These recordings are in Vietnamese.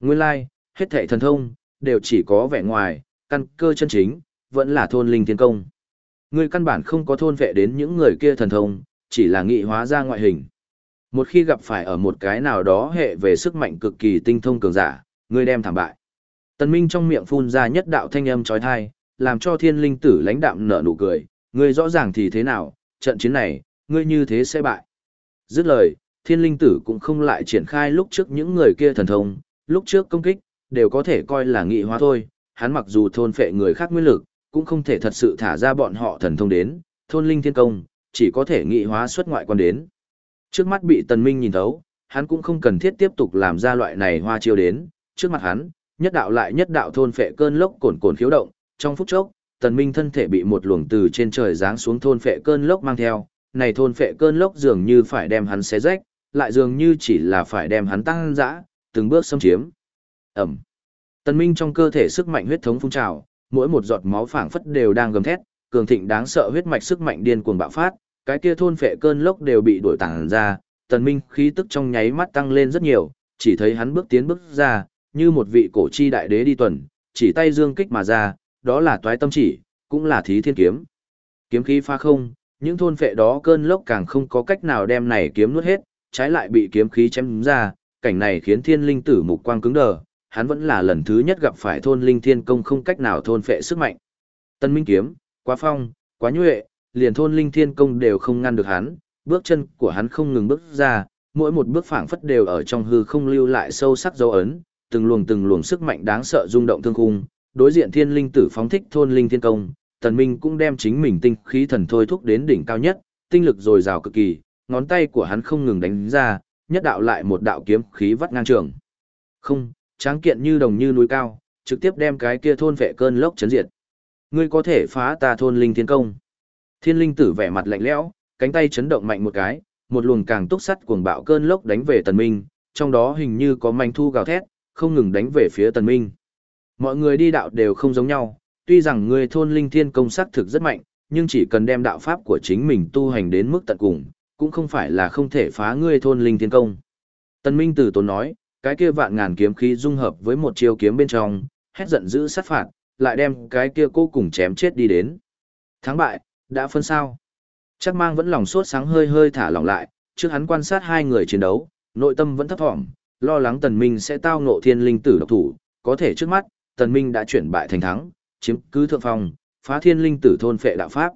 Nguyên lai, hết thảy thần thông, đều chỉ có vẻ ngoài, căn cơ chân chính, vẫn là thôn linh thiên công. Ngươi căn bản không có thôn vệ đến những người kia thần thông, chỉ là nghị hóa ra ngoại hình. Một khi gặp phải ở một cái nào đó hệ về sức mạnh cực kỳ tinh thông cường giả, ngươi đem thảm bại. Tần Minh trong miệng phun ra nhất đạo thanh âm chói tai, làm cho thiên linh tử lãnh đạm nở nụ cười, ngươi rõ ràng thì thế nào, trận chiến này, ngươi như thế sẽ bại. Dứt lời, thiên linh tử cũng không lại triển khai lúc trước những người kia thần thông, lúc trước công kích, đều có thể coi là nghị hóa thôi, hắn mặc dù thôn phệ người khác nguyên lực, cũng không thể thật sự thả ra bọn họ thần thông đến, thôn linh thiên công, chỉ có thể nghị hóa xuất ngoại quan đến. Trước mắt bị tần minh nhìn thấu, hắn cũng không cần thiết tiếp tục làm ra loại này hoa chiêu đến, trước mặt hắn, nhất đạo lại nhất đạo thôn phệ cơn lốc cồn cồn khiếu động, trong phút chốc, tần minh thân thể bị một luồng từ trên trời giáng xuống thôn phệ cơn lốc mang theo, này thôn phệ cơn lốc dường như phải đem hắn xé rách, lại dường như chỉ là phải đem hắn tăng dã, từng bước xâm chiếm. Ẩm. Tần minh trong cơ thể sức mạnh huyết thống phun trào, mỗi một giọt máu phảng phất đều đang gầm thét, cường thịnh đáng sợ huyết mạch sức mạnh điên cuồng bạo phát, cái kia thôn phệ cơn lốc đều bị đuổi tàng ra, tần minh khí tức trong nháy mắt tăng lên rất nhiều, chỉ thấy hắn bước tiến bước ra, như một vị cổ chi đại đế đi tuần, chỉ tay dương kích mà ra, đó là toái tâm chỉ, cũng là thí thiên kiếm. Kiếm khí pha không, những thôn phệ đó cơn lốc càng không có cách nào đem này kiếm nuốt hết, trái lại bị kiếm khí chém ra, cảnh này khiến thiên linh tử mục quang cứng đờ, hắn vẫn là lần thứ nhất gặp phải thôn linh thiên công không cách nào thôn phệ sức mạnh. Tân Minh kiếm, quá phong, quá nhuệ, liền thôn linh thiên công đều không ngăn được hắn, bước chân của hắn không ngừng bước ra, mỗi một bước phảng phất đều ở trong hư không lưu lại sâu sắc dấu ấn, từng luồng từng luồng sức mạnh đáng sợ rung động thương khung, đối diện thiên linh tử phóng thích thôn linh thiên công, tần minh cũng đem chính mình tinh khí thần thôi thúc đến đỉnh cao nhất, tinh lực dồi dào cực kỳ, ngón tay của hắn không ngừng đánh ra, nhất đạo lại một đạo kiếm khí vắt ngang trường. Không, tráng kiện như đồng như núi cao, trực tiếp đem cái kia thôn vệ cơn lốc chấn diệt. Ngươi có thể phá ta thôn linh thiên công. Thiên linh tử vẻ mặt lạnh lẽo, cánh tay chấn động mạnh một cái, một luồng càng túc sắt cuồng bạo cơn lốc đánh về tần minh, trong đó hình như có manh thu gào thét, không ngừng đánh về phía tần minh. Mọi người đi đạo đều không giống nhau, tuy rằng ngươi thôn linh thiên công sắc thực rất mạnh, nhưng chỉ cần đem đạo pháp của chính mình tu hành đến mức tận cùng, cũng không phải là không thể phá ngươi thôn linh thiên công. Tần Minh Tử tốn nói, cái kia vạn ngàn kiếm khí dung hợp với một chiêu kiếm bên trong, hét giận dữ sát phạt, lại đem cái kia cô cùng chém chết đi đến. Thắng bại, đã phân sao. Chắc mang vẫn lòng sốt sáng hơi hơi thả lỏng lại, trước hắn quan sát hai người chiến đấu, nội tâm vẫn thấp thỏm, lo lắng tần minh sẽ tao ngộ thiên linh tử độc thủ, có thể trước mắt, tần minh đã chuyển bại thành thắng, chiếm cứ thượng phòng, phá thiên linh tử thôn phệ đạo pháp.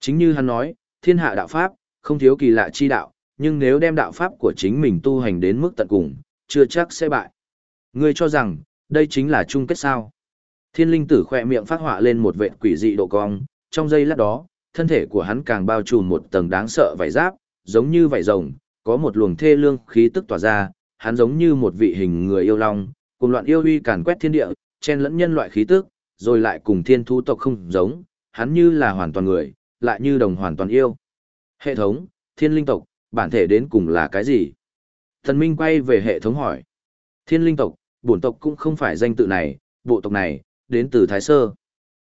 Chính như hắn nói, thiên hạ đạo pháp, không thiếu kỳ lạ chi đạo, nhưng nếu đem đạo pháp của chính mình tu hành đến mức tận cùng, chưa chắc sẽ bại. Ngươi cho rằng, đây chính là chung kết sao. Thiên linh tử khỏe miệng phát họa lên một vệt quỷ dị độ cong, trong giây lát đó, thân thể của hắn càng bao trùm một tầng đáng sợ vảy giáp, giống như vảy rồng, có một luồng thê lương khí tức tỏa ra, hắn giống như một vị hình người yêu long, cùng loạn yêu uy càn quét thiên địa, chen lẫn nhân loại khí tức, rồi lại cùng thiên thú tộc không giống, hắn như là hoàn toàn người, lại như đồng hoàn toàn yêu. Hệ thống, thiên linh tộc, bản thể đến cùng là cái gì? Thần Minh quay về hệ thống hỏi. Thiên linh tộc, bổn tộc cũng không phải danh tự này, bộ tộc này, đến từ Thái Sơ.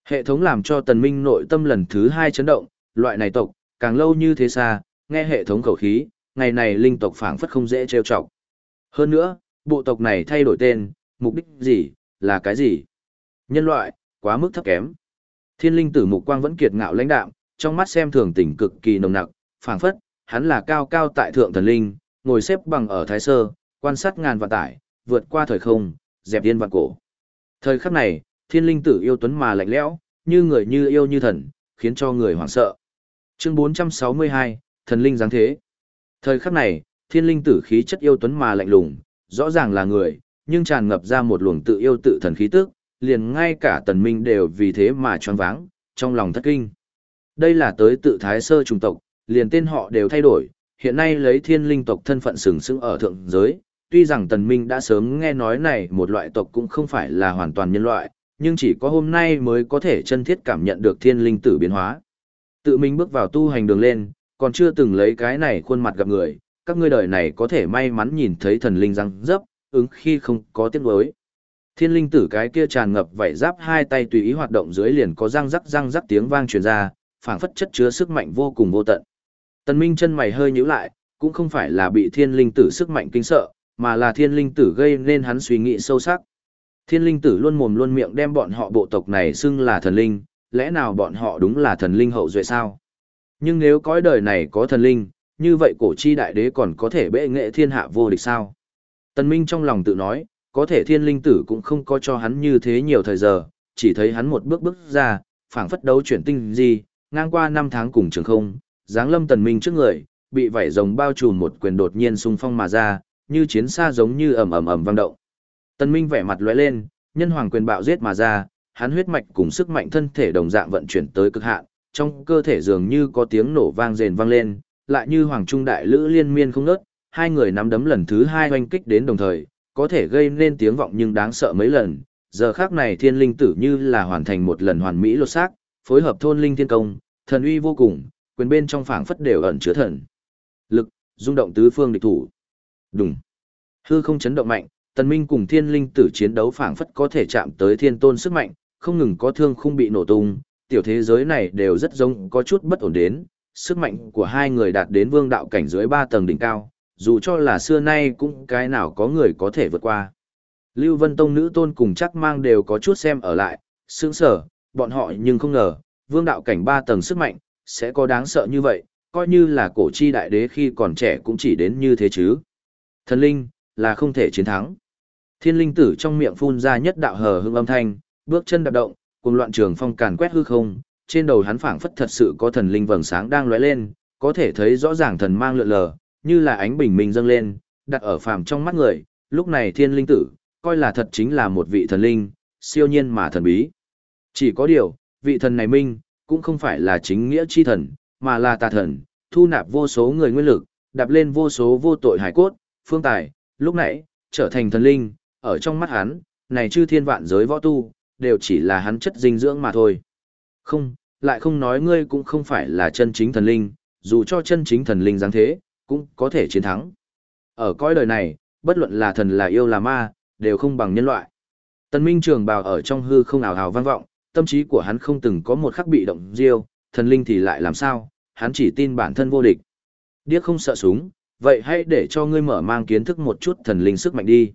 Hệ thống làm cho Tần Minh nội tâm lần thứ hai chấn động, loại này tộc, càng lâu như thế xa, nghe hệ thống khẩu khí, ngày này linh tộc phảng phất không dễ trêu chọc. Hơn nữa, bộ tộc này thay đổi tên, mục đích gì, là cái gì? Nhân loại, quá mức thấp kém. Thiên linh tử mục quang vẫn kiệt ngạo lãnh đạm, trong mắt xem thường tình cực kỳ nồng nặc, phảng phất, hắn là cao cao tại thượng thần linh, ngồi xếp bằng ở thái sơ, quan sát ngàn vạn tải, vượt qua thời không, dẹp điên vạn cổ. Thời khắc này, thiên linh tử yêu tuấn mà lạnh lẽo, như người như yêu như thần, khiến cho người hoảng sợ. Chương 462, thần linh giáng thế. Thời khắc này, thiên linh tử khí chất yêu tuấn mà lạnh lùng, rõ ràng là người, nhưng tràn ngập ra một luồng tự yêu tự thần khí tức, liền ngay cả tần minh đều vì thế mà choáng váng, trong lòng thất kinh. Đây là tới tự thái sơ trùng tộc, liền tên họ đều thay đổi, hiện nay lấy thiên linh tộc thân phận sừng sững ở thượng giới. Tuy rằng tần minh đã sớm nghe nói này một loại tộc cũng không phải là hoàn toàn nhân loại, nhưng chỉ có hôm nay mới có thể chân thiết cảm nhận được thiên linh tử biến hóa. Tự mình bước vào tu hành đường lên, còn chưa từng lấy cái này khuôn mặt gặp người, các ngươi đời này có thể may mắn nhìn thấy thần linh răng dấp, ứng khi không có tiếng đối. Thiên linh tử cái kia tràn ngập vảy giáp hai tay tùy ý hoạt động dưới liền có răng rắc răng rắc tiếng vang truyền ra, phảng phất chất chứa sức mạnh vô cùng vô tận. Tần Minh chân mày hơi nhíu lại, cũng không phải là bị thiên linh tử sức mạnh kinh sợ, mà là thiên linh tử gây nên hắn suy nghĩ sâu sắc. Thiên linh tử luôn mồm luôn miệng đem bọn họ bộ tộc này xưng là thần linh, lẽ nào bọn họ đúng là thần linh hậu duệ sao? Nhưng nếu cõi đời này có thần linh, như vậy cổ chi đại đế còn có thể bệ nghệ thiên hạ vô địch sao? Tần Minh trong lòng tự nói, có thể thiên linh tử cũng không có cho hắn như thế nhiều thời giờ, chỉ thấy hắn một bước bước ra, phảng phất đấu chuyển tinh gì, ngang qua năm tháng cùng trường không, dáng lâm tần minh trước người, bị vảy rồng bao trùm một quyền đột nhiên xung phong mà ra, như chiến xa giống như ầm ầm ầm vang động. Tần minh vẻ mặt lóe lên, nhân hoàng quyền bạo giết mà ra, hắn huyết mạch cùng sức mạnh thân thể đồng dạng vận chuyển tới cực hạn, trong cơ thể dường như có tiếng nổ vang rền vang lên, lại như hoàng trung đại lữ liên miên không ngớt, hai người nắm đấm lần thứ hai oanh kích đến đồng thời, có thể gây nên tiếng vọng nhưng đáng sợ mấy lần. Giờ khác này thiên linh tử như là hoàn thành một lần hoàn mỹ lột xác, phối hợp thôn linh thiên công, thần uy vô cùng, quyền bên trong phảng phất đều ẩn chứa thần. Lực, rung động tứ phương địch thủ. Đùng. Hư không chấn động mạnh, tần minh cùng thiên linh tử chiến đấu phảng phất có thể chạm tới thiên tôn sức mạnh, không ngừng có thương không bị nổ tung, tiểu thế giới này đều rất giống có chút bất ổn đến, sức mạnh của hai người đạt đến vương đạo cảnh dưới ba tầng đỉnh cao, dù cho là xưa nay cũng cái nào có người có thể vượt qua. Lưu Vân Tông nữ tôn cùng chắc mang đều có chút xem ở lại, sướng sở, bọn họ nhưng không ngờ, vương đạo cảnh ba tầng sức mạnh, sẽ có đáng sợ như vậy, coi như là cổ chi đại đế khi còn trẻ cũng chỉ đến như thế chứ. Thần linh, là không thể chiến thắng. Thiên linh tử trong miệng phun ra nhất đạo hờ hưng âm thanh, bước chân đạp động, cùng loạn trường phong càn quét hư không, trên đầu hắn phảng phất thật sự có thần linh vầng sáng đang lóe lên, có thể thấy rõ ràng thần mang lượn lờ, như là ánh bình minh dâng lên, đặt ở phàm trong mắt người, lúc này thiên linh tử, coi là thật chính là một vị thần linh, siêu nhiên mà thần bí. Chỉ có điều, vị thần này minh, cũng không phải là chính nghĩa chi thần, mà là tà thần, thu nạp vô số người nguyên lực, đạp lên vô số vô tội hải cốt, phương tài, lúc nãy, trở thành thần linh, ở trong mắt hắn, này chư thiên vạn giới võ tu, đều chỉ là hắn chất dinh dưỡng mà thôi. Không, lại không nói ngươi cũng không phải là chân chính thần linh, dù cho chân chính thần linh dáng thế, cũng có thể chiến thắng. Ở cõi đời này, bất luận là thần là yêu là ma, đều không bằng nhân loại. Tần Minh Trường bào ở trong hư không ảo hào vang vọng, tâm trí của hắn không từng có một khắc bị động diêu, thần linh thì lại làm sao, hắn chỉ tin bản thân vô địch. Điếc không sợ súng, vậy hãy để cho ngươi mở mang kiến thức một chút thần linh sức mạnh đi.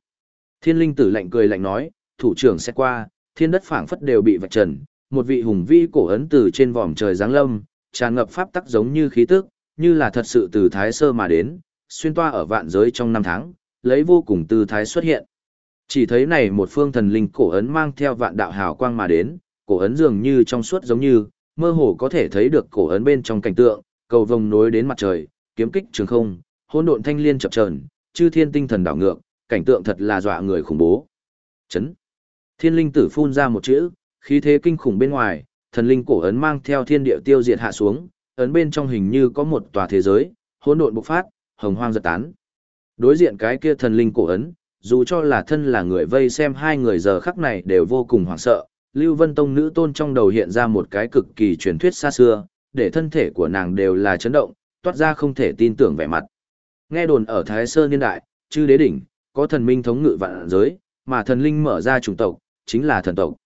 Thiên linh tử lạnh cười lạnh nói, thủ trưởng sẽ qua, thiên đất phảng phất đều bị vạch trần, một vị hùng vi cổ ấn từ trên vòm trời giáng lâm, tràn ngập pháp tắc giống như khí tức, như là thật sự từ thái sơ mà đến, xuyên toa ở vạn giới trong năm tháng, lấy vô cùng tư thái xuất hiện. Chỉ thấy này một phương thần linh cổ ấn mang theo vạn đạo hào quang mà đến, cổ ấn dường như trong suốt giống như, mơ hồ có thể thấy được cổ ấn bên trong cảnh tượng, cầu vồng nối đến mặt trời, kiếm kích trường không, hỗn độn thanh liên chập chờn, chư thiên tinh thần đảo ngược, cảnh tượng thật là dọa người khủng bố. Chấn. Thiên linh tử phun ra một chữ, khí thế kinh khủng bên ngoài, thần linh cổ ấn mang theo thiên địa tiêu diệt hạ xuống, ấn bên trong hình như có một tòa thế giới, hỗn độn bộc phát, hồng hoang giật tán. Đối diện cái kia thần linh cổ ấn, dù cho là thân là người vây xem hai người giờ khắc này đều vô cùng hoảng sợ, Lưu Vân Tông nữ tôn trong đầu hiện ra một cái cực kỳ truyền thuyết xa xưa, để thân thể của nàng đều là chấn động, toát ra không thể tin tưởng vẻ mặt. Nghe đồn ở Thái Sơn niên đại, chư đế đỉnh, có thần minh thống ngự vạn giới, mà thần linh mở ra chủng tộc, chính là thần tộc.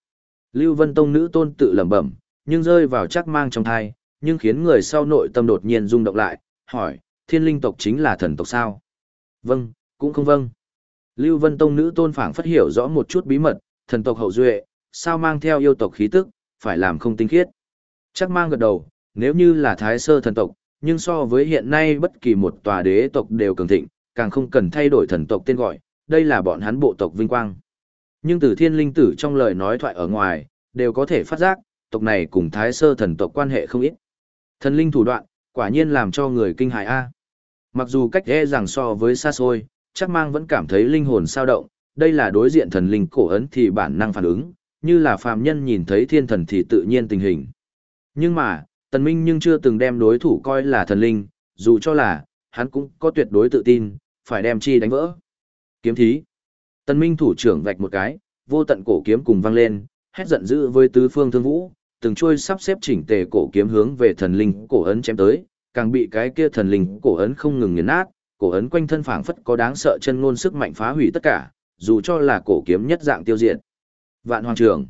Lưu Vân Tông nữ tôn tự lẩm bẩm, nhưng rơi vào chắc mang trong thai, nhưng khiến người sau nội tâm đột nhiên rung động lại, hỏi, thiên linh tộc chính là thần tộc sao? Vâng, cũng không vâng. Lưu Vân Tông nữ tôn phảng phát hiểu rõ một chút bí mật, thần tộc hậu duệ, sao mang theo yêu tộc khí tức, phải làm không tinh khiết. Chắc mang gật đầu, nếu như là thái sơ thần tộc, nhưng so với hiện nay bất kỳ một tòa đế tộc đều cường thịnh, càng không cần thay đổi thần tộc tên gọi, đây là bọn hắn bộ tộc vinh quang. Nhưng từ thiên linh tử trong lời nói thoại ở ngoài, đều có thể phát giác, tộc này cùng thái sơ thần tộc quan hệ không ít. Thần linh thủ đoạn, quả nhiên làm cho người kinh hại a. Mặc dù cách e rằng so với xa xôi, chắc mang vẫn cảm thấy linh hồn sao động, đây là đối diện thần linh cổ ấn thì bản năng phản ứng, như là phàm nhân nhìn thấy thiên thần thì tự nhiên tình hình. Nhưng mà, tần minh nhưng chưa từng đem đối thủ coi là thần linh, dù cho là, hắn cũng có tuyệt đối tự tin, phải đem chi đánh vỡ. Kiếm thí. Tần minh thủ trưởng vạch một cái, vô tận cổ kiếm cùng vang lên, hét giận dữ với tứ phương thương vũ, từng trôi sắp xếp chỉnh tề cổ kiếm hướng về thần linh cổ ấn chém tới, càng bị cái kia thần linh cổ ấn không ngừng nghiền nát, cổ ấn quanh thân phảng phất có đáng sợ chân ngôn sức mạnh phá hủy tất cả, dù cho là cổ kiếm nhất dạng tiêu diệt. Vạn Hoàng Trường.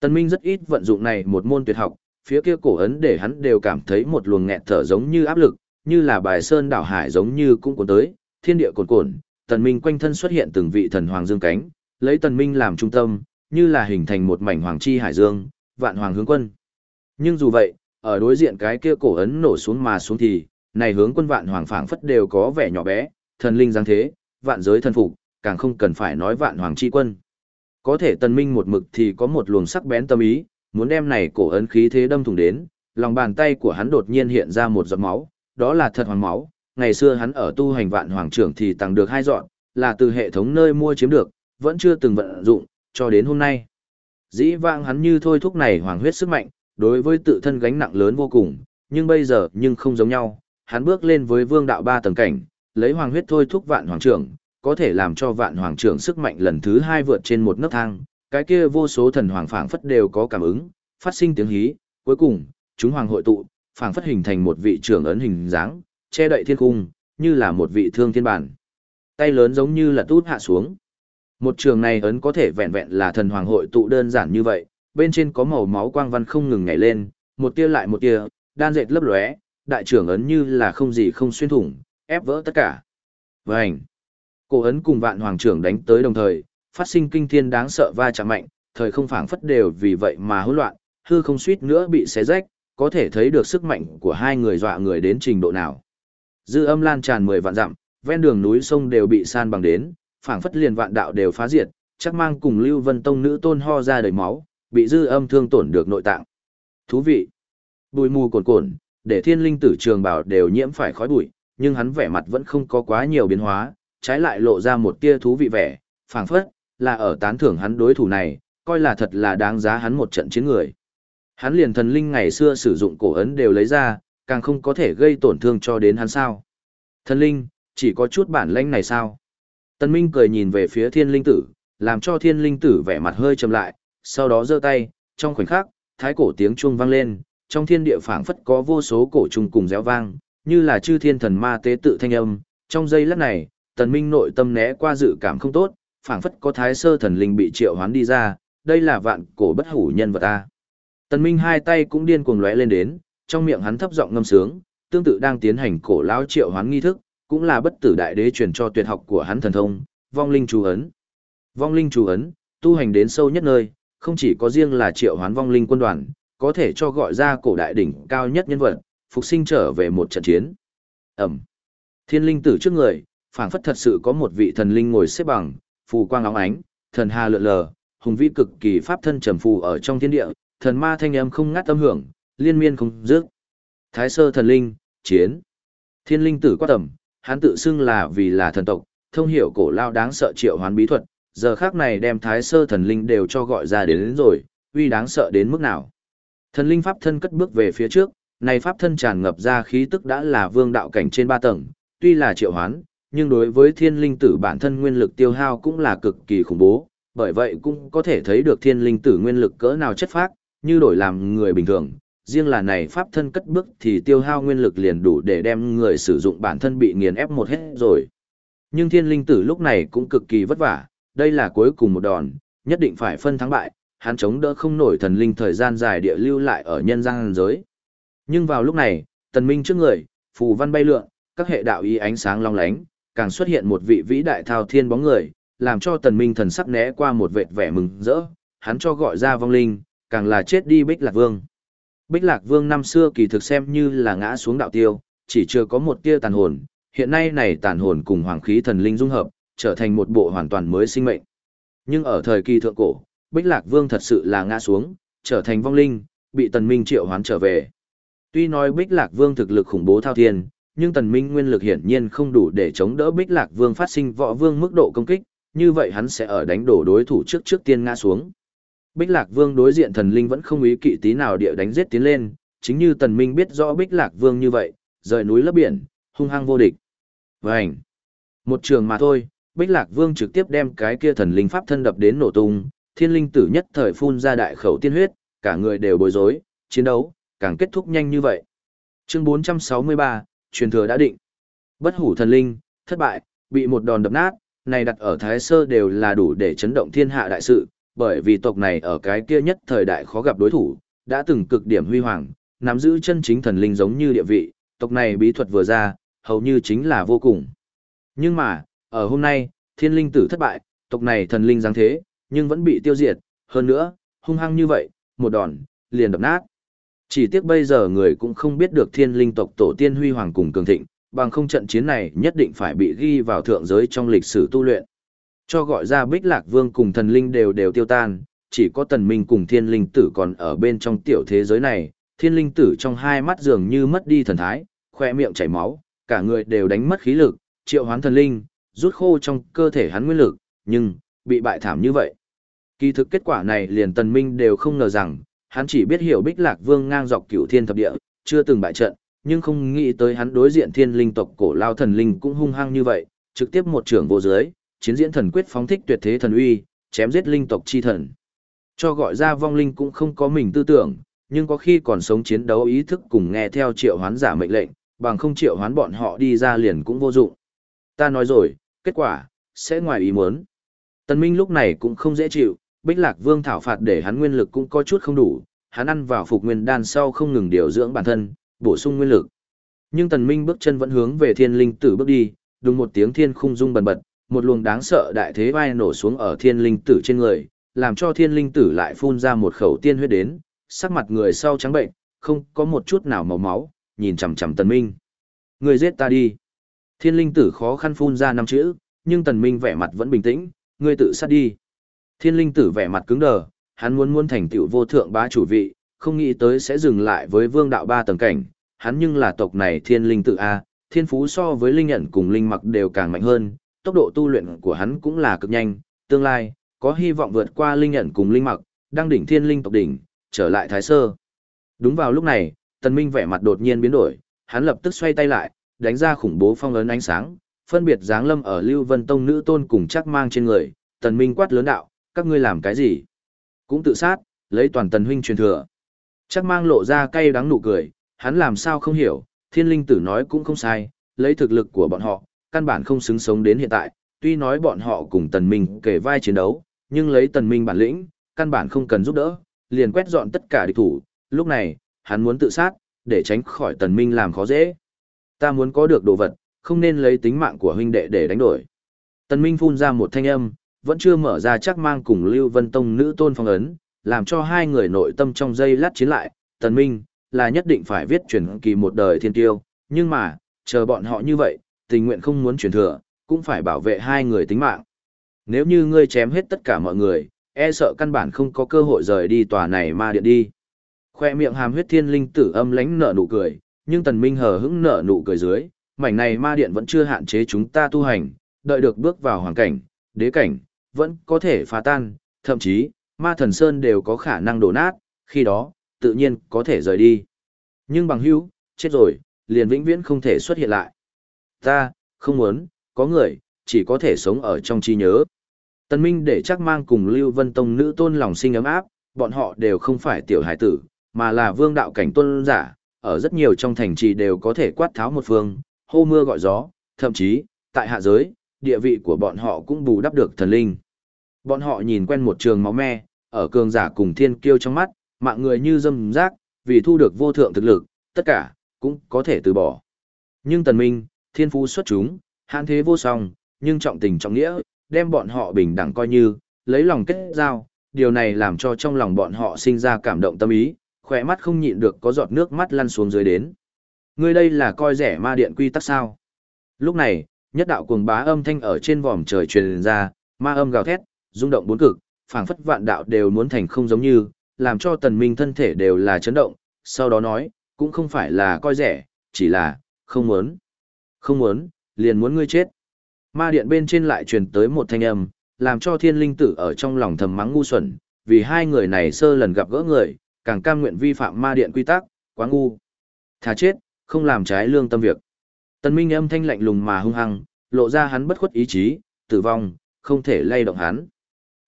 Tân Minh rất ít vận dụng này một môn tuyệt học, phía kia cổ ấn để hắn đều cảm thấy một luồng nghẹt thở giống như áp lực, như là bài sơn đảo hải giống như cũng cuốn tới, thiên địa cuồn cuộn, tần minh quanh thân xuất hiện từng vị thần hoàng dương cánh, lấy tần minh làm trung tâm, như là hình thành một mảnh hoàng chi hải dương, vạn hoàng hướng quân. Nhưng dù vậy, ở đối diện cái kia cổ ấn nổ xuống mà xuống thì, này hướng quân vạn hoàng phảng phất đều có vẻ nhỏ bé, thần linh dáng thế, vạn giới thần phục, càng không cần phải nói vạn hoàng chi quân. Có thể tần minh một mực thì có một luồng sắc bén tâm ý, muốn đem này cổ ấn khí thế đâm thủng đến, lòng bàn tay của hắn đột nhiên hiện ra một giọt máu, đó là thật hoàng máu, ngày xưa hắn ở tu hành vạn hoàng trưởng thì tăng được hai dọn, là từ hệ thống nơi mua chiếm được, vẫn chưa từng vận dụng, cho đến hôm nay. Dĩ vãng hắn như thôi thúc này hoàng huyết sức mạnh, đối với tự thân gánh nặng lớn vô cùng, nhưng bây giờ nhưng không giống nhau, hắn bước lên với vương đạo ba tầng cảnh, lấy hoàng huyết thôi thúc vạn hoàng trưởng, có thể làm cho vạn hoàng trưởng sức mạnh lần thứ hai vượt trên một nấc thang, cái kia vô số thần hoàng phảng phất đều có cảm ứng, phát sinh tiếng hí, cuối cùng, chúng hoàng hội tụ, phảng phất hình thành một vị trưởng ấn hình dáng, che đậy thiên cung, như là một vị thương thiên bản. Tay lớn giống như là tút hạ xuống. Một trường này ấn có thể vẹn vẹn là thần hoàng hội tụ đơn giản như vậy, bên trên có màu máu quang văn không ngừng nhảy lên, một tia lại một tia, đan dệt lấp lóe, đại trưởng ấn như là không gì không xuyên thủng, ép vỡ tất cả. Vành. Cổ ấn cùng vạn hoàng trưởng đánh tới đồng thời, phát sinh kinh thiên đáng sợ va chạm mạnh, thời không phảng phất đều vì vậy mà hỗn loạn, hư không suýt nữa bị xé rách, có thể thấy được sức mạnh của hai người dọa người đến trình độ nào. Dư âm lan tràn mười vạn dặm, ven đường núi sông đều bị san bằng đến, phảng phất liền vạn đạo đều phá diệt, chắc mang cùng Lưu Vân Tông nữ tôn ho ra đầy máu, bị dư âm thương tổn được nội tạng. Thú vị. Bùi mù cồn cồn, để thiên linh tử trường bảo đều nhiễm phải khói bụi, nhưng hắn vẻ mặt vẫn không có quá nhiều biến hóa, trái lại lộ ra một tia thú vị vẻ, phảng phất, là ở tán thưởng hắn đối thủ này, coi là thật là đáng giá hắn một trận chiến người. Hắn liền thần linh ngày xưa sử dụng cổ ấn đều lấy ra, càng không có thể gây tổn thương cho đến hắn sao. Thần linh, chỉ có chút bản lãnh này sao? Tân Minh cười nhìn về phía thiên linh tử, làm cho thiên linh tử vẻ mặt hơi trầm lại, sau đó giơ tay, trong khoảnh khắc, thái cổ tiếng chuông vang lên, trong thiên địa phảng phất có vô số cổ trùng cùng réo vang, như là chư thiên thần ma tế tự thanh âm, trong giây lát này, tần minh nội tâm né qua dự cảm không tốt, phảng phất có thái sơ thần linh bị triệu hoán đi ra, đây là vạn cổ bất hủ nhân vật ta. Tần minh hai tay cũng điên cuồng lóe lên đến, trong miệng hắn thấp giọng ngâm sướng, tương tự đang tiến hành cổ lão triệu hoán nghi thức, cũng là bất tử đại đế truyền cho tuyệt học của hắn thần thông, vong linh chú ấn. Vong linh chú ấn, tu hành đến sâu nhất nơi, không chỉ có riêng là triệu hoán vong linh quân đoàn, có thể cho gọi ra cổ đại đỉnh cao nhất nhân vật, phục sinh trở về một trận chiến. Ẩm. Thiên linh tử trước người, phảng phất thật sự có một vị thần linh ngồi xếp bằng, phù quang óng ánh, thần hà lượn lờ, hùng vĩ cực kỳ pháp thân trầm phù ở trong thiên địa, thần ma thanh âm không ngắt âm hưởng, liên miên không dứt. Thái sơ thần linh, chiến. Thiên linh tử quát tầm, hắn tự xưng là vì là thần tộc, thông hiểu cổ lao đáng sợ triệu hoán bí thuật, giờ khác này đem thái sơ thần linh đều cho gọi ra đến, đến rồi, uy đáng sợ đến mức nào. Thần linh pháp thân cất bước về phía trước, này pháp thân tràn ngập ra khí tức đã là vương đạo cảnh trên ba tầng, tuy là triệu hoán, nhưng đối với thiên linh tử bản thân nguyên lực tiêu hao cũng là cực kỳ khủng bố, bởi vậy cũng có thể thấy được thiên linh tử nguyên lực cỡ nào chất phác, như đổi làm người bình thường, riêng là này pháp thân cất bước thì tiêu hao nguyên lực liền đủ để đem người sử dụng bản thân bị nghiền ép một hết rồi. Nhưng thiên linh tử lúc này cũng cực kỳ vất vả, đây là cuối cùng một đòn, nhất định phải phân thắng bại, hắn chống đỡ không nổi thần linh thời gian dài địa lưu lại ở nhân gian giới. Nhưng vào lúc này, tần minh trước người, phù văn bay lượn, các hệ đạo ý ánh sáng long lánh, càng xuất hiện một vị vĩ đại thao thiên bóng người, làm cho tần minh thần sắc né qua một vệt vẻ mừng rỡ, hắn cho gọi ra vong linh, càng là chết đi Bích Lạc Vương. Bích Lạc Vương năm xưa kỳ thực xem như là ngã xuống đạo tiêu, chỉ chưa có một tia tàn hồn, hiện nay này tàn hồn cùng hoàng khí thần linh dung hợp, trở thành một bộ hoàn toàn mới sinh mệnh. Nhưng ở thời kỳ thượng cổ, Bích Lạc Vương thật sự là ngã xuống, trở thành vong linh, bị Tần Minh triệu hoán trở về. Tuy nói Bích Lạc Vương thực lực khủng bố thao thiên, nhưng Tần Minh nguyên lực hiển nhiên không đủ để chống đỡ Bích Lạc Vương phát sinh võ vương mức độ công kích, như vậy hắn sẽ ở đánh đổ đối thủ trước trước tiên ngã xuống. Bích Lạc Vương đối diện thần linh vẫn không ý kỵ tí nào địa đánh giết tiến lên, chính như Tần Minh biết rõ Bích Lạc Vương như vậy, rời núi lấp biển, hung hăng vô địch. Vành. Một trường mà thôi, Bích Lạc Vương trực tiếp đem cái kia thần linh pháp thân đập đến nổ tung, thiên linh tử nhất thời phun ra đại khẩu tiên huyết, cả người đều bối rối, chiến đấu, càng kết thúc nhanh như vậy. Chương 463, truyền thừa đã định. Bất hủ thần linh, thất bại, bị một đòn đập nát, này đặt ở Thái Sơ đều là đủ để chấn động thiên hạ đại sự, bởi vì tộc này ở cái kia nhất thời đại khó gặp đối thủ, đã từng cực điểm huy hoàng, nắm giữ chân chính thần linh giống như địa vị, tộc này bí thuật vừa ra, hầu như chính là vô cùng. Nhưng mà, Ở hôm nay, thiên linh tử thất bại, tộc này thần linh giáng thế, nhưng vẫn bị tiêu diệt, hơn nữa, hung hăng như vậy, một đòn, liền đập nát. Chỉ tiếc bây giờ người cũng không biết được thiên linh tộc tổ tiên huy hoàng cùng cường thịnh, bằng không trận chiến này nhất định phải bị ghi vào thượng giới trong lịch sử tu luyện. Cho gọi ra bích lạc vương cùng thần linh đều đều tiêu tan, chỉ có tần minh cùng thiên linh tử còn ở bên trong tiểu thế giới này, thiên linh tử trong hai mắt dường như mất đi thần thái, khoe miệng chảy máu, cả người đều đánh mất khí lực, triệu hoán thần linh, rút khô trong cơ thể hắn nguyên lực, nhưng, bị bại thảm như vậy. Kỳ thực kết quả này liền tần minh đều không ngờ rằng, hắn chỉ biết hiểu bích lạc vương ngang dọc cửu thiên thập địa, chưa từng bại trận, nhưng không nghĩ tới hắn đối diện thiên linh tộc cổ lao thần linh cũng hung hăng như vậy, trực tiếp một trưởng vô dưới, chiến diễn thần quyết phóng thích tuyệt thế thần uy, chém giết linh tộc chi thần. Cho gọi ra vong linh cũng không có mình tư tưởng, nhưng có khi còn sống chiến đấu ý thức cùng nghe theo triệu hoán giả mệnh lệnh, bằng không triệu hoán bọn họ đi ra liền cũng vô dụng. Ta nói rồi, kết quả, sẽ ngoài ý muốn. Tần Minh lúc này cũng không dễ chịu, Bích Lạc Vương thảo phạt để hắn nguyên lực cũng có chút không đủ, hắn ăn vào phục nguyên đan sau không ngừng điều dưỡng bản thân, bổ sung nguyên lực. Nhưng Tần Minh bước chân vẫn hướng về Thiên Linh Tử bước đi, đùng một tiếng thiên khung rung bần bật, một luồng đáng sợ đại thế vai nổ xuống ở Thiên Linh Tử trên người, làm cho Thiên Linh Tử lại phun ra một khẩu tiên huyết đến, sắc mặt người sau trắng bệnh, không có một chút nào màu máu, nhìn chằm chằm Tần Minh. Người giết ta đi. Thiên Linh Tử khó khăn phun ra năm chữ, nhưng Tần Minh vẻ mặt vẫn bình tĩnh, ngươi tự sát đi. Thiên Linh Tử vẻ mặt cứng đờ, hắn muốn muốn thành tựu vô thượng bá chủ vị, không nghĩ tới sẽ dừng lại với vương đạo ba tầng cảnh, hắn nhưng là tộc này thiên linh Tử A, thiên phú so với linh nhận cùng linh mặc đều càng mạnh hơn, tốc độ tu luyện của hắn cũng là cực nhanh, tương lai, có hy vọng vượt qua linh nhận cùng linh mặc, đang đỉnh thiên linh tộc đỉnh, trở lại thái sơ. Đúng vào lúc này, tần minh vẻ mặt đột nhiên biến đổi, hắn lập tức xoay tay lại, đánh ra khủng bố phong ấn ánh sáng, phân biệt dáng lâm ở Lưu Vân Tông nữ tôn cùng chắc mang trên người, tần minh quát lớn đạo, các ngươi làm cái gì? Cũng tự sát, lấy toàn tần huynh truyền thừa. Chắc mang lộ ra cay đắng nụ cười, hắn làm sao không hiểu, thiên linh tử nói cũng không sai, lấy thực lực của bọn họ, căn bản không xứng sống đến hiện tại, tuy nói bọn họ cùng tần minh kể vai chiến đấu, nhưng lấy tần minh bản lĩnh, căn bản không cần giúp đỡ, liền quét dọn tất cả địch thủ, lúc này, hắn muốn tự sát, để tránh khỏi tần minh làm khó dễ. Ta muốn có được đồ vật, không nên lấy tính mạng của huynh đệ để đánh đổi. Tần minh phun ra một thanh âm, vẫn chưa mở ra chắc mang cùng Lưu Vân Tông nữ tôn phong ấn, làm cho hai người nội tâm trong dây lát chiến lại, tần minh, là nhất định phải viết truyền kỳ một đời thiên tiêu, nhưng mà, chờ bọn họ như vậy, tình nguyện không muốn truyền thừa, cũng phải bảo vệ hai người tính mạng. Nếu như ngươi chém hết tất cả mọi người, e sợ căn bản không có cơ hội rời đi tòa này ma điện đi. Khoe miệng hàm huyết thiên linh tử âm lánh nở nụ cười, nhưng tần minh hờ hững nở nụ cười dưới, mảnh này ma điện vẫn chưa hạn chế chúng ta tu hành, đợi được bước vào hoàng cảnh, đế cảnh, vẫn có thể phá tan, thậm chí, ma thần sơn đều có khả năng đổ nát, khi đó, tự nhiên có thể rời đi. Nhưng bằng hữu, chết rồi, liền vĩnh viễn không thể xuất hiện lại. Ta, không muốn, có người, chỉ có thể sống ở trong trí nhớ. Tân Minh để chắc mang cùng Lưu Vân Tông nữ tôn lòng sinh ấm áp, bọn họ đều không phải tiểu hải tử, mà là vương đạo cảnh tôn giả, ở rất nhiều trong thành trì đều có thể quát tháo một phương, hô mưa gọi gió, thậm chí, tại hạ giới, địa vị của bọn họ cũng bù đắp được thần linh. Bọn họ nhìn quen một trường máu me, ở cường giả cùng thiên kiêu trong mắt, mạng người như dâm rác, vì thu được vô thượng thực lực, tất cả, cũng có thể từ bỏ. Nhưng tần minh, thiên phú xuất chúng, hạn thế vô song, nhưng trọng tình trọng nghĩa, đem bọn họ bình đẳng coi như, lấy lòng kết giao, điều này làm cho trong lòng bọn họ sinh ra cảm động tâm ý, khỏe mắt không nhịn được có giọt nước mắt lăn xuống dưới đến. Ngươi đây là coi rẻ ma điện quy tắc sao? Lúc này, nhất đạo cuồng bá âm thanh ở trên vòm trời truyền ra, ma âm gào thét, rung động bốn cực, phảng phất vạn đạo đều muốn thành không giống như, làm cho tần minh thân thể đều là chấn động, sau đó nói, cũng không phải là coi rẻ, chỉ là, không muốn. Không muốn, liền muốn ngươi chết. Ma điện bên trên lại truyền tới một thanh âm, làm cho thiên linh tử ở trong lòng thầm mắng ngu xuẩn, vì hai người này sơ lần gặp gỡ người, càng cam nguyện vi phạm ma điện quy tắc, quá ngu. Thà chết, không làm trái lương tâm việc. Tần Minh âm thanh lạnh lùng mà hung hăng, lộ ra hắn bất khuất ý chí, tử vong, không thể lay động hắn.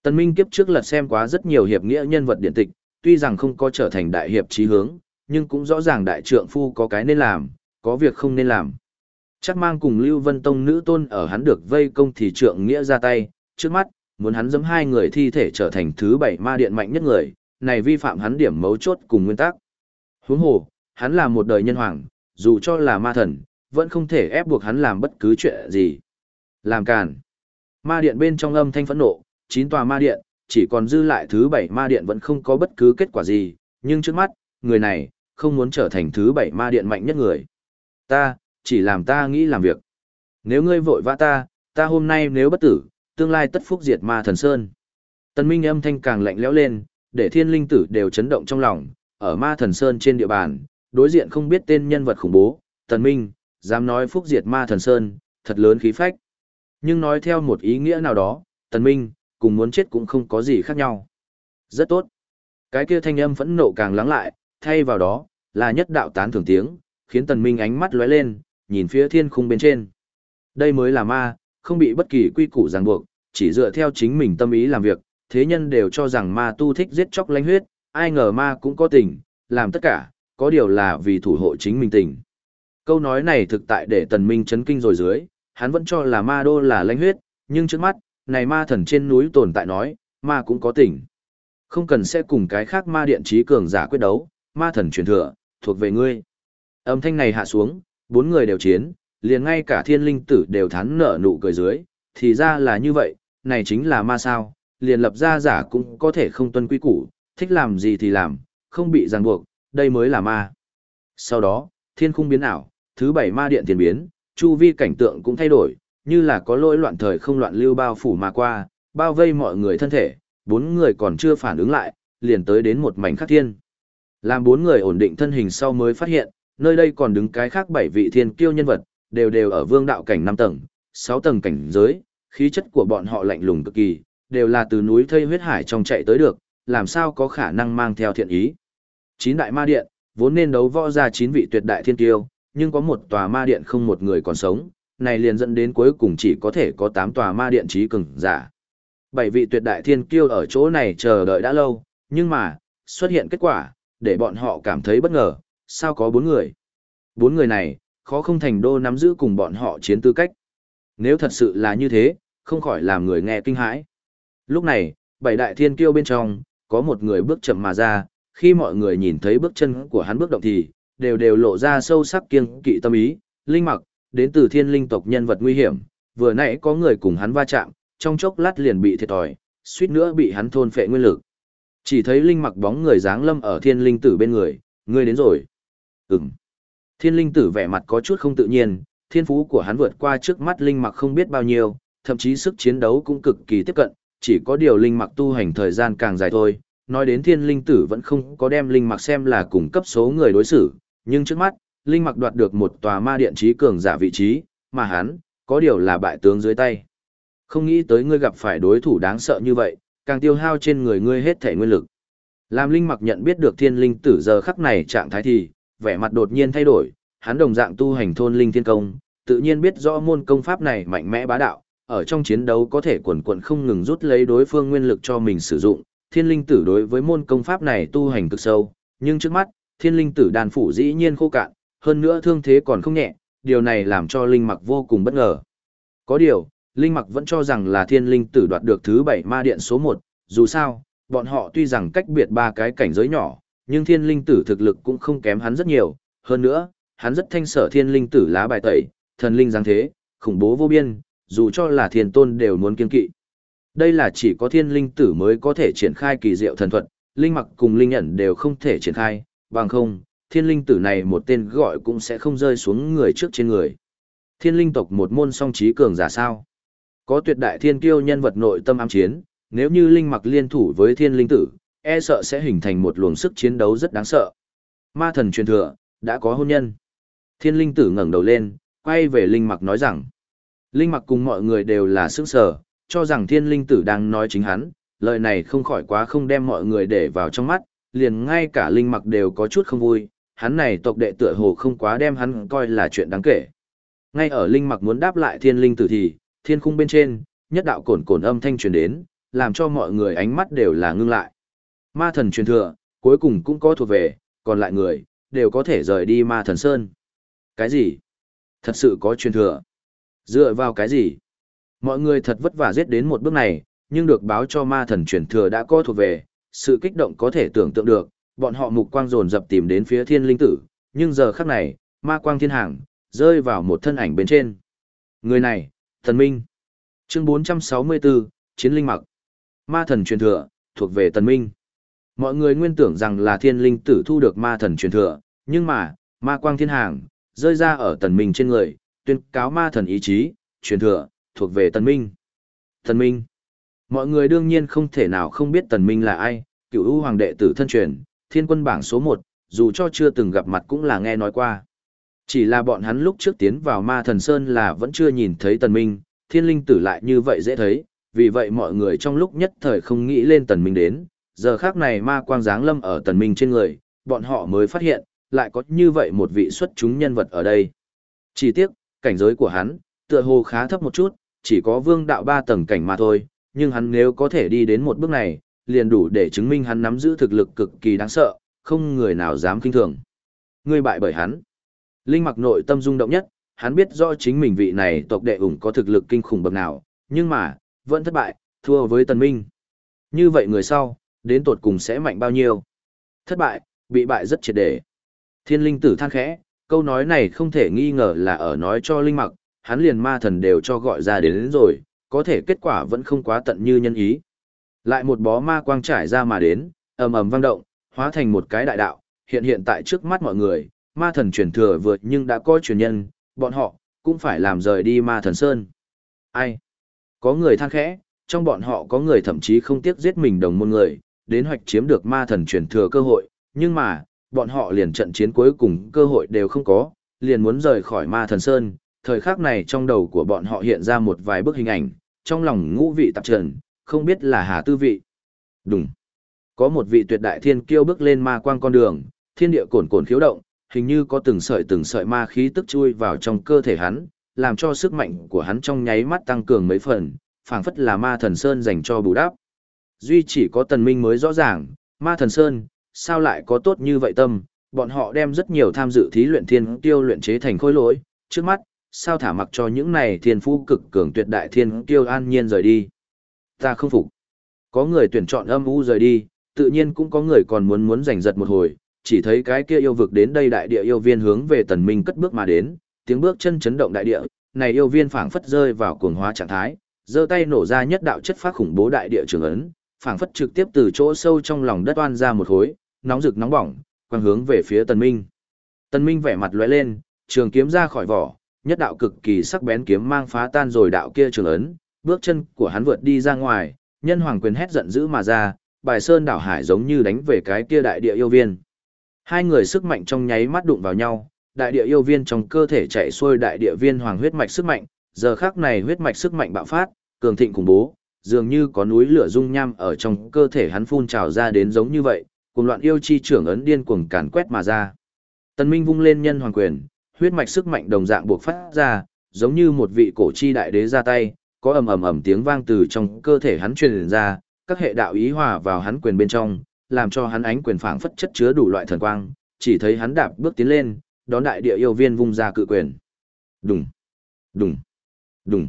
Tần Minh kiếp trước lật xem quá rất nhiều hiệp nghĩa nhân vật điện tịch, tuy rằng không có trở thành đại hiệp chí hướng, nhưng cũng rõ ràng đại trượng phu có cái nên làm, có việc không nên làm. Chắc mang cùng Lưu Vân Tông nữ tôn ở hắn được vây công thì trượng nghĩa ra tay, trước mắt, muốn hắn giẫm hai người thi thể trở thành thứ bảy ma điện mạnh nhất người, này vi phạm hắn điểm mấu chốt cùng nguyên tắc. Huống hồ, hắn là một đời nhân hoàng, dù cho là ma thần, vẫn không thể ép buộc hắn làm bất cứ chuyện gì. Làm càn. Ma điện bên trong âm thanh phẫn nộ, chín tòa ma điện, chỉ còn dư lại thứ bảy ma điện vẫn không có bất cứ kết quả gì, nhưng trước mắt, người này, không muốn trở thành thứ bảy ma điện mạnh nhất người. Ta, chỉ làm ta nghĩ làm việc. Nếu ngươi vội vã ta, ta hôm nay nếu bất tử, tương lai tất phúc diệt ma thần sơn. Tần Minh âm thanh càng lạnh lẽo lên, để thiên linh tử đều chấn động trong lòng, ở ma thần sơn trên địa bàn, đối diện không biết tên nhân vật khủng bố, Tần Minh, dám nói phúc diệt ma thần sơn, thật lớn khí phách. Nhưng nói theo một ý nghĩa nào đó, Tần Minh, cùng muốn chết cũng không có gì khác nhau. Rất tốt. Cái kia thanh âm phẫn nộ càng lắng lại, thay vào đó, là nhất đạo tán thưởng tiếng, khiến Tần Minh ánh mắt lóe lên, nhìn phía thiên khung bên trên. Đây mới là ma, không bị bất kỳ quy củ ràng buộc, chỉ dựa theo chính mình tâm ý làm việc, thế nhân đều cho rằng ma tu thích giết chóc lánh huyết, ai ngờ ma cũng có tình, làm tất cả, có điều là vì thủ hộ chính mình tình. Câu nói này thực tại để tần minh chấn kinh rồi dưới, hắn vẫn cho là ma đô là lánh huyết, nhưng trước mắt, này ma thần trên núi tồn tại nói, ma cũng có tình. Không cần sẽ cùng cái khác ma điện trí cường giả quyết đấu, ma thần truyền thừa, thuộc về ngươi. Âm thanh này hạ xuống, bốn người đều chiến, liền ngay cả thiên linh tử đều thán nở nụ cười dưới, thì ra là như vậy, này chính là ma sao, liền lập ra giả cũng có thể không tuân quy củ, thích làm gì thì làm, không bị ràng buộc, đây mới là ma. Sau đó, thiên khung biến ảo, thứ bảy ma điện tiền biến, chu vi cảnh tượng cũng thay đổi, như là có lỗi loạn thời không loạn lưu bao phủ mà qua, bao vây mọi người thân thể, bốn người còn chưa phản ứng lại, liền tới đến một mảnh khắc thiên. Làm bốn người ổn định thân hình sau mới phát hiện, nơi đây còn đứng cái khác bảy vị thiên kiêu nhân vật, đều đều ở vương đạo cảnh 5 tầng, 6 tầng cảnh giới, khí chất của bọn họ lạnh lùng cực kỳ, đều là từ núi thây huyết hải trong chạy tới được, làm sao có khả năng mang theo thiện ý. Chín đại ma điện, vốn nên đấu võ ra chín vị tuyệt đại thiên kiêu, nhưng có một tòa ma điện không một người còn sống, này liền dẫn đến cuối cùng chỉ có thể có 8 tòa ma điện trí cường giả. Bảy vị tuyệt đại thiên kiêu ở chỗ này chờ đợi đã lâu, nhưng mà, xuất hiện kết quả, để bọn họ cảm thấy bất ngờ, sao có bốn người. Bốn người này, khó không thành đô nắm giữ cùng bọn họ chiến tư cách. Nếu thật sự là như thế, không khỏi làm người nghe kinh hãi. Lúc này, bảy đại thiên kiêu bên trong, có một người bước chậm mà ra, khi mọi người nhìn thấy bước chân của hắn bước động thì, đều đều lộ ra sâu sắc kiêng kỵ tâm ý, linh mặc, đến từ thiên linh tộc nhân vật nguy hiểm, vừa nãy có người cùng hắn va chạm, trong chốc lát liền bị thiệt thòi, suýt nữa bị hắn thôn phệ nguyên lực. Chỉ thấy linh mặc bóng người dáng lâm ở thiên linh tử bên người, ngươi đến rồi. Ừm. Thiên linh tử vẻ mặt có chút không tự nhiên, thiên phú của hắn vượt qua trước mắt linh mặc không biết bao nhiêu, thậm chí sức chiến đấu cũng cực kỳ tiếp cận, chỉ có điều linh mặc tu hành thời gian càng dài thôi. Nói đến thiên linh tử vẫn không có đem linh mặc xem là cùng cấp số người đối xử, nhưng trước mắt, linh mặc đoạt được một tòa ma điện trí cường giả vị trí, mà hắn, có điều là bại tướng dưới tay. Không nghĩ tới ngươi gặp phải đối thủ đáng sợ như vậy, càng tiêu hao trên người ngươi hết thể nguyên lực. Làm linh mặc nhận biết được thiên linh tử giờ khắc này trạng thái thì, vẻ mặt đột nhiên thay đổi, hắn đồng dạng tu hành thôn linh thiên công, tự nhiên biết rõ môn công pháp này mạnh mẽ bá đạo, ở trong chiến đấu có thể quần quần không ngừng rút lấy đối phương nguyên lực cho mình sử dụng. Thiên linh tử đối với môn công pháp này tu hành cực sâu, nhưng trước mắt, thiên linh tử đàn phủ dĩ nhiên khô cạn, hơn nữa thương thế còn không nhẹ, điều này làm cho linh mặc vô cùng bất ngờ. Có điều, linh mặc vẫn cho rằng là thiên linh tử đoạt được thứ bảy ma điện số 1, dù sao, bọn họ tuy rằng cách biệt ba cái cảnh giới nhỏ, nhưng thiên linh tử thực lực cũng không kém hắn rất nhiều, hơn nữa, hắn rất thanh sở thiên linh tử lá bài tẩy, thần linh giáng thế, khủng bố vô biên, dù cho là thiên tôn đều muốn kiên kỵ. Đây là chỉ có thiên linh tử mới có thể triển khai kỳ diệu thần thuật, linh mặc cùng linh ẩn đều không thể triển khai, bằng không, thiên linh tử này một tên gọi cũng sẽ không rơi xuống người trước trên người. Thiên linh tộc một môn song trí cường giả sao. Có tuyệt đại thiên kiêu nhân vật nội tâm ám chiến, nếu như linh mặc liên thủ với thiên linh tử, e sợ sẽ hình thành một luồng sức chiến đấu rất đáng sợ. Ma thần truyền thừa, đã có hôn nhân. Thiên linh tử ngẩng đầu lên, quay về linh mặc nói rằng, linh mặc cùng mọi người đều là sức sở, cho rằng thiên linh tử đang nói chính hắn, lời này không khỏi quá không đem mọi người để vào trong mắt, liền ngay cả linh mặc đều có chút không vui, hắn này tộc đệ tựa hồ không quá đem hắn coi là chuyện đáng kể. Ngay ở linh mặc muốn đáp lại thiên linh tử thì, thiên khung bên trên, nhất đạo cồn cồn âm thanh truyền đến, làm cho mọi người ánh mắt đều là ngưng lại. Ma thần truyền thừa, cuối cùng cũng có thuộc về, còn lại người, đều có thể rời đi ma thần sơn. Cái gì? Thật sự có truyền thừa. Dựa vào cái gì? Mọi người thật vất vả giết đến một bước này, nhưng được báo cho ma thần truyền thừa đã có thuộc về, sự kích động có thể tưởng tượng được, bọn họ mục quang dồn dập tìm đến phía thiên linh tử, nhưng giờ khắc này, ma quang thiên hàng, rơi vào một thân ảnh bên trên. Người này, thần minh, Chương 464, Chiến linh mặc. Ma thần truyền thừa, thuộc về tần minh. Mọi người nguyên tưởng rằng là thiên linh tử thu được ma thần truyền thừa, nhưng mà, ma quang thiên hàng, rơi ra ở tần minh trên người, tuyên cáo ma thần ý chí, truyền thừa, thuộc về tần minh. Tần minh. Mọi người đương nhiên không thể nào không biết tần minh là ai, cựu ưu hoàng đệ tử thân truyền, thiên quân bảng số 1, dù cho chưa từng gặp mặt cũng là nghe nói qua. Chỉ là bọn hắn lúc trước tiến vào ma thần sơn là vẫn chưa nhìn thấy tần minh, thiên linh tử lại như vậy dễ thấy, vì vậy mọi người trong lúc nhất thời không nghĩ lên tần minh đến, giờ khác này ma quang giáng lâm ở tần minh trên người, bọn họ mới phát hiện, lại có như vậy một vị xuất chúng nhân vật ở đây. Chỉ tiếc, cảnh giới của hắn, tựa hồ khá thấp một chút, chỉ có vương đạo ba tầng cảnh mà thôi, nhưng hắn nếu có thể đi đến một bước này, liền đủ để chứng minh hắn nắm giữ thực lực cực kỳ đáng sợ, không người nào dám kinh thường. Người bại bởi hắn. Linh mặc nội tâm rung động nhất, hắn biết rõ chính mình vị này tộc đệ ủng có thực lực kinh khủng bậc nào, nhưng mà, vẫn thất bại, thua với tần minh. Như vậy người sau, đến tột cùng sẽ mạnh bao nhiêu? Thất bại, bị bại rất triệt để. Thiên linh tử than khẽ, câu nói này không thể nghi ngờ là ở nói cho linh mặc, hắn liền ma thần đều cho gọi ra đến, đến rồi, có thể kết quả vẫn không quá tận như nhân ý. Lại một bó ma quang trải ra mà đến, ầm ầm vang động, hóa thành một cái đại đạo, hiện hiện tại trước mắt mọi người, ma thần truyền thừa vượt nhưng đã có truyền nhân, bọn họ cũng phải làm rời đi ma thần sơn. Ai? Có người than khẽ, trong bọn họ có người thậm chí không tiếc giết mình đồng môn người, đến hoạch chiếm được ma thần truyền thừa cơ hội, nhưng mà, bọn họ liền trận chiến cuối cùng cơ hội đều không có, liền muốn rời khỏi ma thần sơn. Thời khắc này trong đầu của bọn họ hiện ra một vài bức hình ảnh, trong lòng ngũ vị tạp trần, không biết là hà tư vị. Đúng. Có một vị tuyệt đại thiên kiêu bước lên ma quang con đường, thiên địa cồn cồn khiếu động, hình như có từng sợi từng sợi ma khí tức chui vào trong cơ thể hắn, làm cho sức mạnh của hắn trong nháy mắt tăng cường mấy phần, phảng phất là ma thần sơn dành cho bù đắp. Duy chỉ có tần minh mới rõ ràng, ma thần sơn, sao lại có tốt như vậy tâm, bọn họ đem rất nhiều tham dự thí luyện thiên tiêu luyện chế thành khối lỗi, trước mắt, sao thả mặc cho những này thiên phú cực cường tuyệt đại thiên tiêu an nhiên rời đi. Ta không phục. Có người tuyển chọn âm u rời đi, tự nhiên cũng có người còn muốn muốn giành giật một hồi, chỉ thấy cái kia yêu vực đến đây đại địa yêu viên hướng về tần minh cất bước mà đến, tiếng bước chân chấn động đại địa, này yêu viên phảng phất rơi vào cuồng hóa trạng thái, giơ tay nổ ra nhất đạo chất phát khủng bố đại địa trường ấn, phảng phất trực tiếp từ chỗ sâu trong lòng đất oan ra một khối, nóng rực nóng bỏng, quang hướng về phía tần minh. Tần minh vẻ mặt lóe lên, trường kiếm ra khỏi vỏ, nhất đạo cực kỳ sắc bén kiếm mang phá tan rồi đạo kia trường ấn, bước chân của hắn vượt đi ra ngoài, nhân hoàng quyền hét giận dữ mà ra, bài sơn đảo hải giống như đánh về cái kia đại địa yêu viên. Hai người sức mạnh trong nháy mắt đụng vào nhau, đại địa yêu viên trong cơ thể chạy xuôi đại địa viên hoàng huyết mạch sức mạnh, giờ khắc này huyết mạch sức mạnh bạo phát, cường thịnh khủng bố, dường như có núi lửa dung nham ở trong cơ thể hắn phun trào ra đến giống như vậy, cùng loạn yêu chi trưởng ấn điên cuồng càn quét mà ra. Tần Minh vung lên nhân hoàng quyền, huyết mạch sức mạnh đồng dạng buộc phát ra, giống như một vị cổ chi đại đế ra tay, có ầm ầm ầm tiếng vang từ trong cơ thể hắn truyền ra, các hệ đạo ý hòa vào hắn quyền bên trong, làm cho hắn ánh quyền phảng phất chất chứa đủ loại thần quang, chỉ thấy hắn đạp bước tiến lên, đón đại địa yêu viên vung ra cự quyền. Đùng, đùng, đùng.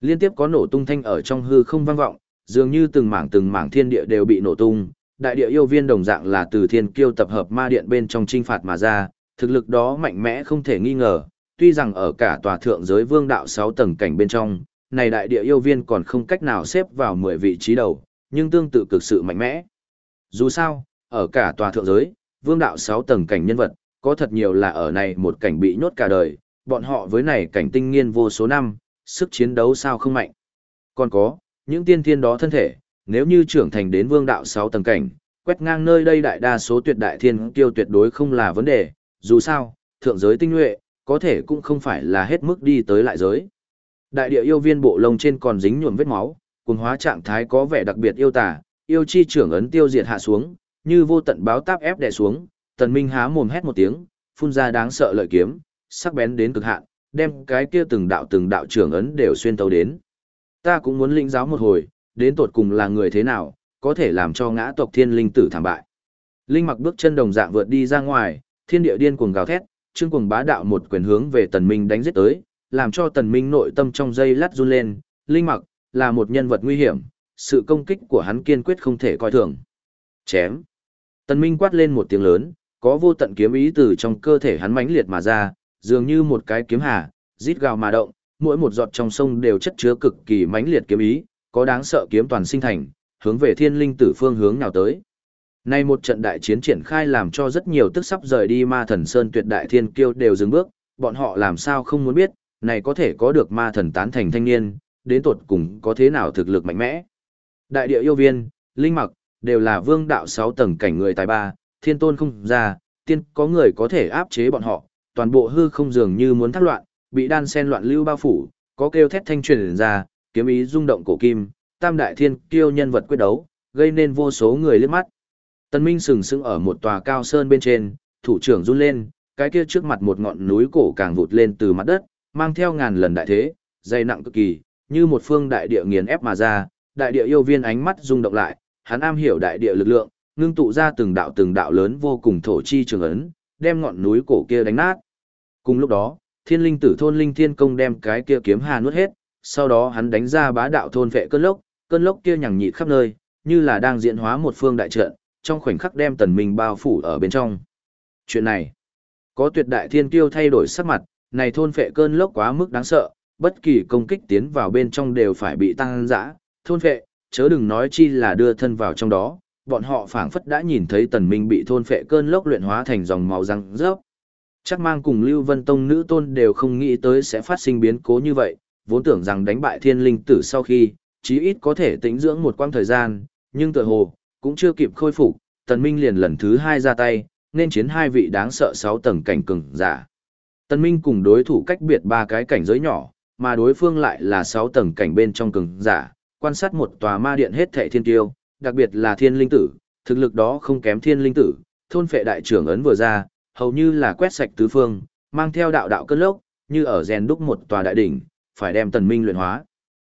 Liên tiếp có nổ tung thanh ở trong hư không vang vọng, dường như từng mảng từng mảng thiên địa đều bị nổ tung. Đại địa yêu viên đồng dạng là từ thiên kiêu tập hợp ma điện bên trong trinh phạt mà ra, thực lực đó mạnh mẽ không thể nghi ngờ, tuy rằng ở cả tòa thượng giới vương đạo 6 tầng cảnh bên trong, này đại địa yêu viên còn không cách nào xếp vào 10 vị trí đầu, nhưng tương tự cực sự mạnh mẽ. Dù sao, ở cả tòa thượng giới, vương đạo 6 tầng cảnh nhân vật, có thật nhiều là ở này một cảnh bị nhốt cả đời, bọn họ với này cảnh tinh nghiên vô số năm, sức chiến đấu sao không mạnh. Còn có, những tiên thiên đó thân thể, nếu như trưởng thành đến vương đạo 6 tầng cảnh, quét ngang nơi đây đại đa số tuyệt đại thiên tiêu tuyệt đối không là vấn đề, dù sao, thượng giới tinh nhuệ, có thể cũng không phải là hết mức đi tới lại giới. Đại địa yêu viên bộ lông trên còn dính nhuộm vết máu, cùng hóa trạng thái có vẻ đặc biệt yêu tả, yêu chi trưởng ấn tiêu diệt hạ xuống, như vô tận báo táp ép đè xuống, tần minh há mồm hét một tiếng, phun ra đáng sợ lợi kiếm, sắc bén đến cực hạn, đem cái kia từng đạo từng đạo trưởng ấn đều xuyên tấu đến. Ta cũng muốn lĩnh giáo một hồi, đến tột cùng là người thế nào, có thể làm cho ngã tộc thiên linh tử thảm bại. Linh mặc bước chân đồng dạng vượt đi ra ngoài, thiên địa điên cuồng gào thét, trương cuồng bá đạo một quyền hướng về tần minh đánh giết tới, làm cho tần minh nội tâm trong dây lát run lên, linh mặc, là một nhân vật nguy hiểm, sự công kích của hắn kiên quyết không thể coi thường. Chém. Tần minh quát lên một tiếng lớn, có vô tận kiếm ý từ trong cơ thể hắn mãnh liệt mà ra, dường như một cái kiếm hà, rít gào mà động, mỗi một giọt trong sông đều chất chứa cực kỳ mãnh liệt kiếm ý, có đáng sợ kiếm toàn sinh thành, hướng về thiên linh tử phương hướng nào tới. Nay một trận đại chiến triển khai làm cho rất nhiều tức sắp rời đi ma thần sơn tuyệt đại thiên kiêu đều dừng bước, bọn họ làm sao không muốn biết, này có thể có được ma thần tán thành thanh niên, đến tột cùng có thế nào thực lực mạnh mẽ. Đại địa yêu viên, linh mặc, đều là vương đạo 6 tầng cảnh người tài ba, thiên tôn không ra, tiên có người có thể áp chế bọn họ, toàn bộ hư không dường như muốn thác loạn, bị đan sen loạn lưu bao phủ, có kêu thét thanh truyền ra, kiếm ý rung động cổ kim, tam đại thiên kiêu nhân vật quyết đấu, gây nên vô số người liếc mắt. Tân Minh sừng sững ở một tòa cao sơn bên trên, thủ trưởng run lên, cái kia trước mặt một ngọn núi cổ càng vụt lên từ mặt đất, mang theo ngàn lần đại thế, dày nặng cực kỳ, như một phương đại địa nghiền ép mà ra, đại địa yêu viên ánh mắt rung động lại, hắn am hiểu đại địa lực lượng, ngưng tụ ra từng đạo từng đạo lớn vô cùng thổ chi trường ấn, đem ngọn núi cổ kia đánh nát. Cùng lúc đó, Thiên Linh Tử thôn Linh Thiên Công đem cái kia kiếm hà nuốt hết, sau đó hắn đánh ra bá đạo thôn vệ cơn lốc, cơn lốc kia nhằng nhịt khắp nơi, như là đang diễn hóa một phương đại trận, trong khoảnh khắc đem tần minh bao phủ ở bên trong. Chuyện này, có tuyệt đại thiên kiêu thay đổi sắc mặt, này thôn phệ cơn lốc quá mức đáng sợ, bất kỳ công kích tiến vào bên trong đều phải bị tăng dã, thôn phệ, chớ đừng nói chi là đưa thân vào trong đó, bọn họ phảng phất đã nhìn thấy tần minh bị thôn phệ cơn lốc luyện hóa thành dòng màu răng rớp. Chắc mang cùng Lưu Vân Tông nữ tôn đều không nghĩ tới sẽ phát sinh biến cố như vậy, vốn tưởng rằng đánh bại thiên linh tử sau khi, chí ít có thể tĩnh dưỡng một quãng thời gian, nhưng tự hồ, cũng chưa kịp khôi phục, tần minh liền lần thứ hai ra tay, nên chiến hai vị đáng sợ sáu tầng cảnh cường giả. Tần minh cùng đối thủ cách biệt ba cái cảnh giới nhỏ, mà đối phương lại là sáu tầng cảnh bên trong cường giả, quan sát một tòa ma điện hết thảy thiên tiêu, đặc biệt là thiên linh tử, thực lực đó không kém thiên linh tử, thôn phệ đại trưởng ấn vừa ra, hầu như là quét sạch tứ phương, mang theo đạo đạo cơn lốc, như ở rèn đúc một tòa đại đỉnh, phải đem tần minh luyện hóa.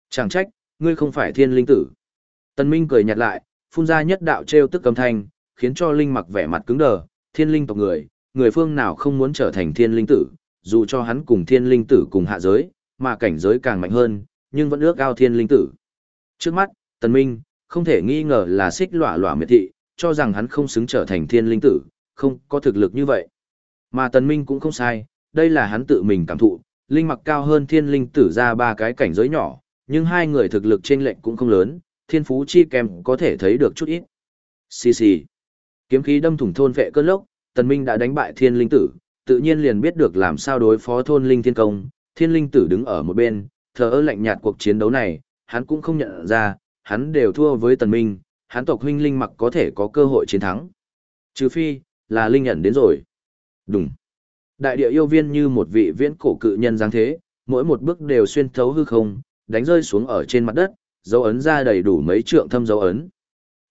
Chẳng trách, ngươi không phải thiên linh tử. Tần minh cười nhạt lại, phun ra nhất đạo treo tức cầm thanh, khiến cho linh mặc vẻ mặt cứng đờ, thiên linh tộc người, người phương nào không muốn trở thành thiên linh tử, dù cho hắn cùng thiên linh tử cùng hạ giới, mà cảnh giới càng mạnh hơn, nhưng vẫn ước ao thiên linh tử. Trước mắt, tần minh, không thể nghi ngờ là xích lỏa lỏa miệt thị, cho rằng hắn không xứng trở thành thiên linh tử, không có thực lực như vậy. Mà tần minh cũng không sai, đây là hắn tự mình cảm thụ, linh mặc cao hơn thiên linh tử ra ba cái cảnh giới nhỏ, nhưng hai người thực lực trên lệnh cũng không lớn, thiên phú chi kèm có thể thấy được chút ít. Xì xì. Kiếm khí đâm thủng thôn vệ cơn lốc, tần minh đã đánh bại thiên linh tử, tự nhiên liền biết được làm sao đối phó thôn linh thiên công, thiên linh tử đứng ở một bên, thờ ơ lạnh nhạt cuộc chiến đấu này, hắn cũng không nhận ra, hắn đều thua với tần minh, hắn tộc huynh linh mặc có thể có cơ hội chiến thắng. Trừ phi, là linh nhận đến rồi. Đúng. Đại địa yêu viên như một vị viễn cổ cự nhân dáng thế, mỗi một bước đều xuyên thấu hư không, đánh rơi xuống ở trên mặt đất, dấu ấn ra đầy đủ mấy trượng thâm dấu ấn.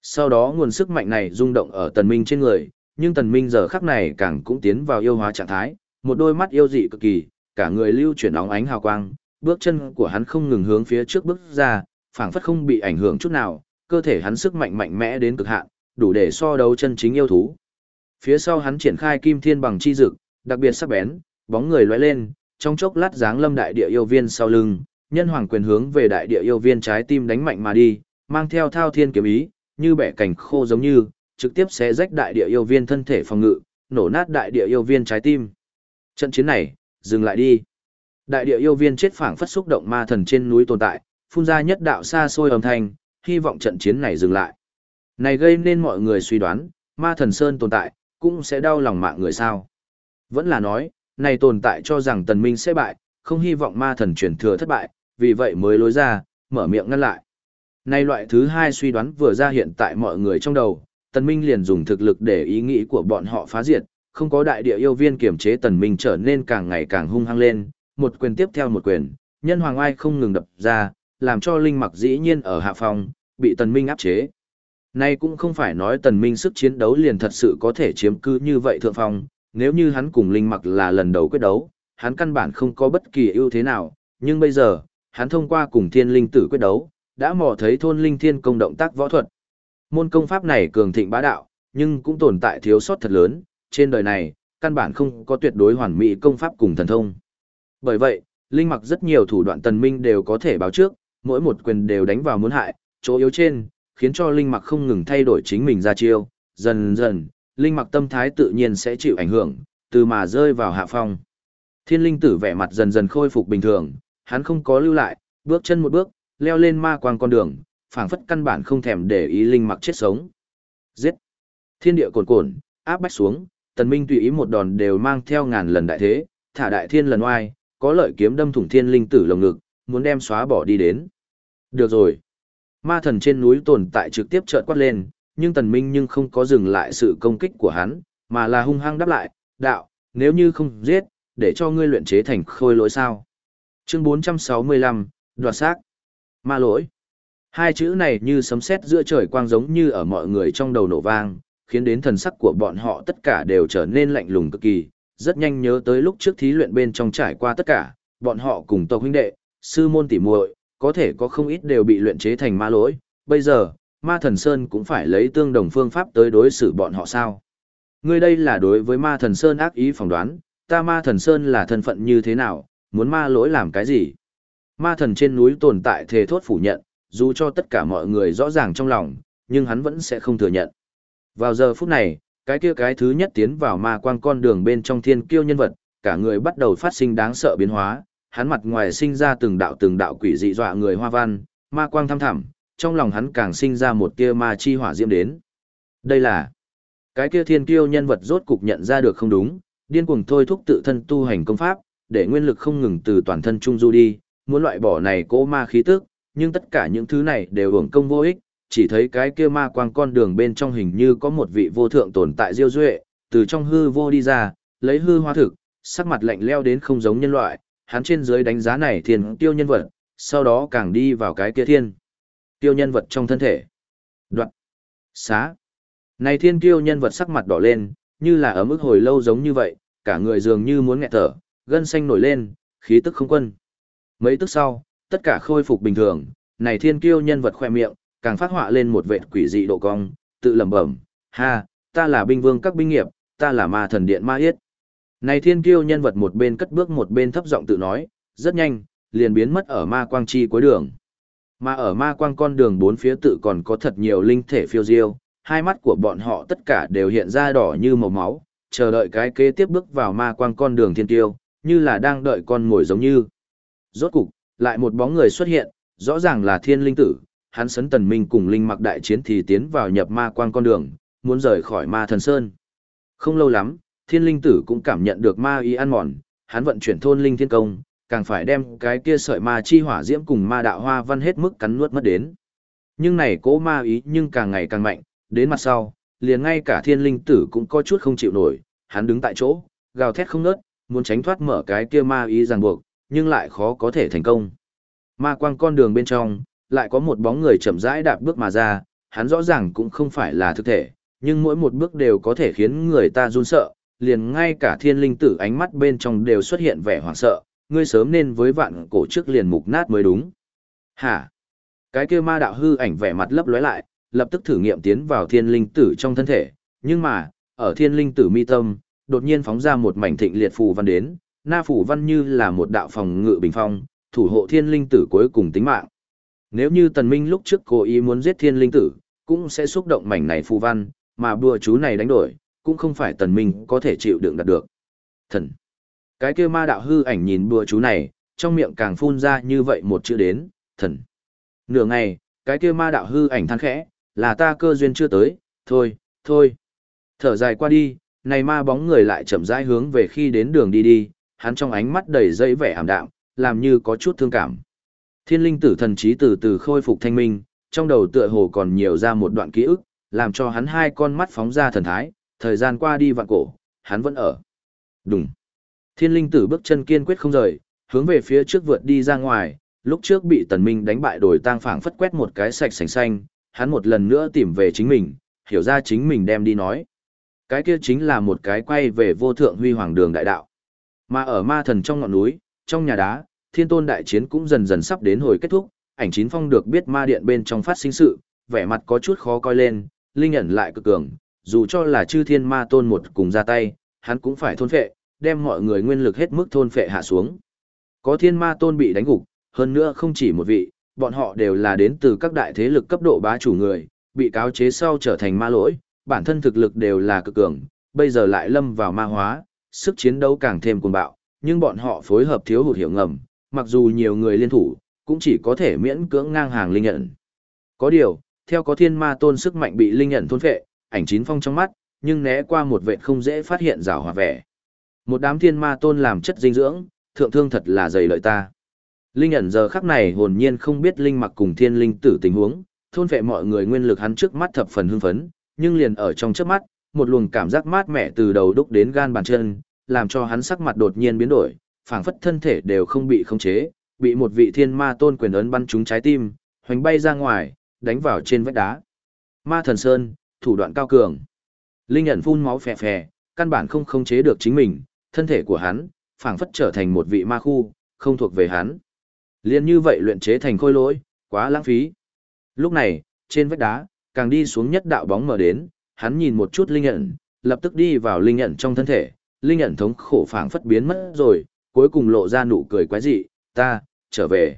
Sau đó nguồn sức mạnh này rung động ở tần minh trên người, nhưng tần minh giờ khắc này càng cũng tiến vào yêu hóa trạng thái, một đôi mắt yêu dị cực kỳ, cả người lưu chuyển óng ánh hào quang, bước chân của hắn không ngừng hướng phía trước bước ra, phảng phất không bị ảnh hưởng chút nào, cơ thể hắn sức mạnh mạnh mẽ đến cực hạn, đủ để so đấu chân chính yêu thú. Phía sau hắn triển khai kim thiên bằng chi dực, đặc biệt sắc bén, bóng người lóe lên, trong chốc lát dáng lâm đại địa yêu viên sau lưng, nhân hoàng quyền hướng về đại địa yêu viên trái tim đánh mạnh mà đi, mang theo thao thiên kiếm ý, như bẻ cảnh khô giống như, trực tiếp xé rách đại địa yêu viên thân thể phòng ngự, nổ nát đại địa yêu viên trái tim. Trận chiến này, dừng lại đi. Đại địa yêu viên chết phảng phất xúc động ma thần trên núi tồn tại, phun ra nhất đạo xa xôi âm thanh, hy vọng trận chiến này dừng lại. Này gây nên mọi người suy đoán, ma thần sơn tồn tại, cũng sẽ đau lòng mạng người sao. Vẫn là nói, này tồn tại cho rằng tần minh sẽ bại, không hy vọng ma thần truyền thừa thất bại, vì vậy mới lối ra, mở miệng ngăn lại. này loại thứ hai suy đoán vừa ra hiện tại mọi người trong đầu, tần minh liền dùng thực lực để ý nghĩ của bọn họ phá diệt, không có đại địa yêu viên kiểm chế tần minh trở nên càng ngày càng hung hăng lên, một quyền tiếp theo một quyền, nhân hoàng ai không ngừng đập ra, làm cho linh mặc dĩ nhiên ở hạ phòng, bị tần minh áp chế. Nay cũng không phải nói tần minh sức chiến đấu liền thật sự có thể chiếm cứ như vậy thượng phong, nếu như hắn cùng linh mặc là lần đầu quyết đấu, hắn căn bản không có bất kỳ ưu thế nào, nhưng bây giờ, hắn thông qua cùng thiên linh tử quyết đấu, đã mò thấy thôn linh thiên công động tác võ thuật. Môn công pháp này cường thịnh bá đạo, nhưng cũng tồn tại thiếu sót thật lớn, trên đời này, căn bản không có tuyệt đối hoàn mỹ công pháp cùng thần thông. Bởi vậy, linh mặc rất nhiều thủ đoạn tần minh đều có thể báo trước, mỗi một quyền đều đánh vào muốn hại, chỗ yếu trên, khiến cho linh mặc không ngừng thay đổi chính mình ra chiêu, dần dần, linh mặc tâm thái tự nhiên sẽ chịu ảnh hưởng, từ mà rơi vào hạ phong. Thiên linh tử vẻ mặt dần dần khôi phục bình thường, Hắn không có lưu lại, bước chân một bước, leo lên ma quang con đường, phảng phất căn bản không thèm để ý linh mặc chết sống. Giết! Thiên địa cồn cồn, áp bách xuống, tần minh tùy ý một đòn đều mang theo ngàn lần đại thế, thả đại thiên lần oai, có lợi kiếm đâm thủng thiên linh tử lồng ngực, muốn đem xóa bỏ đi đến. Được rồi. Ma thần trên núi tồn tại trực tiếp trợn quát lên, nhưng tần minh nhưng không có dừng lại sự công kích của hắn, mà là hung hăng đáp lại, đạo, nếu như không giết, để cho ngươi luyện chế thành khôi lỗi sao. Chương 465, đoạt xác. Ma lỗi. Hai chữ này như sấm sét giữa trời quang giống như ở mọi người trong đầu nổ vang, khiến đến thần sắc của bọn họ tất cả đều trở nên lạnh lùng cực kỳ, rất nhanh nhớ tới lúc trước thí luyện bên trong trải qua tất cả, bọn họ cùng tộc huynh đệ, sư môn tỉ muội, có thể có không ít đều bị luyện chế thành ma lỗi, bây giờ, ma thần Sơn cũng phải lấy tương đồng phương pháp tới đối xử bọn họ sao. Ngươi đây là đối với ma thần Sơn ác ý phỏng đoán, ta ma thần Sơn là thân phận như thế nào, muốn ma lỗi làm cái gì. Ma thần trên núi tồn tại thề thốt phủ nhận, dù cho tất cả mọi người rõ ràng trong lòng, nhưng hắn vẫn sẽ không thừa nhận. Vào giờ phút này, cái kia cái thứ nhất tiến vào ma quang con đường bên trong thiên kiêu nhân vật, cả người bắt đầu phát sinh đáng sợ biến hóa, hắn mặt ngoài sinh ra từng đạo từng đạo quỷ dị dọa người hoa văn, ma quang thăm thẳm, trong lòng hắn càng sinh ra một tia ma chi hỏa diễm đến. Đây là cái kia thiên kiêu nhân vật rốt cục nhận ra được không đúng, điên cuồng thôi thúc tự thân tu hành công pháp, để nguyên lực không ngừng từ toàn thân trung du đi, muốn loại bỏ này cỗ ma khí tức, nhưng tất cả những thứ này đều hưởng công vô ích, chỉ thấy cái kia ma quang con đường bên trong hình như có một vị vô thượng tồn tại diêu duệ, từ trong hư vô đi ra, lấy hư hoa thực, sắc mặt lạnh leo đến không giống nhân loại, hắn trên dưới đánh giá này thiên tiêu nhân vật, sau đó càng đi vào cái kia thiên. Tiêu nhân vật trong thân thể. Đoạn. Xá. Này thiên tiêu nhân vật sắc mặt đỏ lên, như là ở mức hồi lâu giống như vậy, cả người dường như muốn nghẹt thở, gân xanh nổi lên, khí tức không quân. Mấy tức sau, tất cả khôi phục bình thường, này thiên kiêu nhân vật khoe miệng, càng phát họa lên một vệt quỷ dị độ cong, tự lẩm bẩm, ha, ta là binh vương các binh nghiệp, ta là ma thần điện ma yết. Này thiên kiêu nhân vật một bên cất bước một bên thấp giọng tự nói, rất nhanh, liền biến mất ở ma quang chi cuối đường. Mà ở ma quang con đường bốn phía tự còn có thật nhiều linh thể phiêu diêu, hai mắt của bọn họ tất cả đều hiện ra đỏ như màu máu, chờ đợi cái kế tiếp bước vào ma quang con đường thiên tiêu, như là đang đợi con mồi giống như. Rốt cục, lại một bóng người xuất hiện, rõ ràng là thiên linh tử, hắn sấn tần minh cùng linh mặc đại chiến thì tiến vào nhập ma quang con đường, muốn rời khỏi ma thần sơn. Không lâu lắm, thiên linh tử cũng cảm nhận được ma ý ăn mòn, hắn vận chuyển thôn linh thiên công, càng phải đem cái kia sợi ma chi hỏa diễm cùng ma đạo hoa văn hết mức cắn nuốt mất đến. Nhưng này cố ma ý nhưng càng ngày càng mạnh, đến mặt sau, liền ngay cả thiên linh tử cũng có chút không chịu nổi, hắn đứng tại chỗ, gào thét không ngớt, muốn tránh thoát mở cái kia ma ý ràng buộc, nhưng lại khó có thể thành công. Ma quang con đường bên trong, lại có một bóng người chậm rãi đạp bước mà ra, hắn rõ ràng cũng không phải là thực thể, nhưng mỗi một bước đều có thể khiến người ta run sợ, liền ngay cả thiên linh tử ánh mắt bên trong đều xuất hiện vẻ hoảng sợ, ngươi sớm nên với vạn cổ trước liền mục nát mới đúng. Hả? Cái kia ma đạo hư ảnh vẻ mặt lấp lóe lại, lập tức thử nghiệm tiến vào thiên linh tử trong thân thể, nhưng mà, ở thiên linh tử mi tâm, đột nhiên phóng ra một mảnh thịnh liệt phù văn đến, na Phủ văn như là một đạo phòng ngự bình phong, thủ hộ thiên linh tử cuối cùng tính mạng. Nếu như tần minh lúc trước cố ý muốn giết thiên linh tử, cũng sẽ xúc động mảnh này phù văn, mà bùa chú này đánh đổi, cũng không phải tần minh có thể chịu đựng đạt được. Thần. Cái kia ma đạo hư ảnh nhìn bùa chú này, trong miệng càng phun ra như vậy một chữ đến, thần. Nửa ngày, cái kia ma đạo hư ảnh than khẽ, là ta cơ duyên chưa tới, thôi, thôi. Thở dài qua đi, này ma bóng người lại chậm rãi hướng về khi đến đường đi đi, hắn trong ánh mắt đầy dây vẻ ảm đạm, làm như có chút thương cảm. Thiên linh tử thần trí từ từ khôi phục thanh minh, trong đầu tựa hồ còn nhiều ra một đoạn ký ức, làm cho hắn hai con mắt phóng ra thần thái, thời gian qua đi vạn cổ, hắn vẫn ở. Đúng. Thiên linh tử bước chân kiên quyết không rời, hướng về phía trước vượt đi ra ngoài, lúc trước bị tần minh đánh bại đổi tang phảng phất quét một cái sạch sành xanh, hắn một lần nữa tìm về chính mình, hiểu ra chính mình đem đi nói. Cái kia chính là một cái quay về vô thượng huy hoàng đường đại đạo. Mà ở ma thần trong ngọn núi, trong nhà đá, thiên tôn đại chiến cũng dần dần sắp đến hồi kết thúc, ảnh chín phong được biết ma điện bên trong phát sinh sự, vẻ mặt có chút khó coi lên, linh ẩn lại cực cường, dù cho là chư thiên ma tôn một cùng ra tay, hắn cũng phải thôn phệ, đem mọi người nguyên lực hết mức thôn phệ hạ xuống. Có thiên ma tôn bị đánh gục, hơn nữa không chỉ một vị, bọn họ đều là đến từ các đại thế lực cấp độ bá chủ người, bị cáo chế sau trở thành ma lỗi, bản thân thực lực đều là cực cường, bây giờ lại lâm vào ma hóa, sức chiến đấu càng thêm cuồng bạo, nhưng bọn họ phối hợp thiếu hụt hiểu ngầm, mặc dù nhiều người liên thủ, cũng chỉ có thể miễn cưỡng ngang hàng linh nhận. Có điều, theo có thiên ma tôn sức mạnh bị linh nhận thôn phệ, ảnh chín phong trong mắt, nhưng né qua một vệ không dễ phát hiện rào hòa vẻ. Một đám thiên ma tôn làm chất dinh dưỡng, thượng thương thật là dày lợi ta. Linh ẩn giờ khắc này hồn nhiên không biết linh mặc cùng thiên linh tử tình huống, thôn phệ mọi người nguyên lực hắn trước mắt thập phần hưng phấn, nhưng liền ở trong trước mắt, một luồng cảm giác mát mẻ từ đầu đúc đến gan bàn chân, làm cho hắn sắc mặt đột nhiên biến đổi, phảng phất thân thể đều không bị khống chế, bị một vị thiên ma tôn quyền ấn bắn trúng trái tim, hoành bay ra ngoài, đánh vào trên vách đá. Ma thần sơn, thủ đoạn cao cường. Linh ẩn phun máu phè phè, căn bản không khống chế được chính mình, thân thể của hắn, phảng phất trở thành một vị ma khu, không thuộc về hắn. Liên như vậy luyện chế thành khôi lỗi, quá lãng phí. Lúc này, trên vách đá, càng đi xuống nhất đạo bóng mở đến, hắn nhìn một chút linh nhận, lập tức đi vào linh nhận trong thân thể, linh nhận thống khổ phảng phất biến mất rồi, cuối cùng lộ ra nụ cười quái dị, ta, trở về.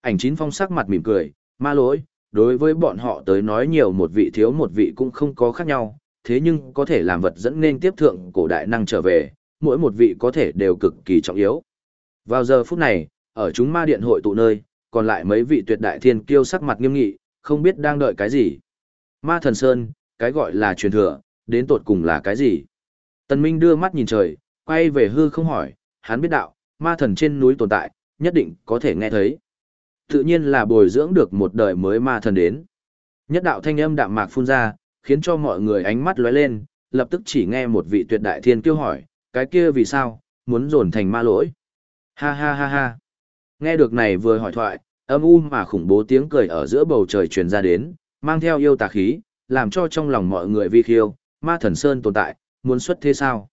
Ảnh chín phong sắc mặt mỉm cười, ma lỗi, đối với bọn họ tới nói nhiều một vị thiếu một vị cũng không có khác nhau, thế nhưng có thể làm vật dẫn nên tiếp thượng cổ đại năng trở về, mỗi một vị có thể đều cực kỳ trọng yếu. Vào giờ phút này, ở chúng ma điện hội tụ nơi, còn lại mấy vị tuyệt đại thiên kiêu sắc mặt nghiêm nghị, không biết đang đợi cái gì. Ma thần sơn, cái gọi là truyền thừa, đến tột cùng là cái gì? Tần Minh đưa mắt nhìn trời, quay về hư không hỏi, hắn biết đạo, ma thần trên núi tồn tại, nhất định có thể nghe thấy. Tự nhiên là bồi dưỡng được một đời mới ma thần đến. Nhất đạo thanh âm đạm mạc phun ra, khiến cho mọi người ánh mắt lóe lên, lập tức chỉ nghe một vị tuyệt đại thiên kêu hỏi, cái kia vì sao, muốn dồn thành ma lỗi. Ha ha ha ha. Nghe được này vừa hỏi thoại, âm u mà khủng bố tiếng cười ở giữa bầu trời truyền ra đến, mang theo yêu tà khí, làm cho trong lòng mọi người vi khiêu, ma thần sơn tồn tại, muốn xuất thế sao?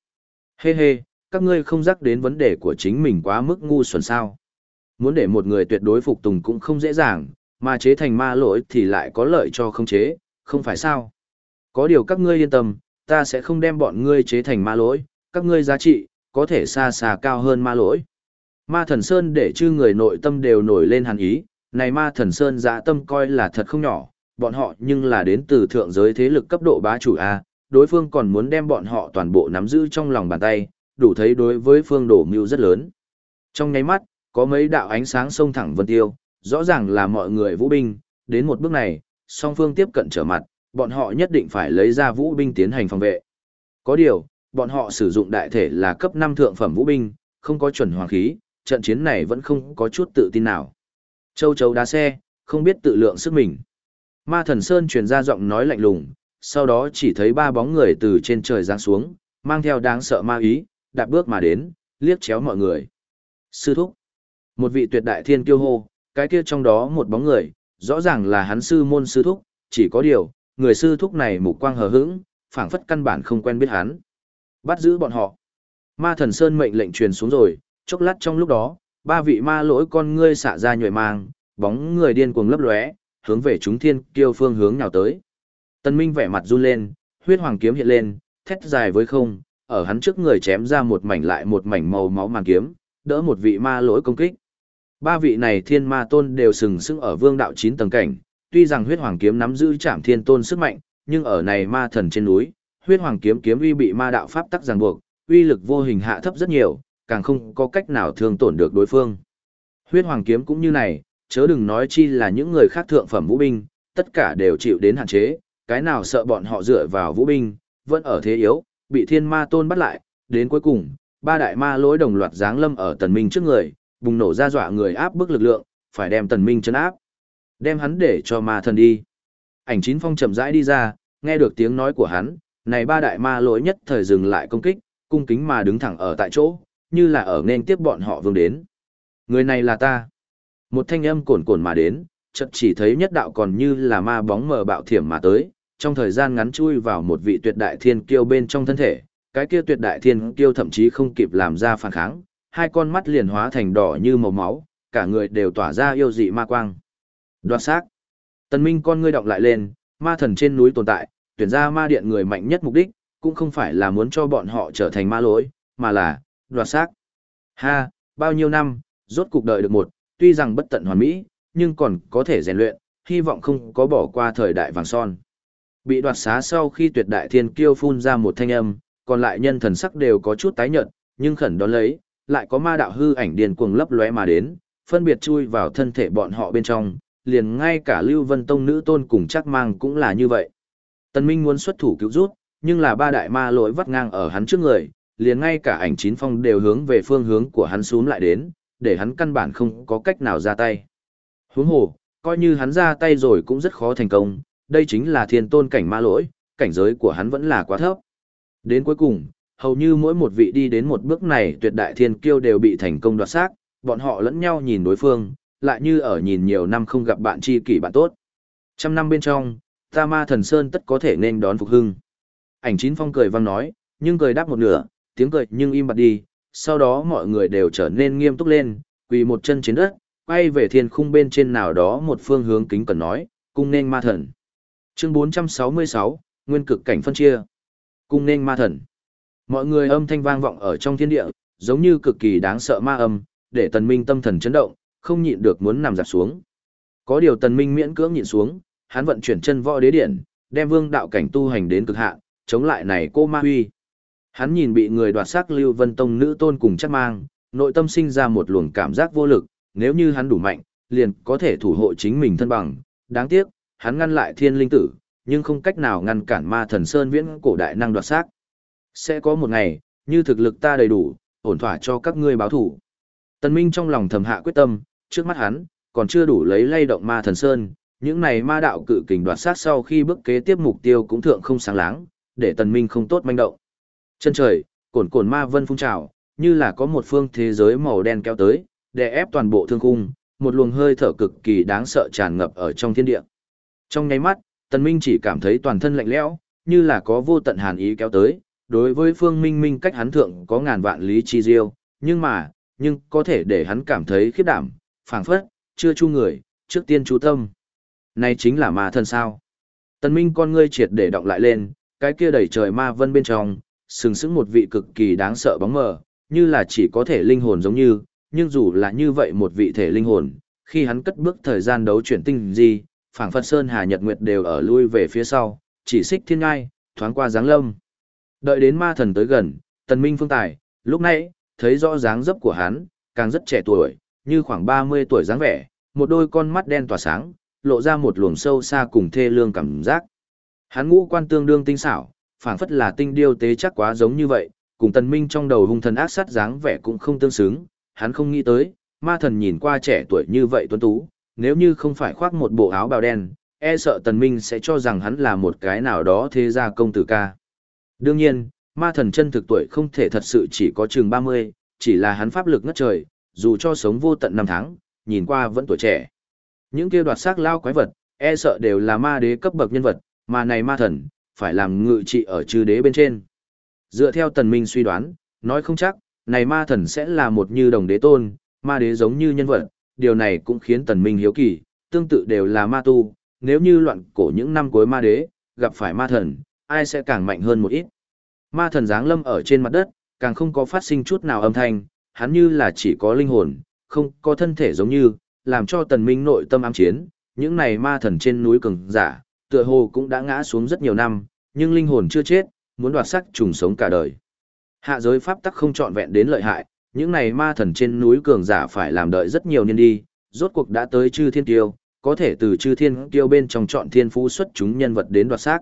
Hê hey hê, các ngươi không rắc đến vấn đề của chính mình quá mức ngu xuẩn sao? Muốn để một người tuyệt đối phục tùng cũng không dễ dàng, mà chế thành ma lỗi thì lại có lợi cho không chế, không phải sao? Có điều các ngươi yên tâm, ta sẽ không đem bọn ngươi chế thành ma lỗi, các ngươi giá trị, có thể xa xa cao hơn ma lỗi. Ma thần Sơn để chư người nội tâm đều nổi lên hàn ý, này ma thần Sơn dạ tâm coi là thật không nhỏ, bọn họ nhưng là đến từ thượng giới thế lực cấp độ bá chủ A, đối phương còn muốn đem bọn họ toàn bộ nắm giữ trong lòng bàn tay, đủ thấy đối với phương đổ mưu rất lớn. Trong nháy mắt, có mấy đạo ánh sáng sông thẳng vân tiêu, rõ ràng là mọi người vũ binh, đến một bước này, song phương tiếp cận trở mặt, bọn họ nhất định phải lấy ra vũ binh tiến hành phòng vệ. Có điều, bọn họ sử dụng đại thể là cấp 5 thượng phẩm vũ binh, không có chuẩn hoàng khí, trận chiến này vẫn không có chút tự tin nào. Châu chấu đá xe, không biết tự lượng sức mình. Ma thần Sơn truyền ra giọng nói lạnh lùng, sau đó chỉ thấy ba bóng người từ trên trời giáng xuống, mang theo đáng sợ ma ý, đạp bước mà đến, liếc chéo mọi người. Sư thúc. Một vị tuyệt đại thiên kiêu hô, cái kia trong đó một bóng người, rõ ràng là hắn sư môn sư thúc, chỉ có điều, người sư thúc này mục quang hờ hững, phảng phất căn bản không quen biết hắn. Bắt giữ bọn họ. Ma thần Sơn mệnh lệnh truyền xuống rồi, chốc lát trong lúc đó, ba vị ma lỗi con ngươi xạ ra nhuệ mang, bóng người điên cuồng lấp lóe, hướng về chúng thiên kiêu phương hướng nào tới. Tân Minh vẻ mặt run lên, huyết hoàng kiếm hiện lên, thét dài với không, ở hắn trước người chém ra một mảnh lại một mảnh màu máu màn kiếm, đỡ một vị ma lỗi công kích. Ba vị này thiên ma tôn đều sừng sững ở vương đạo 9 tầng cảnh, tuy rằng huyết hoàng kiếm nắm giữ trảm thiên tôn sức mạnh, nhưng ở này ma thần trên núi, huyết hoàng kiếm kiếm uy bị ma đạo pháp tắc ràng buộc, uy lực vô hình hạ thấp rất nhiều, càng không có cách nào thương tổn được đối phương. Huyết hoàng kiếm cũng như này, chớ đừng nói chi là những người khác thượng phẩm vũ binh, tất cả đều chịu đến hạn chế, cái nào sợ bọn họ dựa vào vũ binh, vẫn ở thế yếu, bị thiên ma tôn bắt lại, đến cuối cùng, ba đại ma lỗi đồng loạt giáng lâm ở tần minh trước người, bùng nổ ra dọa người áp bức lực lượng, phải đem tần minh chấn áp. Đem hắn để cho ma thần đi. Ảnh chín phong chậm rãi đi ra, nghe được tiếng nói của hắn, này ba đại ma lỗi nhất thời dừng lại công kích, cung kính mà đứng thẳng ở tại chỗ, như là ở nên tiếp bọn họ vương đến. Người này là ta. Một thanh âm cồn cồn mà đến, chợt chỉ thấy nhất đạo còn như là ma bóng mờ bạo thiểm mà tới, trong thời gian ngắn chui vào một vị tuyệt đại thiên kiêu bên trong thân thể, cái kia tuyệt đại thiên kiêu thậm chí không kịp làm ra phản kháng, hai con mắt liền hóa thành đỏ như màu máu, cả người đều tỏa ra yêu dị ma quang. Đoạt xác. Tần Minh con ngươi động lại lên, ma thần trên núi tồn tại, tuyển ra ma điện người mạnh nhất mục đích, cũng không phải là muốn cho bọn họ trở thành ma lỗi, mà là đoạt xác. Ha, bao nhiêu năm, rốt cục đợi được một, tuy rằng bất tận hoàn mỹ, nhưng còn có thể rèn luyện, hy vọng không có bỏ qua thời đại vàng son. Bị đoạt xá sau khi tuyệt đại thiên kiêu phun ra một thanh âm, còn lại nhân thần sắc đều có chút tái nhợt, nhưng khẩn đón lấy, lại có ma đạo hư ảnh điền cuồng lấp lóe mà đến, phân biệt chui vào thân thể bọn họ bên trong, liền ngay cả Lưu Vân Tông nữ tôn cùng chắc mang cũng là như vậy. Tần Minh muốn xuất thủ cứu rút, nhưng là ba đại ma lỗi vắt ngang ở hắn trước người, liền ngay cả ảnh chín phong đều hướng về phương hướng của hắn xuống lại đến, để hắn căn bản không có cách nào ra tay. Huống hồ, coi như hắn ra tay rồi cũng rất khó thành công, đây chính là thiên tôn cảnh ma lỗi, cảnh giới của hắn vẫn là quá thấp. Đến cuối cùng, hầu như mỗi một vị đi đến một bước này tuyệt đại thiên kiêu đều bị thành công đoạt xác, bọn họ lẫn nhau nhìn đối phương, lại như ở nhìn nhiều năm không gặp bạn tri kỷ bạn tốt. Trăm năm bên trong, ta ma thần sơn tất có thể nên đón phục hưng. Ảnh chín phong cười vang nói, nhưng cười đáp một nửa, tiếng cười nhưng im bặt đi, sau đó mọi người đều trở nên nghiêm túc lên, quỳ một chân trên đất, quay về thiên khung bên trên nào đó một phương hướng kính cần nói, cung nên ma thần. Chương 466, Nguyên cực cảnh phân chia. Cung nên ma thần. Mọi người âm thanh vang vọng ở trong thiên địa, giống như cực kỳ đáng sợ ma âm, để tần minh tâm thần chấn động, không nhịn được muốn nằm dạp xuống. Có điều tần minh miễn cưỡng nhịn xuống, hắn vận chuyển chân võ đế điện, đem vương đạo cảnh tu hành đến cực hạn, chống lại này cô ma huy. Hắn nhìn bị người đoạt xác Lưu Vân Tông nữ tôn cùng chắc mang, nội tâm sinh ra một luồng cảm giác vô lực, nếu như hắn đủ mạnh, liền có thể thủ hộ chính mình thân bằng. Đáng tiếc, hắn ngăn lại thiên linh tử, nhưng không cách nào ngăn cản ma thần sơn viễn cổ đại năng đoạt xác. Sẽ có một ngày, như thực lực ta đầy đủ, ổn thỏa cho các ngươi báo thủ. Tần Minh trong lòng thầm hạ quyết tâm, trước mắt hắn, còn chưa đủ lấy lay động ma thần sơn, những này ma đạo cự kình đoạt sát sau khi bước kế tiếp mục tiêu cũng thượng không sáng láng, để Tần Minh không tốt manh động. Chân trời, cồn cồn ma vân phun trào, như là có một phương thế giới màu đen kéo tới, đè ép toàn bộ thương khung, một luồng hơi thở cực kỳ đáng sợ tràn ngập ở trong thiên địa. Trong nháy mắt, Tần Minh chỉ cảm thấy toàn thân lạnh lẽo, như là có vô tận hàn ý kéo tới, đối với Phương Minh Minh cách hắn thượng có ngàn vạn lý chi diêu, nhưng mà, nhưng có thể để hắn cảm thấy khiếp đảm, phảng phất, chưa chu người, trước tiên chú tâm. Này chính là ma thân sao. Tần Minh con ngươi triệt để động lại lên, cái kia đầy trời ma vân bên trong, sừng sững một vị cực kỳ đáng sợ bóng mờ, như là chỉ có thể linh hồn giống như, nhưng dù là như vậy một vị thể linh hồn, khi hắn cất bước thời gian đấu chuyển tinh gì, phảng phất sơn hà nhật nguyệt đều ở lui về phía sau, chỉ xích thiên ngai, thoáng qua dáng lâm. Đợi đến ma thần tới gần, tần minh phương tài, lúc nãy, thấy rõ dáng dấp của hắn, càng rất trẻ tuổi, như khoảng 30 tuổi dáng vẻ, một đôi con mắt đen tỏa sáng, lộ ra một luồng sâu xa cùng thê lương cảm giác. Hắn ngũ quan tương đương tinh xảo, phảng phất là tinh điêu tế chắc quá giống như vậy, cùng tần minh trong đầu hung thần ác sát dáng vẻ cũng không tương xứng, hắn không nghĩ tới, ma thần nhìn qua trẻ tuổi như vậy tuấn tú, nếu như không phải khoác một bộ áo bào đen, e sợ tần minh sẽ cho rằng hắn là một cái nào đó thế gia công tử ca. Đương nhiên, ma thần chân thực tuổi không thể thật sự chỉ có chừng 30, chỉ là hắn pháp lực ngất trời, dù cho sống vô tận năm tháng, nhìn qua vẫn tuổi trẻ. Những kia đoạt xác lao quái vật, e sợ đều là ma đế cấp bậc nhân vật, mà này ma thần, phải làm ngự trị ở chư đế bên trên. Dựa theo tần minh suy đoán, nói không chắc, này ma thần sẽ là một như đồng đế tôn, ma đế giống như nhân vật, điều này cũng khiến tần minh hiếu kỳ, tương tự đều là ma tu, nếu như loạn cổ những năm cuối ma đế, gặp phải ma thần, ai sẽ càng mạnh hơn một ít. Ma thần giáng lâm ở trên mặt đất, càng không có phát sinh chút nào âm thanh, hắn như là chỉ có linh hồn, không có thân thể giống như, làm cho tần minh nội tâm ám chiến, những này ma thần trên núi cường giả, tựa hồ cũng đã ngã xuống rất nhiều năm, nhưng linh hồn chưa chết, muốn đoạt sắc trùng sống cả đời. Hạ giới pháp tắc không trọn vẹn đến lợi hại, những này ma thần trên núi cường giả phải làm đợi rất nhiều niên đi, rốt cuộc đã tới chư thiên tiêu, có thể từ chư thiên tiêu bên trong chọn thiên phú xuất chúng nhân vật đến đoạt xác.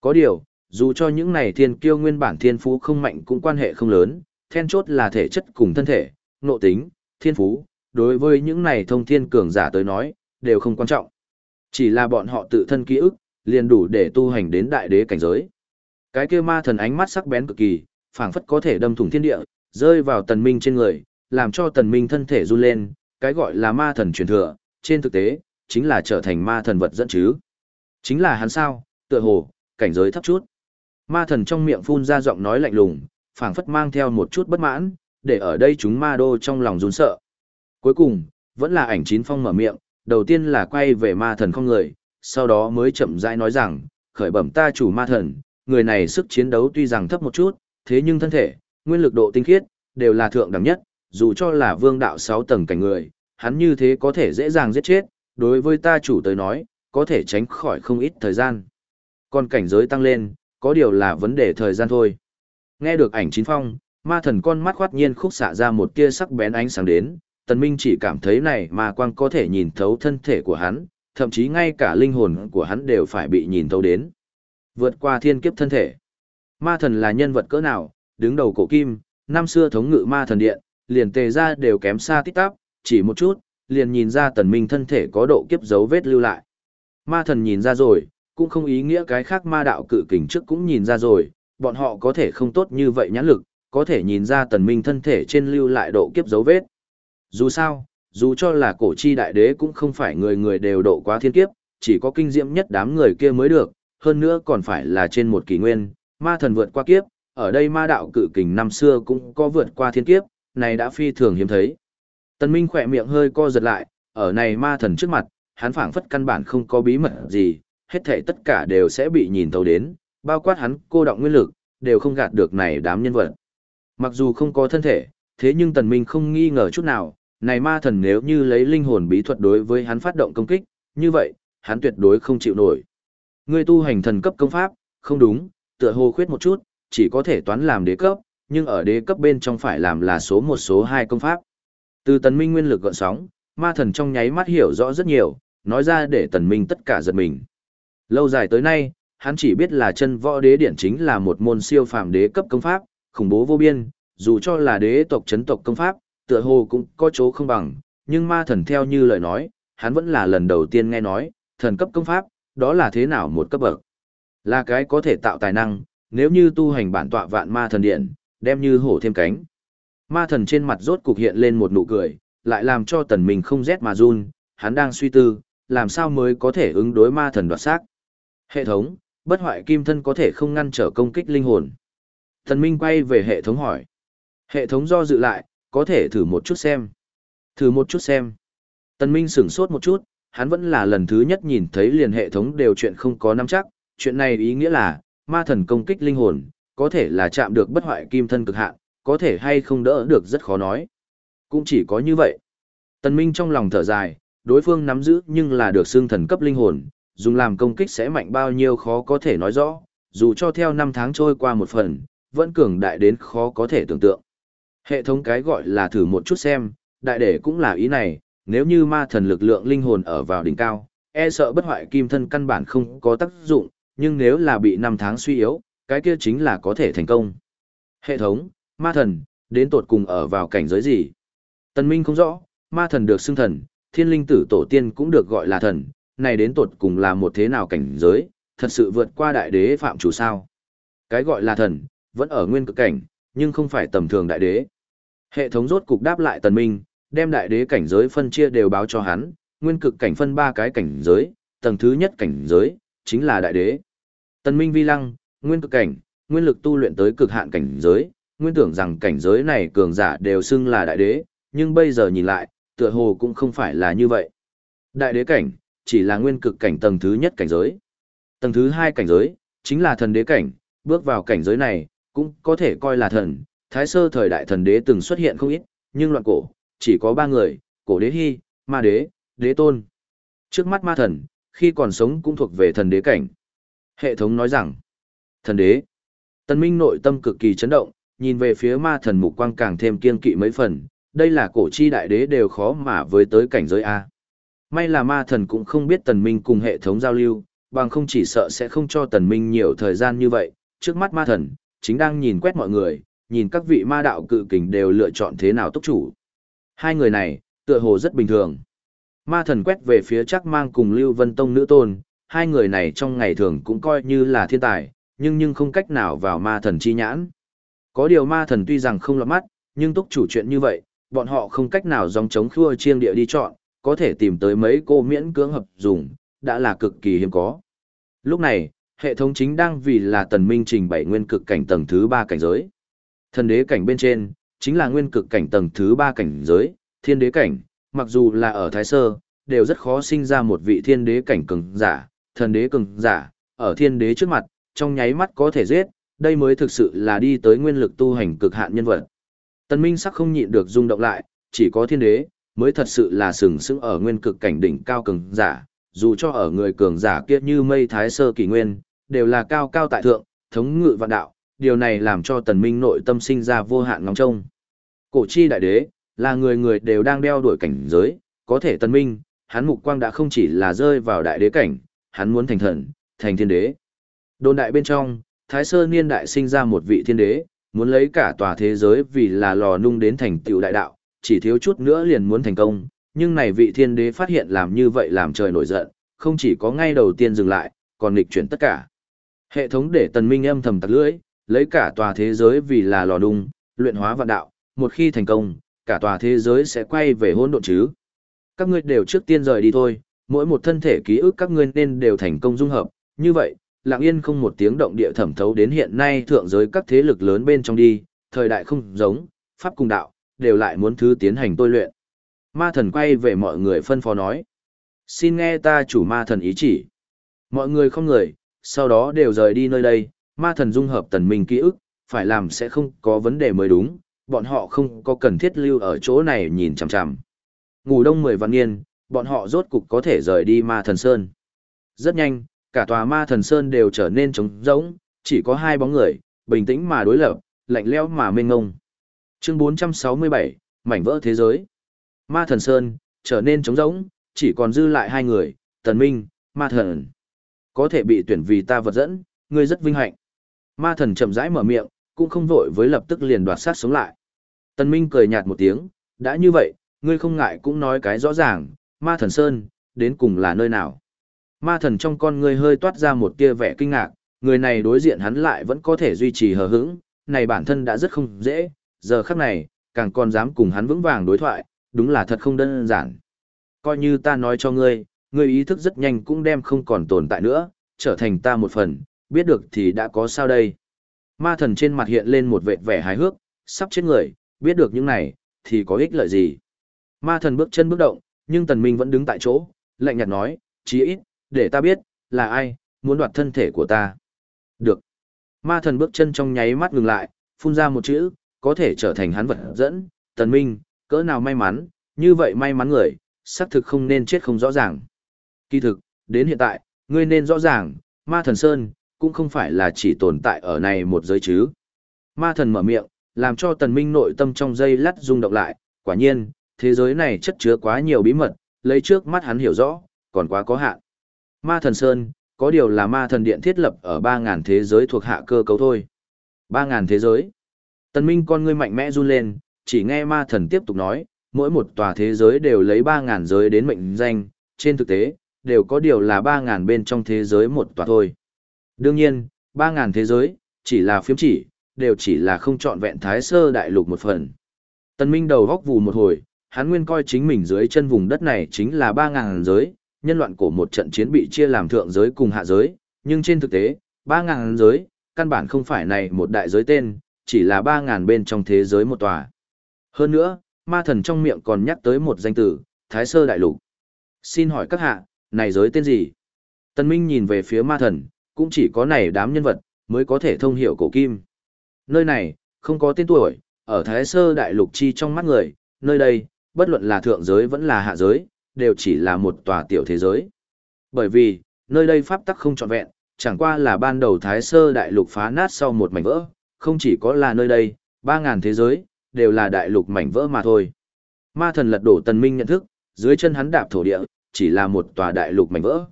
Có điều, dù cho những này thiên kiêu nguyên bản thiên phú không mạnh cũng quan hệ không lớn, then chốt là thể chất cùng thân thể, nộ tính, thiên phú, đối với những này thông thiên cường giả tới nói, đều không quan trọng. Chỉ là bọn họ tự thân ký ức, liền đủ để tu hành đến đại đế cảnh giới. Cái kia ma thần ánh mắt sắc bén cực kỳ, phảng phất có thể đâm thủng thiên địa, rơi vào tần minh trên người, làm cho tần minh thân thể run lên, cái gọi là ma thần truyền thừa, trên thực tế, chính là trở thành ma thần vật dẫn chứ. Chính là hắn sao, tựa hồ, cảnh giới thấp chút. Ma thần trong miệng phun ra giọng nói lạnh lùng, phảng phất mang theo một chút bất mãn, để ở đây chúng ma đô trong lòng run sợ. Cuối cùng, vẫn là ảnh chín phong mở miệng, đầu tiên là quay về ma thần không người, sau đó mới chậm rãi nói rằng, khởi bẩm ta chủ ma thần, người này sức chiến đấu tuy rằng thấp một chút, thế nhưng thân thể, nguyên lực độ tinh khiết, đều là thượng đẳng nhất, dù cho là vương đạo 6 tầng cảnh người, hắn như thế có thể dễ dàng giết chết, đối với ta chủ tới nói, có thể tránh khỏi không ít thời gian. Còn cảnh giới tăng lên, có điều là vấn đề thời gian thôi. Nghe được ảnh chín phong, ma thần con mắt khoát nhiên khúc xạ ra một tia sắc bén ánh sáng đến, tần minh chỉ cảm thấy này mà quang có thể nhìn thấu thân thể của hắn, thậm chí ngay cả linh hồn của hắn đều phải bị nhìn thấu đến. Vượt qua thiên kiếp thân thể. Ma thần là nhân vật cỡ nào, đứng đầu cổ kim, năm xưa thống ngự ma thần điện, liền tề ra đều kém xa tít tắp, chỉ một chút, liền nhìn ra tần minh thân thể có độ kiếp dấu vết lưu lại. Ma thần nhìn ra rồi, cũng không ý nghĩa cái khác ma đạo cự kình trước cũng nhìn ra rồi, bọn họ có thể không tốt như vậy nhãn lực, có thể nhìn ra tần minh thân thể trên lưu lại độ kiếp dấu vết. Dù sao, dù cho là cổ chi đại đế cũng không phải người người đều độ quá thiên kiếp, chỉ có kinh diễm nhất đám người kia mới được, hơn nữa còn phải là trên một kỷ nguyên, ma thần vượt qua kiếp, ở đây ma đạo cự kình năm xưa cũng có vượt qua thiên kiếp, này đã phi thường hiếm thấy. Tần Minh khỏe miệng hơi co giật lại, ở này ma thần trước mặt, hắn phảng phất căn bản không có bí mật gì, hết thảy tất cả đều sẽ bị nhìn thấu đến, bao quát hắn cô động nguyên lực, đều không gạt được này đám nhân vật. Mặc dù không có thân thể, thế nhưng Tần Minh không nghi ngờ chút nào, này ma thần nếu như lấy linh hồn bí thuật đối với hắn phát động công kích, như vậy, hắn tuyệt đối không chịu nổi. Ngươi tu hành thần cấp công pháp, không đúng, tựa hồ khuyết một chút, chỉ có thể toán làm đế cấp, nhưng ở đế cấp bên trong phải làm là số một số hai công pháp. Từ tần minh nguyên lực gọn sóng, ma thần trong nháy mắt hiểu rõ rất nhiều, nói ra để tần minh tất cả giật mình. Lâu dài tới nay, hắn chỉ biết là chân võ đế điển chính là một môn siêu phàm đế cấp công pháp, khủng bố vô biên, dù cho là đế tộc chấn tộc công pháp, tựa hồ cũng có chỗ không bằng, nhưng ma thần theo như lời nói, hắn vẫn là lần đầu tiên nghe nói, thần cấp công pháp, đó là thế nào một cấp bậc. Là cái có thể tạo tài năng, nếu như tu hành bản tọa vạn ma thần điện, đem như hổ thêm cánh. Ma thần trên mặt rốt cục hiện lên một nụ cười, lại làm cho tần mình không rét mà run, hắn đang suy tư, làm sao mới có thể ứng đối ma thần đoạt xác. Hệ thống, bất hoại kim thân có thể không ngăn trở công kích linh hồn. Thần Minh quay về hệ thống hỏi. Hệ thống do dự lại, có thể thử một chút xem. Thử một chút xem. Tần Minh sửng sốt một chút, hắn vẫn là lần thứ nhất nhìn thấy liền hệ thống đều chuyện không có nắm chắc, chuyện này ý nghĩa là, ma thần công kích linh hồn, có thể là chạm được bất hoại kim thân cực hạn, có thể hay không đỡ được rất khó nói. Cũng chỉ có như vậy. Tần Minh trong lòng thở dài, đối phương nắm giữ nhưng là được xương thần cấp linh hồn, dùng làm công kích sẽ mạnh bao nhiêu khó có thể nói rõ, dù cho theo năm tháng trôi qua một phần, vẫn cường đại đến khó có thể tưởng tượng. Hệ thống cái gọi là thử một chút xem, đại để cũng là ý này, nếu như ma thần lực lượng linh hồn ở vào đỉnh cao, e sợ bất hoại kim thân căn bản không có tác dụng, nhưng nếu là bị năm tháng suy yếu, cái kia chính là có thể thành công. Hệ thống, ma thần, đến tột cùng ở vào cảnh giới gì? Tần Minh không rõ, ma thần được xưng thần, thiên linh tử tổ tiên cũng được gọi là thần, này đến tột cùng là một thế nào cảnh giới, thật sự vượt qua đại đế phạm chủ sao? Cái gọi là thần, vẫn ở nguyên cực cảnh, nhưng không phải tầm thường đại đế. Hệ thống rốt cục đáp lại tần minh, đem đại đế cảnh giới phân chia đều báo cho hắn, nguyên cực cảnh phân ba cái cảnh giới, tầng thứ nhất cảnh giới, chính là đại đế. Tần minh vi lăng, nguyên cực cảnh, nguyên lực tu luyện tới cực hạn cảnh giới, nguyên tưởng rằng cảnh giới này cường giả đều xưng là đại đế, nhưng bây giờ nhìn lại, tựa hồ cũng không phải là như vậy. Đại đế cảnh, chỉ là nguyên cực cảnh tầng thứ nhất cảnh giới. Tầng thứ hai cảnh giới, chính là thần đế cảnh, bước vào cảnh giới này, cũng có thể coi là thần. Thái sơ thời đại thần đế từng xuất hiện không ít, nhưng loạn cổ, chỉ có ba người, cổ đế hy, ma đế, đế tôn. Trước mắt ma thần, khi còn sống cũng thuộc về thần đế cảnh. Hệ thống nói rằng, thần đế. Tân Minh nội tâm cực kỳ chấn động, nhìn về phía ma thần mục quang càng thêm kiên kỵ mấy phần, đây là cổ chi đại đế đều khó mà với tới cảnh giới A. May là ma thần cũng không biết tần minh cùng hệ thống giao lưu, bằng không chỉ sợ sẽ không cho tần minh nhiều thời gian như vậy, trước mắt ma thần, chính đang nhìn quét mọi người, nhìn các vị ma đạo cự kình đều lựa chọn thế nào tốc chủ. Hai người này, tựa hồ rất bình thường. Ma thần quét về phía chắc mang cùng Lưu Vân Tông nữ tôn, hai người này trong ngày thường cũng coi như là thiên tài, nhưng nhưng không cách nào vào ma thần chi nhãn. Có điều ma thần tuy rằng không lọt mắt, nhưng túc chủ chuyện như vậy, bọn họ không cách nào dòng chống khua chiêng địa đi chọn, có thể tìm tới mấy cô miễn cưỡng hợp dùng, đã là cực kỳ hiếm có. Lúc này, hệ thống chính đang vì là tần minh trình bày nguyên cực cảnh tầng thứ ba cảnh giới. Thần đế cảnh bên trên, chính là nguyên cực cảnh tầng thứ ba cảnh giới, thiên đế cảnh, mặc dù là ở Thái Sơ, đều rất khó sinh ra một vị thiên đế cảnh cường giả, thần đế cường giả, ở thiên đế trước mặt, trong nháy mắt có thể giết, đây mới thực sự là đi tới nguyên lực tu hành cực hạn nhân vật. Tần Minh sắc không nhịn được rung động lại, chỉ có thiên đế, mới thật sự là sừng sững ở nguyên cực cảnh đỉnh cao cường giả, dù cho ở người cường giả kia như mây thái sơ kỳ nguyên, đều là cao cao tại thượng, thống ngự vạn đạo, điều này làm cho tần minh nội tâm sinh ra vô hạn ngóng trông. Cổ chi đại đế, là người người đều đang đeo đuổi cảnh giới, có thể tần minh, hắn mục quang đã không chỉ là rơi vào đại đế cảnh, hắn muốn thành thần, thành thiên đế. Đồn đại bên trong, Thái Sơ Niên Đại sinh ra một vị thiên đế, muốn lấy cả tòa thế giới vì là lò nung đến thành tựu đại đạo, chỉ thiếu chút nữa liền muốn thành công, nhưng này vị thiên đế phát hiện làm như vậy làm trời nổi giận, không chỉ có ngay đầu tiên dừng lại, còn nghịch chuyển tất cả. Hệ thống để tần minh âm thầm tặc lưỡi, lấy cả tòa thế giới vì là lò đung, luyện hóa vạn đạo, một khi thành công, cả tòa thế giới sẽ quay về hỗn độn chứ. Các ngươi đều trước tiên rời đi thôi, mỗi một thân thể ký ức các ngươi nên đều thành công dung hợp, như vậy, lặng yên không một tiếng động địa thẩm thấu đến hiện nay thượng giới các thế lực lớn bên trong đi, thời đại không giống, pháp cùng đạo, đều lại muốn thứ tiến hành tôi luyện. Ma thần quay về mọi người phân phó nói. Xin nghe ta chủ ma thần ý chỉ. Mọi người không người, sau đó đều rời đi nơi đây, ma thần dung hợp tần minh ký ức, phải làm sẽ không có vấn đề mới đúng, bọn họ không có cần thiết lưu ở chỗ này nhìn chằm chằm. Ngủ đông mười vạn niên, bọn họ rốt cục có thể rời đi ma thần sơn. Rất nhanh, cả tòa ma thần sơn đều trở nên trống rỗng, chỉ có hai bóng người, bình tĩnh mà đối lập, lạnh lẽo mà mênh ngông. Chương 467, mảnh vỡ thế giới. Ma thần sơn, trở nên trống rỗng, chỉ còn dư lại hai người, tần minh, ma thần. Có thể bị tuyển vì ta vật dẫn, ngươi rất vinh hạnh. Ma thần chậm rãi mở miệng, cũng không vội với lập tức liền đoạt sát sống lại. Tần minh cười nhạt một tiếng, đã như vậy, ngươi không ngại cũng nói cái rõ ràng, ma thần sơn, đến cùng là nơi nào. Ma thần trong con ngươi hơi toát ra một tia vẻ kinh ngạc, người này đối diện hắn lại vẫn có thể duy trì hờ hững, này bản thân đã rất không dễ, giờ khắc này, càng còn dám cùng hắn vững vàng đối thoại, đúng là thật không đơn giản. Coi như ta nói cho ngươi, ngươi ý thức rất nhanh cũng đem không còn tồn tại nữa, trở thành ta một phần, biết được thì đã có sao đây. Ma thần trên mặt hiện lên một vẻ vẻ hài hước, sắp chết người, biết được những này, thì có ích lợi gì. Ma thần bước chân bước động, nhưng tần minh vẫn đứng tại chỗ, lạnh nhạt nói, chí ít, để ta biết, là ai, muốn đoạt thân thể của ta. Được. Ma thần bước chân trong nháy mắt ngừng lại, phun ra một chữ, có thể trở thành hắn vật dẫn, tần minh, cỡ nào may mắn, như vậy may mắn người, xác thực không nên chết không rõ ràng. Kỳ thực, đến hiện tại, ngươi nên rõ ràng, ma thần Sơn, cũng không phải là chỉ tồn tại ở này một giới chứ. Ma thần mở miệng, làm cho tần minh nội tâm trong dây lắt rung động lại, quả nhiên, thế giới này chất chứa quá nhiều bí mật, lấy trước mắt hắn hiểu rõ, còn quá có hạn. Ma thần Sơn, có điều là ma thần điện thiết lập ở 3.000 thế giới thuộc hạ cơ cấu thôi. 3.000 thế giới. Tần Minh con ngươi mạnh mẽ run lên, chỉ nghe ma thần tiếp tục nói, mỗi một tòa thế giới đều lấy 3.000 giới đến mệnh danh, trên thực tế, đều có điều là 3.000 bên trong thế giới một tòa thôi. Đương nhiên, 3.000 thế giới, chỉ là phiếm chỉ, đều chỉ là không chọn vẹn thái sơ đại lục một phần. Tần Minh đầu góc vù một hồi, hắn nguyên coi chính mình dưới chân vùng đất này chính là 3.000 giới, nhân loạn của một trận chiến bị chia làm thượng giới cùng hạ giới, nhưng trên thực tế, 3.000 giới, căn bản không phải này một đại giới tên, chỉ là 3.000 bên trong thế giới một tòa. Hơn nữa, ma thần trong miệng còn nhắc tới một danh tử, Thái Sơ Đại Lục. Xin hỏi các hạ, này giới tên gì? Tân Minh nhìn về phía ma thần, cũng chỉ có này đám nhân vật, mới có thể thông hiểu cổ kim. Nơi này, không có tên tuổi, ở Thái Sơ Đại Lục chi trong mắt người, nơi đây, bất luận là thượng giới vẫn là hạ giới, đều chỉ là một tòa tiểu thế giới. Bởi vì, nơi đây pháp tắc không trọn vẹn, chẳng qua là ban đầu Thái Sơ Đại Lục phá nát sau một mảnh vỡ, không chỉ có là nơi đây, 3.000 thế giới, đều là đại lục mảnh vỡ mà thôi. Ma thần lật đổ tần minh nhận thức, dưới chân hắn đạp thổ địa, chỉ là một tòa đại lục mảnh vỡ.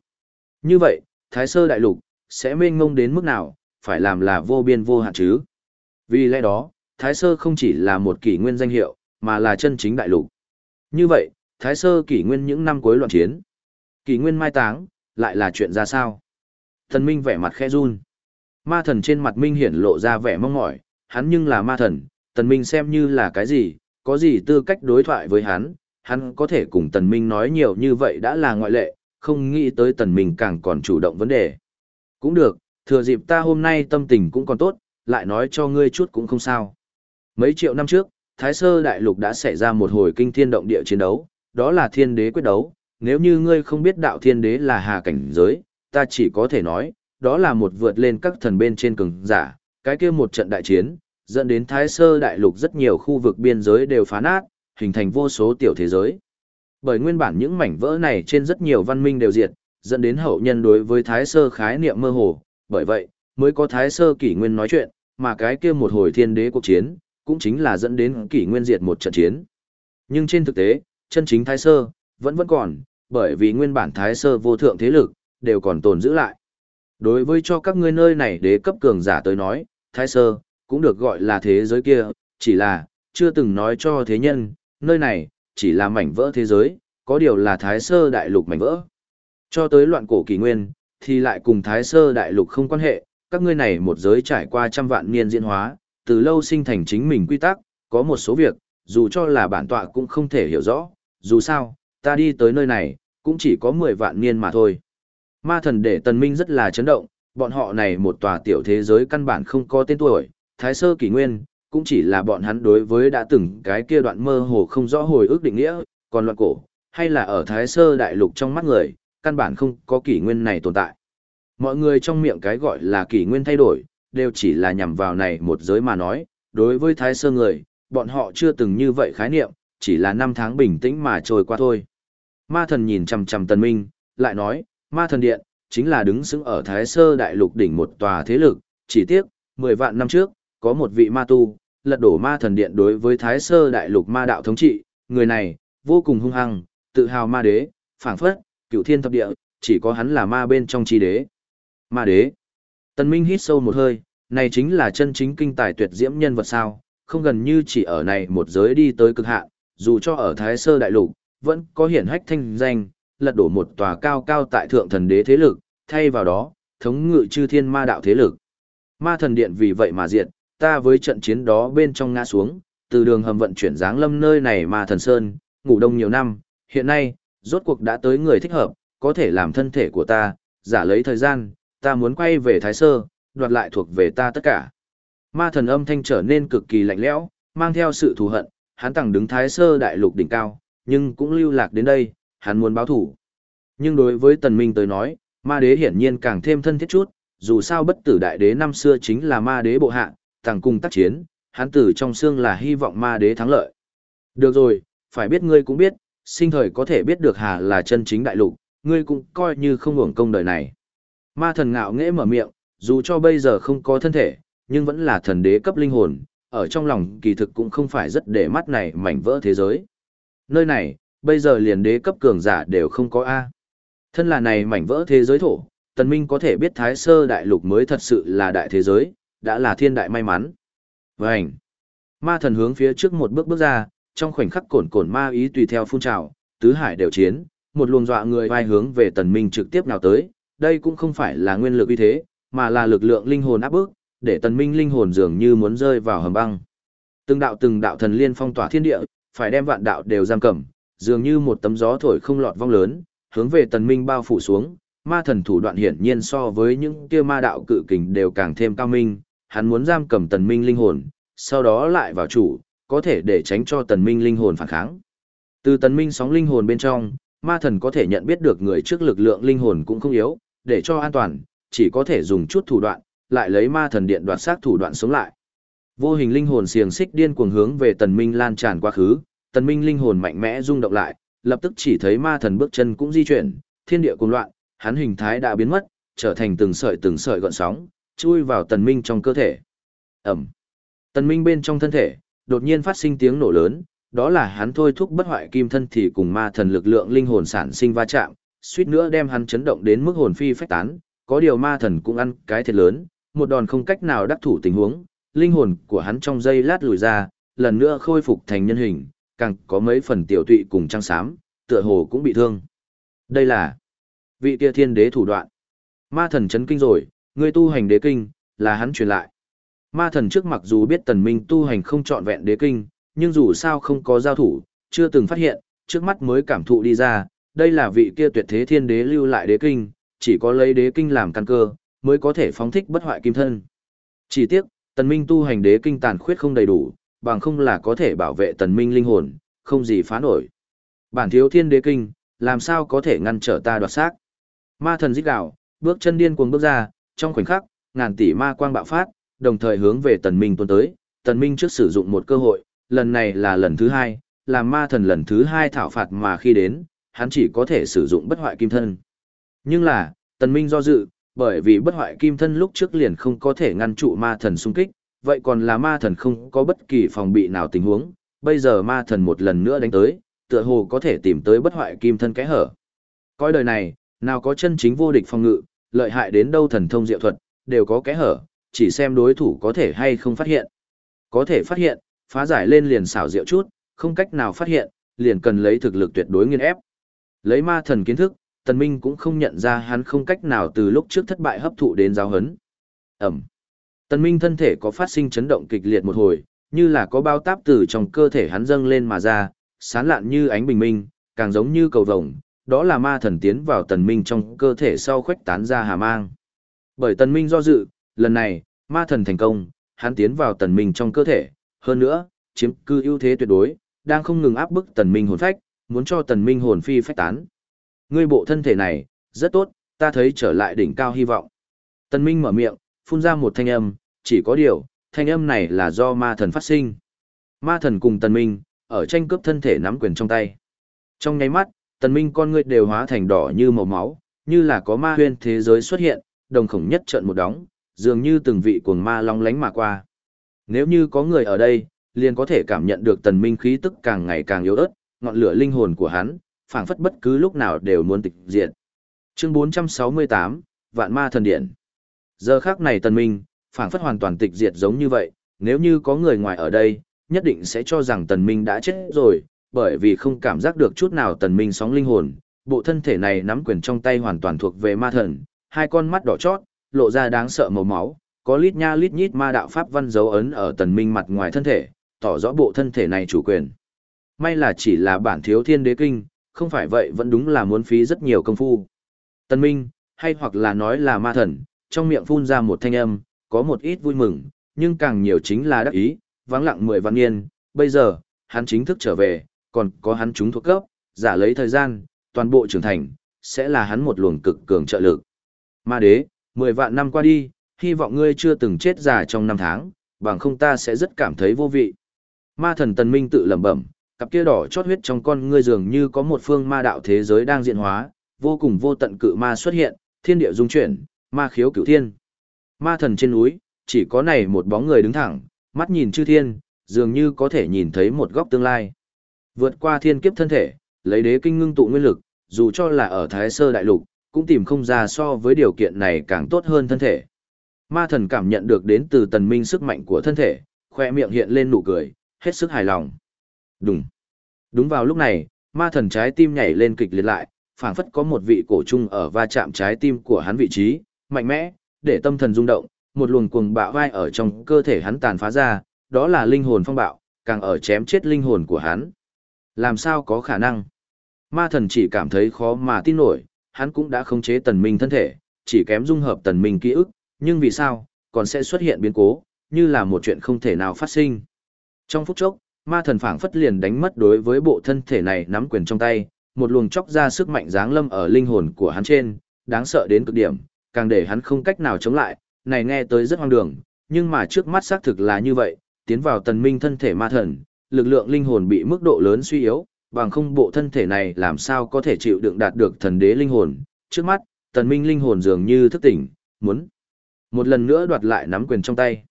Như vậy, Thái Sơ đại lục, sẽ mênh ngông đến mức nào, phải làm là vô biên vô hạn chứ. Vì lẽ đó, Thái Sơ không chỉ là một kỷ nguyên danh hiệu, mà là chân chính đại lục. Như vậy, Thái Sơ kỷ nguyên những năm cuối loạn chiến. Kỷ nguyên mai táng, lại là chuyện ra sao? Thần Minh vẻ mặt khẽ run. Ma thần trên mặt Minh hiển lộ ra vẻ mong mỏi, hắn nhưng là ma thần, thần Minh xem như là cái gì, có gì tư cách đối thoại với hắn, hắn có thể cùng Tần Minh nói nhiều như vậy đã là ngoại lệ, không nghĩ tới Tần Minh càng còn chủ động vấn đề. Cũng được, thừa dịp ta hôm nay tâm tình cũng còn tốt, lại nói cho ngươi chút cũng không sao. Mấy triệu năm trước, Thái Sơ Đại Lục đã xảy ra một hồi kinh thiên động địa chiến đấu, đó là thiên đế quyết đấu, nếu như ngươi không biết đạo thiên đế là hà cảnh giới, ta chỉ có thể nói, đó là một vượt lên các thần bên trên cường giả, cái kia một trận đại chiến, dẫn đến Thái Sơ Đại Lục rất nhiều khu vực biên giới đều phá nát, hình thành vô số tiểu thế giới. Bởi nguyên bản những mảnh vỡ này trên rất nhiều văn minh đều diệt, dẫn đến hậu nhân đối với Thái Sơ khái niệm mơ hồ, bởi vậy, mới có Thái Sơ kỷ nguyên nói chuyện, mà cái kia một hồi thiên đế cuộc chiến, cũng chính là dẫn đến kỷ nguyên diệt một trận chiến. Nhưng trên thực tế, chân chính Thái Sơ, vẫn vẫn còn, bởi vì nguyên bản Thái Sơ vô thượng thế lực, đều còn tồn giữ lại. Đối với cho các ngươi nơi này đế cấp cường giả tới nói, Thái Sơ, cũng được gọi là thế giới kia, chỉ là, chưa từng nói cho thế nhân, nơi này, chỉ là mảnh vỡ thế giới, có điều là Thái Sơ đại lục mảnh vỡ. Cho tới loạn cổ kỷ nguyên, thì lại cùng Thái Sơ đại lục không quan hệ, các ngươi này một giới trải qua trăm vạn niên diễn hóa, từ lâu sinh thành chính mình quy tắc, có một số việc, dù cho là bản tọa cũng không thể hiểu rõ, dù sao, ta đi tới nơi này, cũng chỉ có 10 vạn niên mà thôi. Ma thần để tần minh rất là chấn động, bọn họ này một tòa tiểu thế giới căn bản không có tên tuổi, thái sơ kỷ nguyên, cũng chỉ là bọn hắn đối với đã từng cái kia đoạn mơ hồ không rõ hồi ức định nghĩa, còn loạn cổ, hay là ở thái sơ đại lục trong mắt người, căn bản không có kỷ nguyên này tồn tại. Mọi người trong miệng cái gọi là kỷ nguyên thay đổi, đều chỉ là nhằm vào này một giới mà nói, đối với thái sơ người, bọn họ chưa từng như vậy khái niệm, chỉ là năm tháng bình tĩnh mà trôi qua thôi. Ma thần nhìn chằm chằm tần minh, lại nói, ma thần điện, chính là đứng xứng ở thái sơ đại lục đỉnh một tòa thế lực, chỉ tiếc, 10 vạn năm trước, có một vị ma tu, lật đổ ma thần điện đối với thái sơ đại lục ma đạo thống trị, người này, vô cùng hung hăng, tự hào ma đế, phảng phất, cựu thiên thập địa, chỉ có hắn là ma bên trong chi đế. Ma đế. Tần Minh hít sâu một hơi, này chính là chân chính kinh tài tuyệt diễm nhân vật sao, không gần như chỉ ở này một giới đi tới cực hạn, dù cho ở Thái Sơ Đại Lục, vẫn có hiển hách thanh danh, lật đổ một tòa cao cao tại thượng thần đế thế lực, thay vào đó, thống ngự chư thiên ma đạo thế lực. Ma thần điện vì vậy mà diệt, ta với trận chiến đó bên trong ngã xuống, từ đường hầm vận chuyển dáng lâm nơi này mà thần sơn, ngủ đông nhiều năm, hiện nay, rốt cuộc đã tới người thích hợp, có thể làm thân thể của ta, giả lấy thời gian, ta muốn quay về Thái Sơ, đoạt lại thuộc về ta tất cả. Ma thần âm thanh trở nên cực kỳ lạnh lẽo, mang theo sự thù hận, hắn tẳng đứng Thái Sơ đại lục đỉnh cao, nhưng cũng lưu lạc đến đây, hắn muốn báo thủ. Nhưng đối với Tần Minh tới nói, ma đế hiển nhiên càng thêm thân thiết chút, dù sao bất tử đại đế năm xưa chính là ma đế bộ hạ, tàng cùng tác chiến, hắn tử trong xương là hy vọng ma đế thắng lợi. Được rồi, phải biết ngươi cũng biết, sinh thời có thể biết được hà là chân chính đại lục, ngươi cũng coi như không hưởng công đời này. Ma thần ngạo nghễ mở miệng, dù cho bây giờ không có thân thể, nhưng vẫn là thần đế cấp linh hồn, ở trong lòng kỳ thực cũng không phải rất để mắt này mảnh vỡ thế giới. Nơi này, bây giờ liền đế cấp cường giả đều không có A. Thân là này mảnh vỡ thế giới thổ, tần minh có thể biết thái sơ đại lục mới thật sự là đại thế giới, đã là thiên đại may mắn. Vành! Ma thần hướng phía trước một bước bước ra, trong khoảnh khắc cổn cổn ma ý tùy theo phun trào, tứ hải đều chiến, một luồng dọa người vai hướng về tần minh trực tiếp nào tới, đây cũng không phải là nguyên lực uy thế, mà là lực lượng linh hồn áp bức, để tần minh linh hồn dường như muốn rơi vào hầm băng. Từng đạo từng đạo thần liên phong tỏa thiên địa, phải đem vạn đạo đều giam cầm, dường như một tấm gió thổi không lọt vong lớn, hướng về tần minh bao phủ xuống, ma thần thủ đoạn hiển nhiên so với những kia ma đạo cự kình đều càng thêm cao minh, hắn muốn giam cầm tần minh linh hồn, sau đó lại vào chủ, có thể để tránh cho tần minh linh hồn phản kháng. Từ tần minh sóng linh hồn bên trong, ma thần có thể nhận biết được người trước lực lượng linh hồn cũng không yếu, để cho an toàn, chỉ có thể dùng chút thủ đoạn, lại lấy ma thần điện đoạt xác thủ đoạn sống lại. Vô hình linh hồn xiềng xích điên cuồng hướng về tần minh lan tràn quá khứ, tần minh linh hồn mạnh mẽ rung động lại, lập tức chỉ thấy ma thần bước chân cũng di chuyển, thiên địa cuồng loạn, hắn hình thái đã biến mất, trở thành từng sợi từng sợi gợn sóng, chui vào tần minh trong cơ thể. Ẩm. Tần minh bên trong thân thể, đột nhiên phát sinh tiếng nổ lớn, đó là hắn thôi thúc bất hoại kim thân thì cùng ma thần lực lượng linh hồn sản sinh va chạm, suýt nữa đem hắn chấn động đến mức hồn phi phách tán, có điều ma thần cũng ăn cái thiệt lớn, một đòn không cách nào đắc thủ tình huống, linh hồn của hắn trong giây lát lùi ra, lần nữa khôi phục thành nhân hình, càng có mấy phần tiểu tụy cùng trang sám tựa hồ cũng bị thương. Đây là vị kia thiên đế thủ đoạn. Ma thần chấn kinh rồi, người tu hành đế kinh, là hắn truyền lại. Ma thần trước mặc dù biết tần minh tu hành không trọn vẹn đế kinh, nhưng dù sao không có giao thủ, chưa từng phát hiện, trước mắt mới cảm thụ đi ra, đây là vị kia tuyệt thế thiên đế lưu lại đế kinh, chỉ có lấy đế kinh làm căn cơ, mới có thể phóng thích bất hoại kim thân. Chỉ tiếc, tần minh tu hành đế kinh tàn khuyết không đầy đủ, bằng không là có thể bảo vệ tần minh linh hồn, không gì phá nổi. Bản thiếu thiên đế kinh, làm sao có thể ngăn trở ta đoạt xác? Ma thần giết đạo bước chân điên cuồng bước ra, trong khoảnh khắc, ngàn tỷ ma quang bạo phát, đồng thời hướng về tần minh tuôn tới. Tần minh trước sử dụng một cơ hội, lần này là lần thứ hai, làm ma thần lần thứ hai thảo phạt mà khi đến, hắn chỉ có thể sử dụng bất hoại kim thân. Nhưng là, tần minh do dự, bởi vì bất hoại kim thân lúc trước liền không có thể ngăn trụ ma thần xung kích, vậy còn là ma thần không có bất kỳ phòng bị nào tình huống, bây giờ ma thần một lần nữa đánh tới, tựa hồ có thể tìm tới bất hoại kim thân kẽ hở. Coi đời này, nào có chân chính vô địch phòng ngự, lợi hại đến đâu thần thông diệu thuật, đều có kẽ hở, chỉ xem đối thủ có thể hay không phát hiện. Có thể phát hiện, phá giải lên liền xảo diệu chút, không cách nào phát hiện, liền cần lấy thực lực tuyệt đối nghiên ép. Lấy ma thần kiến thức, Tần Minh cũng không nhận ra hắn không cách nào từ lúc trước thất bại hấp thụ đến giáo hấn. Ẩm. Tần Minh thân thể có phát sinh chấn động kịch liệt một hồi, như là có bao táp từ trong cơ thể hắn dâng lên mà ra, sán lạn như ánh bình minh, càng giống như cầu vồng, đó là ma thần tiến vào Tần Minh trong cơ thể sau khuếch tán ra hà mang. Bởi Tần Minh do dự, lần này, ma thần thành công, hắn tiến vào Tần Minh trong cơ thể, hơn nữa, chiếm cư ưu thế tuyệt đối, đang không ngừng áp bức Tần Minh hồn phách, muốn cho Tần Minh hồn phi phách tán. Ngươi bộ thân thể này, rất tốt, ta thấy trở lại đỉnh cao hy vọng. Tần Minh mở miệng, phun ra một thanh âm, chỉ có điều, thanh âm này là do ma thần phát sinh. Ma thần cùng Tần Minh, ở tranh cướp thân thể nắm quyền trong tay. Trong nháy mắt, Tần Minh con ngươi đều hóa thành đỏ như màu máu, như là có ma huyên thế giới xuất hiện, đồng khổng nhất trận một đóng, dường như từng vị cuồng ma long lánh mà qua. Nếu như có người ở đây, liền có thể cảm nhận được Tần Minh khí tức càng ngày càng yếu ớt, ngọn lửa linh hồn của hắn, phảng phất bất cứ lúc nào đều muốn tịch diệt. Chương 468, Vạn Ma Thần Điện. Giờ khắc này Tần Minh, phảng phất hoàn toàn tịch diệt giống như vậy, nếu như có người ngoài ở đây, nhất định sẽ cho rằng Tần Minh đã chết rồi, bởi vì không cảm giác được chút nào Tần Minh sóng linh hồn, bộ thân thể này nắm quyền trong tay hoàn toàn thuộc về ma thần, hai con mắt đỏ chót, lộ ra đáng sợ màu máu, có lít nha lít nhít ma đạo pháp văn dấu ấn ở Tần Minh mặt ngoài thân thể, tỏ rõ bộ thân thể này chủ quyền. May là chỉ là bản thiếu thiên đế kinh, không phải vậy vẫn đúng là muốn phí rất nhiều công phu. Tần Minh, hay hoặc là nói là ma thần, trong miệng phun ra một thanh âm, có một ít vui mừng, nhưng càng nhiều chính là đắc ý, vắng lặng mười vạn niên, bây giờ, hắn chính thức trở về, còn có hắn chúng thuộc cấp, giả lấy thời gian, toàn bộ trưởng thành, sẽ là hắn một luồng cực cường trợ lực. Ma đế, mười vạn năm qua đi, hy vọng ngươi chưa từng chết già trong năm tháng, bằng không ta sẽ rất cảm thấy vô vị. Ma thần tần minh tự lẩm bẩm, cặp kia đỏ chót huyết trong con ngươi dường như có một phương ma đạo thế giới đang diễn hóa, vô cùng vô tận cự ma xuất hiện, thiên địa dung chuyển, ma khiếu cửu thiên. Ma thần trên núi, chỉ có này một bóng người đứng thẳng, mắt nhìn chư thiên, dường như có thể nhìn thấy một góc tương lai. Vượt qua thiên kiếp thân thể, lấy đế kinh ngưng tụ nguyên lực, dù cho là ở Thái Sơ Đại Lục, cũng tìm không ra so với điều kiện này càng tốt hơn thân thể. Ma thần cảm nhận được đến từ tần minh sức mạnh của thân thể, khoe miệng hiện lên nụ cười, hết sức hài lòng. Đúng. Đúng vào lúc này, ma thần trái tim nhảy lên kịch liệt lại, phảng phất có một vị cổ trung ở va chạm trái tim của hắn vị trí, mạnh mẽ, để tâm thần rung động, một luồng cuồng bạo vai ở trong cơ thể hắn tàn phá ra, đó là linh hồn phong bạo, càng ở chém chết linh hồn của hắn. Làm sao có khả năng? Ma thần chỉ cảm thấy khó mà tin nổi, hắn cũng đã khống chế tần minh thân thể, chỉ kém dung hợp tần minh ký ức, nhưng vì sao, còn sẽ xuất hiện biến cố, như là một chuyện không thể nào phát sinh. Trong phút chốc, ma thần phảng phất liền đánh mất đối với bộ thân thể này nắm quyền trong tay, một luồng chóc ra sức mạnh giáng lâm ở linh hồn của hắn trên, đáng sợ đến cực điểm, càng để hắn không cách nào chống lại, này nghe tới rất hoang đường, nhưng mà trước mắt xác thực là như vậy, tiến vào tần minh thân thể ma thần, lực lượng linh hồn bị mức độ lớn suy yếu, bằng không bộ thân thể này làm sao có thể chịu đựng đạt được thần đế linh hồn. Trước mắt, tần minh linh hồn dường như thức tỉnh, muốn một lần nữa đoạt lại nắm quyền trong tay.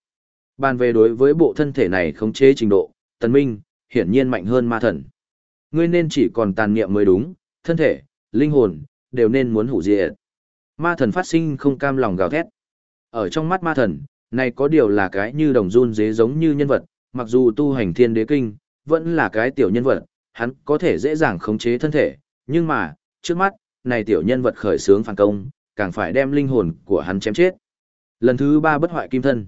Bàn về đối với bộ thân thể này khống chế trình độ, tần minh, hiển nhiên mạnh hơn ma thần. Ngươi nên chỉ còn tàn niệm mới đúng, thân thể, linh hồn, đều nên muốn hủ diệt. Ma thần phát sinh không cam lòng gào thét. Ở trong mắt ma thần, này có điều là cái như đồng run dế giống như nhân vật, mặc dù tu hành thiên đế kinh, vẫn là cái tiểu nhân vật, hắn có thể dễ dàng khống chế thân thể, nhưng mà, trước mắt, này tiểu nhân vật khởi sướng phản công, càng phải đem linh hồn của hắn chém chết. Lần thứ ba bất hoại kim thân.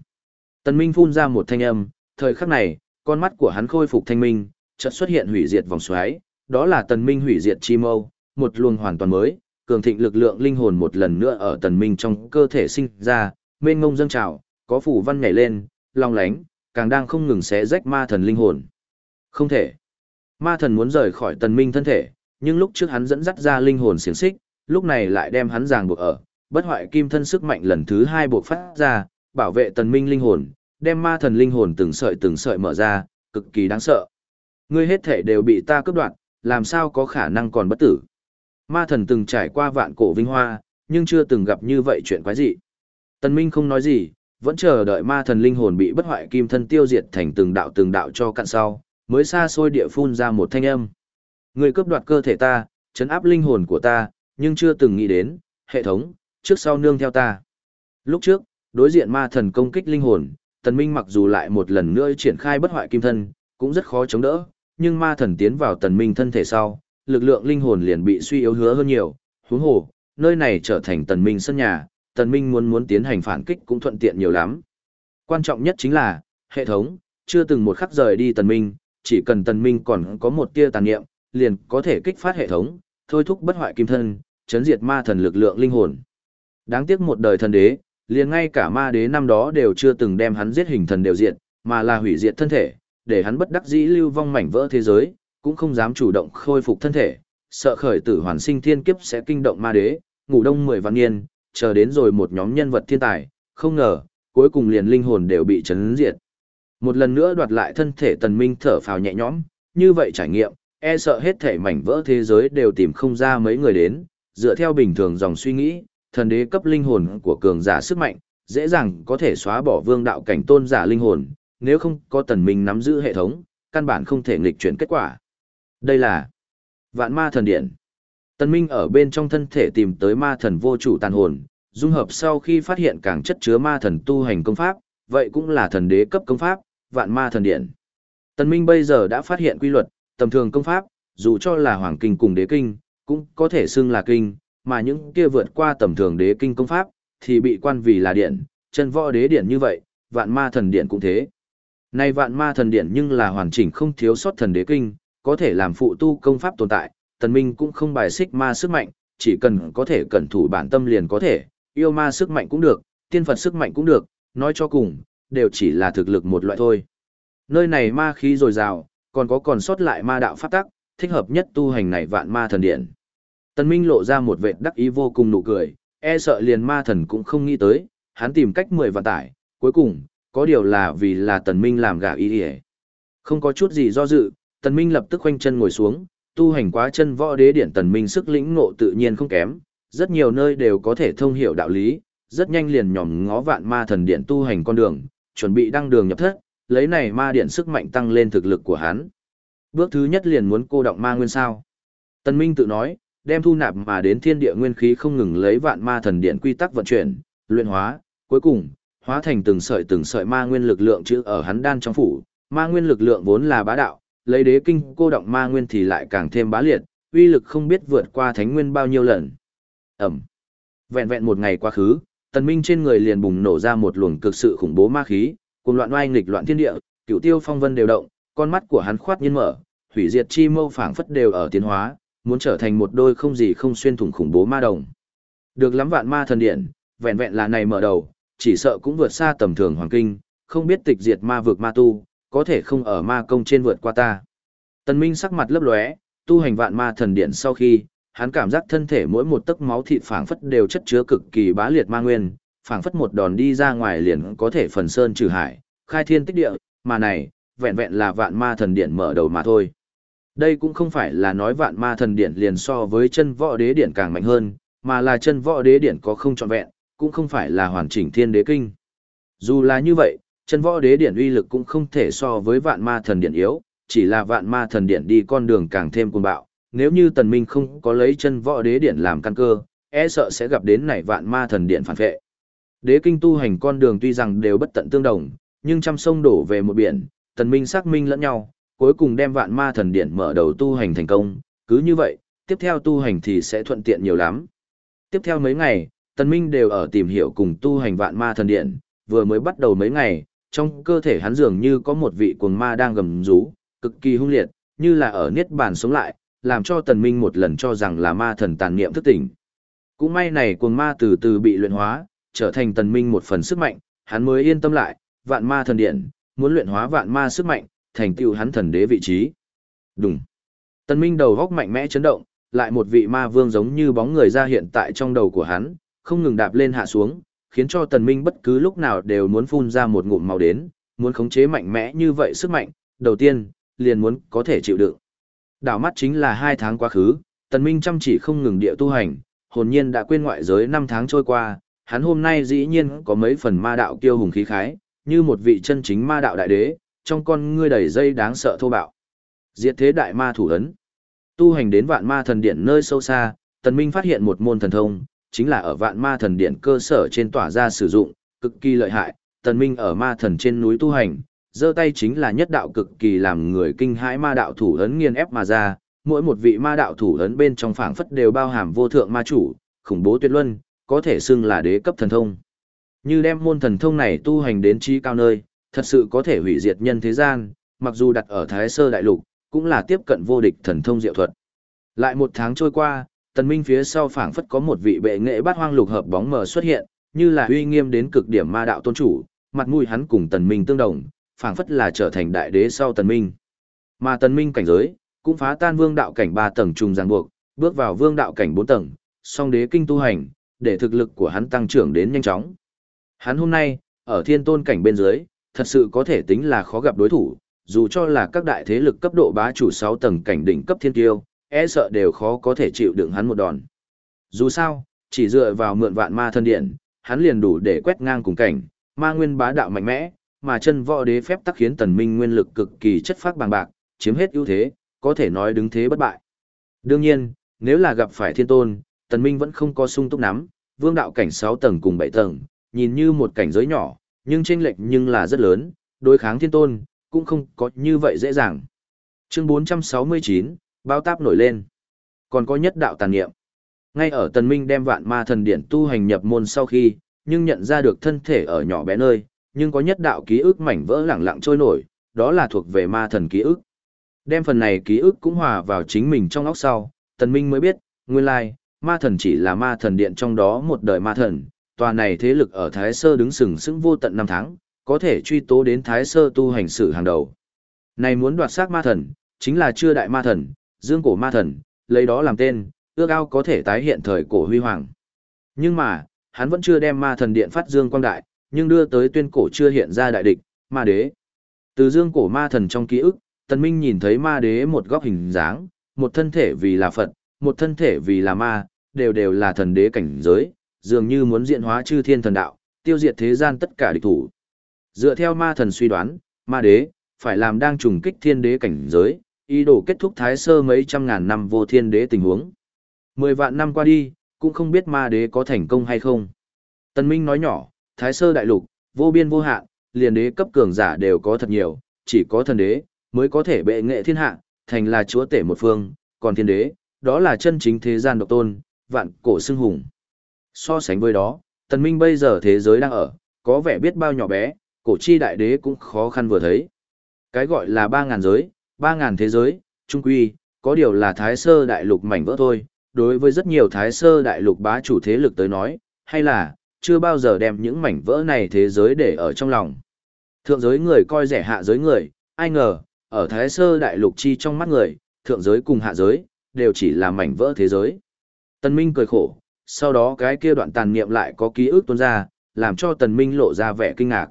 Tần Minh phun ra một thanh âm, thời khắc này, con mắt của hắn khôi phục thanh minh, chợt xuất hiện hủy diệt vòng xoáy, đó là Tần Minh hủy diệt chi mâu, một luồng hoàn toàn mới, cường thịnh lực lượng linh hồn một lần nữa ở Tần Minh trong cơ thể sinh ra, mênh ngông dâng trào, có phủ văn nhảy lên, long lánh, càng đang không ngừng xé rách ma thần linh hồn. Không thể. Ma thần muốn rời khỏi tần minh thân thể, nhưng lúc trước hắn dẫn dắt ra linh hồn xiềng xích, lúc này lại đem hắn ràng buộc ở, bất hoại kim thân sức mạnh lần thứ hai buộc phát ra, bảo vệ tần minh linh hồn, đem ma thần linh hồn từng sợi từng sợi mở ra, cực kỳ đáng sợ. Ngươi hết thể đều bị ta cướp đoạt, làm sao có khả năng còn bất tử. Ma thần từng trải qua vạn cổ vinh hoa, nhưng chưa từng gặp như vậy chuyện quái dị. Tần minh không nói gì, vẫn chờ đợi ma thần linh hồn bị bất hoại kim thân tiêu diệt thành từng đạo từng đạo cho cạn sau, mới xa xôi địa phun ra một thanh âm. Người cướp đoạt cơ thể ta, chấn áp linh hồn của ta, nhưng chưa từng nghĩ đến, hệ thống, trước sau nương theo ta. Lúc trước, đối diện ma thần công kích linh hồn, tần minh mặc dù lại một lần nữa triển khai bất hoại kim thân, cũng rất khó chống đỡ, nhưng ma thần tiến vào tần minh thân thể sau, lực lượng linh hồn liền bị suy yếu hứa hơn nhiều, huống hồ, nơi này trở thành tần minh sân nhà, tần minh muốn muốn tiến hành phản kích cũng thuận tiện nhiều lắm. Quan trọng nhất chính là, hệ thống, chưa từng một khắc rời đi tần minh, chỉ cần tần minh còn có một tia tàn niệm, liền có thể kích phát hệ thống, thôi thúc bất hoại kim thân, chấn diệt ma thần lực lượng linh hồn. Đáng tiếc một đời thần đế, liền ngay cả ma đế năm đó đều chưa từng đem hắn giết hình thần đều diệt, mà là hủy diệt thân thể, để hắn bất đắc dĩ lưu vong mảnh vỡ thế giới, cũng không dám chủ động khôi phục thân thể, sợ khởi tử hoàn sinh thiên kiếp sẽ kinh động ma đế, ngủ đông mười vạn niên, chờ đến rồi một nhóm nhân vật thiên tài, không ngờ, cuối cùng liền linh hồn đều bị chấn diệt. Một lần nữa đoạt lại thân thể tần minh thở phào nhẹ nhõm, như vậy trải nghiệm, e sợ hết thể mảnh vỡ thế giới đều tìm không ra mấy người đến, dựa theo bình thường dòng suy nghĩ, thần đế cấp linh hồn của cường giả sức mạnh, dễ dàng có thể xóa bỏ vương đạo cảnh tôn giả linh hồn, nếu không có tần minh nắm giữ hệ thống, căn bản không thể nghịch chuyển kết quả. Đây là vạn ma thần điện. Tần minh ở bên trong thân thể tìm tới ma thần vô chủ tàn hồn, dung hợp sau khi phát hiện càng chất chứa ma thần tu hành công pháp, vậy cũng là thần đế cấp công pháp, vạn ma thần điện. Tần minh bây giờ đã phát hiện quy luật, tầm thường công pháp, dù cho là hoàng kinh cùng đế kinh, cũng có thể xưng là kinh, mà những kia vượt qua tầm thường đế kinh công pháp, thì bị quan vì là điện, chân võ đế điện như vậy, vạn ma thần điện cũng thế. Nay vạn ma thần điện nhưng là hoàn chỉnh không thiếu sót thần đế kinh, có thể làm phụ tu công pháp tồn tại, tần minh cũng không bài xích ma sức mạnh, chỉ cần có thể cẩn thủ bản tâm liền có thể, yêu ma sức mạnh cũng được, tiên Phật sức mạnh cũng được, nói cho cùng, đều chỉ là thực lực một loại thôi. Nơi này ma khí dồi dào, còn có còn sót lại ma đạo pháp tắc, thích hợp nhất tu hành này vạn ma thần điện. Tần Minh lộ ra một vệt đắc ý vô cùng nụ cười, e sợ liền ma thần cũng không nghĩ tới, hắn tìm cách mười vạn tải, cuối cùng, có điều là vì là Tần Minh làm gà ý ý. Không có chút gì do dự, Tần Minh lập tức khoanh chân ngồi xuống, tu hành quá chân võ đế điển Tần Minh sức lĩnh ngộ tự nhiên không kém, rất nhiều nơi đều có thể thông hiểu đạo lý, rất nhanh liền nhòm ngó vạn ma thần điện tu hành con đường, chuẩn bị đăng đường nhập thất, lấy này ma điện sức mạnh tăng lên thực lực của hắn. Bước thứ nhất liền muốn cô động ma nguyên sao. Tần Minh tự nói, đem thu nạp mà đến thiên địa nguyên khí không ngừng lấy vạn ma thần điện quy tắc vận chuyển, luyện hóa, cuối cùng, hóa thành từng sợi từng sợi ma nguyên lực lượng chữ ở hắn đan trong phủ. Ma nguyên lực lượng vốn là bá đạo, lấy đế kinh cô động ma nguyên thì lại càng thêm bá liệt, uy lực không biết vượt qua thánh nguyên bao nhiêu lần. Ẩm. Vẹn vẹn một ngày quá khứ, tần minh trên người liền bùng nổ ra một luồng cực sự khủng bố ma khí, cùng loạn oai nghịch loạn thiên địa, cửu tiêu phong vân đều động, con mắt của hắn khoát nhiên mở, hủy diệt chi mâu phảng phất đều ở tiến hóa, muốn trở thành một đôi không gì không xuyên thủng khủng bố ma đồng. Được lắm vạn ma thần điện, vẹn vẹn là này mở đầu, chỉ sợ cũng vượt xa tầm thường hoàng kinh, không biết tịch diệt ma vực ma tu, có thể không ở ma công trên vượt qua ta. Tần Minh sắc mặt lấp lóe, tu hành vạn ma thần điện sau khi, hắn cảm giác thân thể mỗi một tấc máu thịt phảng phất đều chất chứa cực kỳ bá liệt ma nguyên, phảng phất một đòn đi ra ngoài liền có thể phần sơn trừ hải, khai thiên tích địa, mà này, vẹn vẹn là vạn ma thần điện mở đầu mà thôi. Đây cũng không phải là nói vạn ma thần điện liền so với chân võ đế điện càng mạnh hơn, mà là chân võ đế điện có không trọn vẹn, cũng không phải là hoàn chỉnh thiên đế kinh. Dù là như vậy, chân võ đế điện uy lực cũng không thể so với vạn ma thần điện yếu, chỉ là vạn ma thần điện đi con đường càng thêm cuồng bạo. Nếu như tần minh không có lấy chân võ đế điện làm căn cơ, e sợ sẽ gặp đến này vạn ma thần điện phản vệ. Đế kinh tu hành con đường tuy rằng đều bất tận tương đồng, nhưng trăm sông đổ về một biển, tần minh xác minh lẫn nhau, cuối cùng đem vạn ma thần điện mở đầu tu hành thành công, cứ như vậy, tiếp theo tu hành thì sẽ thuận tiện nhiều lắm. Tiếp theo mấy ngày, tần minh đều ở tìm hiểu cùng tu hành vạn ma thần điện, vừa mới bắt đầu mấy ngày, trong cơ thể hắn dường như có một vị cuồng ma đang gầm rú, cực kỳ hung liệt, như là ở niết bàn sống lại, làm cho tần minh một lần cho rằng là ma thần tàn niệm thức tỉnh. Cũng may này cuồng ma từ từ bị luyện hóa, trở thành tần minh một phần sức mạnh, hắn mới yên tâm lại, vạn ma thần điện, muốn luyện hóa vạn ma sức mạnh, thành tựu hắn thần đế vị trí. Đúng. Tần minh đầu góc mạnh mẽ chấn động, lại một vị ma vương giống như bóng người ra hiện tại trong đầu của hắn, không ngừng đạp lên hạ xuống, khiến cho tần minh bất cứ lúc nào đều muốn phun ra một ngụm màu đến, muốn khống chế mạnh mẽ như vậy sức mạnh, đầu tiên, liền muốn có thể chịu đựng. Đảo mắt chính là hai tháng quá khứ, tần minh chăm chỉ không ngừng địa tu hành, hồn nhiên đã quên ngoại giới năm tháng trôi qua, hắn hôm nay dĩ nhiên có mấy phần ma đạo kiêu hùng khí khái, như một vị chân chính ma đạo đại đế, trong con ngươi đầy dây đáng sợ thô bạo. Diệt thế đại ma thủ ấn. Tu hành đến vạn ma thần điện nơi sâu xa, Tần Minh phát hiện một môn thần thông, chính là ở vạn ma thần điện cơ sở trên tỏa ra sử dụng, cực kỳ lợi hại. Tần Minh ở ma thần trên núi tu hành, giơ tay chính là nhất đạo cực kỳ làm người kinh hãi ma đạo thủ ấn nghiền ép mà ra, mỗi một vị ma đạo thủ ấn bên trong phảng phất đều bao hàm vô thượng ma chủ, khủng bố tuyệt luân, có thể xưng là đế cấp thần thông. Như đem môn thần thông này tu hành đến trí cao nơi, thật sự có thể hủy diệt nhân thế gian, mặc dù đặt ở Thái Sơ Đại Lục, cũng là tiếp cận vô địch thần thông diệu thuật. Lại một tháng trôi qua, tần minh phía sau phảng phất có một vị bệ nghệ bát hoang lục hợp bóng mờ xuất hiện, như là uy nghiêm đến cực điểm ma đạo tôn chủ, mặt mũi hắn cùng tần minh tương đồng, phảng phất là trở thành đại đế sau tần minh. Mà tần minh cảnh giới, cũng phá tan vương đạo cảnh 3 tầng trùng ràng buộc, bước vào vương đạo cảnh 4 tầng, song đế kinh tu hành, để thực lực của hắn tăng trưởng đến nhanh chóng. Hắn hôm nay, ở thiên tôn cảnh bên dưới, thật sự có thể tính là khó gặp đối thủ, dù cho là các đại thế lực cấp độ bá chủ 6 tầng cảnh đỉnh cấp thiên tiêu, e sợ đều khó có thể chịu đựng hắn một đòn. Dù sao, chỉ dựa vào mượn vạn ma thân điện, hắn liền đủ để quét ngang cùng cảnh, ma nguyên bá đạo mạnh mẽ, mà chân võ đế phép tắc khiến tần minh nguyên lực cực kỳ chất phát bằng bạc, chiếm hết ưu thế, có thể nói đứng thế bất bại. Đương nhiên, nếu là gặp phải thiên tôn, tần minh vẫn không có sung túc nắm, vương đạo cảnh 6 tầng cùng 7 tầng, nhìn như một cảnh giới nhỏ, nhưng chênh lệch nhưng là rất lớn, đối kháng thiên tôn, cũng không có như vậy dễ dàng. Chương 469, bao táp nổi lên. Còn có nhất đạo tàn niệm. Ngay ở tần minh đem vạn ma thần điện tu hành nhập môn sau khi, nhưng nhận ra được thân thể ở nhỏ bé nơi, nhưng có nhất đạo ký ức mảnh vỡ lẳng lặng trôi nổi, đó là thuộc về ma thần ký ức. Đem phần này ký ức cũng hòa vào chính mình trong óc sau, tần minh mới biết, nguyên lai, ma thần chỉ là ma thần điện trong đó một đời ma thần, tòa này thế lực ở Thái Sơ đứng sừng sững vô tận năm tháng, có thể truy tố đến Thái Sơ tu hành sử hàng đầu. Này muốn đoạt xác ma thần, chính là chưa đại ma thần, dương cổ ma thần, lấy đó làm tên, ước ao có thể tái hiện thời cổ huy hoàng. Nhưng mà, hắn vẫn chưa đem ma thần điện phát dương quang đại, nhưng đưa tới tuyên cổ chưa hiện ra đại địch, ma đế. Từ dương cổ ma thần trong ký ức, Tần Minh nhìn thấy ma đế một góc hình dáng, một thân thể vì là Phật, một thân thể vì là ma, đều đều là thần đế cảnh giới, dường như muốn diện hóa chư thiên thần đạo, tiêu diệt thế gian tất cả địch thủ. Dựa theo ma thần suy đoán, ma đế, phải làm đang trùng kích thiên đế cảnh giới, ý đồ kết thúc thái sơ mấy trăm ngàn năm vô thiên đế tình huống. Mười vạn năm qua đi, cũng không biết ma đế có thành công hay không. Tân Minh nói nhỏ, thái sơ đại lục, vô biên vô hạn, liền đế cấp cường giả đều có thật nhiều, chỉ có thần đế, mới có thể bệ nghệ thiên hạ, thành là chúa tể một phương, còn thiên đế, đó là chân chính thế gian độc tôn, vạn cổ xưng hùng. So sánh với đó, tần minh bây giờ thế giới đang ở, có vẻ biết bao nhỏ bé, cổ chi đại đế cũng khó khăn vừa thấy. Cái gọi là ba ngàn giới, ba ngàn thế giới, trung quy, có điều là thái sơ đại lục mảnh vỡ thôi, đối với rất nhiều thái sơ đại lục bá chủ thế lực tới nói, hay là, chưa bao giờ đem những mảnh vỡ này thế giới để ở trong lòng. Thượng giới người coi rẻ hạ giới người, ai ngờ, ở thái sơ đại lục chi trong mắt người, thượng giới cùng hạ giới, đều chỉ là mảnh vỡ thế giới. tần Minh cười khổ, sau đó cái kia đoạn tàn niệm lại có ký ức tuôn ra, làm cho Tần Minh lộ ra vẻ kinh ngạc.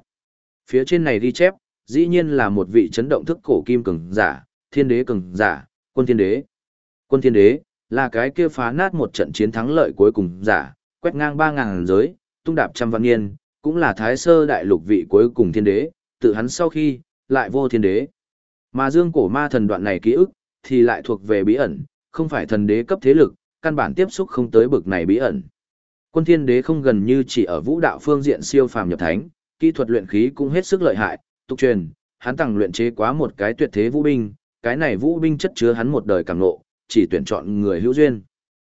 Phía trên này ghi chép, dĩ nhiên là một vị chấn động thức cổ kim cường giả, thiên đế cường giả, quân thiên đế. Quân thiên đế, là cái kia phá nát một trận chiến thắng lợi cuối cùng giả, quét ngang 3.000 giới, tung đạp trăm vạn niên, cũng là thái sơ đại lục vị cuối cùng thiên đế, tự hắn sau khi, lại vô thiên đế. Mà dương cổ ma thần đoạn này ký ức, thì lại thuộc về bí ẩn, không phải thần đế cấp thế lực, căn bản tiếp xúc không tới bực này bí ẩn. Quân thiên đế không gần như chỉ ở vũ đạo phương diện siêu phàm nhập thánh, kỹ thuật luyện khí cũng hết sức lợi hại, tục truyền, hắn tặng luyện chế quá một cái tuyệt thế vũ binh, cái này vũ binh chất chứa hắn một đời cảm ngộ, chỉ tuyển chọn người hữu duyên.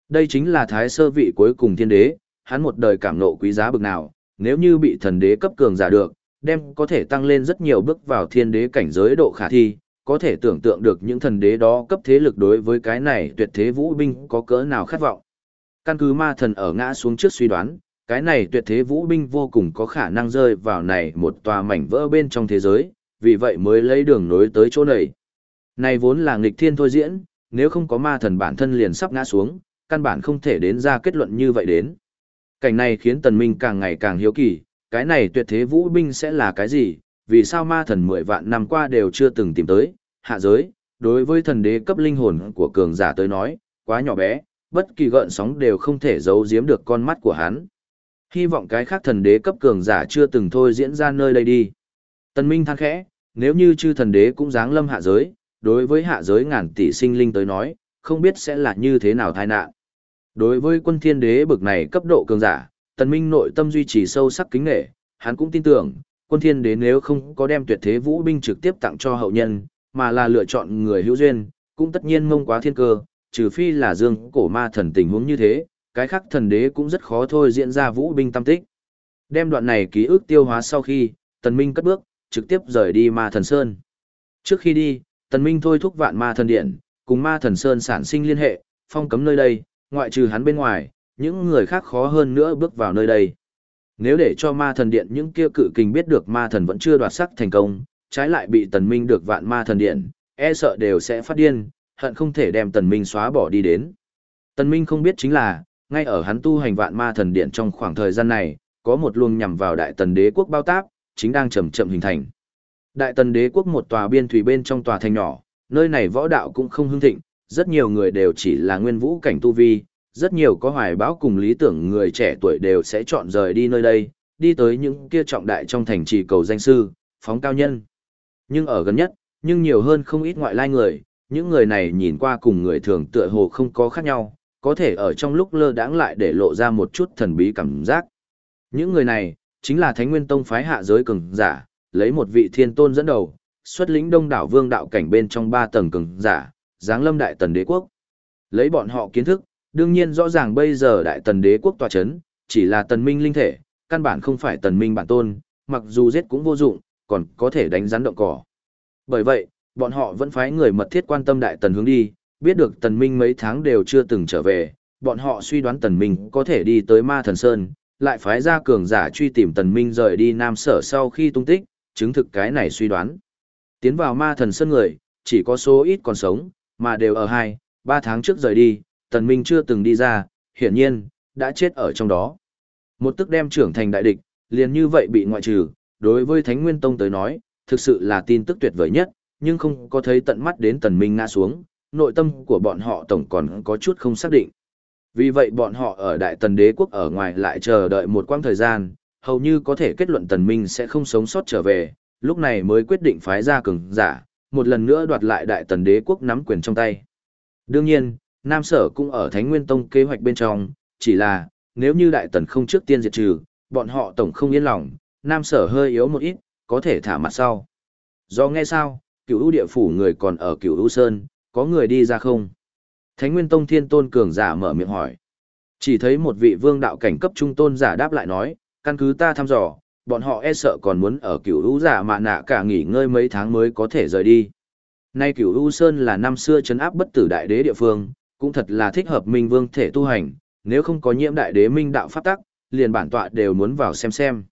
Đây chính là thái sơ vị cuối cùng thiên đế, hắn một đời cảm ngộ quý giá bực nào, nếu như bị thần đế cấp cường giả được, đem có thể tăng lên rất nhiều bước vào thiên đế cảnh giới độ khả thi, có thể tưởng tượng được những thần đế đó cấp thế lực đối với cái này tuyệt thế vũ binh có cỡ nào khát vọng. Căn cứ ma thần ở ngã xuống trước suy đoán, cái này tuyệt thế vũ binh vô cùng có khả năng rơi vào này một tòa mảnh vỡ bên trong thế giới, vì vậy mới lấy đường nối tới chỗ này. Này vốn là nghịch thiên thôi diễn, nếu không có ma thần bản thân liền sắp ngã xuống, căn bản không thể đến ra kết luận như vậy đến. Cảnh này khiến tần minh càng ngày càng hiếu kỳ, cái này tuyệt thế vũ binh sẽ là cái gì, vì sao ma thần mười vạn năm qua đều chưa từng tìm tới, hạ giới, đối với thần đế cấp linh hồn của cường giả tới nói, quá nhỏ bé, bất kỳ gợn sóng đều không thể giấu giếm được con mắt của hắn. Hy vọng cái khác thần đế cấp cường giả chưa từng thôi diễn ra nơi đây đi. Tân Minh than khẽ, nếu như chư thần đế cũng dáng lâm hạ giới, đối với hạ giới ngàn tỷ sinh linh tới nói, không biết sẽ là như thế nào tai nạn. Đối với quân thiên đế bực này cấp độ cường giả, tần minh nội tâm duy trì sâu sắc kính nghệ, hắn cũng tin tưởng, quân thiên đế nếu không có đem tuyệt thế vũ binh trực tiếp tặng cho hậu nhân, mà là lựa chọn người hữu duyên, cũng tất nhiên mông quá thiên cơ, trừ phi là dương cổ ma thần tình huống như thế, cái khác thần đế cũng rất khó thôi diễn ra vũ binh tâm tích. Đem đoạn này ký ức tiêu hóa sau khi, tần minh cất bước, trực tiếp rời đi ma thần sơn. Trước khi đi, tần minh thôi thúc vạn ma thần điện, cùng ma thần sơn sản sinh liên hệ, phong cấm nơi đây, ngoại trừ hắn bên ngoài, những người khác khó hơn nữa bước vào nơi đây. Nếu để cho ma thần điện những kia cự kình biết được ma thần vẫn chưa đoạt sắc thành công, trái lại bị tần minh được vạn ma thần điện, e sợ đều sẽ phát điên, hận không thể đem tần minh xóa bỏ đi đến. Tần minh không biết chính là, ngay ở hắn tu hành vạn ma thần điện trong khoảng thời gian này, có một luồng nhằm vào đại tần đế quốc bao táp, chính đang chậm chậm hình thành. Đại tần đế quốc một tòa biên thủy bên trong tòa thành nhỏ, nơi này võ đạo cũng không hưng thịnh, rất nhiều người đều chỉ là nguyên vũ cảnh tu vi, rất nhiều có hoài bão cùng lý tưởng người trẻ tuổi đều sẽ chọn rời đi nơi đây, đi tới những kia trọng đại trong thành trì cầu danh sư, phóng cao nhân. Nhưng ở gần nhất, nhưng nhiều hơn không ít ngoại lai người, những người này nhìn qua cùng người thường tựa hồ không có khác nhau, có thể ở trong lúc lơ đãng lại để lộ ra một chút thần bí cảm giác. Những người này, chính là Thánh Nguyên Tông phái hạ giới cường giả, lấy một vị thiên tôn dẫn đầu, xuất lĩnh đông đảo vương đạo cảnh bên trong ba tầng cường giả, giáng lâm đại tần đế quốc. Lấy bọn họ kiến thức, đương nhiên rõ ràng bây giờ đại tần đế quốc tòa chấn, chỉ là tần minh linh thể, căn bản không phải tần minh bản tôn, mặc dù giết cũng vô dụng, còn có thể đánh rắn động cỏ. Bởi vậy, bọn họ vẫn phái người mật thiết quan tâm đại tần hướng đi, biết được tần minh mấy tháng đều chưa từng trở về, bọn họ suy đoán tần minh có thể đi tới ma thần sơn, lại phái ra cường giả truy tìm tần minh rời đi nam sở sau khi tung tích, chứng thực cái này suy đoán. Tiến vào ma thần sơn người, chỉ có số ít còn sống, mà đều ở hai, ba tháng trước rời đi, tần minh chưa từng đi ra, hiển nhiên, đã chết ở trong đó. Một tức đem trưởng thành đại địch, liền như vậy bị ngoại trừ, đối với Thánh Nguyên Tông tới nói, thực sự là tin tức tuyệt vời nhất, nhưng không có thấy tận mắt đến tần minh ngã xuống, nội tâm của bọn họ tổng còn có chút không xác định. Vì vậy bọn họ ở Đại Tần Đế quốc ở ngoài lại chờ đợi một quãng thời gian, hầu như có thể kết luận tần minh sẽ không sống sót trở về, lúc này mới quyết định phái ra cường giả, một lần nữa đoạt lại Đại Tần Đế quốc nắm quyền trong tay. Đương nhiên, Nam Sở cũng ở Thánh Nguyên Tông kế hoạch bên trong, chỉ là, nếu như Đại Tần không trước tiên diệt trừ, bọn họ tổng không yên lòng, Nam Sở hơi yếu một ít, có thể thả mặt sau. Do nghe sao, cửu ưu địa phủ người còn ở cửu ưu sơn, có người đi ra không? Thánh Nguyên Tông Thiên Tôn cường giả mở miệng hỏi. Chỉ thấy một vị vương đạo cảnh cấp trung tôn giả đáp lại nói, căn cứ ta thăm dò, bọn họ e sợ còn muốn ở cửu hữu giả mạ nạ cả nghỉ ngơi mấy tháng mới có thể rời đi. Nay cửu hữu sơn là năm xưa chấn áp bất tử đại đế địa phương, cũng thật là thích hợp minh vương thể tu hành, nếu không có nhiễm đại đế minh đạo pháp tắc, liền bản tọa đều muốn vào xem xem.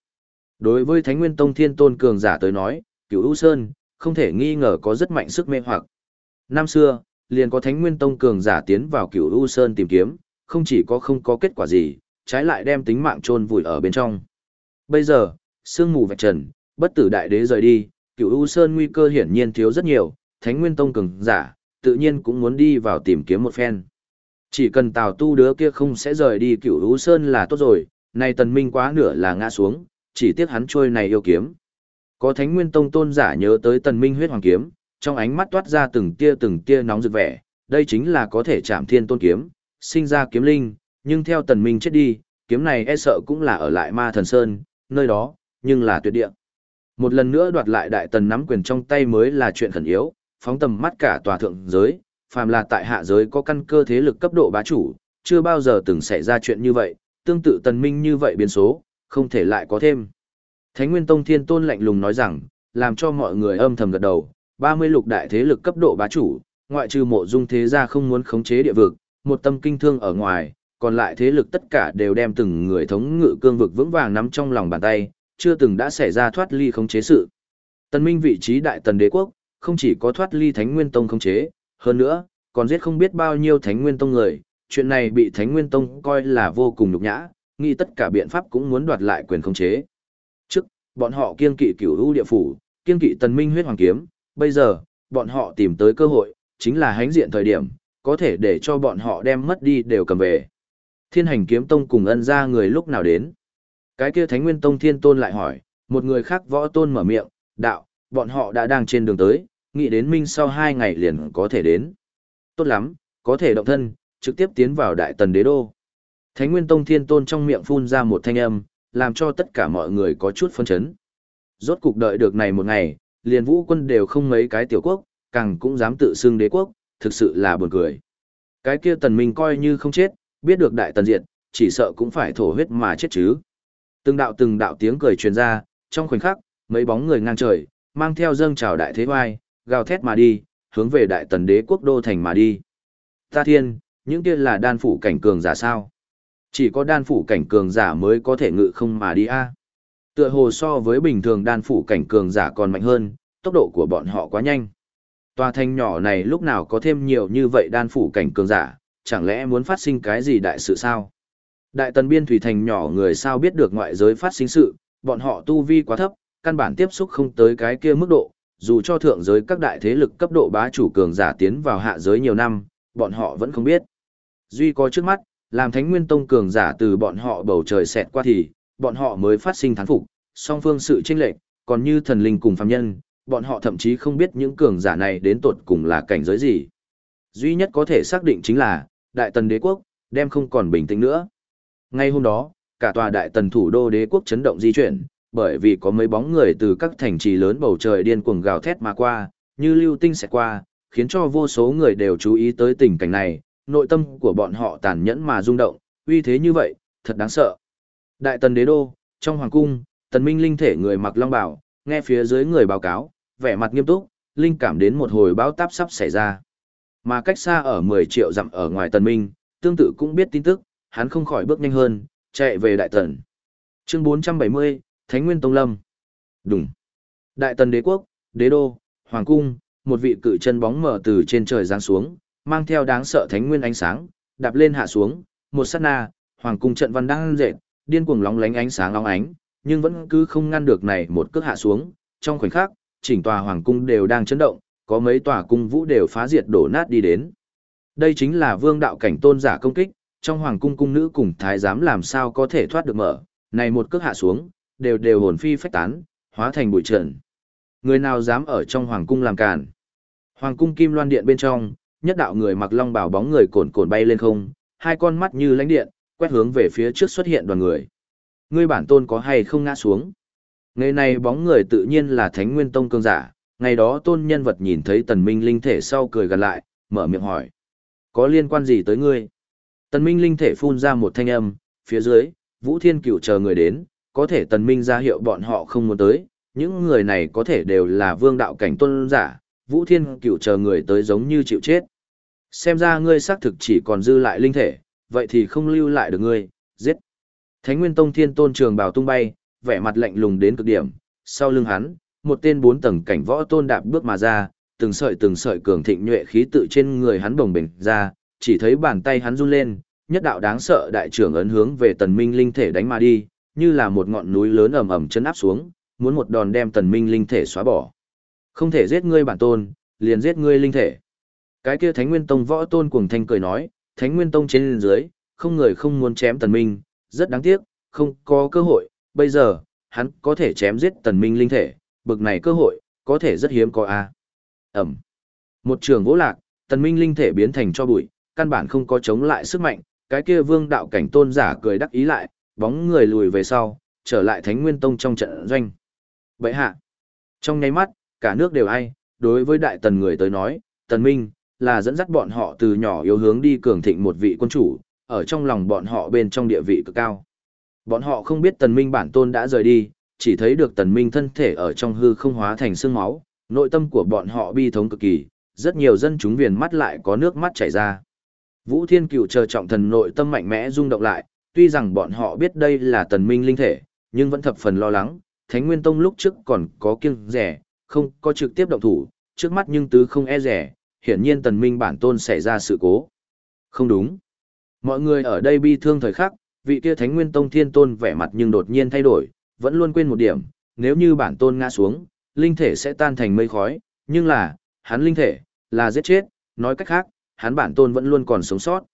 Đối với Thánh Nguyên Tông Thiên Tôn cường giả tới nói, cửu hữu sơn, không thể nghi ngờ có rất mạnh sức mê hoặc. Năm xưa, liền có Thánh Nguyên Tông cường giả tiến vào Cửu U Sơn tìm kiếm, không chỉ có không có kết quả gì, trái lại đem tính mạng chôn vùi ở bên trong. Bây giờ, sương mù vạch trần, bất tử đại đế rời đi, Cửu U Sơn nguy cơ hiển nhiên thiếu rất nhiều, Thánh Nguyên Tông cường giả, tự nhiên cũng muốn đi vào tìm kiếm một phen. Chỉ cần Tào Tu đứa kia không sẽ rời đi Cửu U Sơn là tốt rồi, nay Tần Minh quá nửa là ngã xuống, chỉ tiếc hắn trôi này yêu kiếm. Có Thánh Nguyên Tông tôn giả nhớ tới Tần Minh huyết hoàng kiếm, trong ánh mắt toát ra từng tia từng tia nóng rực vẻ, đây chính là có thể chạm thiên tôn kiếm, sinh ra kiếm linh, nhưng theo Tần Minh chết đi, kiếm này e sợ cũng là ở lại Ma Thần Sơn, nơi đó, nhưng là tuyệt địa. Một lần nữa đoạt lại đại tần nắm quyền trong tay mới là chuyện khẩn yếu, phóng tầm mắt cả tòa thượng giới, phàm là tại hạ giới có căn cơ thế lực cấp độ bá chủ, chưa bao giờ từng xảy ra chuyện như vậy, tương tự tần minh như vậy biến số, không thể lại có thêm. Thánh Nguyên Tông Thiên Tôn lạnh lùng nói rằng, làm cho mọi người âm thầm gật đầu, 30 lục đại thế lực cấp độ bá chủ, ngoại trừ mộ dung thế gia không muốn khống chế địa vực, một tâm kinh thương ở ngoài, còn lại thế lực tất cả đều đem từng người thống ngự cương vực vững vàng nắm trong lòng bàn tay, chưa từng đã xảy ra thoát ly khống chế sự. Tân minh vị trí đại tần đế quốc, không chỉ có thoát ly thánh nguyên tông khống chế, hơn nữa, còn giết không biết bao nhiêu thánh nguyên tông người, chuyện này bị thánh nguyên tông coi là vô cùng nhục nhã, nghĩ tất cả biện pháp cũng muốn đoạt lại quyền khống chế. Trước, bọn họ kiên kỵ cửu u địa phủ, kiên kỵ tần minh huyết hoàng kiếm, bây giờ, bọn họ tìm tới cơ hội, chính là hánh diện thời điểm, có thể để cho bọn họ đem mất đi đều cầm về. Thiên hành kiếm tông cùng ân ra người lúc nào đến. Cái kia Thánh Nguyên Tông Thiên Tôn lại hỏi, một người khác võ tôn mở miệng, đạo, bọn họ đã đang trên đường tới, nghĩ đến minh sau hai ngày liền có thể đến. Tốt lắm, có thể động thân, trực tiếp tiến vào đại tần đế đô. Thánh Nguyên Tông Thiên Tôn trong miệng phun ra một thanh âm, làm cho tất cả mọi người có chút phân chấn. Rốt cục đợi được này một ngày, liền vũ quân đều không mấy cái tiểu quốc, càng cũng dám tự xưng đế quốc, thực sự là buồn cười. Cái kia tần minh coi như không chết, biết được đại tần diệt, chỉ sợ cũng phải thổ huyết mà chết chứ. Từng đạo từng đạo tiếng cười truyền ra, trong khoảnh khắc, mấy bóng người ngang trời, mang theo dâng trào đại thế oai, gào thét mà đi, hướng về đại tần đế quốc đô thành mà đi. Ta thiên, những kia là đan phủ cảnh cường giả sao? Chỉ có đan phủ cảnh cường giả mới có thể ngự không mà đi a. Tựa hồ so với bình thường đan phủ cảnh cường giả còn mạnh hơn, tốc độ của bọn họ quá nhanh. Tòa thành nhỏ này lúc nào có thêm nhiều như vậy đan phủ cảnh cường giả, chẳng lẽ muốn phát sinh cái gì đại sự sao? Đại tần biên thủy thành nhỏ người sao biết được ngoại giới phát sinh sự, bọn họ tu vi quá thấp, căn bản tiếp xúc không tới cái kia mức độ, dù cho thượng giới các đại thế lực cấp độ bá chủ cường giả tiến vào hạ giới nhiều năm, bọn họ vẫn không biết. Duy có trước mắt, làm Thánh Nguyên Tông cường giả từ bọn họ bầu trời xẹt qua thì, bọn họ mới phát sinh thán phục, song phương sự chênh lệch, còn như thần linh cùng phàm nhân, bọn họ thậm chí không biết những cường giả này đến tột cùng là cảnh giới gì. Duy nhất có thể xác định chính là, Đại Tần Đế Quốc, đem không còn bình tĩnh nữa. Ngay hôm đó, cả tòa Đại Tần thủ đô đế quốc chấn động di chuyển, bởi vì có mấy bóng người từ các thành trì lớn bầu trời điên cuồng gào thét mà qua, như lưu tinh sẽ qua, khiến cho vô số người đều chú ý tới tình cảnh này, nội tâm của bọn họ tàn nhẫn mà rung động, uy thế như vậy, thật đáng sợ. Đại tần đế đô, trong hoàng cung, tần minh linh thể người mặc long bào, nghe phía dưới người báo cáo, vẻ mặt nghiêm túc, linh cảm đến một hồi báo táp sắp xảy ra. Mà cách xa ở 10 triệu dặm ở ngoài tần minh, tương tự cũng biết tin tức, hắn không khỏi bước nhanh hơn, chạy về đại tần. Chương 470, Thánh Nguyên Tông Lâm. Đúng. Đại tần đế quốc, đế đô, hoàng cung, một vị cự chân bóng mở từ trên trời giáng xuống, mang theo đáng sợ thánh nguyên ánh sáng, đạp lên hạ xuống, một sát na, hoàng cung trận văn đang dệt, điên cuồng lóng lánh ánh sáng lóng ánh, nhưng vẫn cứ không ngăn được này một cước hạ xuống, trong khoảnh khắc, chỉnh tòa hoàng cung đều đang chấn động, có mấy tòa cung vũ đều phá diệt đổ nát đi đến. Đây chính là vương đạo cảnh tôn giả công kích, trong hoàng cung cung nữ cùng thái giám làm sao có thể thoát được mở, này một cước hạ xuống, đều đều hồn phi phách tán, hóa thành bụi trần. Người nào dám ở trong hoàng cung làm cản? Hoàng cung kim loan điện bên trong, nhất đạo người mặc long bào bóng người cồn cồn bay lên không, hai con mắt như lánh điện, quét hướng về phía trước xuất hiện đoàn người. Ngươi bản tôn có hay không ngã xuống? Ngày này bóng người tự nhiên là Thánh Nguyên Tông cương giả, ngày đó tôn nhân vật nhìn thấy tần minh linh thể sau cười gần lại, mở miệng hỏi. Có liên quan gì tới ngươi? Tần minh linh thể phun ra một thanh âm, phía dưới, Vũ Thiên Cửu chờ người đến, có thể tần minh ra hiệu bọn họ không muốn tới, những người này có thể đều là vương đạo cảnh tôn giả, Vũ Thiên Cửu chờ người tới giống như chịu chết. Xem ra ngươi xác thực chỉ còn dư lại linh thể, vậy thì không lưu lại được ngươi, giết. Thánh Nguyên Tông Thiên Tôn trường bảo tung bay, vẻ mặt lạnh lùng đến cực điểm, sau lưng hắn, một tên bốn tầng cảnh võ tôn đạp bước mà ra, từng sợi từng sợi cường thịnh nhuệ khí tự trên người hắn bồng bềnh ra, chỉ thấy bàn tay hắn run lên, nhất đạo đáng sợ đại trưởng ấn hướng về tần minh linh thể đánh mà đi, như là một ngọn núi lớn ầm ầm chấn áp xuống, muốn một đòn đem tần minh linh thể xóa bỏ. Không thể giết ngươi bản tôn, liền giết ngươi linh thể. Cái kia Thánh Nguyên Tông võ tôn cuồng thanh cười nói, Thánh Nguyên Tông trên dưới, không người không muốn chém tần minh, rất đáng tiếc, không có cơ hội, bây giờ, hắn có thể chém giết tần minh linh thể, bực này cơ hội, có thể rất hiếm có a. Ẩm. Một trường vỗ lạc, tần minh linh thể biến thành cho bụi, căn bản không có chống lại sức mạnh, cái kia vương đạo cảnh tôn giả cười đắc ý lại, bóng người lùi về sau, trở lại Thánh Nguyên Tông trong trận doanh. Vậy hạ, trong nháy mắt, cả nước đều ai, đối với đại tần người tới nói, tần minh, là dẫn dắt bọn họ từ nhỏ yếu hướng đi cường thịnh một vị quân chủ, ở trong lòng bọn họ bên trong địa vị cực cao. Bọn họ không biết tần minh bản tôn đã rời đi, chỉ thấy được tần minh thân thể ở trong hư không hóa thành xương máu, nội tâm của bọn họ bi thống cực kỳ, rất nhiều dân chúng viền mắt lại có nước mắt chảy ra. Vũ Thiên Cựu chờ trọng thần nội tâm mạnh mẽ rung động lại, tuy rằng bọn họ biết đây là tần minh linh thể, nhưng vẫn thập phần lo lắng, Thánh Nguyên Tông lúc trước còn có kiêng rẻ, không có trực tiếp động thủ, trước mắt nhưng tứ không e rẻ, hiển nhiên tần minh bản tôn xảy ra sự cố. Không đúng. Mọi người ở đây bi thương thời khắc, vị kia Thánh Nguyên Tông Thiên Tôn vẻ mặt nhưng đột nhiên thay đổi, vẫn luôn quên một điểm, nếu như bản tôn ngã xuống, linh thể sẽ tan thành mây khói, nhưng là, hắn linh thể, là giết chết, nói cách khác, hắn bản tôn vẫn luôn còn sống sót.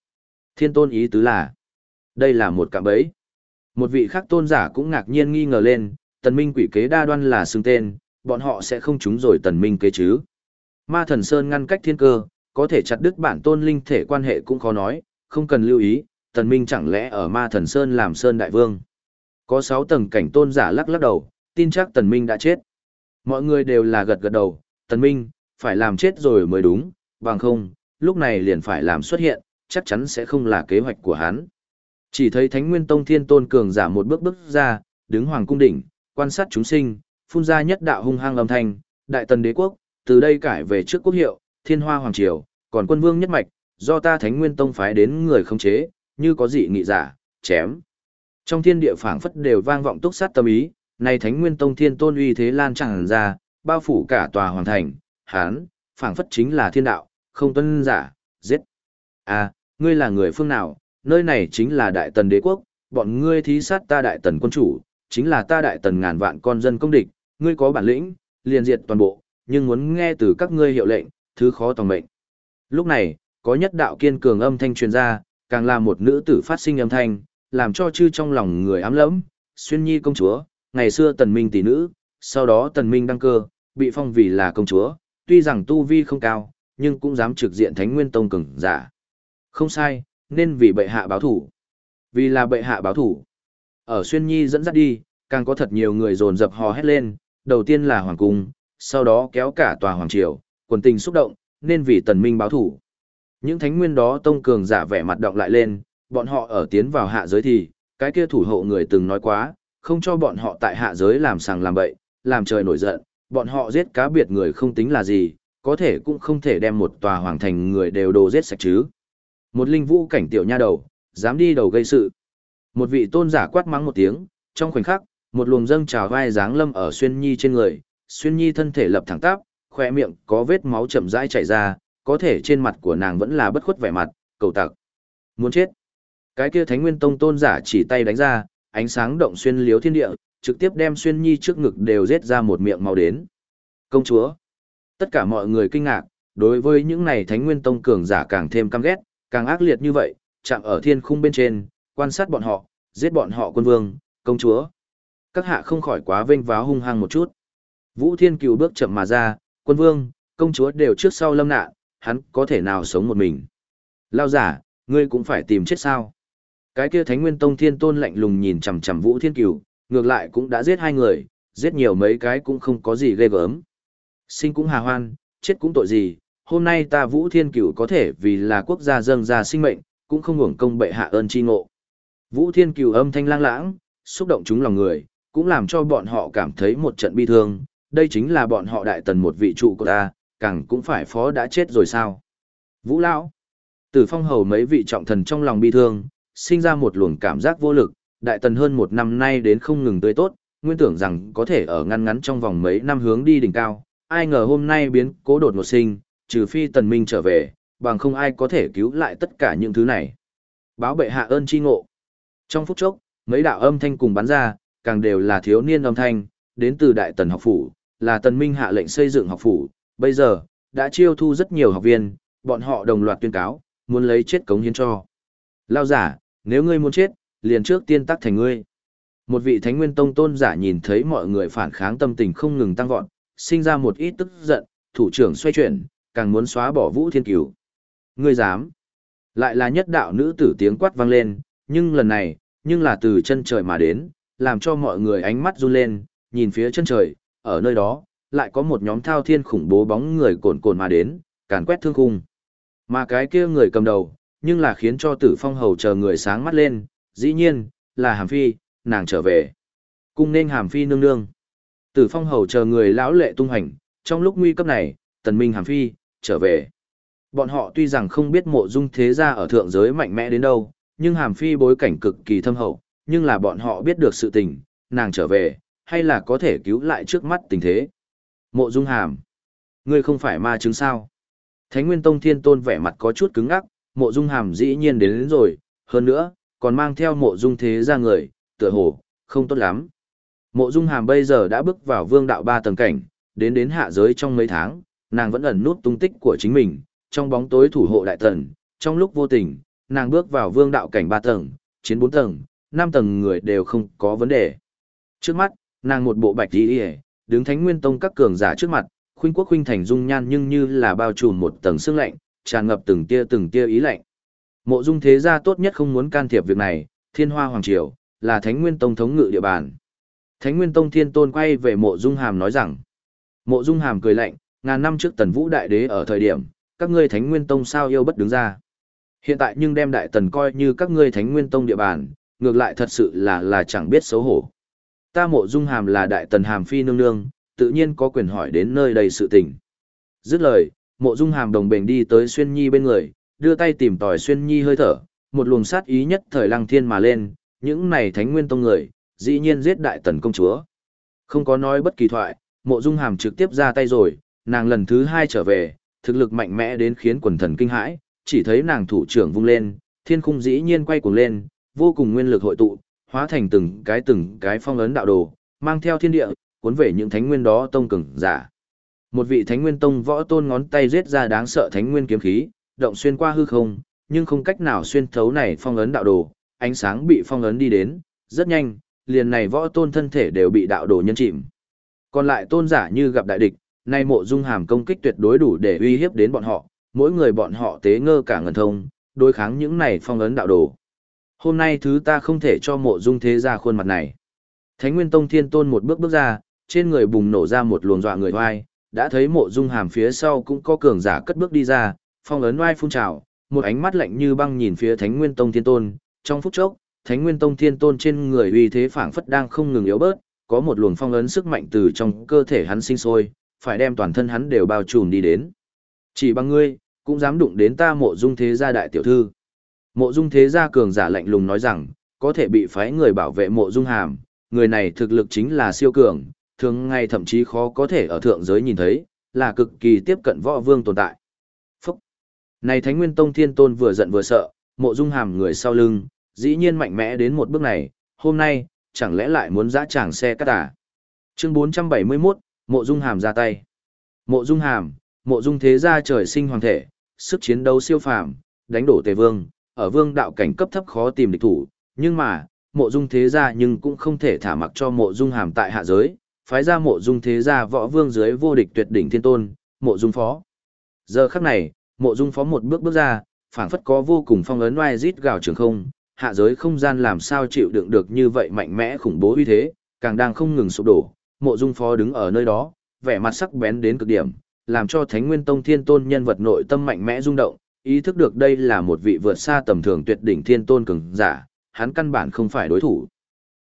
Thiên Tôn ý tứ là, đây là một cạm bẫy. Một vị khác tôn giả cũng ngạc nhiên nghi ngờ lên, tần minh quỷ kế đa đoan là xưng tên, bọn họ sẽ không trúng rồi tần minh kế chứ. Ma thần Sơn ngăn cách thiên cơ, có thể chặt đứt bản tôn linh thể quan hệ cũng khó nói, không cần lưu ý, tần minh chẳng lẽ ở ma thần Sơn làm Sơn Đại Vương. Có 6 tầng cảnh tôn giả lắc lắc đầu, tin chắc tần minh đã chết. Mọi người đều là gật gật đầu, tần minh, phải làm chết rồi mới đúng, bằng không, lúc này liền phải làm xuất hiện, chắc chắn sẽ không là kế hoạch của hắn. Chỉ thấy Thánh Nguyên Tông Thiên Tôn cường giả một bước bước ra, đứng hoàng cung đỉnh, quan sát chúng sinh, phun ra nhất đạo hung hăng âm thanh, đại tần đế quốc, từ đây cải về trước quốc hiệu, Thiên Hoa hoàng triều, còn quân vương nhất mạch, do ta Thánh Nguyên Tông phái đến người khống chế, như có dị nghị giả, chém. Trong thiên địa phảng phất đều vang vọng túc sát tâm ý, này Thánh Nguyên Tông Thiên Tôn uy thế lan tràn ra, bao phủ cả tòa hoàng thành, hán, phảng phất chính là thiên đạo, không tuân giả, giết. À, ngươi là người phương nào, nơi này chính là đại tần đế quốc, bọn ngươi thí sát ta đại tần quân chủ, chính là ta đại tần ngàn vạn con dân công địch, ngươi có bản lĩnh, liền diệt toàn bộ, nhưng muốn nghe từ các ngươi hiệu lệnh, thứ khó tòng mệnh. Lúc này, có nhất đạo kiên cường âm thanh truyền ra, càng là một nữ tử phát sinh âm thanh, làm cho chư trong lòng người ám lẫm, xuyên nhi công chúa, ngày xưa tần minh tỷ nữ, sau đó tần minh đăng cơ, bị phong vì là công chúa, tuy rằng tu vi không cao, nhưng cũng dám trực diện thánh nguyên tông cường giả. Không sai, nên vì bệ hạ báo thủ. Vì là bệ hạ báo thủ. Ở xuyên nhi dẫn dắt đi, càng có thật nhiều người dồn dập hò hét lên, đầu tiên là hoàng cung, sau đó kéo cả tòa hoàng triều, quần tình xúc động, nên vì tần minh báo thủ. Những thánh nguyên đó tông cường giả vẻ mặt động lại lên, bọn họ ở tiến vào hạ giới thì, cái kia thủ hộ người từng nói quá, không cho bọn họ tại hạ giới làm sàng làm bậy, làm trời nổi giận, bọn họ giết cá biệt người không tính là gì, có thể cũng không thể đem một tòa hoàng thành người đều đồ giết sạch chứ. Một linh vũ cảnh tiểu nha đầu, dám đi đầu gây sự. Một vị tôn giả quát mắng một tiếng, trong khoảnh khắc, một luồng dâng trào vai dáng lâm ở xuyên nhi trên người, xuyên nhi thân thể lập thẳng tắp, khỏe miệng có vết máu chậm rãi chảy ra, có thể trên mặt của nàng vẫn là bất khuất vẻ mặt, cầu tặc. Muốn chết. Cái kia Thánh Nguyên Tông tôn giả chỉ tay đánh ra, ánh sáng động xuyên liếu thiên địa, trực tiếp đem xuyên nhi trước ngực đều giết ra một miệng máu đến. Công chúa. Tất cả mọi người kinh ngạc, đối với những này Thánh Nguyên Tông cường giả càng thêm căm ghét, càng ác liệt như vậy, chạm ở thiên khung bên trên, quan sát bọn họ, giết bọn họ quân vương, công chúa. Các hạ không khỏi quá vênh váo hung hăng một chút. Vũ Thiên Cừu bước chậm mà ra, quân vương, công chúa đều trước sau lâm nạn, hắn có thể nào sống một mình. Lao giả, ngươi cũng phải tìm chết sao. Cái kia Thánh Nguyên Tông Thiên Tôn lạnh lùng nhìn chằm chằm Vũ Thiên Cừu, ngược lại cũng đã giết hai người, giết nhiều mấy cái cũng không có gì ghê gớm. Sinh cũng hà hoan, chết cũng tội gì, hôm nay ta Vũ Thiên Cửu có thể vì là quốc gia dâng ra sinh mệnh, cũng không hưởng công bệ hạ ơn chi ngộ. Vũ Thiên Cửu âm thanh lang lãng, xúc động chúng lòng người, cũng làm cho bọn họ cảm thấy một trận bi thương, đây chính là bọn họ đại tần một vị trụ của ta, càng cũng phải phó đã chết rồi sao. Vũ Lão, Tử phong hầu mấy vị trọng thần trong lòng bi thương, sinh ra một luồng cảm giác vô lực, đại tần hơn một năm nay đến không ngừng tươi tốt, nguyên tưởng rằng có thể ở ngăn ngắn trong vòng mấy năm hướng đi đỉnh cao, ai ngờ hôm nay biến cố đột ngột sinh, trừ phi tần minh trở về, bằng không ai có thể cứu lại tất cả những thứ này. Báo bệ hạ ơn chi ngộ. Trong phút chốc, mấy đạo âm thanh cùng bắn ra, càng đều là thiếu niên âm thanh, đến từ đại tần học phủ, là tần minh hạ lệnh xây dựng học phủ, bây giờ, đã chiêu thu rất nhiều học viên, bọn họ đồng loạt tuyên cáo, muốn lấy chết cống hiến cho. Lao giả, nếu ngươi muốn chết, liền trước tiên tắc thành ngươi. Một vị thánh nguyên tông tôn giả nhìn thấy mọi người phản kháng tâm tình không ngừng tăng vọt, sinh ra một ít tức giận, thủ trưởng xoay chuyển, càng muốn xóa bỏ Vũ Thiên Cửu. Ngươi dám? Lại là nhất đạo nữ tử tiếng quát vang lên, nhưng lần này, nhưng là từ chân trời mà đến, làm cho mọi người ánh mắt run lên, nhìn phía chân trời, ở nơi đó, lại có một nhóm thao thiên khủng bố bóng người cồn cồn mà đến, càn quét thương khung. Mà cái kia người cầm đầu, nhưng là khiến cho tử phong hầu chờ người sáng mắt lên, dĩ nhiên, là hàm phi, nàng trở về. Cung nên hàm phi nương nương. Tử phong hầu chờ người lão lệ tung hành, trong lúc nguy cấp này, tần minh hàm phi, trở về. Bọn họ tuy rằng không biết mộ dung thế gia ở thượng giới mạnh mẽ đến đâu, nhưng hàm phi bối cảnh cực kỳ thâm hậu, nhưng là bọn họ biết được sự tình, nàng trở về, hay là có thể cứu lại trước mắt tình thế. Mộ dung hàm, ngươi không phải ma chứng sao? Thánh Nguyên Tông Thiên Tôn vẻ mặt có chút cứng ngắc, mộ dung hàm dĩ nhiên đến, đến rồi, hơn nữa, còn mang theo mộ dung thế ra người, tựa hồ, không tốt lắm. Mộ dung hàm bây giờ đã bước vào vương đạo ba tầng cảnh, đến đến hạ giới trong mấy tháng, nàng vẫn ẩn nút tung tích của chính mình, trong bóng tối thủ hộ đại tần, trong lúc vô tình, nàng bước vào vương đạo cảnh ba tầng, chiến bốn tầng, năm tầng người đều không có vấn đề. Trước mắt, nàng một bộ bạch y, đứng thánh nguyên tông các cường giả trước mặt, khuynh quốc khuynh thành dung nhan nhưng như là bao trùm một tầng sương lạnh, tràn ngập từng tia từng tia ý lạnh. Mộ Dung thế gia tốt nhất không muốn can thiệp việc này, Thiên Hoa hoàng triều là Thánh Nguyên Tông thống ngự địa bàn. Thánh Nguyên Tông Thiên Tôn quay về Mộ Dung Hàm nói rằng: Mộ Dung Hàm cười lạnh, ngàn năm trước Tần Vũ đại đế ở thời điểm, các ngươi Thánh Nguyên Tông sao yêu bất đứng ra. Hiện tại nhưng đem Đại Tần coi như các ngươi Thánh Nguyên Tông địa bàn, ngược lại thật sự là là chẳng biết xấu hổ. Ta Mộ Dung Hàm là Đại Tần Hàm phi nương nương, tự nhiên có quyền hỏi đến nơi đây sự tình. Dứt lời, Mộ Dung Hàm đồng bền đi tới Xuyên Nhi bên người, đưa tay tìm tòi Xuyên Nhi hơi thở, một luồng sát ý nhất thời lăng thiên mà lên, những này Thánh Nguyên Tông người, dĩ nhiên giết Đại Tần công chúa. Không có nói bất kỳ thoại, Mộ Dung Hàm trực tiếp ra tay rồi, nàng lần thứ hai trở về, thực lực mạnh mẽ đến khiến quần thần kinh hãi, chỉ thấy nàng thủ trưởng vung lên, thiên khung dĩ nhiên quay cuồng lên, vô cùng nguyên lực hội tụ, hóa thành từng cái từng cái phong ấn đạo đồ, mang theo thiên địa, cuốn về những thánh nguyên đó tông cường giả. Một vị thánh nguyên tông võ tôn ngón tay giết ra đáng sợ thánh nguyên kiếm khí, động xuyên qua hư không, nhưng không cách nào xuyên thấu này phong ấn đạo đồ, ánh sáng bị phong ấn đi đến, rất nhanh, liền này võ tôn thân thể đều bị đạo đồ nhân chìm. Còn lại tôn giả như gặp đại địch, nay mộ dung hàm công kích tuyệt đối đủ để uy hiếp đến bọn họ, mỗi người bọn họ tế ngơ cả ngần thông, đối kháng những này phong ấn đạo đồ. Hôm nay thứ ta không thể cho mộ dung thế ra khuôn mặt này. Thánh Nguyên Tông Thiên Tôn một bước bước ra, trên người bùng nổ ra một luồng dọa người oai, đã thấy mộ dung hàm phía sau cũng có cường giả cất bước đi ra, phong ấn oai phun trào, một ánh mắt lạnh như băng nhìn phía Thánh Nguyên Tông Thiên Tôn, trong phút chốc, Thánh Nguyên Tông Thiên Tôn trên người uy thế phảng phất đang không ngừng yếu bớt, có một luồng phong ấn sức mạnh từ trong cơ thể hắn sinh sôi, phải đem toàn thân hắn đều bao trùm đi đến. Chỉ bằng ngươi, cũng dám đụng đến ta mộ dung thế gia đại tiểu thư. Mộ dung thế gia cường giả lạnh lùng nói rằng, có thể bị phái người bảo vệ mộ dung hàm, người này thực lực chính là siêu cường, thường ngay thậm chí khó có thể ở thượng giới nhìn thấy, là cực kỳ tiếp cận võ vương tồn tại. Phúc! Này Thánh Nguyên Tông Thiên Tôn vừa giận vừa sợ, mộ dung hàm người sau lưng, dĩ nhiên mạnh mẽ đến một bước này, hôm nay, chẳng lẽ lại muốn dã tràng xe cắt à? Chương 471, Mộ Dung Hàm ra tay. Mộ Dung Hàm, Mộ Dung thế gia trời sinh hoàng thể, sức chiến đấu siêu phàm, đánh đổ Tề Vương, ở vương đạo cảnh cấp thấp khó tìm địch thủ, nhưng mà, Mộ Dung thế gia nhưng cũng không thể thả mặc cho Mộ Dung Hàm tại hạ giới, phái ra Mộ Dung thế gia võ vương dưới vô địch tuyệt đỉnh thiên tôn, Mộ Dung Phó. Giờ khắc này, Mộ Dung Phó một bước bước ra, phảng phất có vô cùng phong ấn oai rít gào trường không, hạ giới không gian làm sao chịu đựng được như vậy mạnh mẽ khủng bố uy thế, càng đang không ngừng sụp đổ, mộ dung phó đứng ở nơi đó, vẻ mặt sắc bén đến cực điểm, làm cho Thánh Nguyên Tông Thiên Tôn nhân vật nội tâm mạnh mẽ rung động, ý thức được đây là một vị vượt xa tầm thường tuyệt đỉnh Thiên Tôn cường giả, hắn căn bản không phải đối thủ.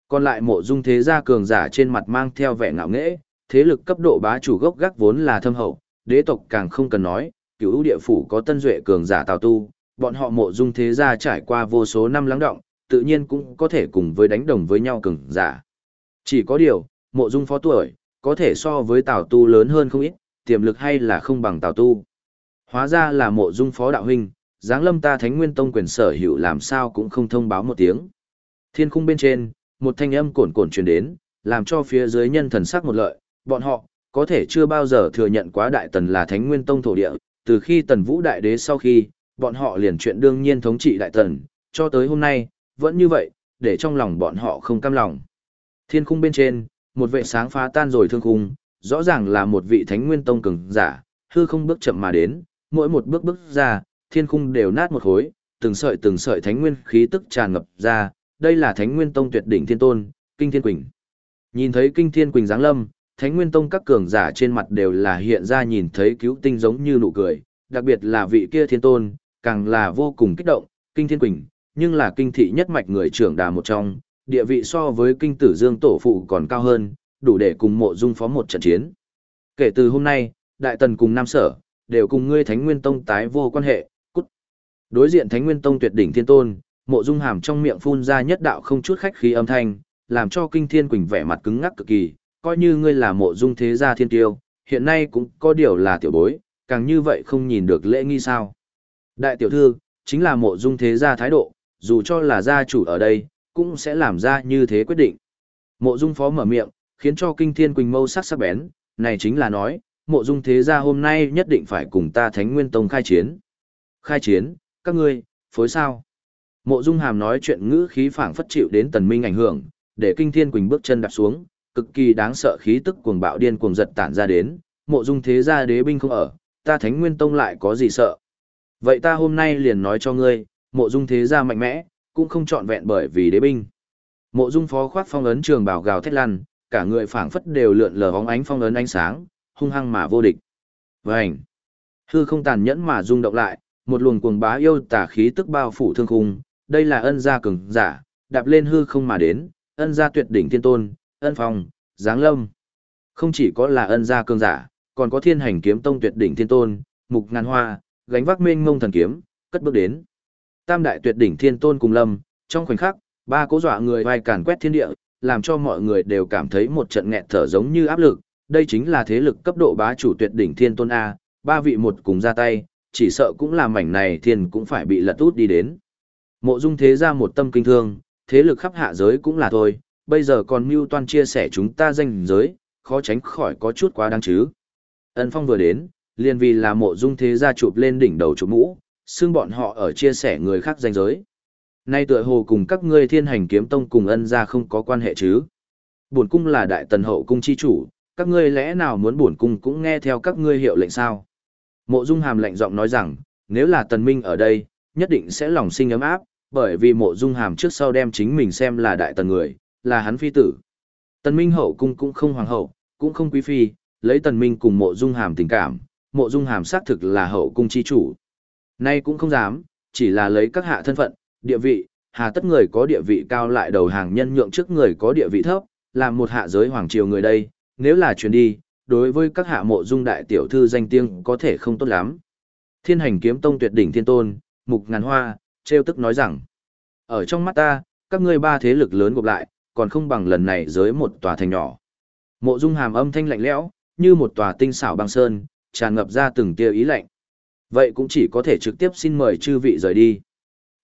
Còn lại mộ dung thế gia cường giả trên mặt mang theo vẻ ngạo nghễ, thế lực cấp độ bá chủ gốc gác vốn là thâm hậu, đế tộc càng không cần nói, cửu địa phủ có tân duệ cường giả tào tu, bọn họ mộ dung thế gia trải qua vô số năm lắng động, tự nhiên cũng có thể cùng với đánh đồng với nhau cường giả. Chỉ có điều, mộ dung phó tuổi, có thể so với Tào Tu lớn hơn không ít, tiềm lực hay là không bằng Tào Tu. Hóa ra là mộ dung phó đạo huynh, giáng lâm ta thánh nguyên tông quyền sở hữu làm sao cũng không thông báo một tiếng. Thiên khung bên trên, một thanh âm cồn cồn truyền đến, làm cho phía dưới nhân thần sắc một lợi, bọn họ, có thể chưa bao giờ thừa nhận quá đại tần là thánh nguyên tông thổ địa, từ khi tần vũ đại đế sau khi, bọn họ liền chuyện đương nhiên thống trị đại tần, cho tới hôm nay, vẫn như vậy, để trong lòng bọn họ không cam lòng. Thiên khung bên trên, một vệ sáng phá tan rồi thương khung, rõ ràng là một vị thánh nguyên tông cường giả, hư không bước chậm mà đến, mỗi một bước bước ra, thiên khung đều nát một khối, từng sợi từng sợi thánh nguyên khí tức tràn ngập ra, đây là thánh nguyên tông tuyệt đỉnh thiên tôn, kinh thiên quỳnh. Nhìn thấy kinh thiên quỳnh giáng lâm, thánh nguyên tông các cường giả trên mặt đều là hiện ra nhìn thấy cứu tinh giống như nụ cười, đặc biệt là vị kia thiên tôn, càng là vô cùng kích động, kinh thiên quỳnh, nhưng là kinh thị nhất mạch người trưởng đà một trong, địa vị so với kinh tử dương tổ phụ còn cao hơn, đủ để cùng mộ dung phó một trận chiến. Kể từ hôm nay, Đại Tần cùng Nam Sở, đều cùng ngươi Thánh Nguyên Tông tái vô quan hệ, cút. Đối diện Thánh Nguyên Tông tuyệt đỉnh thiên tôn, mộ dung hàm trong miệng phun ra nhất đạo không chút khách khí âm thanh, làm cho kinh thiên quỳnh vẻ mặt cứng ngắc cực kỳ, coi như ngươi là mộ dung thế gia thiên tiêu, hiện nay cũng có điều là tiểu bối, càng như vậy không nhìn được lễ nghi sao. Đại tiểu thư, chính là mộ dung thế gia thái độ, dù cho là gia chủ ở đây, cũng sẽ làm ra như thế quyết định. Mộ dung phó mở miệng, khiến cho kinh thiên quỳnh mâu sắc sắc bén, này chính là nói, mộ dung thế gia hôm nay nhất định phải cùng ta thánh nguyên tông khai chiến. Khai chiến, các ngươi, phối sao? Mộ dung hàm nói chuyện ngữ khí phảng phất chịu đến tần minh ảnh hưởng, để kinh thiên quỳnh bước chân đạp xuống, cực kỳ đáng sợ khí tức cuồng bạo điên cuồng giật tản ra đến, mộ dung thế gia đế binh không ở, ta thánh nguyên tông lại có gì sợ. Vậy ta hôm nay liền nói cho ngươi, mộ dung thế gia mạnh mẽ, cũng không trọn vẹn bởi vì đế binh. Mộ dung phó khoát phong ấn trường bảo gào thét lăn, cả người phảng phất đều lượn lờ bóng ánh phong ấn ánh sáng, hung hăng mà vô địch. Vành! Hư không tàn nhẫn mà rung động lại, một luồng cuồng bá yêu tà khí tức bao phủ thương khung, đây là ân gia cường giả, đạp lên hư không mà đến, ân gia tuyệt đỉnh thiên tôn, ân phong, giáng lâm. Không chỉ có là ân gia cường giả, còn có thiên hành kiếm tông tuyệt đỉnh thiên tôn, mục ngàn hoa, gánh vác mênh ngông thần kiếm, cất bước đến. Tam đại tuyệt đỉnh thiên tôn cùng lâm, trong khoảnh khắc, ba cố dọa người vai càn quét thiên địa, làm cho mọi người đều cảm thấy một trận nghẹt thở giống như áp lực, đây chính là thế lực cấp độ bá chủ tuyệt đỉnh thiên tôn A, ba vị một cùng ra tay, chỉ sợ cũng là mảnh này thiên cũng phải bị lật út đi đến. Mộ dung thế ra một tâm kinh thương, thế lực khắp hạ giới cũng là thôi, bây giờ còn mưu toan chia sẻ chúng ta danh giới, khó tránh khỏi có chút quá đáng chứ. Ân phong vừa đến, liền vì là mộ dung thế gia chụp lên đỉnh đầu chụp mũ, xương bọn họ ở chia sẻ người khác danh giới. Nay tựa hồ cùng các ngươi thiên hành kiếm tông cùng ân gia không có quan hệ chứ. Bổn cung là đại tần hậu cung chi chủ, các ngươi lẽ nào muốn bổn cung cũng nghe theo các ngươi hiệu lệnh sao? Mộ Dung Hàm lạnh giọng nói rằng, nếu là Tần Minh ở đây, nhất định sẽ lòng sinh ấm áp, bởi vì Mộ Dung Hàm trước sau đem chính mình xem là đại tần người, là hắn phi tử. Tần Minh hậu cung cũng không hoàng hậu, cũng không quý phi, lấy Tần Minh cùng Mộ Dung Hàm tình cảm, Mộ Dung Hàm xác thực là hậu cung chi chủ. Nay cũng không dám, chỉ là lấy các hạ thân phận, địa vị, hà tất người có địa vị cao lại đầu hàng nhân nhượng trước người có địa vị thấp, làm một hạ giới hoàng triều người đây, nếu là chuyến đi, đối với các hạ mộ dung đại tiểu thư danh tiếng có thể không tốt lắm. Thiên hành kiếm tông tuyệt đỉnh thiên tôn, mục ngàn hoa, treo tức nói rằng, ở trong mắt ta, các ngươi ba thế lực lớn gộp lại, còn không bằng lần này giới một tòa thành nhỏ. Mộ dung hàm âm thanh lạnh lẽo, như một tòa tinh xảo băng sơn, tràn ngập ra từng tia ý lạnh. Vậy cũng chỉ có thể trực tiếp xin mời chư vị rời đi.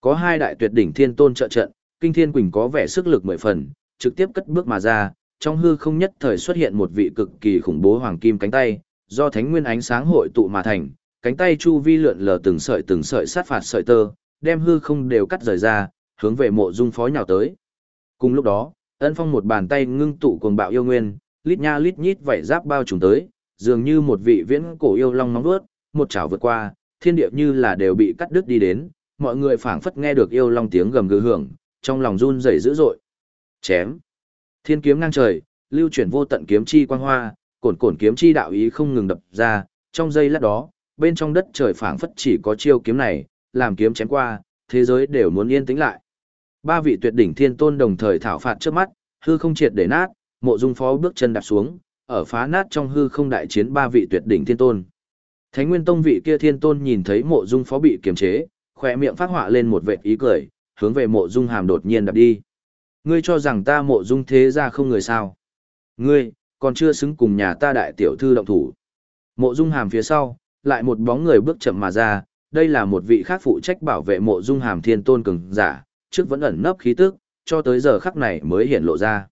Có hai đại tuyệt đỉnh thiên tôn trợ trận, kinh thiên quỳnh có vẻ sức lực mười phần, trực tiếp cất bước mà ra, trong hư không nhất thời xuất hiện một vị cực kỳ khủng bố hoàng kim cánh tay, do thánh nguyên ánh sáng hội tụ mà thành, cánh tay chu vi lượn lờ từng sợi từng sợi sát phạt sợi tơ, đem hư không đều cắt rời ra, hướng về mộ dung phó nhào tới. Cùng lúc đó, ân phong một bàn tay ngưng tụ cuồng bạo yêu nguyên, lít nha lít nhít vảy giáp bao trùm tới, dường như một vị viễn cổ yêu long nóng vớt, một chảo vượt qua, thiên địa như là đều bị cắt đứt đi đến, mọi người phảng phất nghe được yêu long tiếng gầm gừ hưởng, trong lòng run rẩy dữ dội. Chém. Thiên kiếm ngang trời, lưu chuyển vô tận kiếm chi quang hoa, cổn cổn kiếm chi đạo ý không ngừng đập ra, trong giây lát đó, bên trong đất trời phảng phất chỉ có chiêu kiếm này, làm kiếm chém qua, thế giới đều muốn yên tĩnh lại. Ba vị tuyệt đỉnh thiên tôn đồng thời thảo phạt trước mắt, hư không triệt để nát, mộ dung phó bước chân đạp xuống, ở phá nát trong hư không đại chiến ba vị tuyệt đỉnh thiên tôn. Thánh Nguyên Tông vị kia thiên tôn nhìn thấy mộ dung phó bị kiềm chế, khỏe miệng phát họa lên một vệt ý cười, hướng về mộ dung hàm đột nhiên đạp đi. Ngươi cho rằng ta mộ dung thế ra không người sao. Ngươi, còn chưa xứng cùng nhà ta đại tiểu thư động thủ. Mộ dung hàm phía sau, lại một bóng người bước chậm mà ra, đây là một vị khác phụ trách bảo vệ mộ dung hàm thiên tôn cường giả, trước vẫn ẩn nấp khí tức, cho tới giờ khắc này mới hiện lộ ra.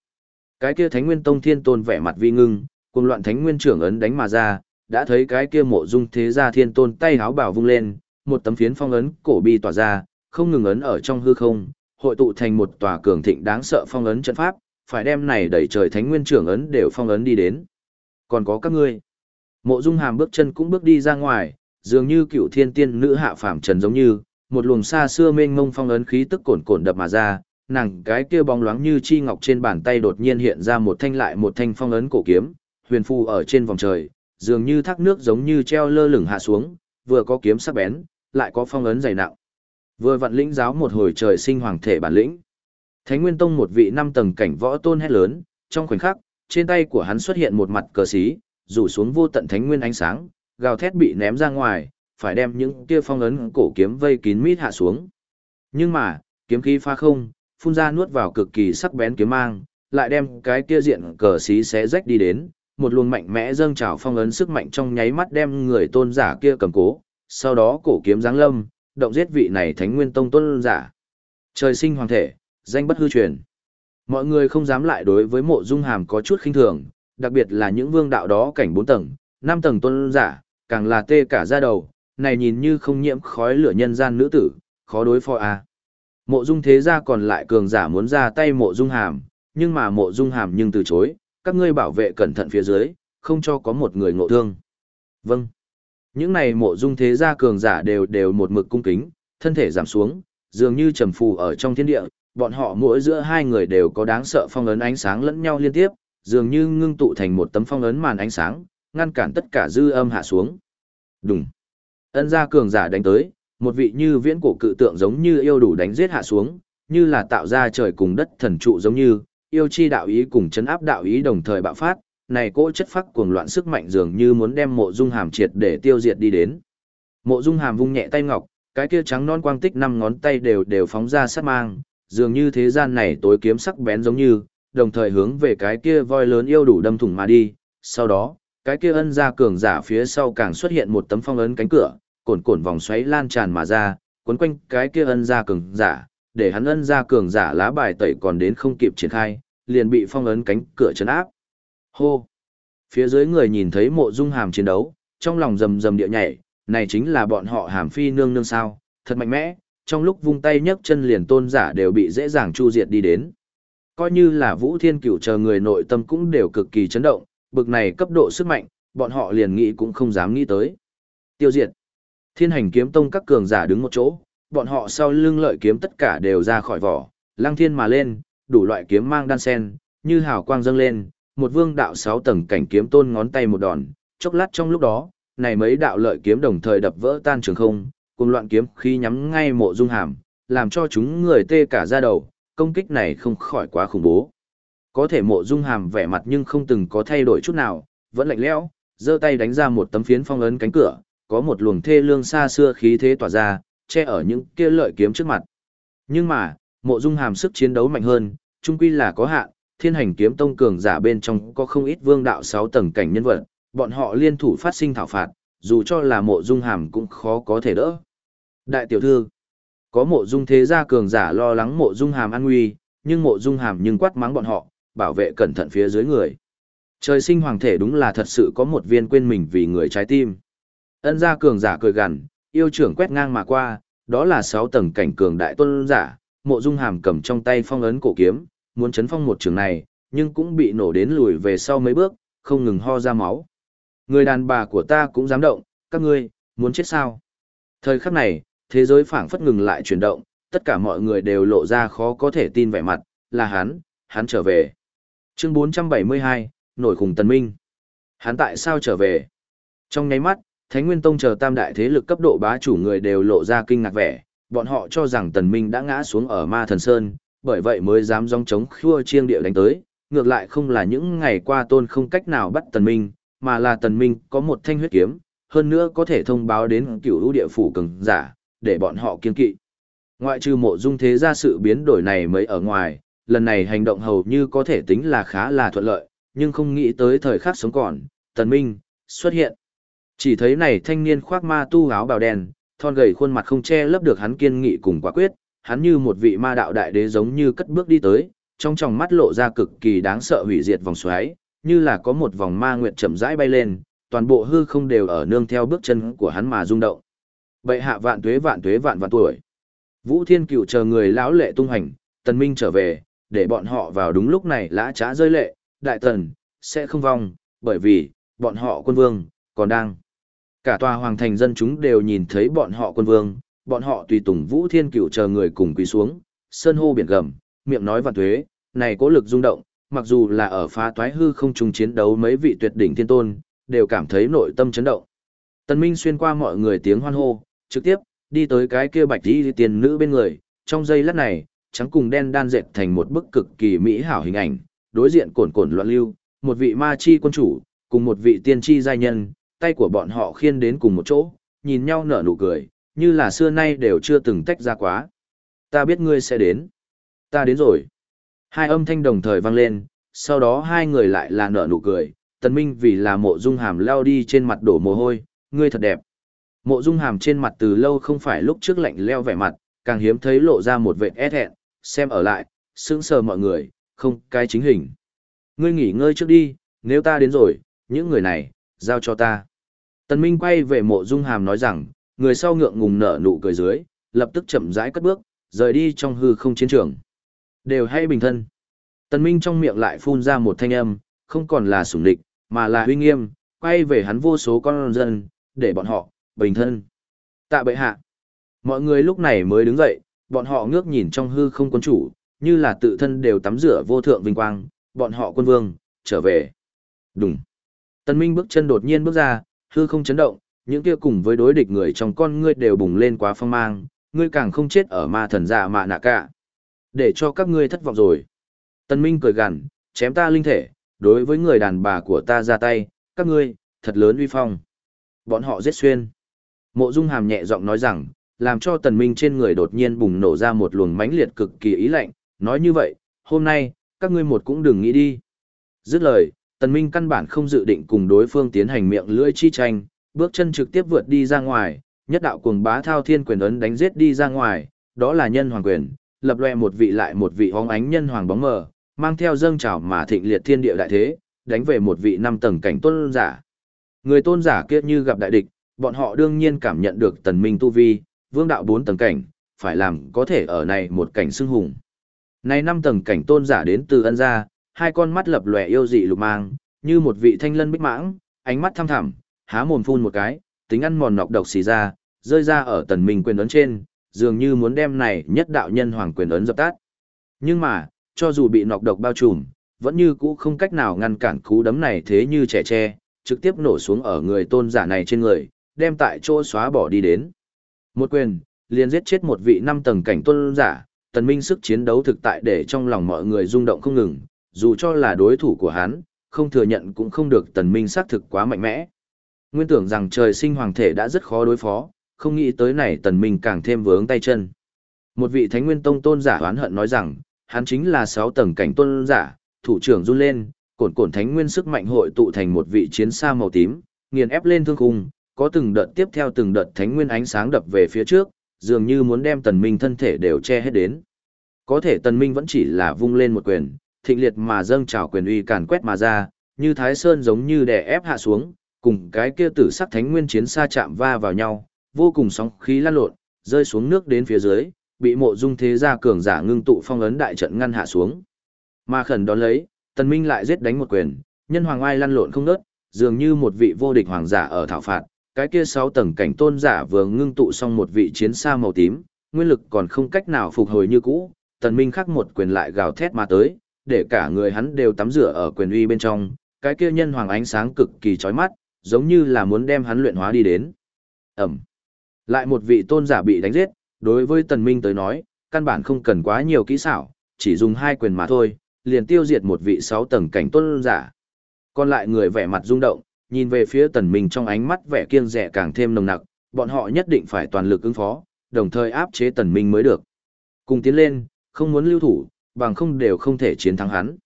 Cái kia Thánh Nguyên Tông Thiên Tôn vẻ mặt vi ngưng, cùng loạn Thánh Nguyên trưởng ấn đánh mà ra, đã thấy cái kia mộ dung thế gia Thiên Tôn tay háo bảo vung lên, một tấm phiến phong ấn cổ bi tỏa ra, không ngừng ấn ở trong hư không, hội tụ thành một tòa cường thịnh đáng sợ phong ấn trận pháp, phải đem này đẩy trời thánh nguyên trưởng ấn đều phong ấn đi đến. Còn có các ngươi. Mộ Dung Hàm bước chân cũng bước đi ra ngoài, dường như cựu thiên tiên nữ hạ phàm trần giống như, một luồng xa xưa mênh mông phong ấn khí tức cồn cồn đập mà ra, nàng cái kia bóng loáng như chi ngọc trên bàn tay đột nhiên hiện ra một thanh lại một thanh phong ấn cổ kiếm, huyền phù ở trên vòng trời, dường như thác nước giống như treo lơ lửng hạ xuống, vừa có kiếm sắc bén, lại có phong ấn dày nặng. Vừa vạn lĩnh giáo một hồi trời sinh hoàng thể bản lĩnh. Thánh Nguyên Tông một vị năm tầng cảnh võ tôn hét lớn, trong khoảnh khắc, trên tay của hắn xuất hiện một mặt cờ xí, rủ xuống vô tận thánh nguyên ánh sáng, gào thét bị ném ra ngoài, phải đem những kia phong ấn cổ kiếm vây kín mít hạ xuống. Nhưng mà, kiếm khí pha không, phun ra nuốt vào cực kỳ sắc bén kiếm mang, lại đem cái kia diện cờ xí xé rách đi đến, một luồng mạnh mẽ dâng trào phong ấn sức mạnh trong nháy mắt đem người tôn giả kia cầm cố, sau đó cổ kiếm giáng lâm, động giết vị này thánh nguyên tông tôn giả. Trời sinh hoàng thể, danh bất hư truyền. Mọi người không dám lại đối với mộ dung hàm có chút khinh thường, đặc biệt là những vương đạo đó cảnh bốn tầng, năm tầng tôn giả, càng là tê cả da đầu, này nhìn như không nhiễm khói lửa nhân gian nữ tử, khó đối phó a. À. Mộ dung thế gia còn lại cường giả muốn ra tay mộ dung hàm, nhưng mà mộ dung hàm nhưng từ chối, các ngươi bảo vệ cẩn thận phía dưới, không cho có một người ngộ thương. Vâng. Những này mộ dung thế gia cường giả đều đều một mực cung kính, thân thể giảm xuống, dường như trầm phù ở trong thiên địa, bọn họ mỗi giữa hai người đều có đáng sợ phong ấn ánh sáng lẫn nhau liên tiếp, dường như ngưng tụ thành một tấm phong ấn màn ánh sáng, ngăn cản tất cả dư âm hạ xuống. Đùng. Ân gia cường giả đánh tới, một vị như viễn cổ cự tượng giống như yêu đủ đánh giết hạ xuống, như là tạo ra trời cùng đất thần trụ giống như, yêu chi đạo ý cùng chấn áp đạo ý đồng thời bạo phát, này cỗ chất phát cuồng loạn sức mạnh dường như muốn đem mộ dung hàm triệt để tiêu diệt đi đến. Mộ dung hàm vung nhẹ tay ngọc, cái kia trắng non quang tích năm ngón tay đều đều phóng ra sát mang, dường như thế gian này tối kiếm sắc bén giống như, đồng thời hướng về cái kia voi lớn yêu đủ đâm thủng mà đi. Sau đó, cái kia ân gia cường giả phía sau càng xuất hiện một tấm phong ấn cánh cửa, cồn cồn vòng xoáy lan tràn mà ra, quấn quanh cái kia ân gia cường giả, để hắn ân gia cường giả lá bài tẩy còn đến không kịp triển khai, liền bị phong ấn cánh cửa chấn áp. Hô! Phía dưới người nhìn thấy mộ dung hàm chiến đấu, trong lòng rầm rầm địa nhảy, này chính là bọn họ hàm phi nương nương sao, thật mạnh mẽ, trong lúc vung tay nhấc chân liền tôn giả đều bị dễ dàng chu diệt đi đến. Coi như là Vũ Thiên Cửu chờ người nội tâm cũng đều cực kỳ chấn động, bực này cấp độ sức mạnh, bọn họ liền nghĩ cũng không dám nghĩ tới. Tiêu diệt. Thiên hành kiếm tông các cường giả đứng một chỗ, bọn họ sau lưng lợi kiếm tất cả đều ra khỏi vỏ, lăng thiên mà lên, đủ loại kiếm mang đan sen, như hào quang dâng lên, một vương đạo sáu tầng cảnh kiếm tôn ngón tay một đòn, chốc lát trong lúc đó, này mấy đạo lợi kiếm đồng thời đập vỡ tan trường không, cùng loạn kiếm khí nhắm ngay mộ dung hàm, làm cho chúng người tê cả da đầu, công kích này không khỏi quá khủng bố. Có thể mộ dung hàm vẻ mặt nhưng không từng có thay đổi chút nào, vẫn lạnh lẽo, giơ tay đánh ra một tấm phiến phong ấn cánh cửa, có một luồng thê lương xa xưa khí thế tỏa ra, che ở những kia lợi kiếm trước mặt. Nhưng mà, mộ dung hàm sức chiến đấu mạnh hơn, trung quy là có hạn, thiên hành kiếm tông cường giả bên trong có không ít vương đạo sáu tầng cảnh nhân vật, bọn họ liên thủ phát sinh thảo phạt, dù cho là mộ dung hàm cũng khó có thể đỡ. Đại tiểu thư, có mộ dung thế gia cường giả lo lắng mộ dung hàm an nguy, nhưng mộ dung hàm nhưng quát mắng bọn họ, bảo vệ cẩn thận phía dưới người. Trời sinh hoàng thể đúng là thật sự có một viên quên mình vì người trái tim. Ân gia cường giả cười gằn, yêu trưởng quét ngang mà qua, đó là sáu tầng cảnh cường đại tôn giả, mộ dung hàm cầm trong tay phong ấn cổ kiếm, muốn chấn phong một trường này, nhưng cũng bị nổ đến lùi về sau mấy bước, không ngừng ho ra máu. Người đàn bà của ta cũng dám động, các ngươi, muốn chết sao? Thời khắc này, thế giới phảng phất ngừng lại chuyển động, tất cả mọi người đều lộ ra khó có thể tin vẻ mặt, là hắn, hắn trở về. Chương 472, nổi khủng tần minh. Hắn tại sao trở về? Trong nháy mắt, Thánh Nguyên Tông chờ tam đại thế lực cấp độ bá chủ người đều lộ ra kinh ngạc vẻ, bọn họ cho rằng tần minh đã ngã xuống ở ma thần sơn, bởi vậy mới dám dòng chống khua chiêng địa đánh tới, ngược lại không là những ngày qua tôn không cách nào bắt tần minh, mà là tần minh có một thanh huyết kiếm, hơn nữa có thể thông báo đến cửu lũ địa phủ cường giả, để bọn họ kiên kỵ. Ngoại trừ mộ dung thế ra sự biến đổi này mới ở ngoài, lần này hành động hầu như có thể tính là khá là thuận lợi, nhưng không nghĩ tới thời khắc sống còn, tần minh, xuất hiện. Chỉ thấy này thanh niên khoác ma tu áo bào đen, thon gầy khuôn mặt không che lấp được hắn kiên nghị cùng quả quyết, hắn như một vị ma đạo đại đế giống như cất bước đi tới, trong tròng mắt lộ ra cực kỳ đáng sợ hủy diệt vòng xoáy, như là có một vòng ma nguyệt chậm rãi bay lên, toàn bộ hư không đều ở nương theo bước chân của hắn mà rung động. Bệ hạ vạn tuế vạn tuế vạn vạn tuổi. Vũ Thiên Cựu chờ người lão lệ tung hành, Tần Minh trở về, để bọn họ vào đúng lúc này lã trá rơi lệ, đại tần sẽ không vong, bởi vì bọn họ quân vương còn đang. Cả tòa hoàng thành dân chúng đều nhìn thấy bọn họ quân vương, bọn họ tùy tùng Vũ Thiên Cựu chờ người cùng quỳ xuống, sơn hô biển gầm, miệng nói vạn thuế này cố lực rung động, mặc dù là ở phá toái hư không trùng chiến đấu mấy vị tuyệt đỉnh thiên tôn, đều cảm thấy nội tâm chấn động. Tần Minh xuyên qua mọi người tiếng hoan hô, trực tiếp đi tới cái kia bạch y tiền nữ bên người, trong giây lát này, trắng cùng đen đan dệt thành một bức cực kỳ mỹ hảo hình ảnh, đối diện cồn cồn loạn lưu, một vị ma chi quân chủ, cùng một vị tiên chi giai nhân, tay của bọn họ khiên đến cùng một chỗ, nhìn nhau nở nụ cười, như là xưa nay đều chưa từng tách ra quá. Ta biết ngươi sẽ đến. Ta đến rồi. Hai âm thanh đồng thời vang lên, sau đó hai người lại là nở nụ cười, tần minh vì là mộ dung hàm leo đi trên mặt đổ mồ hôi, ngươi thật đẹp. Mộ dung hàm trên mặt từ lâu không phải lúc trước lạnh leo vẻ mặt, càng hiếm thấy lộ ra một vệt ép hẹn, xem ở lại, sững sờ mọi người, không cái chính hình. Ngươi nghỉ ngơi trước đi, nếu ta đến rồi, những người này, giao cho ta. Tần Minh quay về mộ dung hàm nói rằng, người sau ngượng ngùng nở nụ cười dưới, lập tức chậm rãi cất bước, rời đi trong hư không chiến trường. Đều hay bình thân. Tần Minh trong miệng lại phun ra một thanh âm, không còn là sủng địch, mà là huy nghiêm, quay về hắn vô số con dân, để bọn họ, bình thân. Tạ bệ hạ. Mọi người lúc này mới đứng dậy, bọn họ ngước nhìn trong hư không quân chủ, như là tự thân đều tắm rửa vô thượng vinh quang, bọn họ quân vương, trở về. Đúng. tần Minh bước chân đột nhiên bước ra, hư không chấn động, những kia cùng với đối địch người trong con ngươi đều bùng lên quá phong mang, ngươi càng không chết ở ma thần dạ mạ nạ cả. Để cho các ngươi thất vọng rồi. Tân Minh cười gằn, chém ta linh thể, đối với người đàn bà của ta ra tay, các ngươi, thật lớn uy phong. Bọn họ giết xuyên. Mộ Dung Hàm nhẹ giọng nói rằng, làm cho Tần Minh trên người đột nhiên bùng nổ ra một luồng mãnh liệt cực kỳ ý lạnh, nói như vậy, hôm nay, các ngươi một cũng đừng nghĩ đi. Dứt lời, Tần Minh căn bản không dự định cùng đối phương tiến hành miệng lưỡi chi tranh, bước chân trực tiếp vượt đi ra ngoài, nhất đạo cuồng bá thao thiên quyền ấn đánh giết đi ra ngoài, đó là nhân hoàng quyền, lập loè một vị lại một vị hóng ánh nhân hoàng bóng mờ, mang theo dâng trào mà thịnh liệt thiên địa đại thế, đánh về một vị năm tầng cảnh tôn giả. Người tôn giả kia như gặp đại địch, bọn họ đương nhiên cảm nhận được tần minh tu vi, vương đạo bốn tầng cảnh, phải làm có thể ở này một cảnh xưng hùng. Này năm tầng cảnh tôn giả đến từ ân gia, hai con mắt lập lòe yêu dị lục mang, như một vị thanh lân bích mãng, ánh mắt thăm thẳm, há mồm phun một cái, tính ăn mòn nọc độc xì ra, rơi ra ở tần minh quyền ấn trên, dường như muốn đem này nhất đạo nhân hoàng quyền ấn dập tắt. Nhưng mà, cho dù bị nọc độc bao trùm, vẫn như cũ không cách nào ngăn cản cú đấm này thế như trẻ tre, trực tiếp nổ xuống ở người tôn giả này trên người, đem tại chỗ xóa bỏ đi đến. Một quyền, liền giết chết một vị năm tầng cảnh tôn giả, tần minh sức chiến đấu thực tại để trong lòng mọi người rung động không ngừng, dù cho là đối thủ của hắn, không thừa nhận cũng không được tần minh sát thực quá mạnh mẽ. Nguyên tưởng rằng trời sinh hoàng thể đã rất khó đối phó, không nghĩ tới này tần minh càng thêm vướng tay chân. Một vị thánh nguyên tông tôn giả oán hận nói rằng, hắn chính là sáu tầng cảnh tôn giả, thủ trưởng run lên, cổn cổn thánh nguyên sức mạnh hội tụ thành một vị chiến xa màu tím, nghiền ép lên thương khung, có từng đợt tiếp theo từng đợt thánh nguyên ánh sáng đập về phía trước, dường như muốn đem tần minh thân thể đều che hết đến. Có thể tần minh vẫn chỉ là vung lên một quyền, thịnh liệt mà dâng trào quyền uy càn quét mà ra, như thái sơn giống như đè ép hạ xuống, cùng cái kia tử sắc thánh nguyên chiến xa chạm va vào nhau, vô cùng sóng khí lan lộn, rơi xuống nước đến phía dưới, bị mộ dung thế gia cường giả ngưng tụ phong ấn đại trận ngăn hạ xuống. Mà khẩn đón lấy, tần minh lại giết đánh một quyền, nhân hoàng ai lăn lộn không nớt, dường như một vị vô địch hoàng giả ở thảo phạt, cái kia sáu tầng cảnh tôn giả vừa ngưng tụ xong một vị chiến xa màu tím, nguyên lực còn không cách nào phục hồi như cũ, tần minh khắc một quyền lại gào thét mà tới, để cả người hắn đều tắm rửa ở quyền uy bên trong, cái kia nhân hoàng ánh sáng cực kỳ chói mắt, giống như là muốn đem hắn luyện hóa đi đến. Ẩm. Lại một vị tôn giả bị đánh giết, đối với tần minh tới nói, căn bản không cần quá nhiều kỹ xảo, chỉ dùng hai quyền mà thôi, liền tiêu diệt một vị sáu tầng cảnh tôn giả. Còn lại người vẻ mặt rung động, nhìn về phía tần minh trong ánh mắt vẻ kiêng dè càng thêm nồng nặc, bọn họ nhất định phải toàn lực ứng phó, đồng thời áp chế tần minh mới được. Cùng tiến lên, không muốn lưu thủ, bằng không đều không thể chiến thắng hắn.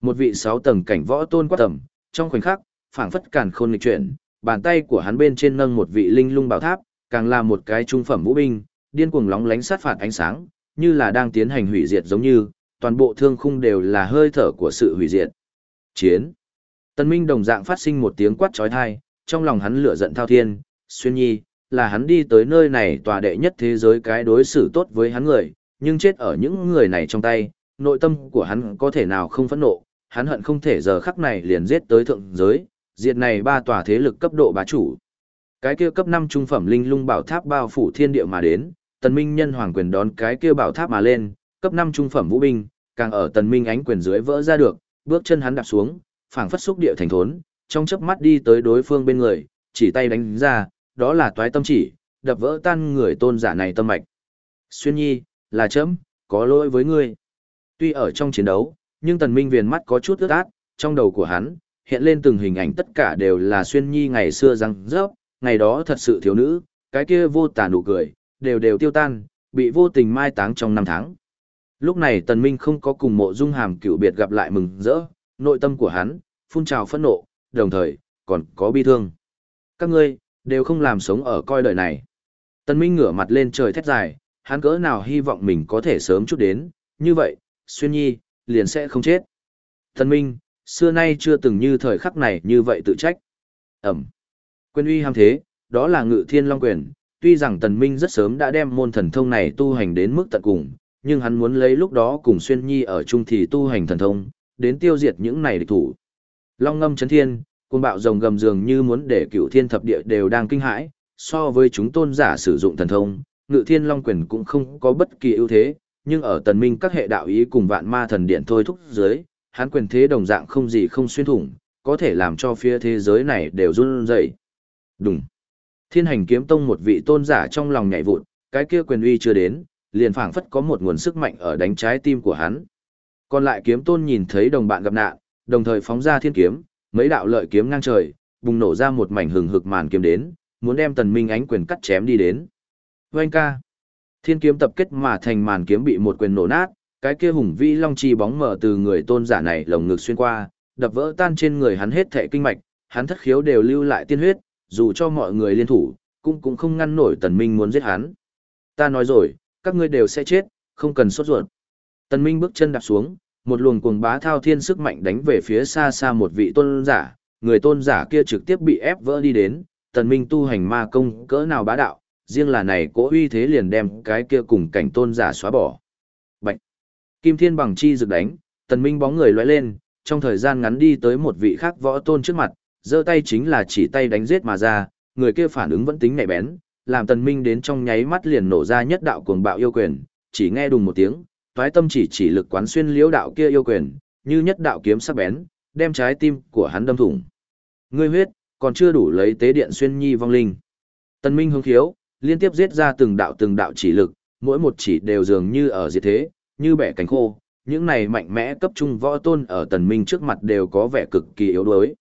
Một vị sáu tầng cảnh võ tôn quát tầm, trong khoảnh khắc, phảng phất càn khôn nghịch chuyển, bàn tay của hắn bên trên nâng một vị linh lung bảo tháp, càng là một cái trung phẩm vũ binh, điên cuồng lóng lánh sát phạt ánh sáng, như là đang tiến hành hủy diệt giống như, toàn bộ thương khung đều là hơi thở của sự hủy diệt. Chiến. Tân Minh đồng dạng phát sinh một tiếng quát chói tai, trong lòng hắn lửa giận thao thiên, xuyên nhi, là hắn đi tới nơi này tòa đệ nhất thế giới cái đối xử tốt với hắn người, nhưng chết ở những người này trong tay, nội tâm của hắn có thể nào không phẫn nộ, hắn hận không thể giờ khắc này liền giết tới thượng giới, diệt này ba tòa thế lực cấp độ bá chủ. Cái kia cấp 5 trung phẩm linh lung bảo tháp bao phủ thiên địa mà đến, tần minh nhân hoàng quyền đón cái kia bảo tháp mà lên, cấp 5 trung phẩm vũ binh, càng ở tần minh ánh quyền dưới vỡ ra được, bước chân hắn đạp xuống, phảng phất xúc địa thành thốn, trong chớp mắt đi tới đối phương bên người, chỉ tay đánh ra, đó là toái tâm chỉ, đập vỡ tan người tôn giả này tâm mạch. Xuyên nhi, là chấm, có lỗi với ngươi. Tuy ở trong chiến đấu, nhưng tần minh viền mắt có chút ướt át, trong đầu của hắn, hiện lên từng hình ảnh tất cả đều là xuyên nhi ngày xưa răng rớp, ngày đó thật sự thiếu nữ, cái kia vô tà nụ cười, đều đều tiêu tan, bị vô tình mai táng trong năm tháng. Lúc này tần minh không có cùng mộ dung hàm cựu biệt gặp lại mừng rỡ, nội tâm của hắn, phun trào phẫn nộ, đồng thời, còn có bi thương. Các ngươi, đều không làm sống ở coi đời này. Tần minh ngửa mặt lên trời thét dài, hắn cỡ nào hy vọng mình có thể sớm chút đến, như vậy, xuyên nhi, liền sẽ không chết. Tần minh, xưa nay chưa từng như thời khắc này như vậy tự trách. Ẩm. Quyền uy ham thế, đó là ngự thiên long quyền, tuy rằng tần minh rất sớm đã đem môn thần thông này tu hành đến mức tận cùng, nhưng hắn muốn lấy lúc đó cùng xuyên nhi ở chung thì tu hành thần thông, đến tiêu diệt những này địch thủ. Long ngâm chấn thiên, cuồng bạo rồng gầm dường như muốn để cựu thiên thập địa đều đang kinh hãi, so với chúng tôn giả sử dụng thần thông, ngự thiên long quyền cũng không có bất kỳ ưu thế, nhưng ở tần minh các hệ đạo ý cùng vạn ma thần điện thôi thúc dưới, hắn quyền thế đồng dạng không gì không xuyên thủng, có thể làm cho phía thế giới này đều run rẩy. Đúng. Thiên hành kiếm tông một vị tôn giả trong lòng nhảy vụt, cái kia quyền uy chưa đến, liền phảng phất có một nguồn sức mạnh ở đánh trái tim của hắn. Còn lại kiếm tôn nhìn thấy đồng bạn gặp nạn, đồng thời phóng ra thiên kiếm, mấy đạo lợi kiếm ngang trời, bùng nổ ra một mảnh hừng hực màn kiếm đến, muốn đem tần minh ánh quyền cắt chém đi đến. Vâng ca. Thiên kiếm tập kết mà thành màn kiếm bị một quyền nổ nát, cái kia hùng vĩ long chi bóng mở từ người tôn giả này lồng ngực xuyên qua, đập vỡ tan trên người hắn hết thệ kinh mạch, hắn thất khiếu đều lưu lại tiên huyết, dù cho mọi người liên thủ, cũng cũng không ngăn nổi tần minh muốn giết hắn. Ta nói rồi, các ngươi đều sẽ chết, không cần sốt ruột. Tần minh bước chân đạp xuống, một luồng cuồng bá thao thiên sức mạnh đánh về phía xa xa một vị tôn giả, người tôn giả kia trực tiếp bị ép vỡ đi đến, tần minh tu hành ma công cỡ nào bá đạo, riêng là này cố uy thế liền đem cái kia cùng cảnh tôn giả xóa bỏ. Bạch! Kim thiên bằng chi rực đánh, tần minh bóng người lóe lên, trong thời gian ngắn đi tới một vị khác võ tôn trước mặt, giơ tay chính là chỉ tay đánh giết mà ra, người kia phản ứng vẫn tính nhạy bén, làm tần minh đến trong nháy mắt liền nổ ra nhất đạo cuồng bạo yêu quyền, chỉ nghe đùng một tiếng, toái tâm chỉ chỉ lực quán xuyên liễu đạo kia yêu quyền, như nhất đạo kiếm sắc bén, đem trái tim của hắn đâm thủng. Ngươi huyết, còn chưa đủ lấy tế điện xuyên nhi vong linh. Tần minh hứng khiếu, liên tiếp giết ra từng đạo từng đạo chỉ lực, mỗi một chỉ đều dường như ở diệt thế, như bẻ cánh khô. Những này mạnh mẽ cấp trung võ tôn ở tần minh trước mặt đều có vẻ cực kỳ yếu đuối.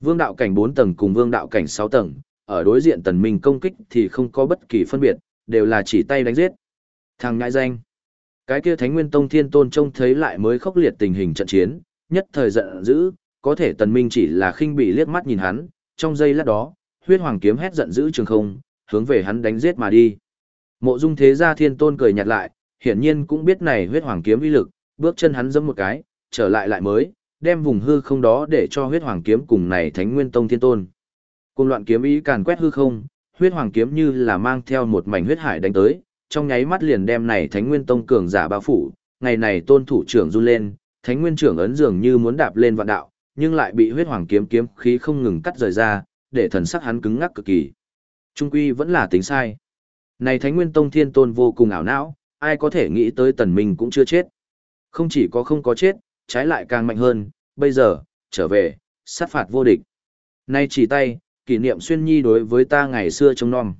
Vương đạo cảnh 4 tầng cùng vương đạo cảnh 6 tầng, ở đối diện tần minh công kích thì không có bất kỳ phân biệt, đều là chỉ tay đánh giết. Thằng ngại danh. Cái kia Thánh Nguyên Tông Thiên Tôn trông thấy lại mới khốc liệt tình hình trận chiến, nhất thời giận dữ, có thể tần minh chỉ là khinh bị liếc mắt nhìn hắn, trong giây lát đó, huyết hoàng kiếm hét giận dữ trường không, hướng về hắn đánh giết mà đi. Mộ Dung Thế Gia Thiên Tôn cười nhạt lại, hiển nhiên cũng biết này huyết hoàng kiếm uy lực, bước chân hắn giẫm một cái, trở lại lại mới, đem vùng hư không đó để cho huyết hoàng kiếm cùng này Thánh Nguyên Tông Thiên Tôn. Cùng loạn kiếm ý càn quét hư không, huyết hoàng kiếm như là mang theo một mảnh huyết hải đánh tới, trong nháy mắt liền đem này Thánh Nguyên Tông cường giả bao phủ, ngày này tôn thủ trưởng run lên, Thánh Nguyên trưởng ấn dường như muốn đạp lên vạn đạo, nhưng lại bị huyết hoàng kiếm kiếm khí không ngừng cắt rời ra, để thần sắc hắn cứng ngắc cực kỳ. Trung quy vẫn là tính sai. Này Thánh Nguyên Tông Thiên Tôn vô cùng ảo não, ai có thể nghĩ tới Tần Minh cũng chưa chết. Không chỉ có không có chết, trái lại càng mạnh hơn, bây giờ, trở về, sát phạt vô địch. Nay chỉ tay, kỷ niệm xuyên nhi đối với ta ngày xưa trông non.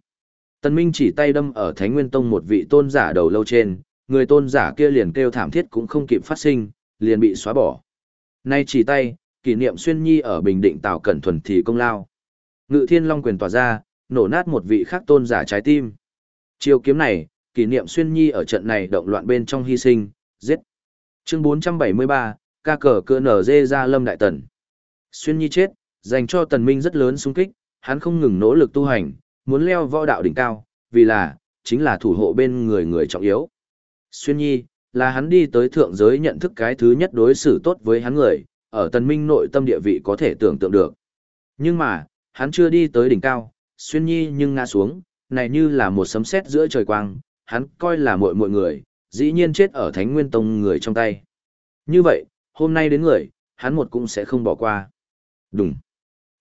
Tần Minh chỉ tay đâm ở Thánh Nguyên Tông một vị tôn giả đầu lâu trên, người tôn giả kia liền kêu thảm thiết cũng không kịp phát sinh, liền bị xóa bỏ. Nay chỉ tay, kỷ niệm xuyên nhi ở Bình Định Tào Cẩn Thuần thì công lao. Ngự Thiên Long quyền tỏa ra, nổ nát một vị khác tôn giả trái tim. Chiêu kiếm này, kỷ niệm xuyên nhi ở trận này động loạn bên trong hy sinh, giết. Chương 473, ca cờ cỡ nở dê ra lâm đại tần. Xuyên nhi chết, dành cho tần minh rất lớn sung kích, hắn không ngừng nỗ lực tu hành, muốn leo võ đạo đỉnh cao, vì là, chính là thủ hộ bên người người trọng yếu. Xuyên nhi, là hắn đi tới thượng giới nhận thức cái thứ nhất đối xử tốt với hắn người, ở tần minh nội tâm địa vị có thể tưởng tượng được. Nhưng mà, hắn chưa đi tới đỉnh cao, xuyên nhi nhưng ngã xuống, này như là một sấm sét giữa trời quang, hắn coi là muội muội người, dĩ nhiên chết ở Thánh Nguyên Tông người trong tay. Như vậy, hôm nay đến người, hắn một cũng sẽ không bỏ qua. Đúng.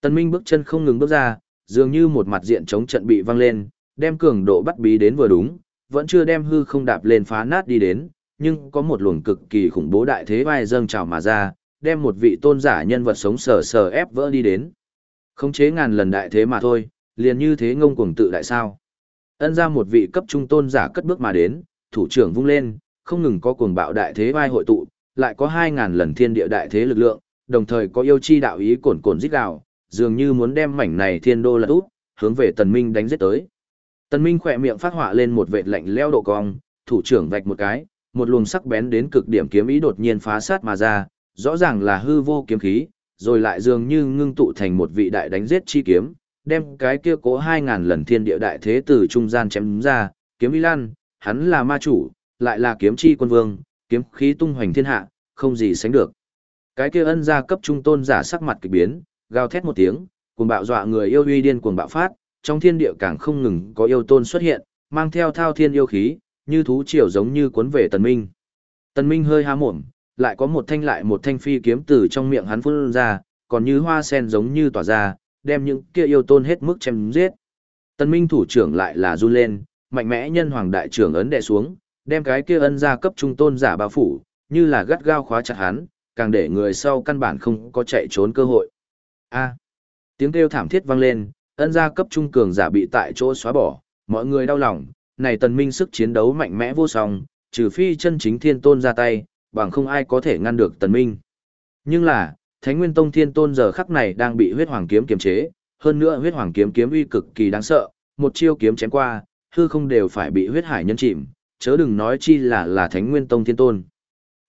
Tân Minh bước chân không ngừng bước ra, dường như một mặt diện chống trận bị văng lên, đem cường độ bắt bí đến vừa đúng, vẫn chưa đem hư không đạp lên phá nát đi đến, nhưng có một luồng cực kỳ khủng bố đại thế vai dâng trào mà ra, đem một vị tôn giả nhân vật sống sờ sờ ép vỡ đi đến. Khống chế ngàn lần đại thế mà thôi, liền như thế ngông cuồng tự đại sao. Ân ra một vị cấp trung tôn giả cất bước mà đến, thủ trưởng vung lên, không ngừng có cuồng bạo đại thế vai hội tụ, lại có 2.000 lần thiên địa đại thế lực lượng, đồng thời có yêu chi đạo ý cồn cồn giết gào, dường như muốn đem mảnh này thiên đô lật úp, hướng về tần minh đánh giết tới. Tần minh khỏe miệng phát họa lên một vệt lạnh leo độ cong, thủ trưởng vạch một cái, một luồng sắc bén đến cực điểm kiếm ý đột nhiên phá sát mà ra, rõ ràng là hư vô kiếm khí, rồi lại dường như ngưng tụ thành một vị đại đánh giết chi kiếm, đem cái kia cố hai ngàn lần thiên địa đại thế từ trung gian chém ra, kiếm vi lan, hắn là ma chủ, lại là kiếm chi quân vương, kiếm khí tung hoành thiên hạ, không gì sánh được. Cái kia ân gia cấp trung tôn giả sắc mặt kỳ biến, gào thét một tiếng, cuồng bạo dọa người yêu uy điên cuồng bạo phát, trong thiên địa càng không ngừng có yêu tôn xuất hiện, mang theo thao thiên yêu khí, như thú triều giống như cuốn về tần minh. Tần minh hơi há mồm, lại có một thanh lại một thanh phi kiếm từ trong miệng hắn phun ra, còn như hoa sen giống như tỏa ra, đem những kia yêu tôn hết mức chém giết. Tần Minh thủ trưởng lại là run lên, mạnh mẽ nhân hoàng đại trưởng ấn đè xuống, đem cái kia ân gia cấp trung tôn giả bao phủ, như là gắt gao khóa chặt hắn, càng để người sau căn bản không có chạy trốn cơ hội. A. tiếng kêu thảm thiết vang lên, ân gia cấp trung cường giả bị tại chỗ xóa bỏ, mọi người đau lòng, này tần minh sức chiến đấu mạnh mẽ vô song, trừ phi chân chính thiên tôn ra tay, bằng không ai có thể ngăn được tần minh. Nhưng là, Thánh Nguyên Tông Thiên Tôn giờ khắc này đang bị huyết hoàng kiếm kiềm chế, hơn nữa huyết hoàng kiếm kiếm uy cực kỳ đáng sợ, một chiêu kiếm chém qua, hư không đều phải bị huyết hải nhân chìm, chớ đừng nói chi là là Thánh Nguyên Tông Thiên Tôn.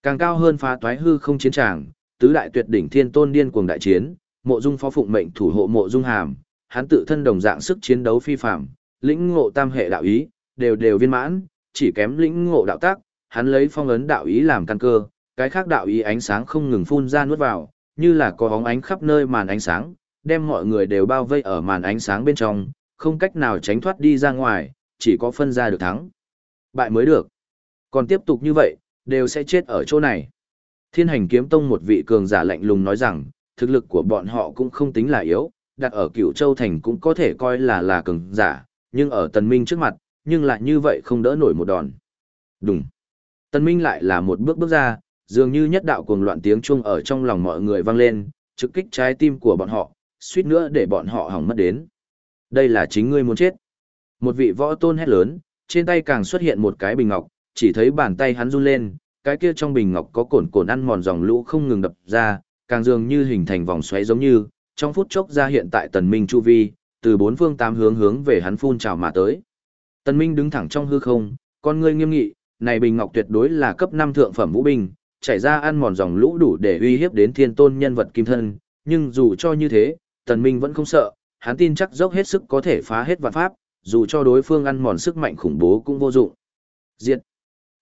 Càng cao hơn phá toái hư không chiến tràng, tứ đại tuyệt đỉnh Thiên Tôn điên cuồng đại chiến, Mộ Dung phó phụng mệnh thủ hộ Mộ Dung Hàm, hắn tự thân đồng dạng sức chiến đấu phi phàm, lĩnh ngộ tam hệ đạo ý, đều đều viên mãn, chỉ kém lĩnh ngộ đạo tác, hắn lấy phong ấn đạo ý làm căn cơ, cái khác đạo ý ánh sáng không ngừng phun ra nuốt vào, như là có hóng ánh khắp nơi màn ánh sáng, đem mọi người đều bao vây ở màn ánh sáng bên trong, không cách nào tránh thoát đi ra ngoài, chỉ có phân ra được thắng. Bại mới được. Còn tiếp tục như vậy, đều sẽ chết ở chỗ này. Thiên hành kiếm tông một vị cường giả lạnh lùng nói rằng, thực lực của bọn họ cũng không tính là yếu, đặt ở cửu châu thành cũng có thể coi là là cường giả, nhưng ở tần minh trước mặt, nhưng lại như vậy không đỡ nổi một đòn. Đúng. Tần minh lại là một bước bước ra, dường như nhất đạo cuồng loạn tiếng chuông ở trong lòng mọi người vang lên, trực kích trái tim của bọn họ, suýt nữa để bọn họ hỏng mất đến. Đây là chính ngươi muốn chết. Một vị võ tôn hét lớn, trên tay càng xuất hiện một cái bình ngọc, chỉ thấy bàn tay hắn run lên, cái kia trong bình ngọc có cồn cồn ăn mòn dòng lũ không ngừng đập ra, càng dường như hình thành vòng xoáy giống như, trong phút chốc ra hiện tại tần minh chu vi, từ bốn phương tám hướng hướng về hắn phun trào mà tới. Tần minh đứng thẳng trong hư không, con ngươi nghiêm nghị, này bình ngọc tuyệt đối là cấp 5 thượng phẩm vũ binh, chảy ra ăn mòn dòng lũ đủ để uy hiếp đến thiên tôn nhân vật kim thân, nhưng dù cho như thế, tần minh vẫn không sợ, hắn tin chắc dốc hết sức có thể phá hết vạn pháp, dù cho đối phương ăn mòn sức mạnh khủng bố cũng vô dụng. Diệt.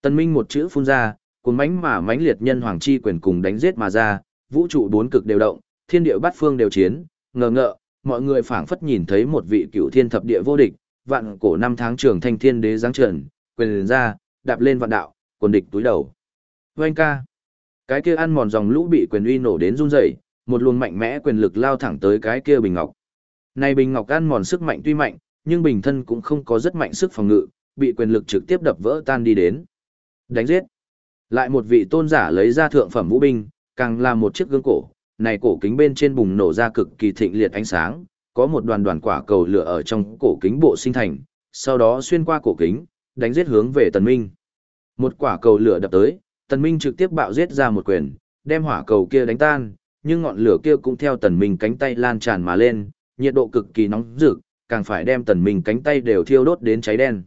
Tần minh một chữ phun ra, cuốn mãnh mà mãnh liệt nhân hoàng chi quyền cùng đánh giết mà ra, vũ trụ bốn cực đều động, thiên địa bát phương đều chiến, ngờ ngợ, mọi người phảng phất nhìn thấy một vị cựu thiên thập địa vô địch, vạn cổ năm tháng trường thanh thiên đế giáng trần, quyền ra, đạp lên vạn đạo, quần địch túi đầu. Oanh ca. Cái kia ăn mòn dòng lũ bị quyền uy nổ đến run rẩy, một luồng mạnh mẽ quyền lực lao thẳng tới cái kia bình ngọc. Này bình ngọc ăn mòn sức mạnh tuy mạnh, nhưng bình thân cũng không có rất mạnh sức phòng ngự, bị quyền lực trực tiếp đập vỡ tan đi đến. Đánh giết. Lại một vị tôn giả lấy ra thượng phẩm vũ binh, càng là một chiếc gương cổ, này cổ kính bên trên bùng nổ ra cực kỳ thịnh liệt ánh sáng, có một đoàn đoàn quả cầu lửa ở trong cổ kính bộ sinh thành, sau đó xuyên qua cổ kính, đánh giết hướng về Tần Minh. Một quả cầu lửa đập tới, Tần Minh trực tiếp bạo giết ra một quyền, đem hỏa cầu kia đánh tan, nhưng ngọn lửa kia cũng theo Tần Minh cánh tay lan tràn mà lên, nhiệt độ cực kỳ nóng rực, càng phải đem Tần Minh cánh tay đều thiêu đốt đến cháy đen.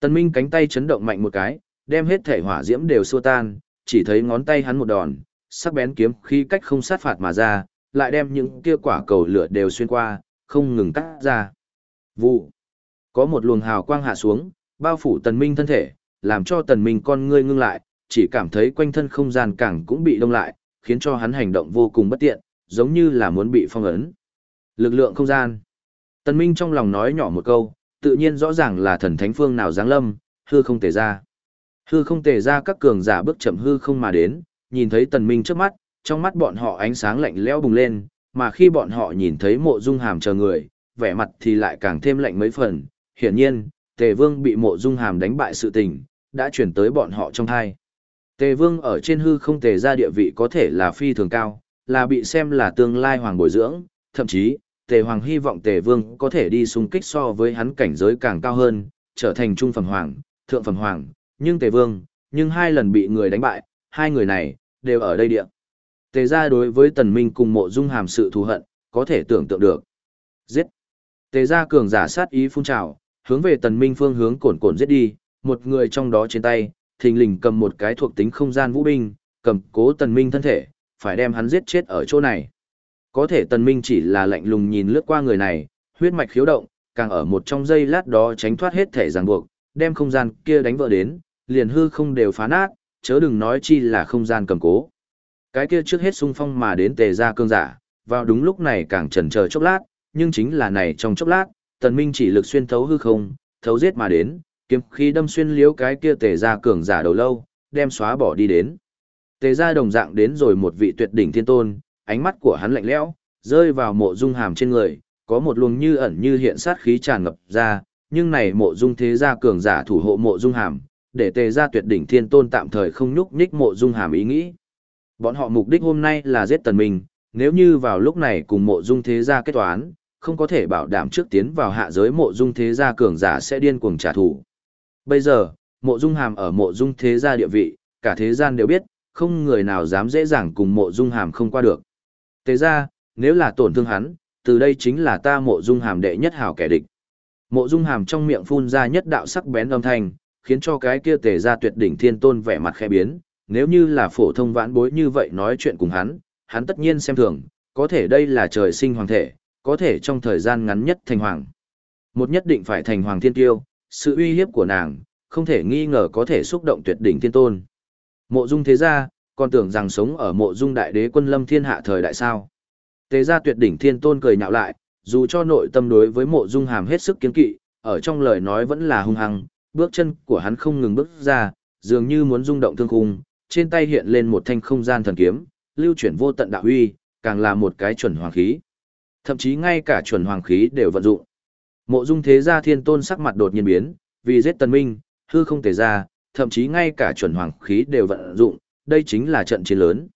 Tần Minh cánh tay chấn động mạnh một cái, đem hết thể hỏa diễm đều xua tan, chỉ thấy ngón tay hắn một đòn, sắc bén kiếm khí cách không sát phạt mà ra, lại đem những kia quả cầu lửa đều xuyên qua, không ngừng cắt ra. Vụ. Có một luồng hào quang hạ xuống, bao phủ Tần Minh thân thể, làm cho Tần Minh con ngươi ngưng lại, chỉ cảm thấy quanh thân không gian càng cũng bị đông lại, khiến cho hắn hành động vô cùng bất tiện, giống như là muốn bị phong ấn. Lực lượng không gian. Tần Minh trong lòng nói nhỏ một câu, tự nhiên rõ ràng là thần thánh phương nào giáng lâm, hư không tề ra. Hư không tề ra các cường giả bước chậm hư không mà đến, nhìn thấy Tần Minh trước mắt, trong mắt bọn họ ánh sáng lạnh lẽo bùng lên, mà khi bọn họ nhìn thấy mộ dung hàm chờ người, vẻ mặt thì lại càng thêm lạnh mấy phần. Hiển nhiên, Tề Vương bị mộ dung hàm đánh bại sự tình, đã chuyển tới bọn họ trong thai. Tề Vương ở trên hư không tề ra địa vị có thể là phi thường cao, là bị xem là tương lai hoàng bồi dưỡng, thậm chí, Tề Hoàng hy vọng Tề Vương có thể đi xung kích so với hắn cảnh giới càng cao hơn, trở thành trung phẩm hoàng, thượng phẩm hoàng, nhưng Tề Vương, nhưng hai lần bị người đánh bại, hai người này, đều ở đây địa. Tề ra đối với Tần Minh cùng mộ dung hàm sự thù hận, có thể tưởng tượng được. Giết! Tề ra cường giả sát ý phun trào, hướng về Tần Minh phương hướng cồn cồn giết đi, một người trong đó trên tay, thình lình cầm một cái thuộc tính không gian vũ binh, cầm cố tần minh thân thể, phải đem hắn giết chết ở chỗ này. Có thể tần minh chỉ là lạnh lùng nhìn lướt qua người này, huyết mạch khiếu động, càng ở một trong giây lát đó tránh thoát hết thể ràng buộc, đem không gian kia đánh vỡ đến, liền hư không đều phá nát, chớ đừng nói chi là không gian cầm cố. Cái kia trước hết xung phong mà đến tề ra cương giả, vào đúng lúc này càng chần chờ chốc lát, nhưng chính là này trong chốc lát, tần minh chỉ lực xuyên thấu hư không, thấu giết mà đến, kiếm khí đâm xuyên liếu cái kia tề ra cường giả đầu lâu, đem xóa bỏ đi đến. Tề ra đồng dạng đến rồi một vị tuyệt đỉnh thiên tôn, ánh mắt của hắn lạnh lẽo, rơi vào mộ dung hàm trên người, có một luồng như ẩn như hiện sát khí tràn ngập ra, nhưng này mộ dung thế gia cường giả thủ hộ mộ dung hàm, để tề gia tuyệt đỉnh thiên tôn tạm thời không nhúc nhích mộ dung hàm ý nghĩ. Bọn họ mục đích hôm nay là giết tần minh, nếu như vào lúc này cùng mộ dung thế gia kết toán, không có thể bảo đảm trước tiến vào hạ giới mộ dung thế gia cường giả sẽ điên cuồng trả thù. Bây giờ, mộ dung hàm ở mộ dung thế gia địa vị, cả thế gian đều biết, không người nào dám dễ dàng cùng mộ dung hàm không qua được. Thế ra, nếu là tổn thương hắn, từ đây chính là ta mộ dung hàm đệ nhất hảo kẻ địch. Mộ dung hàm trong miệng phun ra nhất đạo sắc bén âm thanh, khiến cho cái kia tề ra tuyệt đỉnh thiên tôn vẻ mặt khẽ biến, nếu như là phổ thông vãn bối như vậy nói chuyện cùng hắn, hắn tất nhiên xem thường, có thể đây là trời sinh hoàng thể, có thể trong thời gian ngắn nhất thành hoàng. Một nhất định phải thành hoàng thiên tiêu, sự uy hiếp của nàng, không thể nghi ngờ có thể xúc động tuyệt đỉnh thiên tôn. Mộ dung thế gia, còn tưởng rằng sống ở mộ dung đại đế quân lâm thiên hạ thời đại sao. Thế gia tuyệt đỉnh thiên tôn cười nhạo lại, dù cho nội tâm đối với mộ dung hàm hết sức kiên kỵ, ở trong lời nói vẫn là hung hăng, bước chân của hắn không ngừng bước ra, dường như muốn rung động thương khung, trên tay hiện lên một thanh không gian thần kiếm, lưu chuyển vô tận đạo huy, càng là một cái chuẩn hoàng khí. Thậm chí ngay cả chuẩn hoàng khí đều vận dụng. Mộ Dung Thế gia Thiên Tôn sắc mặt đột nhiên biến, vì giết Tần Minh, hư không thể ra, thậm chí ngay cả chuẩn hoàng khí đều vận dụng, đây chính là trận chiến lớn.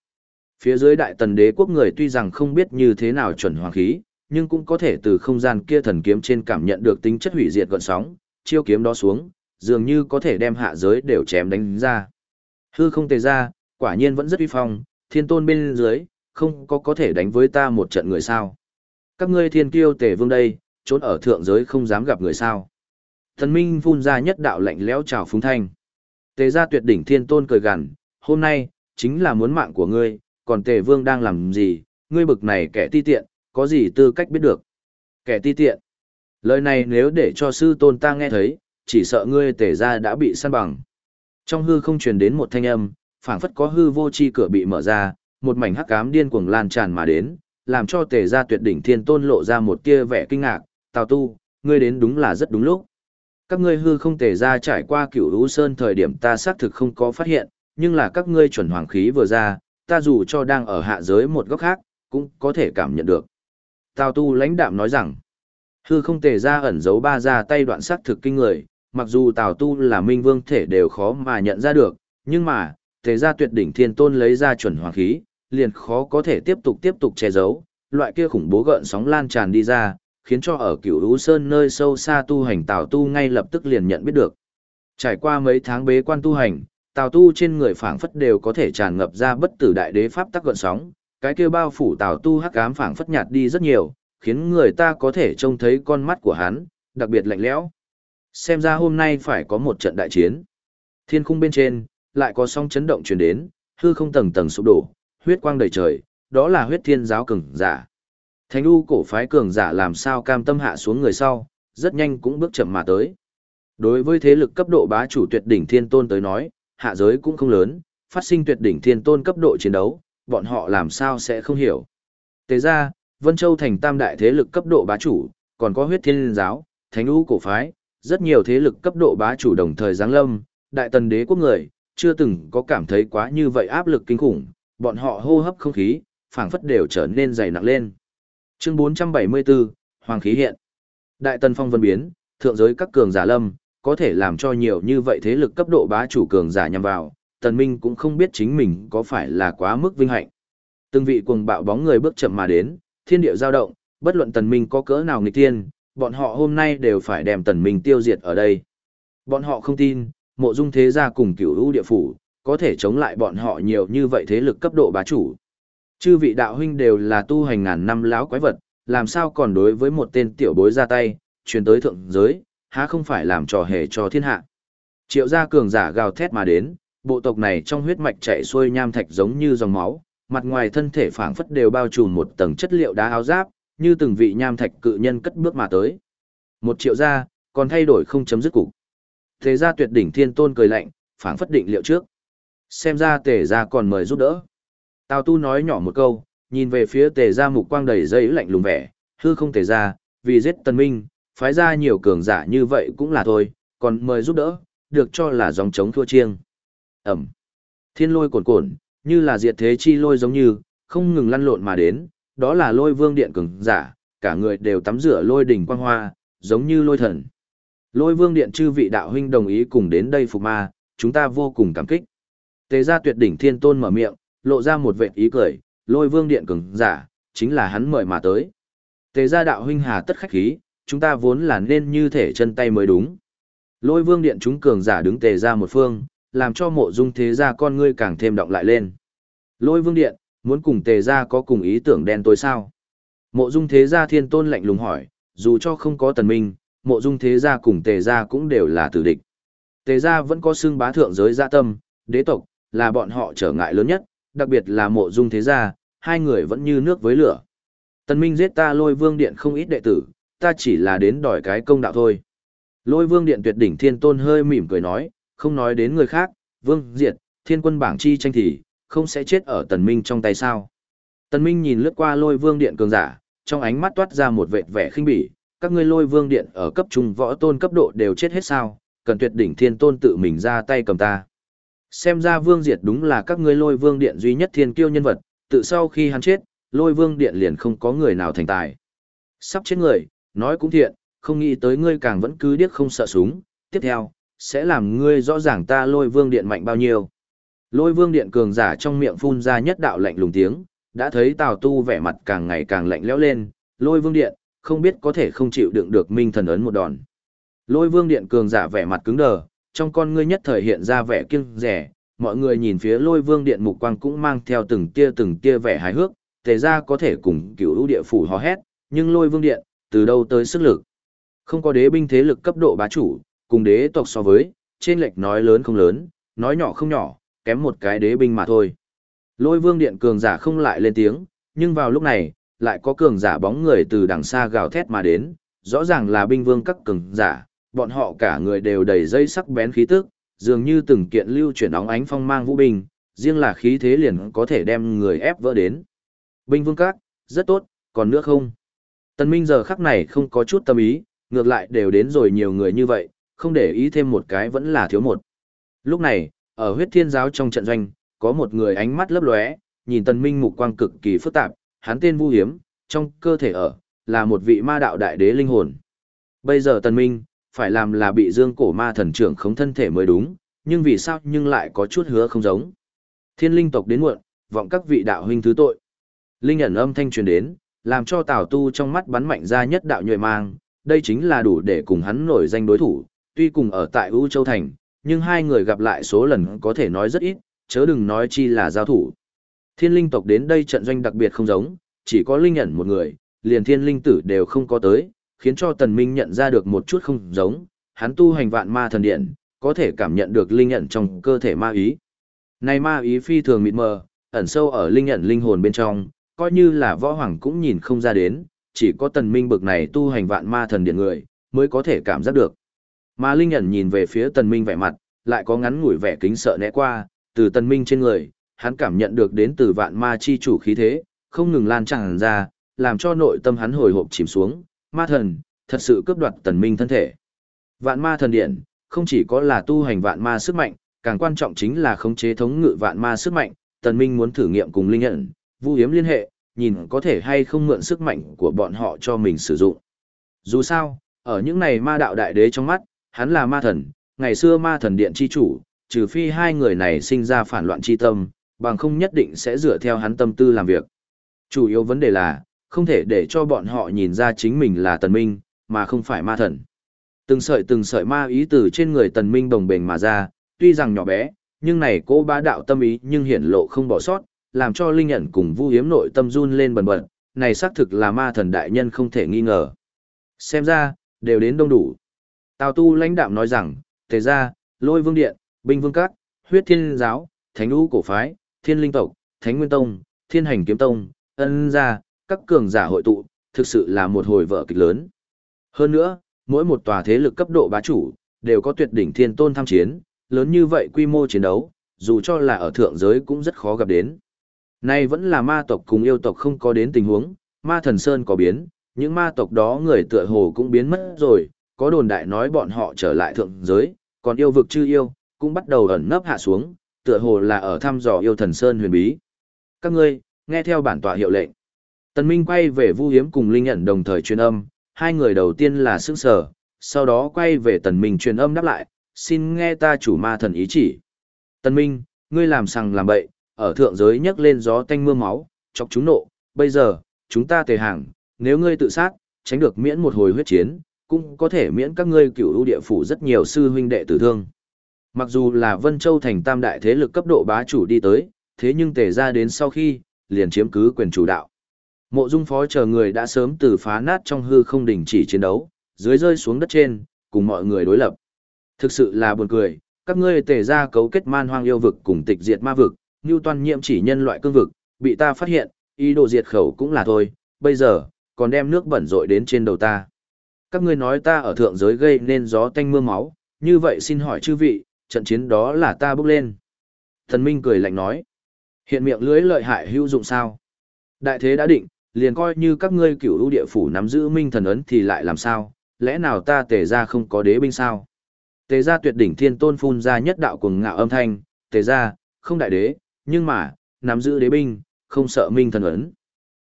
Phía dưới đại tần đế quốc người tuy rằng không biết như thế nào chuẩn hoàng khí, nhưng cũng có thể từ không gian kia thần kiếm trên cảm nhận được tính chất hủy diệt gọn sóng, chiêu kiếm đó xuống, dường như có thể đem hạ giới đều chém đánh ra. Hư không tề ra, quả nhiên vẫn rất uy phong, thiên tôn bên dưới, không có có thể đánh với ta một trận người sao. Các ngươi thiên kiêu tề vương đây, trốn ở thượng giới không dám gặp người sao. Thần minh phun ra nhất đạo lạnh lẽo trào phúng thanh. Tề gia tuyệt đỉnh thiên tôn cười gằn, hôm nay, chính là muốn mạng của ngươi, còn tề vương đang làm gì, ngươi bực này kẻ ti tiện, có gì tư cách biết được. Kẻ ti tiện. Lời này nếu để cho sư tôn ta nghe thấy, chỉ sợ ngươi tề gia đã bị săn bằng. Trong hư không truyền đến một thanh âm, phảng phất có hư vô chi cửa bị mở ra, một mảnh hắc ám điên cuồng lan tràn mà đến, làm cho tề gia tuyệt đỉnh thiên tôn lộ ra một tia vẻ kinh ngạc, tào tu, ngươi đến đúng là rất đúng lúc. Các ngươi hư không tề ra trải qua cửu hữu sơn thời điểm ta xác thực không có phát hiện, nhưng là các ngươi chuẩn hoàng khí vừa ra, ta dù cho đang ở hạ giới một góc khác, cũng có thể cảm nhận được. Tào tu lãnh đạm nói rằng, hư không tề ra ẩn giấu ba ra tay đoạn xác thực kinh người, mặc dù tào tu là minh vương thể đều khó mà nhận ra được, nhưng mà, tề ra tuyệt đỉnh thiên tôn lấy ra chuẩn hoàng khí, liền khó có thể tiếp tục tiếp tục che giấu, loại kia khủng bố gợn sóng lan tràn đi ra, khiến cho ở cửu hữu sơn nơi sâu xa tu hành tào tu ngay lập tức liền nhận biết được. Trải qua mấy tháng bế quan tu hành, tào tu trên người phảng phất đều có thể tràn ngập ra bất tử đại đế pháp tắc gợn sóng, cái kia bao phủ tào tu hắc ám phảng phất nhạt đi rất nhiều, khiến người ta có thể trông thấy con mắt của hắn, đặc biệt lạnh lẽo. Xem ra hôm nay phải có một trận đại chiến. Thiên khung bên trên, lại có song chấn động truyền đến, hư không tầng tầng sụp đổ, huyết quang đầy trời, đó là huyết thiên giáo cường giả. Thánh u cổ phái cường giả làm sao cam tâm hạ xuống người sau, rất nhanh cũng bước chậm mà tới. Đối với thế lực cấp độ bá chủ tuyệt đỉnh thiên tôn tới nói, hạ giới cũng không lớn, phát sinh tuyệt đỉnh thiên tôn cấp độ chiến đấu, bọn họ làm sao sẽ không hiểu. Tế ra, Vân Châu thành tam đại thế lực cấp độ bá chủ, còn có huyết thiên giáo, thánh u cổ phái, rất nhiều thế lực cấp độ bá chủ đồng thời giáng lâm, đại tần đế quốc người, chưa từng có cảm thấy quá như vậy áp lực kinh khủng, bọn họ hô hấp không khí, phảng phất đều trở nên dày nặng lên. Chương 474, Hoàng khí hiện. Đại tần phong vân biến, thượng giới các cường giả lâm, có thể làm cho nhiều như vậy thế lực cấp độ bá chủ cường giả nhằm vào, tần minh cũng không biết chính mình có phải là quá mức vinh hạnh. Từng vị cuồng bạo bóng người bước chậm mà đến, thiên địa giao động, bất luận tần minh có cỡ nào nghịch tiên, bọn họ hôm nay đều phải đem tần minh tiêu diệt ở đây. Bọn họ không tin, mộ dung thế gia cùng cửu u địa phủ, có thể chống lại bọn họ nhiều như vậy thế lực cấp độ bá chủ. Chư vị đạo huynh đều là tu hành ngàn năm láo quái vật, làm sao còn đối với một tên tiểu bối ra tay, truyền tới thượng giới, há không phải làm trò hề cho thiên hạ. Triệu gia cường giả gào thét mà đến, bộ tộc này trong huyết mạch chạy xuôi nham thạch giống như dòng máu, mặt ngoài thân thể phảng phất đều bao trùm một tầng chất liệu đá áo giáp, như từng vị nham thạch cự nhân cất bước mà tới. Một triệu gia, còn thay đổi không chấm dứt cục. Thế gia tuyệt đỉnh thiên tôn cười lạnh, phảng phất định liệu trước. Xem ra tề gia còn mời giúp đỡ. Tào tu nói nhỏ một câu, nhìn về phía tề gia mục quang đầy dây lạnh lùng vẻ, hư không tề gia, vì giết tân minh, phái ra nhiều cường giả như vậy cũng là thôi, còn mời giúp đỡ, được cho là dòng chống thua chiêng. Ẩm. Thiên lôi cuồn cuộn, như là diệt thế chi lôi giống như, không ngừng lăn lộn mà đến, đó là lôi vương điện cường giả, cả người đều tắm rửa lôi đỉnh quang hoa, giống như lôi thần. Lôi vương điện chư vị đạo huynh đồng ý cùng đến đây phục ma, chúng ta vô cùng cảm kích. Tề gia tuyệt đỉnh thiên tôn mở miệng, lộ ra một vệ ý cười, lôi vương điện cường giả, chính là hắn mời mà tới. Tề gia đạo huynh hà tất khách khí, chúng ta vốn là nên như thể chân tay mới đúng. Lôi vương điện chúng cường giả đứng tề ra một phương, làm cho mộ dung thế gia con ngươi càng thêm động lại lên. Lôi vương điện, muốn cùng tề gia có cùng ý tưởng đen tối sao? Mộ dung thế gia thiên tôn lạnh lùng hỏi, dù cho không có tần minh, mộ dung thế gia cùng tề gia cũng đều là tử địch. Tề gia vẫn có xương bá thượng giới gia tâm, đế tộc, là bọn họ trở ngại lớn nhất, đặc biệt là mộ dung thế gia, hai người vẫn như nước với lửa. Tần minh giết ta lôi vương điện không ít đệ tử, ta chỉ là đến đòi cái công đạo thôi. Lôi vương điện tuyệt đỉnh thiên tôn hơi mỉm cười nói, không nói đến người khác, vương diệt, thiên quân bảng chi tranh thì, không sẽ chết ở tần minh trong tay sao. Tần minh nhìn lướt qua lôi vương điện cường giả, trong ánh mắt toát ra một vệt vẻ khinh bỉ, các ngươi lôi vương điện ở cấp trung võ tôn cấp độ đều chết hết sao, cần tuyệt đỉnh thiên tôn tự mình ra tay cầm ta. Xem ra vương diệt đúng là các ngươi lôi vương điện duy nhất thiên kiêu nhân vật, tự sau khi hắn chết, lôi vương điện liền không có người nào thành tài. Sắp chết người, nói cũng thiện, không nghĩ tới ngươi càng vẫn cứ điếc không sợ súng, tiếp theo, sẽ làm ngươi rõ ràng ta lôi vương điện mạnh bao nhiêu. Lôi vương điện cường giả trong miệng phun ra nhất đạo lạnh lùng tiếng, đã thấy Tào Tu vẻ mặt càng ngày càng lạnh lẽo lên, lôi vương điện, không biết có thể không chịu đựng được minh thần ấn một đòn. Lôi vương điện cường giả vẻ mặt cứng đờ, trong con ngươi nhất thời hiện ra vẻ kiêng rẻ, mọi người nhìn phía lôi vương điện mục quang cũng mang theo từng tia từng tia vẻ hài hước, tề ra có thể cùng cửu lũ địa phủ hò hét, nhưng lôi vương điện, từ đâu tới sức lực. Không có đế binh thế lực cấp độ bá chủ, cùng đế tộc so với, trên lệch nói lớn không lớn, nói nhỏ không nhỏ, kém một cái đế binh mà thôi. Lôi vương điện cường giả không lại lên tiếng, nhưng vào lúc này, lại có cường giả bóng người từ đằng xa gào thét mà đến, rõ ràng là binh vương các cường giả, bọn họ cả người đều đầy dây sắc bén khí tức, dường như từng kiện lưu chuyển óng ánh phong mang vũ binh, riêng là khí thế liền có thể đem người ép vỡ đến. Binh vương các, rất tốt, còn nữa không? Tần Minh giờ khắc này không có chút tâm ý, ngược lại đều đến rồi nhiều người như vậy, không để ý thêm một cái vẫn là thiếu một. Lúc này, ở huyết thiên giáo trong trận doanh, có một người ánh mắt lấp lóe, nhìn Tần Minh mục quang cực kỳ phức tạp, hắn tên Vu Hiếm, trong cơ thể ở, là một vị ma đạo đại đế linh hồn. Bây giờ Tần Minh, phải làm là bị dương cổ ma thần trưởng khống thân thể mới đúng, nhưng vì sao nhưng lại có chút hứa không giống. Thiên linh tộc đến muộn, vọng các vị đạo huynh thứ tội. Linh ẩn âm thanh truyền đến, làm cho Tào Tu trong mắt bắn mạnh ra nhất đạo nhuệ mang, đây chính là đủ để cùng hắn nổi danh đối thủ, tuy cùng ở tại U Châu Thành, nhưng hai người gặp lại số lần có thể nói rất ít, chớ đừng nói chi là giao thủ. Thiên linh tộc đến đây trận doanh đặc biệt không giống, chỉ có linh ẩn một người, liền thiên linh tử đều không có tới, khiến cho tần minh nhận ra được một chút không giống, hắn tu hành vạn ma thần điện, có thể cảm nhận được linh nhận trong cơ thể ma ý. Này ma ý phi thường mịt mờ, ẩn sâu ở linh nhận linh hồn bên trong, coi như là võ hoàng cũng nhìn không ra đến, chỉ có tần minh bực này tu hành vạn ma thần điện người, mới có thể cảm giác được. Mà Linh nhận nhìn về phía tần minh vẻ mặt, lại có ngắn ngủi vẻ kính sợ né qua, từ tần minh trên người, hắn cảm nhận được đến từ vạn ma chi chủ khí thế, không ngừng lan tràn ra, làm cho nội tâm hắn hồi hộp chìm xuống, ma thần, thật sự cướp đoạt tần minh thân thể. Vạn ma thần điện, không chỉ có là tu hành vạn ma sức mạnh, càng quan trọng chính là khống chế thống ngự vạn ma sức mạnh, tần minh muốn thử nghiệm cùng linh nhận, vu hiếm liên hệ, nhìn có thể hay không mượn sức mạnh của bọn họ cho mình sử dụng. Dù sao, ở những này ma đạo đại đế trong mắt, hắn là ma thần, ngày xưa ma thần điện chi chủ, trừ phi hai người này sinh ra phản loạn chi tâm, bằng không nhất định sẽ dựa theo hắn tâm tư làm việc. Chủ yếu vấn đề là, không thể để cho bọn họ nhìn ra chính mình là tần minh, mà không phải ma thần. Từng sợi từng sợi ma ý từ trên người tần minh đồng bền mà ra, tuy rằng nhỏ bé, nhưng này cô bá đạo tâm ý nhưng hiển lộ không bỏ sót, làm cho Linh nhận cùng Vu Hiếm nội tâm run lên bần bật, này xác thực là ma thần đại nhân không thể nghi ngờ. Xem ra, đều đến đông đủ. Tào Tu lãnh đạm nói rằng, tề ra, lôi vương điện, binh vương các, huyết thiên giáo, thánh lũ cổ phái, thiên linh tộc, thánh nguyên tông, thiên hành kiếm tông, ân gia, các cường giả hội tụ, thực sự là một hồi vở kịch lớn. Hơn nữa, mỗi một tòa thế lực cấp độ bá chủ, đều có tuyệt đỉnh thiên tôn tham chiến, lớn như vậy quy mô chiến đấu, dù cho là ở thượng giới cũng rất khó gặp đến. Nay vẫn là ma tộc cùng yêu tộc không có đến tình huống, ma thần sơn có biến, những ma tộc đó người tựa hồ cũng biến mất rồi, có đồn đại nói bọn họ trở lại thượng giới, còn yêu vực chư yêu, cũng bắt đầu ẩn nấp hạ xuống, tựa hồ là ở thăm dò yêu thần sơn huyền bí. Các ngươi, nghe theo bản tọa hiệu lệnh. Tần Minh quay về Vu Hiếm cùng Linh Nhận đồng thời truyền âm, hai người đầu tiên là sững sờ, sau đó quay về Tần Minh truyền âm đáp lại, xin nghe ta chủ ma thần ý chỉ. Tần Minh, ngươi làm sằng làm bậy, ở thượng giới nhấc lên gió tanh mưa máu, chọc chúng nộ, bây giờ, chúng ta tề hàng, nếu ngươi tự sát, tránh được miễn một hồi huyết chiến, cũng có thể miễn các ngươi cửu ưu địa phủ rất nhiều sư huynh đệ tử thương. Mặc dù là Vân Châu thành tam đại thế lực cấp độ bá chủ đi tới, thế nhưng tề ra đến sau khi, liền chiếm cứ quyền chủ đạo. Mộ Dung Phó chờ người đã sớm từ phá nát trong hư không đình chỉ chiến đấu, dưới rơi xuống đất trên, cùng mọi người đối lập. Thực sự là buồn cười, các ngươi tề ra cấu kết man hoang yêu vực cùng tịch diệt ma vực, như toàn nhiệm chỉ nhân loại cương vực, bị ta phát hiện, ý đồ diệt khẩu cũng là thôi, bây giờ, còn đem nước bẩn rội đến trên đầu ta. Các ngươi nói ta ở thượng giới gây nên gió tanh mưa máu, như vậy xin hỏi chư vị, trận chiến đó là ta bước lên. Thần Minh cười lạnh nói, hiện miệng lưới lợi hại hữu dụng sao? Đại thế đã định, liền coi như các ngươi cửu ưu địa phủ nắm giữ minh thần ấn thì lại làm sao, lẽ nào ta tề ra không có đế binh sao? Tề ra tuyệt đỉnh thiên tôn phun ra nhất đạo cùng ngạo âm thanh, tề ra, không đại đế, nhưng mà, nắm giữ đế binh, không sợ minh thần ấn.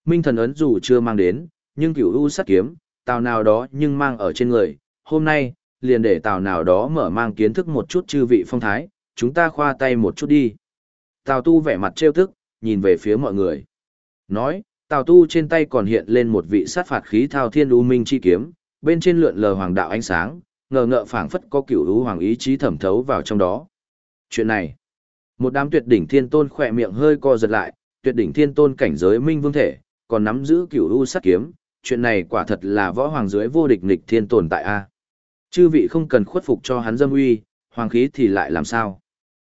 Minh thần ấn dù chưa mang đến, nhưng cửu ưu sát kiếm, tào nào đó nhưng mang ở trên người, hôm nay, liền để tào nào đó mở mang kiến thức một chút chư vị phong thái, chúng ta khoa tay một chút đi. Tào tu vẻ mặt trêu thức nhìn về phía mọi người. Nói, Tào tu trên tay còn hiện lên một vị sát phạt khí thao thiên u minh chi kiếm, bên trên lượn lờ hoàng đạo ánh sáng, ngờ ngợ phảng phất có cửu u hoàng ý chí thẩm thấu vào trong đó. Chuyện này, một đám tuyệt đỉnh thiên tôn khỏe miệng hơi co giật lại, tuyệt đỉnh thiên tôn cảnh giới minh vương thể, còn nắm giữ cửu u sát kiếm, chuyện này quả thật là võ hoàng dưới vô địch nghịch thiên tồn tại a. Chư vị không cần khuất phục cho hắn dâm uy, hoàng khí thì lại làm sao?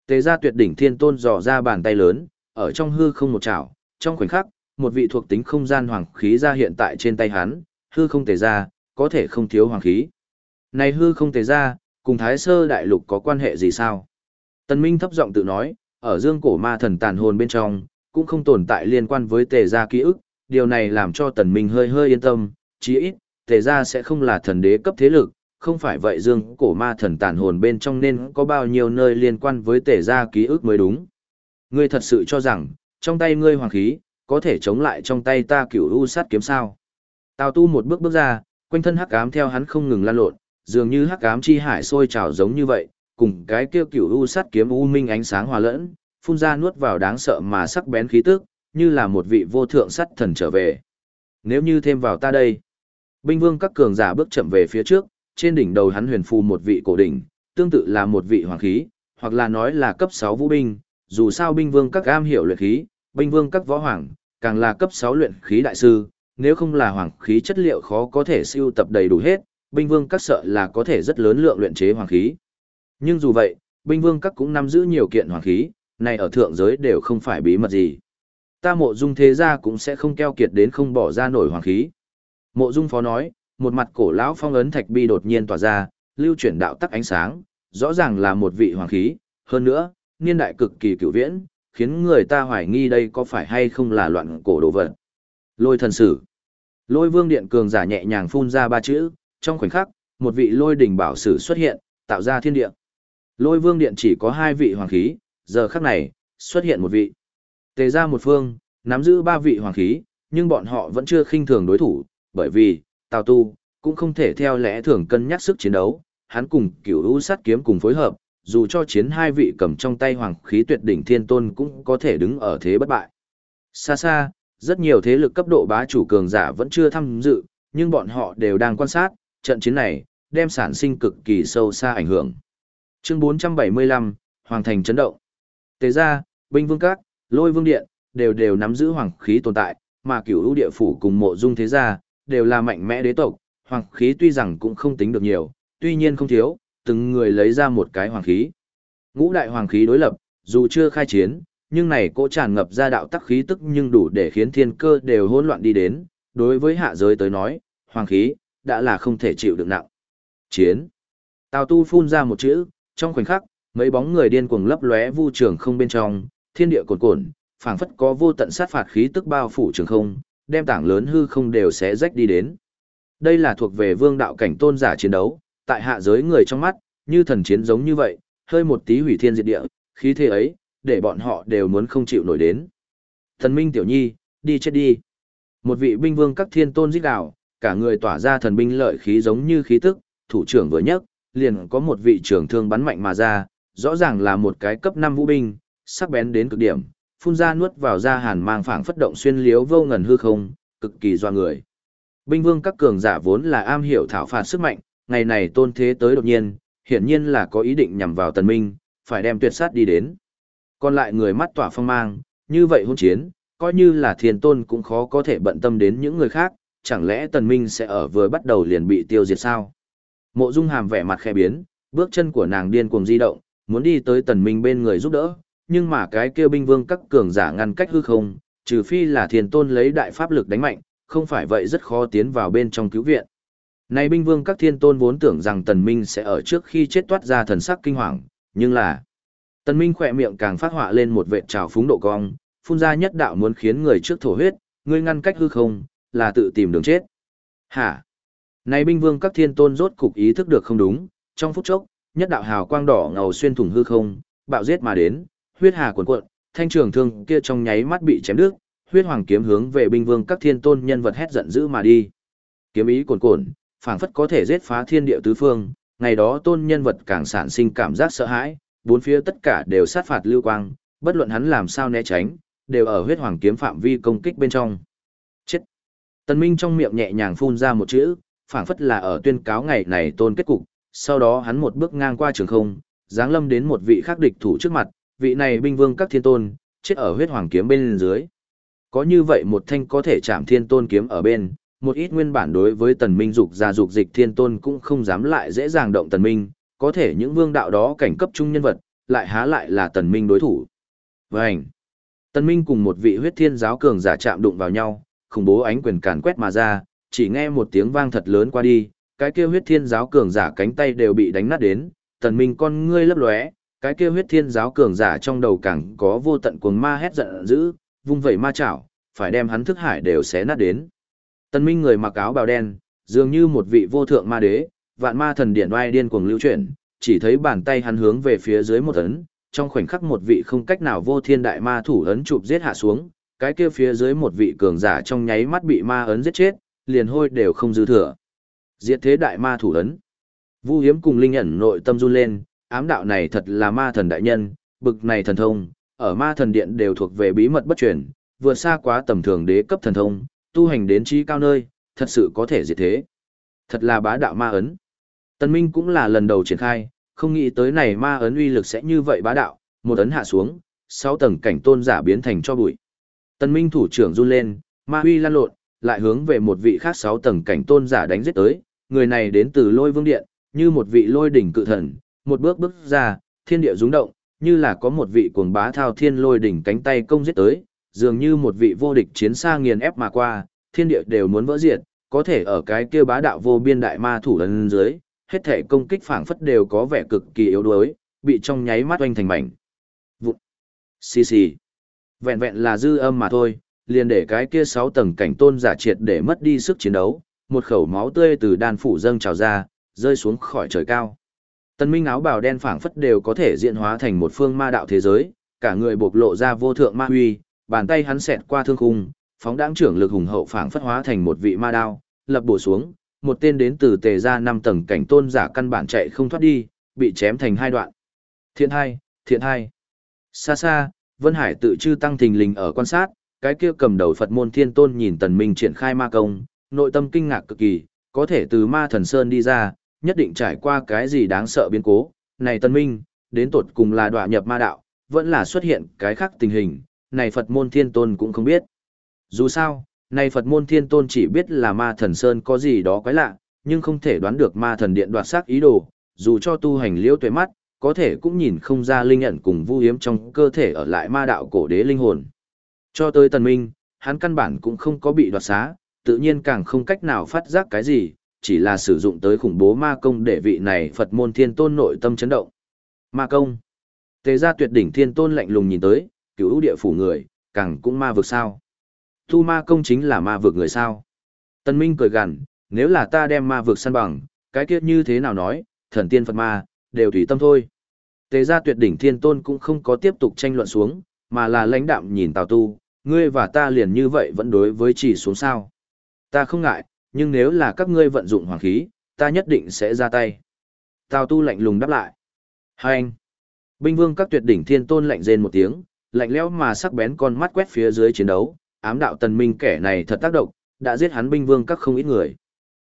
Tề ra tuyệt đỉnh thiên tôn dò ra bàn tay lớn, ở trong hư không một chảo, trong khoảnh khắc, một vị thuộc tính không gian hoàng khí ra hiện tại trên tay hắn, hư không tề ra, có thể không thiếu hoàng khí. Này hư không tề ra, cùng Thái Sơ Đại Lục có quan hệ gì sao? Tần Minh thấp giọng tự nói, ở dương cổ ma thần tàn hồn bên trong, cũng không tồn tại liên quan với tề gia ký ức, điều này làm cho Tần Minh hơi hơi yên tâm, chí ít, tề gia sẽ không là thần đế cấp thế lực, không phải vậy dương cổ ma thần tàn hồn bên trong nên có bao nhiêu nơi liên quan với tề gia ký ức mới đúng. Ngươi thật sự cho rằng, trong tay ngươi hoàng khí, có thể chống lại trong tay ta cửu u sát kiếm sao. Tào tu một bước bước ra, quanh thân hắc ám theo hắn không ngừng lan lộn, dường như hắc ám chi hải sôi trào giống như vậy, cùng cái kia cửu u sát kiếm u minh ánh sáng hòa lẫn, phun ra nuốt vào đáng sợ mà sắc bén khí tức, như là một vị vô thượng sắt thần trở về. Nếu như thêm vào ta đây, binh vương các cường giả bước chậm về phía trước, trên đỉnh đầu hắn huyền phù một vị cổ đỉnh, tương tự là một vị hoàng khí, hoặc là nói là cấp 6 vũ binh, dù sao binh vương các am hiểu luyện khí, binh vương các võ hoàng, càng là cấp 6 luyện khí đại sư, nếu không là hoàng khí chất liệu khó có thể siêu tập đầy đủ hết, binh vương các sợ là có thể rất lớn lượng luyện chế hoàng khí. Nhưng dù vậy, binh vương các cũng nắm giữ nhiều kiện hoàng khí, này ở thượng giới đều không phải bí mật gì. Ta mộ dung thế gia cũng sẽ không keo kiệt đến không bỏ ra nổi hoàng khí. Mộ dung phó nói, một mặt cổ lão phong ấn thạch bi đột nhiên tỏa ra, lưu chuyển đạo tắc ánh sáng, rõ ràng là một vị hoàng khí, hơn nữa, niên đại cực kỳ cửu viễn, khiến người ta hoài nghi đây có phải hay không là loạn cổ đồ vật. Lôi thần sử. Lôi vương điện cường giả nhẹ nhàng phun ra ba chữ, trong khoảnh khắc, một vị lôi đỉnh bảo sử xuất hiện, tạo ra thiên địa. Lôi vương điện chỉ có hai vị hoàng khí, giờ khắc này, xuất hiện một vị. Tề ra một phương, nắm giữ ba vị hoàng khí, nhưng bọn họ vẫn chưa khinh thường đối thủ, bởi vì, Tào Tu, cũng không thể theo lẽ thường cân nhắc sức chiến đấu, hắn cùng cửu u sát kiếm cùng phối hợp, dù cho chiến hai vị cầm trong tay hoàng khí tuyệt đỉnh thiên tôn cũng có thể đứng ở thế bất bại. Xa xa, rất nhiều thế lực cấp độ bá chủ cường giả vẫn chưa tham dự, nhưng bọn họ đều đang quan sát, trận chiến này, đem sản sinh cực kỳ sâu xa ảnh hưởng. Chương 475, Hoàng thành chấn động. Tế ra, binh vương các, lôi vương điện, đều đều nắm giữ hoàng khí tồn tại, mà cửu lũ địa phủ cùng mộ dung thế gia, đều là mạnh mẽ đế tộc, hoàng khí tuy rằng cũng không tính được nhiều, tuy nhiên không thiếu, từng người lấy ra một cái hoàng khí. Ngũ đại hoàng khí đối lập, dù chưa khai chiến, nhưng này cỗ tràn ngập ra đạo tắc khí tức nhưng đủ để khiến thiên cơ đều hỗn loạn đi đến, đối với hạ giới tới nói, hoàng khí, đã là không thể chịu được nặng. Chiến. Tào tu phun ra một chữ, trong khoảnh khắc, mấy bóng người điên cuồng lấp lóe vu trường không bên trong, thiên địa cuồn cuộn, phảng phất có vô tận sát phạt khí tức bao phủ trường không, đem tảng lớn hư không đều sẽ rách đi đến. Đây là thuộc về vương đạo cảnh tôn giả chiến đấu, tại hạ giới người trong mắt, như thần chiến giống như vậy, hơi một tí hủy thiên diệt địa, khí thế ấy, để bọn họ đều muốn không chịu nổi đến. Thần Minh Tiểu Nhi, đi chết đi. Một vị binh vương các thiên tôn giết đảo cả người tỏa ra thần binh lợi khí giống như khí tức, thủ trưởng vừa nhấc, liền có một vị trưởng thương bắn mạnh mà ra, rõ ràng là một cái cấp 5 vũ binh, sắc bén đến cực điểm, phun ra nuốt vào ra hàn mang phảng phất động xuyên liếu vô ngần hư không, cực kỳ doa người. Binh vương các cường giả vốn là am hiểu thảo phạt sức mạnh, ngày này tôn thế tới đột nhiên, hiển nhiên là có ý định nhằm vào tần minh, phải đem tuyệt sát đi đến. Còn lại người mắt tỏa phong mang, như vậy hôn chiến, coi như là thiên tôn cũng khó có thể bận tâm đến những người khác, chẳng lẽ tần minh sẽ ở vừa bắt đầu liền bị tiêu diệt sao? Mộ dung hàm vẻ mặt khẽ biến, bước chân của nàng điên cuồng di động, muốn đi tới tần minh bên người giúp đỡ, nhưng mà cái kia binh vương các cường giả ngăn cách hư không, trừ phi là thiên tôn lấy đại pháp lực đánh mạnh, không phải vậy rất khó tiến vào bên trong cứu viện. Này binh vương các thiên tôn vốn tưởng rằng tần minh sẽ ở trước khi chết toát ra thần sắc kinh hoàng, nhưng là tần minh khỏe miệng càng phát họa lên một vệt trào phúng độ cong, phun ra nhất đạo muốn khiến người trước thổ huyết, ngươi ngăn cách hư không, là tự tìm đường chết. Hả? Này binh vương các thiên tôn rốt cục ý thức được không đúng, trong phút chốc, nhất đạo hào quang đỏ ngầu xuyên thủng hư không, bạo giết mà đến, huyết hà cuồn cuộn, thanh trường thương kia trong nháy mắt bị chém đứt, huyết hoàng kiếm hướng về binh vương các thiên tôn nhân vật hét giận dữ mà đi. Kiếm ý cuồn cuộn, phảng phất có thể giết phá thiên địa tứ phương, ngày đó tôn nhân vật càng sản sinh cảm giác sợ hãi, bốn phía tất cả đều sát phạt lưu quang, bất luận hắn làm sao né tránh, đều ở huyết hoàng kiếm phạm vi công kích bên trong. Chết. Tần Minh trong miệng nhẹ nhàng phun ra một chữ, phảng phất là ở tuyên cáo ngày này tôn kết cục, sau đó hắn một bước ngang qua trường không, giáng lâm đến một vị khác địch thủ trước mặt, vị này binh vương các thiên tôn, chết ở huyết hoàng kiếm bên dưới. Có như vậy một thanh có thể chạm thiên tôn kiếm ở bên, một ít nguyên bản đối với tần minh dục ra dục dịch thiên tôn cũng không dám lại dễ dàng động tần minh, có thể những vương đạo đó cảnh cấp trung nhân vật, lại há lại là tần minh đối thủ. Vânh! Tần minh cùng một vị huyết thiên giáo cường giả chạm đụng vào nhau, khủng bố ánh quyền càn quét mà ra, chỉ nghe một tiếng vang thật lớn qua đi, cái kia huyết thiên giáo cường giả cánh tay đều bị đánh nát đến, tần minh con ngươi lấp lóe, cái kia huyết thiên giáo cường giả trong đầu càng có vô tận cuồng ma hét giận dữ, vung vẩy ma chảo, phải đem hắn thức hải đều xé nát đến. Tân minh người mặc áo bào đen, dường như một vị vô thượng ma đế, vạn ma thần điện oai điên cuồng lưu chuyển, chỉ thấy bàn tay hắn hướng về phía dưới một ấn, trong khoảnh khắc một vị không cách nào vô thiên đại ma thủ ấn chụp giết hạ xuống, cái kia phía dưới một vị cường giả trong nháy mắt bị ma ấn giết chết, liền hôi đều không dư thừa. Diệt thế đại ma thủ ấn. Vu Hiếm cùng Linh ẩn nội tâm run lên, ám đạo này thật là ma thần đại nhân, bực này thần thông, ở ma thần điện đều thuộc về bí mật bất truyền, vừa xa quá tầm thường đế cấp thần thông, tu hành đến trí cao nơi, thật sự có thể diệt thế. Thật là bá đạo ma ấn. Tần Minh cũng là lần đầu triển khai, không nghĩ tới này ma ấn uy lực sẽ như vậy bá đạo, một ấn hạ xuống, sáu tầng cảnh tôn giả biến thành cho bụi. Tần Minh thủ trưởng run lên, ma huy lan lộn, lại hướng về một vị khác sáu tầng cảnh tôn giả đánh giết tới, người này đến từ lôi vương điện, như một vị lôi đỉnh cự thần, một bước bước ra, thiên địa rung động, như là có một vị cuồng bá thao thiên lôi đỉnh cánh tay công giết tới, dường như một vị vô địch chiến xa nghiền ép mà qua, thiên địa đều muốn vỡ diệt, có thể ở cái kia bá đạo vô biên đại ma thủ lần dưới, hết thể công kích phảng phất đều có vẻ cực kỳ yếu đuối, bị trong nháy mắt oanh thành mảnh. Vụt. Xì xì. Vẹn vẹn là dư âm mà thôi, liền để cái kia sáu tầng cảnh tôn giả triệt để mất đi sức chiến đấu, một khẩu máu tươi từ đan phủ dâng trào ra, rơi xuống khỏi trời cao. Tân minh áo bào đen phảng phất đều có thể diễn hóa thành một phương ma đạo thế giới, cả người bộc lộ ra vô thượng ma huy, bàn tay hắn xẹt qua thương khung, phóng đãng trưởng lực hùng hậu phảng phất hóa thành một vị ma đao, lập bổ xuống, một tên đến từ tề ra năm tầng cảnh tôn giả căn bản chạy không thoát đi, bị chém thành hai đoạn. Thiện hai, thiện hai. Xa xa, Vân Hải tự chư tăng thình lình ở quan sát, cái kia cầm đầu Phật môn thiên tôn nhìn tần minh triển khai ma công, nội tâm kinh ngạc cực kỳ, có thể từ ma thần sơn đi ra, nhất định trải qua cái gì đáng sợ biến cố. Này tần minh, đến tột cùng là đọa nhập ma đạo, vẫn là xuất hiện cái khác tình hình, này Phật môn thiên tôn cũng không biết. Dù sao, này Phật môn thiên tôn chỉ biết là ma thần sơn có gì đó quái lạ, nhưng không thể đoán được ma thần điện đoạt xác ý đồ, dù cho tu hành liễu tuệ mắt, có thể cũng nhìn không ra linh ẩn cùng vu hiếm trong cơ thể ở lại ma đạo cổ đế linh hồn. Cho tới tần minh, hắn căn bản cũng không có bị đoạt xá, tự nhiên càng không cách nào phát giác cái gì, chỉ là sử dụng tới khủng bố ma công để vị này Phật môn thiên tôn nội tâm chấn động. Ma công. Tề gia tuyệt đỉnh thiên tôn lạnh lùng nhìn tới, cứu địa phủ người, càng cũng ma vực sao. Tu ma công chính là ma vực người sao. tân Minh cười gằn, nếu là ta đem ma vực săn bằng, cái kiết như thế nào nói, thần tiên Phật ma, đều tùy tâm thôi. Tề gia tuyệt đỉnh thiên tôn cũng không có tiếp tục tranh luận xuống, mà là lãnh đạm nhìn Tào Tu, Ngươi và ta liền như vậy vẫn đối với chỉ xuống sao. Ta không ngại, nhưng nếu là các ngươi vận dụng hoàng khí, ta nhất định sẽ ra tay. Tào tu lạnh lùng đáp lại. Hai anh. Binh vương các tuyệt đỉnh thiên tôn lạnh rên một tiếng, lạnh lẽo mà sắc bén con mắt quét phía dưới chiến đấu, ám đạo tần minh kẻ này thật tác động, đã giết hắn binh vương các không ít người.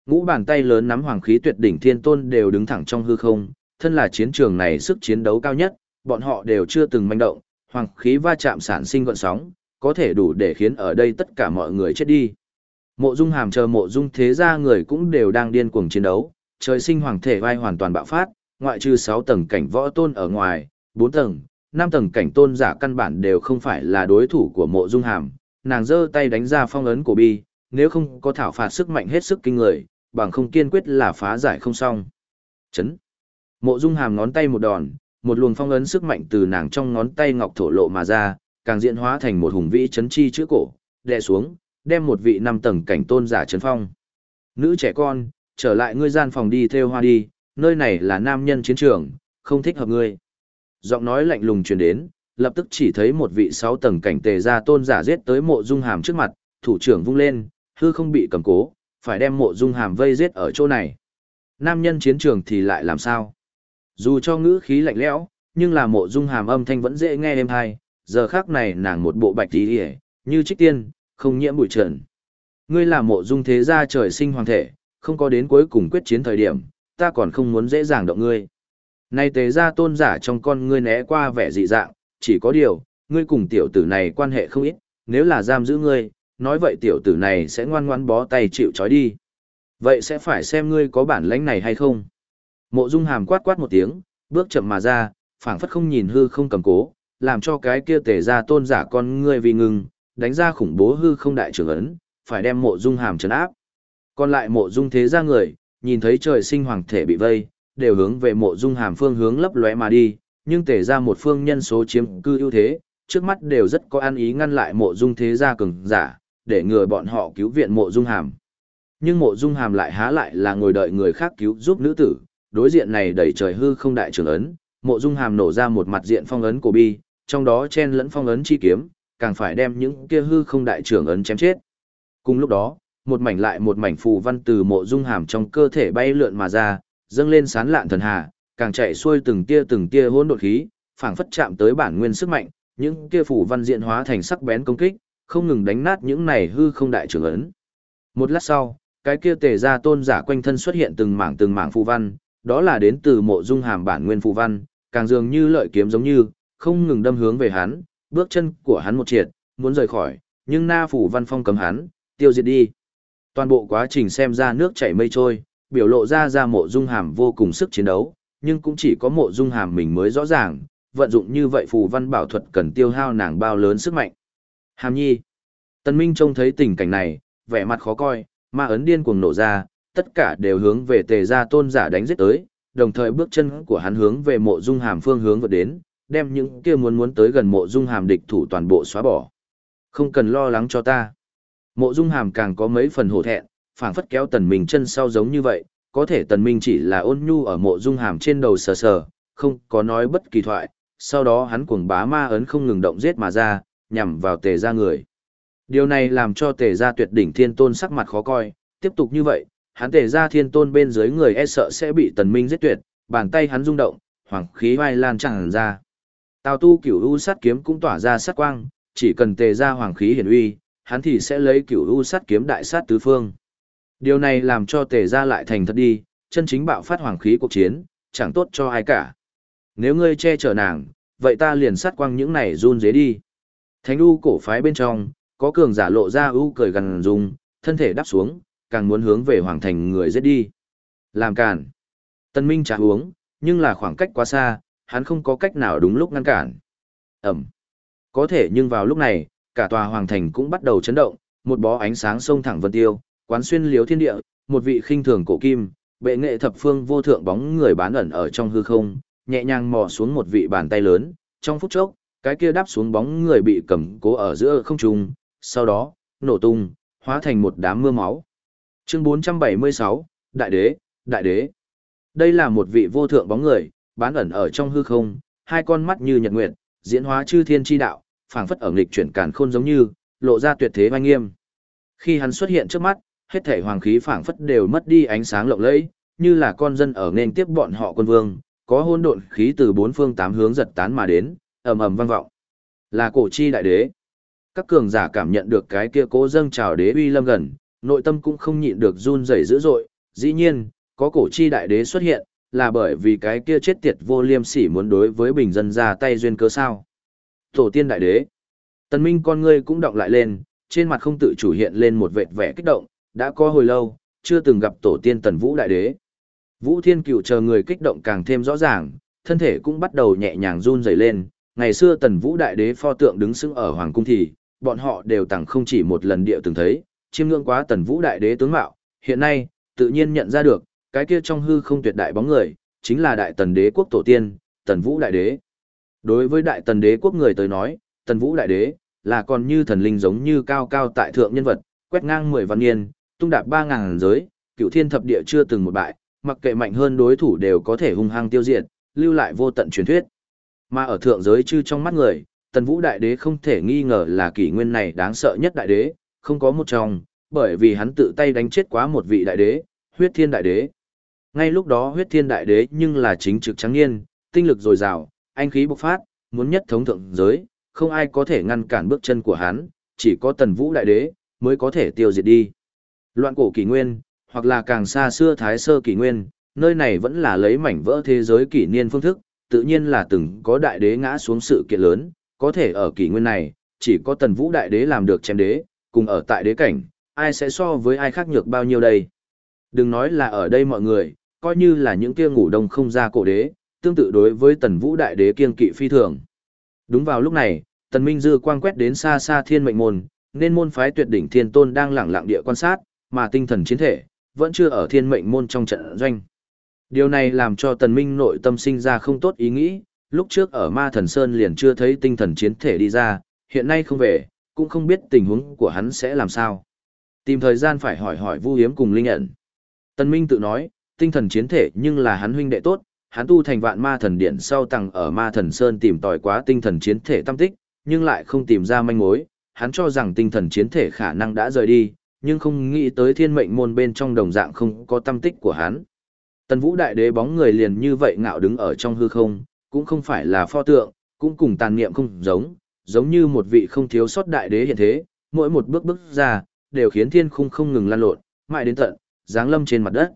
Ngũ bàn tay lớn nắm hoàng khí tuyệt đỉnh thiên tôn đều đứng thẳng trong hư không, thân là chiến trường này sức chiến đấu cao nhất, bọn họ đều chưa từng manh động, hoàng khí va chạm sản sinh gọn sóng, có thể đủ để khiến ở đây tất cả mọi người chết đi. Mộ Dung Hàm chờ Mộ Dung thế gia người cũng đều đang điên cuồng chiến đấu, trời sinh hoàng thể vai hoàn toàn bạo phát, ngoại trừ 6 tầng cảnh võ tôn ở ngoài, 4 tầng, Năm tầng cảnh tôn giả căn bản đều không phải là đối thủ của Mộ Dung Hàm, nàng giơ tay đánh ra phong ấn của bi, nếu không có thảo phạt sức mạnh hết sức kinh người, bằng không kiên quyết là phá giải không xong. Chấn. Mộ Dung Hàm ngón tay một đòn, một luồng phong ấn sức mạnh từ nàng trong ngón tay ngọc thổ lộ mà ra, càng diễn hóa thành một hùng vĩ chấn chi chữ cổ, đè xuống, đem một vị năm tầng cảnh tôn giả chấn phong. Nữ trẻ con, trở lại ngươi gian phòng đi theo hoa đi, nơi này là nam nhân chiến trường, không thích hợp ngươi. Giọng nói lạnh lùng truyền đến, lập tức chỉ thấy một vị sáu tầng cảnh tề gia tôn giả giết tới mộ dung hàm trước mặt, thủ trưởng vung lên, hư không bị cầm cố, phải đem mộ dung hàm vây giết ở chỗ này. Nam nhân chiến trường thì lại làm sao? Dù cho ngữ khí lạnh lẽo, nhưng là mộ dung hàm âm thanh vẫn dễ nghe êm hay, giờ khác này nàng một bộ bạch tí hề, như trích tiên, không nhiễm bụi trần. Ngươi là mộ dung thế gia trời sinh hoàng thể, không có đến cuối cùng quyết chiến thời điểm, ta còn không muốn dễ dàng động ngươi nay tế gia tôn giả trong con ngươi né qua vẻ dị dạng, chỉ có điều, ngươi cùng tiểu tử này quan hệ không ít, nếu là giam giữ ngươi, nói vậy tiểu tử này sẽ ngoan ngoãn bó tay chịu trói đi. Vậy sẽ phải xem ngươi có bản lãnh này hay không. Mộ Dung Hàm quát quát một tiếng, bước chậm mà ra, phảng phất không nhìn hư không cầm cố, làm cho cái kia tề gia tôn giả con ngươi vì ngừng, đánh ra khủng bố hư không đại trưởng ấn, phải đem Mộ Dung Hàm trấn áp. Còn lại Mộ Dung thế gia người, nhìn thấy trời sinh hoàng thể bị vây, đều hướng về Mộ Dung Hàm phương hướng lấp lóe mà đi, nhưng tề ra một phương nhân số chiếm cư ưu thế, trước mắt đều rất có ăn ý ngăn lại Mộ Dung thế gia cường giả, để ngừa bọn họ cứu viện Mộ Dung Hàm. Nhưng Mộ Dung Hàm lại há lại là ngồi đợi người khác cứu giúp nữ tử, đối diện này đẩy trời hư không đại trưởng ấn, mộ dung hàm nổ ra một mặt diện phong ấn cổ bi, trong đó chen lẫn phong ấn chi kiếm, càng phải đem những kia hư không đại trưởng ấn chém chết. Cùng lúc đó, một mảnh lại một mảnh phù văn từ mộ dung hàm trong cơ thể bay lượn mà ra, dâng lên sán lạn thần hà, càng chạy xuôi từng tia từng tia hỗn độn khí, phảng phất chạm tới bản nguyên sức mạnh, những kia phù văn diện hóa thành sắc bén công kích, không ngừng đánh nát những này hư không đại trưởng ấn. Một lát sau, cái kia tề ra tôn giả quanh thân xuất hiện từng mảng từng mảng phù văn, đó là đến từ mộ dung hàm bản nguyên phù văn, càng dường như lợi kiếm giống như, không ngừng đâm hướng về hắn, bước chân của hắn một triệt, muốn rời khỏi, nhưng na phù văn phong cấm hắn, tiêu diệt đi. Toàn bộ quá trình xem ra nước chảy mây trôi, biểu lộ ra ra mộ dung hàm vô cùng sức chiến đấu, nhưng cũng chỉ có mộ dung hàm mình mới rõ ràng, vận dụng như vậy phù văn bảo thuật cần tiêu hao nàng bao lớn sức mạnh. Hàm nhi. Tân Minh trông thấy tình cảnh này, vẻ mặt khó coi, ma ấn điên cuồng nổ ra, tất cả đều hướng về tề gia tôn giả đánh giết tới, đồng thời bước chân của hắn hướng về mộ dung hàm phương hướng vượt đến, đem những kia muốn muốn tới gần mộ dung hàm địch thủ toàn bộ xóa bỏ. Không cần lo lắng cho ta. Mộ dung hàm càng có mấy phần hổ thẹn, phảng phất kéo tần minh chân sau giống như vậy, có thể tần minh chỉ là ôn nhu ở mộ dung hàm trên đầu sờ sờ, không có nói bất kỳ thoại, sau đó hắn cuồng bá ma ấn không ngừng động giết mà ra, nhằm vào tề gia người. Điều này làm cho tề gia tuyệt đỉnh thiên tôn sắc mặt khó coi, tiếp tục như vậy, hắn tề gia thiên tôn bên dưới người e sợ sẽ bị tần minh giết tuyệt, bàn tay hắn rung động, hoàng khí vai lan tràn ra. Tào tu cửu u sát kiếm cũng tỏa ra sát quang, chỉ cần tề gia hoàng khí hiển uy, hắn thì sẽ lấy cửu u sát kiếm đại sát tứ phương. Điều này làm cho tề ra lại thành thật đi, chân chính bạo phát hoàng khí cuộc chiến, chẳng tốt cho ai cả. Nếu ngươi che chở nàng, vậy ta liền sát quăng những này run dế đi. Thánh u cổ phái bên trong, có cường giả lộ ra ưu cười gần dùng, thân thể đáp xuống, càng muốn hướng về hoàng thành người giết đi. Làm cản. Tân Minh trả uống, nhưng là khoảng cách quá xa, hắn không có cách nào đúng lúc ngăn cản. Ẩm. Có thể nhưng vào lúc này, cả tòa hoàng thành cũng bắt đầu chấn động, một bó ánh sáng sông thẳng vân tiêu, quán xuyên liếu thiên địa, một vị khinh thường cổ kim, bệ nghệ thập phương vô thượng bóng người bán ẩn ở trong hư không, nhẹ nhàng mò xuống một vị bàn tay lớn, trong phút chốc, cái kia đáp xuống bóng người bị cầm cố ở giữa không trung, sau đó, nổ tung, hóa thành một đám mưa máu. Chương 476, Đại đế, Đại đế. Đây là một vị vô thượng bóng người, bán ẩn ở trong hư không, hai con mắt như nhật nguyệt, diễn hóa chư thiên chi đạo, phảng phất ở nghịch chuyển càn khôn giống như, lộ ra tuyệt thế oai nghiêm. Khi hắn xuất hiện trước mắt, hết thể hoàng khí phảng phất đều mất đi ánh sáng lộng lẫy, như là con dân ở nên tiếp bọn họ quân vương, có hôn độn khí từ bốn phương tám hướng giật tán mà đến, ầm ầm vang vọng. Là cổ chi đại đế. Các cường giả cảm nhận được cái kia cố dâng trào đế uy lâm gần, nội tâm cũng không nhịn được run rẩy dữ dội, dĩ nhiên, có cổ chi đại đế xuất hiện, là bởi vì cái kia chết tiệt vô liêm sỉ muốn đối với bình dân ra tay duyên cớ sao. Tổ tiên đại đế. Tần Minh con ngươi cũng động lại lên, trên mặt không tự chủ hiện lên một vệt vẻ kích động, đã có hồi lâu, chưa từng gặp tổ tiên Tần Vũ đại đế. Vũ Thiên Cựu chờ người kích động càng thêm rõ ràng, thân thể cũng bắt đầu nhẹ nhàng run rẩy lên. Ngày xưa Tần Vũ đại đế pho tượng đứng sững ở hoàng cung thì, bọn họ đều tặng không chỉ một lần địa từng thấy, chiêm ngưỡng quá Tần Vũ đại đế tướng mạo, hiện nay, tự nhiên nhận ra được, cái kia trong hư không tuyệt đại bóng người, chính là đại tần đế quốc tổ tiên, Tần Vũ đại đế. Đối với đại tần đế quốc người tới nói, Tần Vũ đại đế là còn như thần linh giống như cao cao tại thượng nhân vật, quét ngang mười văn niên, tung đạp ba ngàn giới, cựu thiên thập địa chưa từng một bại, mặc kệ mạnh hơn đối thủ đều có thể hung hăng tiêu diệt, lưu lại vô tận truyền thuyết. Mà ở thượng giới chư trong mắt người, Tần Vũ đại đế không thể nghi ngờ là kỷ nguyên này đáng sợ nhất đại đế, không có một trong, bởi vì hắn tự tay đánh chết quá một vị đại đế, huyết thiên đại đế. Ngay lúc đó huyết thiên đại đế nhưng là chính trực trắng niên, tinh lực dồi dào, anh khí bộc phát, muốn nhất thống thượng giới, không ai có thể ngăn cản bước chân của hắn, chỉ có tần vũ đại đế, mới có thể tiêu diệt đi. Loạn cổ kỷ nguyên, hoặc là càng xa xưa thái sơ kỷ nguyên, nơi này vẫn là lấy mảnh vỡ thế giới kỷ niên phương thức, tự nhiên là từng có đại đế ngã xuống sự kiện lớn, có thể ở kỷ nguyên này, chỉ có tần vũ đại đế làm được chém đế, cùng ở tại đế cảnh, ai sẽ so với ai khác nhược bao nhiêu đây. Đừng nói là ở đây mọi người, coi như là những kia ngủ đông không ra cổ đế, tương tự đối với tần vũ đại đế kiên kỵ phi thường. Đúng vào lúc này, tần minh dư quang quét đến xa xa thiên mệnh môn, nên môn phái tuyệt đỉnh thiên tôn đang lẳng lặng địa quan sát, mà tinh thần chiến thể, vẫn chưa ở thiên mệnh môn trong trận doanh. Điều này làm cho tần minh nội tâm sinh ra không tốt ý nghĩ, lúc trước ở ma thần sơn liền chưa thấy tinh thần chiến thể đi ra, hiện nay không về, cũng không biết tình huống của hắn sẽ làm sao. Tìm thời gian phải hỏi hỏi Vu Hiếm cùng Linh ẩn. Tần Minh tự nói, tinh thần chiến thể nhưng là hắn huynh đệ tốt, hắn tu thành vạn ma thần điện sau tầng ở ma thần sơn tìm tòi quá tinh thần chiến thể tâm tích, nhưng lại không tìm ra manh mối, hắn cho rằng tinh thần chiến thể khả năng đã rời đi, nhưng không nghĩ tới thiên mệnh môn bên trong đồng dạng không có tâm tích của hắn. Tần Vũ đại đế bóng người liền như vậy ngạo đứng ở trong hư không, cũng không phải là pho tượng, cũng cùng tàn niệm không giống, giống như một vị không thiếu sót đại đế hiện thế, mỗi một bước bước ra, đều khiến thiên khung không ngừng lan lộn, mãi đến tận, giáng lâm trên mặt đất.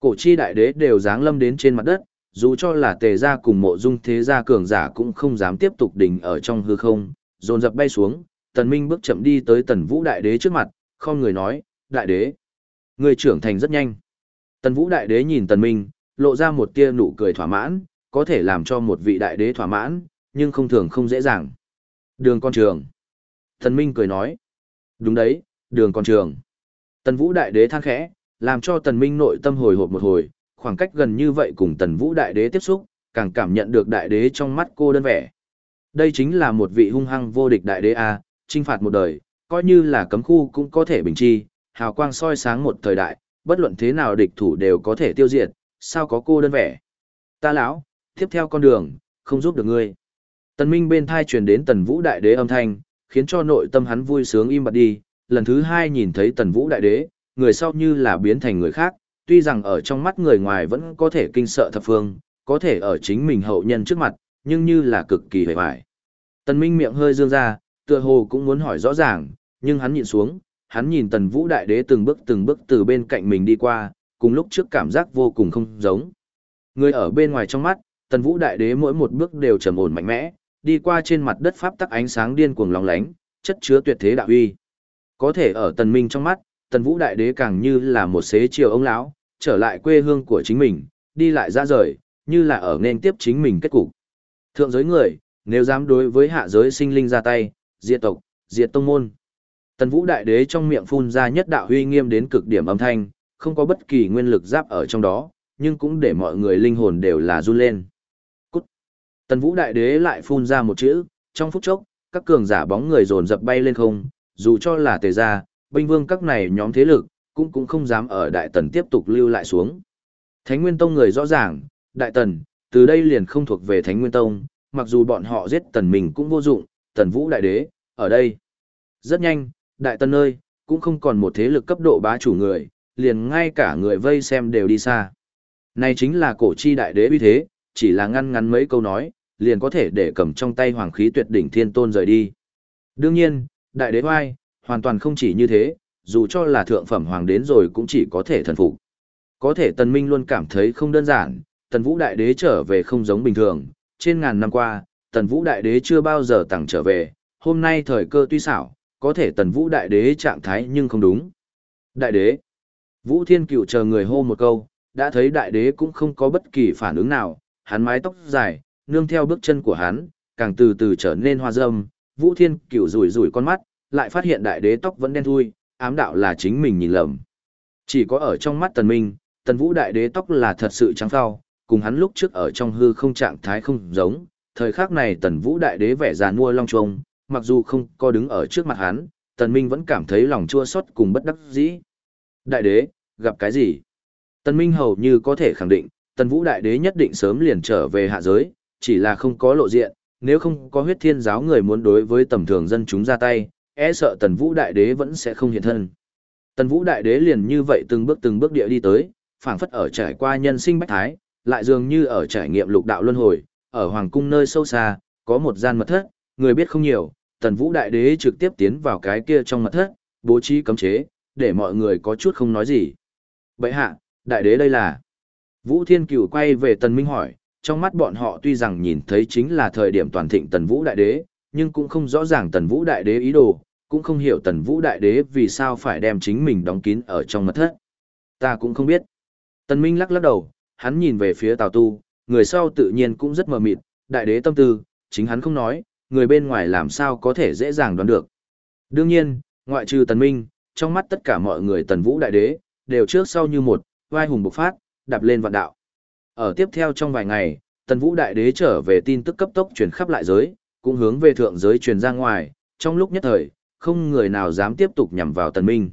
Cổ chi đại đế đều giáng lâm đến trên mặt đất, dù cho là tề gia cùng mộ dung thế gia cường giả cũng không dám tiếp tục đỉnh ở trong hư không, dồn dập bay xuống, tần minh bước chậm đi tới tần vũ đại đế trước mặt, không người nói, đại đế, người trưởng thành rất nhanh. Tần vũ đại đế nhìn tần minh, lộ ra một tia nụ cười thỏa mãn, có thể làm cho một vị đại đế thỏa mãn, nhưng không thường không dễ dàng. Đường con trường. Tần minh cười nói, đúng đấy, đường con trường. Tần vũ đại đế than khẽ, làm cho tần minh nội tâm hồi hộp một hồi, khoảng cách gần như vậy cùng tần vũ đại đế tiếp xúc, càng cảm nhận được đại đế trong mắt cô đơn vẻ. Đây chính là một vị hung hăng vô địch đại đế A, trinh phạt một đời, coi như là cấm khu cũng có thể bình chi, hào quang soi sáng một thời đại, bất luận thế nào địch thủ đều có thể tiêu diệt, sao có cô đơn vẻ. Ta lão, tiếp theo con đường, không giúp được ngươi. Tần Minh bên thai truyền đến Tần Vũ Đại Đế âm thanh, khiến cho nội tâm hắn vui sướng im bặt đi, lần thứ hai nhìn thấy Tần Vũ Đại Đế, người sau như là biến thành người khác, tuy rằng ở trong mắt người ngoài vẫn có thể kinh sợ thập phương, có thể ở chính mình hậu nhân trước mặt, nhưng như là cực kỳ hề hoài. Tần Minh miệng hơi dương ra, tựa hồ cũng muốn hỏi rõ ràng, nhưng hắn nhìn xuống, hắn nhìn Tần Vũ Đại Đế từng bước từng bước từ bên cạnh mình đi qua, cùng lúc trước cảm giác vô cùng không giống. Người ở bên ngoài trong mắt, Tần Vũ Đại Đế mỗi một bước đều trầm ổn mạnh mẽ, đi qua trên mặt đất pháp tắc ánh sáng điên cuồng lóng lánh, chất chứa tuyệt thế đạo uy. Có thể ở Tần Minh trong mắt, Tần Vũ Đại Đế càng như là một xế chiều ông lão, trở lại quê hương của chính mình, đi lại ra rời, như là ở nên tiếp chính mình kết cục. Thượng giới người, nếu dám đối với hạ giới sinh linh ra tay, diệt tộc, diệt tông môn. Tần Vũ Đại Đế trong miệng phun ra nhất đạo huy nghiêm đến cực điểm âm thanh, không có bất kỳ nguyên lực giáp ở trong đó, nhưng cũng để mọi người linh hồn đều là run lên. Cút. Tần Vũ Đại Đế lại phun ra một chữ, trong phút chốc, các cường giả bóng người dồn dập bay lên không, dù cho là tề gia, binh vương các này nhóm thế lực, cũng cũng không dám ở Đại Tần tiếp tục lưu lại xuống. Thánh Nguyên Tông người rõ ràng, Đại Tần, từ đây liền không thuộc về Thánh Nguyên Tông, mặc dù bọn họ giết Tần mình cũng vô dụng, Tần Vũ Đại Đế, ở đây. Rất nhanh, đại tần nơi, cũng không còn một thế lực cấp độ bá chủ người, liền ngay cả người vây xem đều đi xa. Này chính là cổ chi đại đế uy thế, chỉ là ngăn ngắn mấy câu nói, liền có thể để cầm trong tay hoàng khí tuyệt đỉnh thiên tôn rời đi. Đương nhiên, đại đế oai, hoàn toàn không chỉ như thế, dù cho là thượng phẩm hoàng đến rồi cũng chỉ có thể thần phục. Có thể tần minh luôn cảm thấy không đơn giản, tần vũ đại đế trở về không giống bình thường, trên ngàn năm qua, tần vũ đại đế chưa bao giờ tặng trở về, hôm nay thời cơ tuy xảo, có thể tần vũ đại đế trạng thái nhưng không đúng. Đại đế, vũ thiên cựu chờ người hô một câu, đã thấy đại đế cũng không có bất kỳ phản ứng nào, hắn mái tóc dài, nương theo bước chân của hắn, càng từ từ trở nên hoa dâm, vũ thiên cựu rủi rủi con mắt, lại phát hiện đại đế tóc vẫn đen thui, ám đạo là chính mình nhìn lầm. Chỉ có ở trong mắt tần minh, tần vũ đại đế tóc là thật sự trắng phao, cùng hắn lúc trước ở trong hư không trạng thái không giống, thời khắc này tần vũ đại đế vẻ già nua long trông, mặc dù không có đứng ở trước mặt hắn, tần minh vẫn cảm thấy lòng chua xót cùng bất đắc dĩ. Đại đế, gặp cái gì? Tần minh hầu như có thể khẳng định, tần vũ đại đế nhất định sớm liền trở về hạ giới, chỉ là không có lộ diện, nếu không có huyết thiên giáo người muốn đối với tầm thường dân chúng ra tay, e sợ tần vũ đại đế vẫn sẽ không hiện thân. Tần vũ đại đế liền như vậy từng bước từng bước địa đi tới, phảng phất ở trải qua nhân sinh bách thái, lại dường như ở trải nghiệm lục đạo luân hồi, ở hoàng cung nơi sâu xa, có một gian mật thất, người biết không nhiều, tần vũ đại đế trực tiếp tiến vào cái kia trong mật thất, bố trí cấm chế, để mọi người có chút không nói gì. Bậy hạ, đại đế đây là... Vũ Thiên Cửu quay về tần minh hỏi, trong mắt bọn họ tuy rằng nhìn thấy chính là thời điểm toàn thịnh tần vũ đại đế, nhưng cũng không rõ ràng tần vũ đại đế ý đồ, cũng không hiểu tần vũ đại đế vì sao phải đem chính mình đóng kín ở trong mật thất. Ta cũng không biết. Tần Minh lắc lắc đầu, hắn nhìn về phía Tào Tu, người sau tự nhiên cũng rất mờ mịt, đại đế tâm tư, chính hắn không nói, người bên ngoài làm sao có thể dễ dàng đoán được. Đương nhiên, ngoại trừ Tần Minh, trong mắt tất cả mọi người Tần Vũ đại đế, đều trước sau như một, vai hùng bộc phát, đạp lên vạn đạo. Ở tiếp theo trong vài ngày, Tần Vũ đại đế trở về tin tức cấp tốc truyền khắp lại giới, cũng hướng về thượng giới truyền ra ngoài, trong lúc nhất thời, không người nào dám tiếp tục nhằm vào Tần Minh.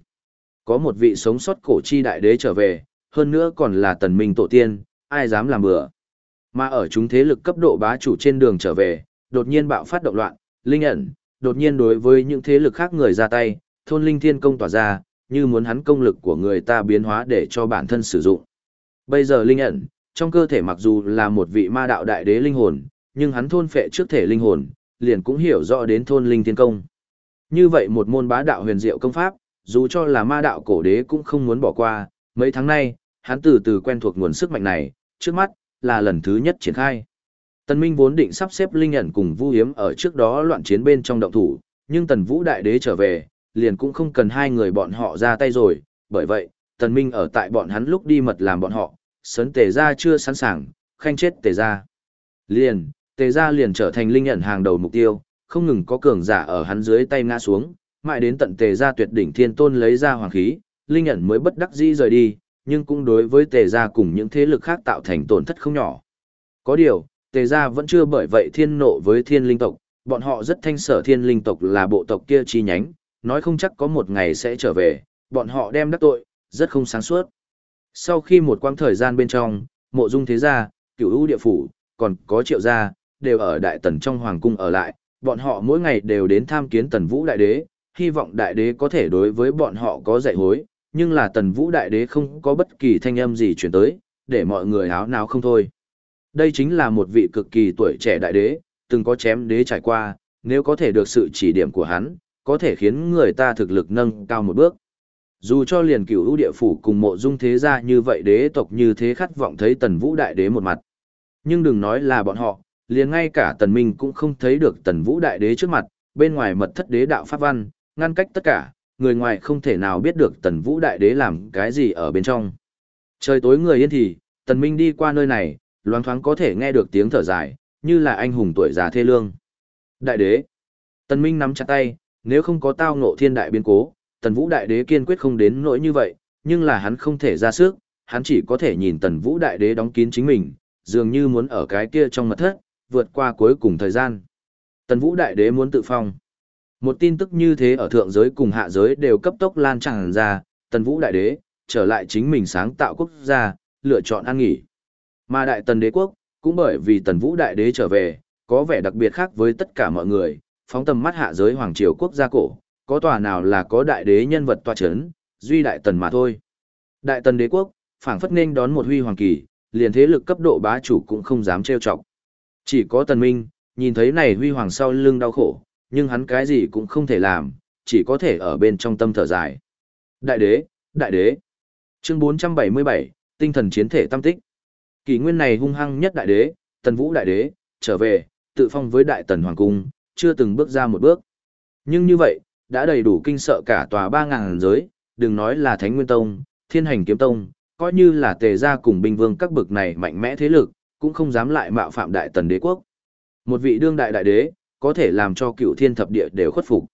Có một vị sống sót cổ chi đại đế trở về, hơn nữa còn là Tần Minh tổ tiên, ai dám làm bừa. Mà ở chúng thế lực cấp độ bá chủ trên đường trở về, đột nhiên bạo phát động loạn, linh ẩn, đột nhiên đối với những thế lực khác người ra tay, thôn linh thiên công tỏa ra, như muốn hắn công lực của người ta biến hóa để cho bản thân sử dụng. Bây giờ linh ẩn, trong cơ thể mặc dù là một vị ma đạo đại đế linh hồn, nhưng hắn thôn phệ trước thể linh hồn, liền cũng hiểu rõ đến thôn linh thiên công. Như vậy một môn bá đạo huyền diệu công pháp, dù cho là ma đạo cổ đế cũng không muốn bỏ qua, mấy tháng nay, hắn từ từ quen thuộc nguồn sức mạnh này, trước mắt, là lần thứ nhất triển khai. Tần Minh vốn định sắp xếp linh ẩn cùng Vu Hiếm ở trước đó loạn chiến bên trong động thủ, nhưng Tần Vũ Đại Đế trở về, liền cũng không cần hai người bọn họ ra tay rồi, bởi vậy, Tần Minh ở tại bọn hắn lúc đi mật làm bọn họ, sấn tề gia chưa sẵn sàng, khanh chết tề gia. Liền, tề gia liền trở thành linh ẩn hàng đầu mục tiêu, không ngừng có cường giả ở hắn dưới tay ngã xuống, mãi đến tận tề gia tuyệt đỉnh thiên tôn lấy ra hoàng khí, linh ẩn mới bất đắc dĩ rời đi, nhưng cũng đối với tề gia cùng những thế lực khác tạo thành tổn thất không nhỏ. Có điều, tề gia vẫn chưa bởi vậy thiên nộ với thiên linh tộc, bọn họ rất thanh sở thiên linh tộc là bộ tộc kia chi nhánh, nói không chắc có một ngày sẽ trở về, bọn họ đem đắc tội, rất không sáng suốt. Sau khi một quãng thời gian bên trong, mộ dung thế gia, cửu ưu địa phủ, còn có triệu gia, đều ở đại tần trong hoàng cung ở lại, bọn họ mỗi ngày đều đến tham kiến tần vũ đại đế, hy vọng đại đế có thể đối với bọn họ có dạy hối, nhưng là tần vũ đại đế không có bất kỳ thanh âm gì chuyển tới, để mọi người áo náo không thôi. Đây chính là một vị cực kỳ tuổi trẻ đại đế, từng có chém đế trải qua, nếu có thể được sự chỉ điểm của hắn, có thể khiến người ta thực lực nâng cao một bước. Dù cho liền cửu ưu địa phủ cùng mộ dung thế gia như vậy đế tộc như thế khát vọng thấy tần vũ đại đế một mặt. Nhưng đừng nói là bọn họ, liền ngay cả tần minh cũng không thấy được tần vũ đại đế trước mặt, bên ngoài mật thất đế đạo pháp văn, ngăn cách tất cả, người ngoài không thể nào biết được tần vũ đại đế làm cái gì ở bên trong. Trời tối người yên thì, tần minh đi qua nơi này, loáng thoáng có thể nghe được tiếng thở dài, như là anh hùng tuổi già thê lương. Đại đế, tần minh nắm chặt tay, nếu không có tao ngộ thiên đại biến cố, tần vũ đại đế kiên quyết không đến nỗi như vậy, nhưng là hắn không thể ra sức, hắn chỉ có thể nhìn tần vũ đại đế đóng kín chính mình, dường như muốn ở cái kia trong mật thất, vượt qua cuối cùng thời gian. Tần vũ đại đế muốn tự phong. Một tin tức như thế ở thượng giới cùng hạ giới đều cấp tốc lan tràn ra, tần vũ đại đế, trở lại chính mình sáng tạo quốc gia, lựa chọn an nghỉ. Mà đại tần đế quốc, cũng bởi vì tần vũ đại đế trở về, có vẻ đặc biệt khác với tất cả mọi người, phóng tầm mắt hạ giới hoàng triều quốc gia cổ, có tòa nào là có đại đế nhân vật tòa chấn, duy đại tần mà thôi. Đại tần đế quốc, phảng phất nên đón một huy hoàng kỳ, liền thế lực cấp độ bá chủ cũng không dám trêu chọc. Chỉ có tần minh, nhìn thấy này huy hoàng sau lưng đau khổ, nhưng hắn cái gì cũng không thể làm, chỉ có thể ở bên trong tâm thở dài. Đại đế, đại đế. Chương 477, tinh thần chiến thể tâm tích. kỷ nguyên này hung hăng nhất đại đế, tần vũ đại đế, trở về, tự phong với đại tần hoàng cung, chưa từng bước ra một bước. Nhưng như vậy, đã đầy đủ kinh sợ cả tòa ba ngàn giới, đừng nói là Thánh Nguyên Tông, Thiên Hành Kiếm Tông, coi như là tề gia cùng binh vương các bực này mạnh mẽ thế lực, cũng không dám lại mạo phạm đại tần đế quốc. Một vị đương đại đại đế, có thể làm cho cựu thiên thập địa đều khuất phục.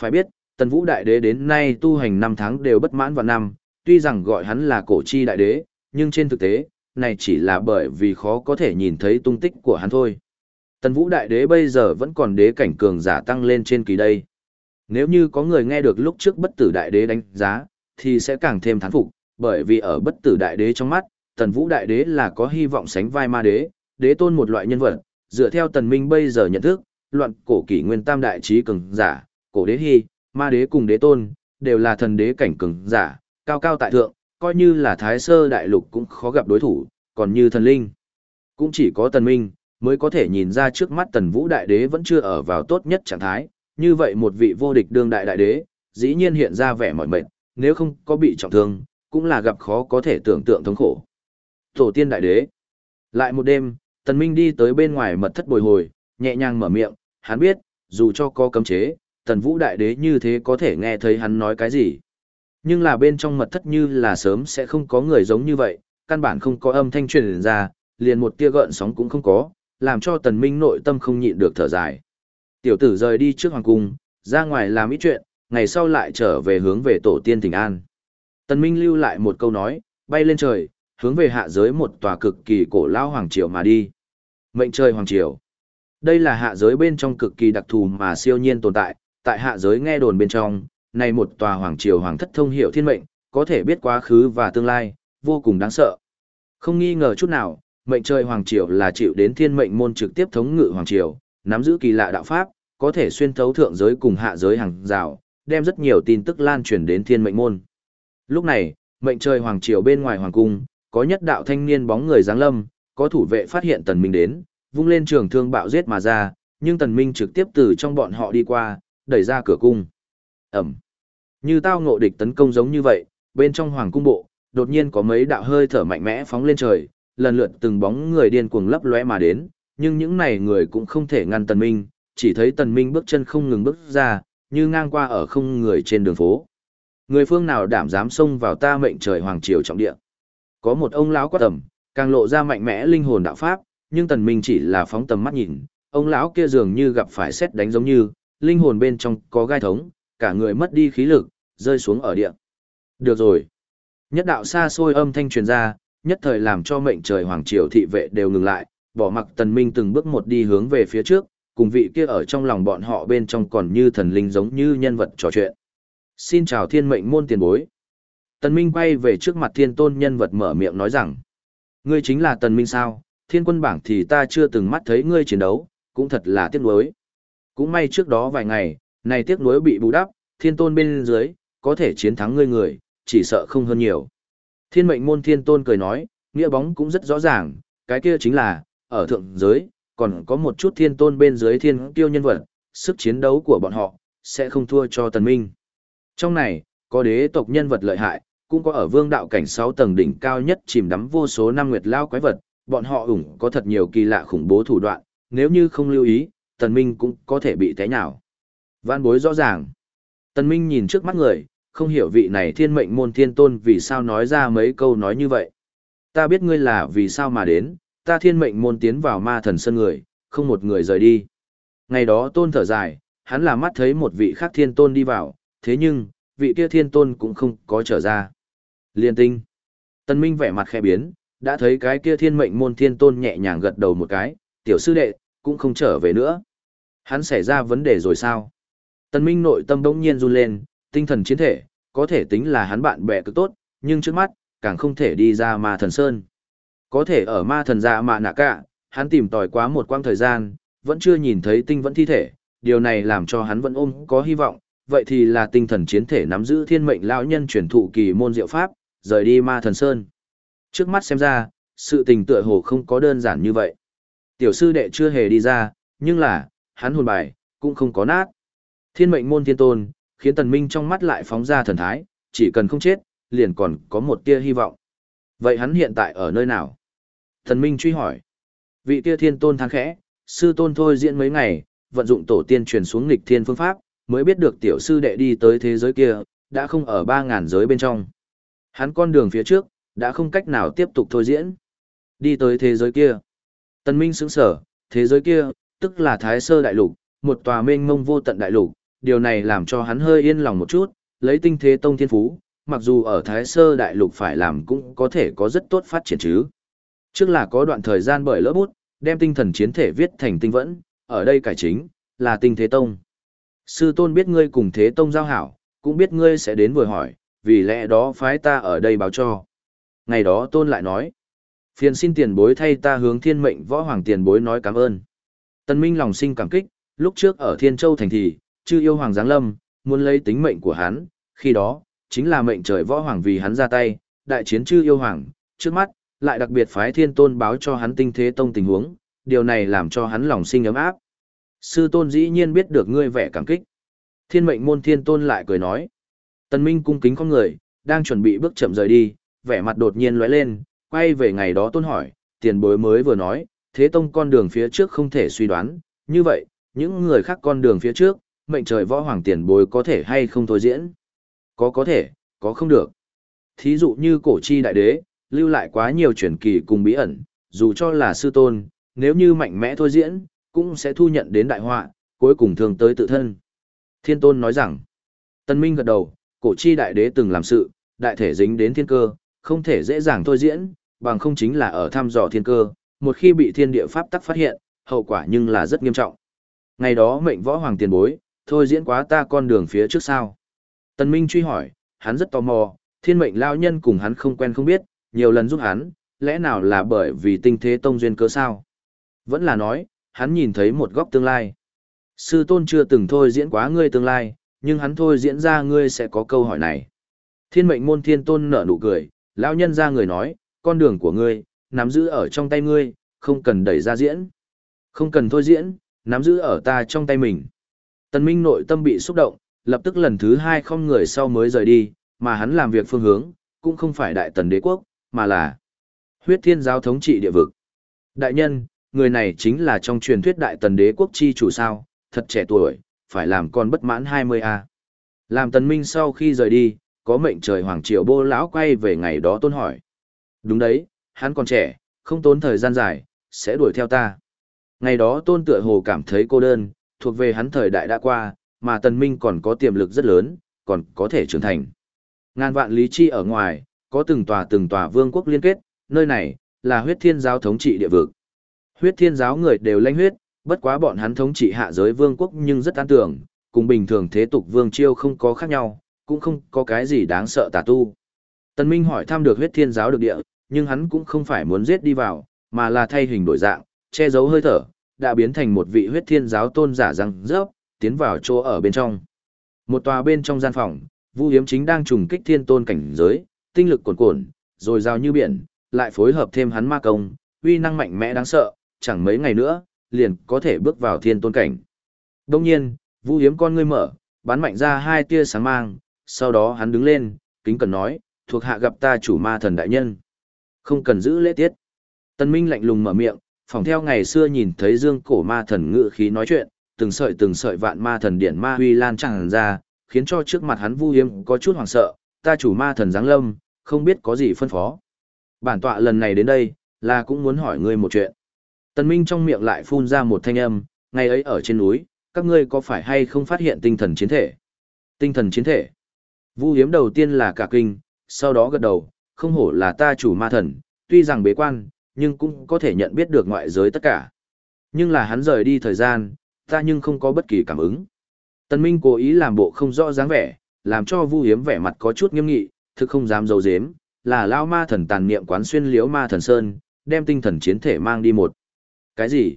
Phải biết, tần vũ đại đế đến nay tu hành năm tháng đều bất mãn vào năm, tuy rằng gọi hắn là cổ chi đại đế, nhưng trên thực tế, này chỉ là bởi vì khó có thể nhìn thấy tung tích của hắn thôi. Tần vũ đại đế bây giờ vẫn còn đế cảnh cường giả tăng lên trên kỳ đây. Nếu như có người nghe được lúc trước bất tử đại đế đánh giá, thì sẽ càng thêm thán phục, bởi vì ở bất tử đại đế trong mắt, tần vũ đại đế là có hy vọng sánh vai ma đế, đế tôn một loại nhân vật, dựa theo tần minh bây giờ nhận thức, loạn cổ kỷ nguyên tam đại trí cường giả, cổ đế hy, ma đế cùng đế tôn, đều là thần đế cảnh cường giả, cao cao tại thượng, coi như là thái sơ đại lục cũng khó gặp đối thủ, còn như thần linh. Cũng chỉ có tần minh, mới có thể nhìn ra trước mắt tần vũ đại đế vẫn chưa ở vào tốt nhất trạng thái, như vậy một vị vô địch đương đại đại đế, dĩ nhiên hiện ra vẻ mỏi mệt, nếu không có bị trọng thương, cũng là gặp khó có thể tưởng tượng thống khổ. Tổ tiên đại đế. Lại một đêm, tần minh đi tới bên ngoài mật thất bồi hồi, nhẹ nhàng mở miệng, hắn biết, dù cho có cấm chế, tần vũ đại đế như thế có thể nghe thấy hắn nói cái gì. Nhưng là bên trong mật thất như là sớm sẽ không có người giống như vậy, căn bản không có âm thanh truyền ra, liền một tia gợn sóng cũng không có, làm cho tần minh nội tâm không nhịn được thở dài. Tiểu tử rời đi trước hoàng cung, ra ngoài làm ít chuyện, ngày sau lại trở về hướng về tổ tiên tỉnh an. Tần minh lưu lại một câu nói, bay lên trời, hướng về hạ giới một tòa cực kỳ cổ lao hoàng triều mà đi. Mệnh trời hoàng triều. Đây là hạ giới bên trong cực kỳ đặc thù mà siêu nhiên tồn tại, tại hạ giới nghe đồn bên trong, này một tòa hoàng triều hoàng thất thông hiểu thiên mệnh, có thể biết quá khứ và tương lai, vô cùng đáng sợ. Không nghi ngờ chút nào, mệnh trời hoàng triều là chịu đến thiên mệnh môn trực tiếp thống ngự hoàng triều, nắm giữ kỳ lạ đạo pháp, có thể xuyên thấu thượng giới cùng hạ giới hàng rào, đem rất nhiều tin tức lan truyền đến thiên mệnh môn. Lúc này, mệnh trời hoàng triều bên ngoài hoàng cung, có nhất đạo thanh niên bóng người dáng lâm, có thủ vệ phát hiện tần minh đến, vung lên trường thương bạo giết mà ra, nhưng tần minh trực tiếp từ trong bọn họ đi qua, đẩy ra cửa cung. Ẩm. Như tao ngộ địch tấn công giống như vậy, bên trong hoàng cung bộ, đột nhiên có mấy đạo hơi thở mạnh mẽ phóng lên trời, lần lượt từng bóng người điên cuồng lấp lóe mà đến, nhưng những này người cũng không thể ngăn tần minh, chỉ thấy tần minh bước chân không ngừng bước ra, như ngang qua ở không người trên đường phố. Người phương nào đảm dám xông vào ta mệnh trời hoàng triều trọng địa. Có một ông lão quát tầm, càng lộ ra mạnh mẽ linh hồn đạo pháp, nhưng tần minh chỉ là phóng tầm mắt nhìn, ông lão kia dường như gặp phải xét đánh giống như, linh hồn bên trong có gai thống, cả người mất đi khí lực, rơi xuống ở địa. Được rồi. Nhất đạo xa xôi âm thanh truyền ra, nhất thời làm cho mệnh trời hoàng triều thị vệ đều ngừng lại, bỏ mặc tần minh từng bước một đi hướng về phía trước, cùng vị kia ở trong lòng bọn họ bên trong còn như thần linh giống như nhân vật trò chuyện. Xin chào thiên mệnh môn tiền bối. Tần Minh quay về trước mặt thiên tôn nhân vật mở miệng nói rằng, ngươi chính là Tần Minh sao, thiên quân bảng thì ta chưa từng mắt thấy ngươi chiến đấu, cũng thật là tiếc nuối. Cũng may trước đó vài ngày, này tiếc nuối bị bù đắp, thiên tôn bên dưới, có thể chiến thắng ngươi người, chỉ sợ không hơn nhiều. Thiên mệnh môn thiên tôn cười nói, nghĩa bóng cũng rất rõ ràng, cái kia chính là, ở thượng giới, còn có một chút thiên tôn bên dưới thiên tiêu nhân vật, sức chiến đấu của bọn họ, sẽ không thua cho tần minh. Trong này, có đế tộc nhân vật lợi hại, cũng có ở vương đạo cảnh 6 tầng đỉnh cao nhất chìm đắm vô số năm nguyệt lao quái vật, bọn họ ủng có thật nhiều kỳ lạ khủng bố thủ đoạn, nếu như không lưu ý, tần minh cũng có thể bị té nhào. Văn bối rõ ràng. Tần minh nhìn trước mắt người, không hiểu vị này thiên mệnh môn thiên tôn vì sao nói ra mấy câu nói như vậy. Ta biết ngươi là vì sao mà đến, ta thiên mệnh môn tiến vào ma thần sân người, không một người rời đi. Ngày đó tôn thở dài, hắn là mắt thấy một vị khác thiên tôn đi vào, thế nhưng, vị kia thiên tôn cũng không có trở ra. Liên tinh. Tân Minh vẻ mặt khẽ biến, đã thấy cái kia thiên mệnh môn thiên tôn nhẹ nhàng gật đầu một cái, tiểu sư đệ, cũng không trở về nữa. Hắn xảy ra vấn đề rồi sao? Tân Minh nội tâm đống nhiên run lên, tinh thần chiến thể, có thể tính là hắn bạn bè cực tốt, nhưng trước mắt, càng không thể đi ra ma thần sơn. Có thể ở ma thần dạ mà nạ cả, hắn tìm tòi quá một quãng thời gian, vẫn chưa nhìn thấy tinh vẫn thi thể, điều này làm cho hắn vẫn ôm có hy vọng, vậy thì là tinh thần chiến thể nắm giữ thiên mệnh lão nhân truyền thụ kỳ môn diệu pháp, rời đi ma thần sơn. Trước mắt xem ra, sự tình tựa hồ không có đơn giản như vậy. Tiểu sư đệ chưa hề đi ra, nhưng là, hắn hồn bài, cũng không có nát. Thiên mệnh môn thiên tôn, khiến tần minh trong mắt lại phóng ra thần thái, chỉ cần không chết, liền còn có một tia hy vọng. Vậy hắn hiện tại ở nơi nào? Tần minh truy hỏi. Vị tia thiên tôn than khẽ, sư tôn thôi diễn mấy ngày, vận dụng tổ tiên truyền xuống nghịch thiên phương pháp, mới biết được tiểu sư đệ đi tới thế giới kia, đã không ở ba ngàn giới bên trong. Hắn con đường phía trước, đã không cách nào tiếp tục thôi diễn. Đi tới thế giới kia. Tần Minh sững sở, thế giới kia, tức là Thái Sơ Đại Lục, một tòa mênh mông vô tận đại lục, điều này làm cho hắn hơi yên lòng một chút, lấy tinh thế tông thiên phú, mặc dù ở Thái Sơ Đại Lục phải làm cũng có thể có rất tốt phát triển chứ. Trước là có đoạn thời gian bởi lỡ bút, đem tinh thần chiến thể viết thành tinh vẫn, ở đây cải chính, là tinh thế tông. Sư tôn biết ngươi cùng thế tông giao hảo, cũng biết ngươi sẽ đến vừa hỏi, vì lẽ đó phái ta ở đây báo cho. Ngày đó tôn lại nói, phiền xin tiền bối thay ta hướng thiên mệnh võ hoàng tiền bối nói cảm ơn. Tân Minh lòng sinh cảm kích, lúc trước ở Thiên Châu thành thị, chư yêu hoàng giáng lâm, muốn lấy tính mệnh của hắn, khi đó, chính là mệnh trời võ hoàng vì hắn ra tay, đại chiến chư yêu hoàng, trước mắt, lại đặc biệt phái thiên tôn báo cho hắn tinh thế tông tình huống, điều này làm cho hắn lòng sinh ấm áp. Sư tôn dĩ nhiên biết được ngươi vẻ cảm kích. Thiên mệnh môn thiên tôn lại cười nói. tân Minh cung kính con người, đang chuẩn bị bước chậm rời đi, vẻ mặt đột nhiên lóe lên, quay về ngày đó tôn hỏi, tiền bối mới vừa nói, thế tông con đường phía trước không thể suy đoán, như vậy, những người khác con đường phía trước, mệnh trời võ hoàng tiền bối có thể hay không thôi diễn. Có có thể, có không được. Thí dụ như cổ chi đại đế, lưu lại quá nhiều truyền kỳ cùng bí ẩn, dù cho là sư tôn, nếu như mạnh mẽ thôi diễn, cũng sẽ thu nhận đến đại họa, cuối cùng thường tới tự thân. Thiên tôn nói rằng, Tân Minh gật đầu, cổ chi đại đế từng làm sự, đại thể dính đến thiên cơ, không thể dễ dàng thôi diễn, bằng không chính là ở thăm dò thiên cơ, một khi bị thiên địa pháp tắc phát hiện, hậu quả nhưng là rất nghiêm trọng. Ngày đó mệnh võ hoàng tiền bối, thôi diễn quá ta con đường phía trước sao. Tần Minh truy hỏi, hắn rất tò mò, thiên mệnh lao nhân cùng hắn không quen không biết, nhiều lần giúp hắn, lẽ nào là bởi vì tinh thế tông duyên cớ sao? Vẫn là nói, hắn nhìn thấy một góc tương lai. Sư tôn chưa từng thôi diễn quá ngươi tương lai, nhưng hắn thôi diễn ra ngươi sẽ có câu hỏi này. Thiên mệnh môn thiên tôn nở nụ cười, lão nhân ra người nói, con đường của ngươi, nắm giữ ở trong tay ngươi, không cần đẩy ra diễn. Không cần thôi diễn, nắm giữ ở ta trong tay mình. Tần Minh nội tâm bị xúc động, lập tức lần thứ hai không người sau mới rời đi, mà hắn làm việc phương hướng, cũng không phải đại tần đế quốc, mà là huyết thiên giáo thống trị địa vực. Đại nhân, người này chính là trong truyền thuyết đại tần đế quốc chi chủ sao, thật trẻ tuổi, phải làm con bất mãn 20A. Làm tần minh sau khi rời đi, có mệnh trời hoàng triều bô lão quay về ngày đó tôn hỏi. Đúng đấy, hắn còn trẻ, không tốn thời gian dài, sẽ đuổi theo ta. Ngày đó tôn tựa hồ cảm thấy cô đơn, thuộc về hắn thời đại đã qua, mà tần minh còn có tiềm lực rất lớn, còn có thể trưởng thành. Ngàn vạn lý chi ở ngoài, có từng tòa từng tòa vương quốc liên kết, nơi này, là huyết thiên giáo thống trị địa vực. Huyết thiên giáo người đều lanh huyết, bất quá bọn hắn thống trị hạ giới vương quốc nhưng rất an tưởng, cùng bình thường thế tục vương chiêu không có khác nhau, cũng không có cái gì đáng sợ tà tu. Tần Minh hỏi thăm được huyết thiên giáo được địa, nhưng hắn cũng không phải muốn giết đi vào, mà là thay hình đổi dạng, che giấu hơi thở, đã biến thành một vị huyết thiên giáo tôn giả răng rớp, tiến vào chỗ ở bên trong. Một tòa bên trong gian phòng, Vu Hiếm chính đang trùng kích thiên tôn cảnh giới, tinh lực cuồn cuộn, rồi giao như biển, lại phối hợp thêm hắn ma công, uy năng mạnh mẽ đáng sợ, chẳng mấy ngày nữa, liền có thể bước vào thiên tôn cảnh. Đông nhiên, Vu Hiếm con ngươi mở, bắn mạnh ra hai tia sáng mang, sau đó hắn đứng lên, kính cần nói, thuộc hạ gặp ta chủ ma thần đại nhân. Không cần giữ lễ tiết. Tân Minh lạnh lùng mở miệng, phỏng theo ngày xưa nhìn thấy dương cổ ma thần ngự khí nói chuyện, từng sợi từng sợi vạn ma thần điển ma huy lan tràn ra, khiến cho trước mặt hắn Vu Hiếm có chút hoảng sợ, ta chủ ma thần giáng lâm, không biết có gì phân phó. Bản tọa lần này đến đây, là cũng muốn hỏi ngươi một chuyện. Tân Minh trong miệng lại phun ra một thanh âm, ngày ấy ở trên núi, các ngươi có phải hay không phát hiện tinh thần chiến thể? Tinh thần chiến thể. Vu hiếm đầu tiên là cả kinh, sau đó gật đầu, không hổ là ta chủ ma thần, tuy rằng bế quan, nhưng cũng có thể nhận biết được ngoại giới tất cả. Nhưng là hắn rời đi thời gian, ta nhưng không có bất kỳ cảm ứng. Tần Minh cố ý làm bộ không rõ dáng vẻ, làm cho Vu Hiếm vẻ mặt có chút nghiêm nghị, thực không dám giấu giếm, là lao ma thần tàn niệm quán xuyên liễu ma thần sơn, đem tinh thần chiến thể mang đi một. Cái gì?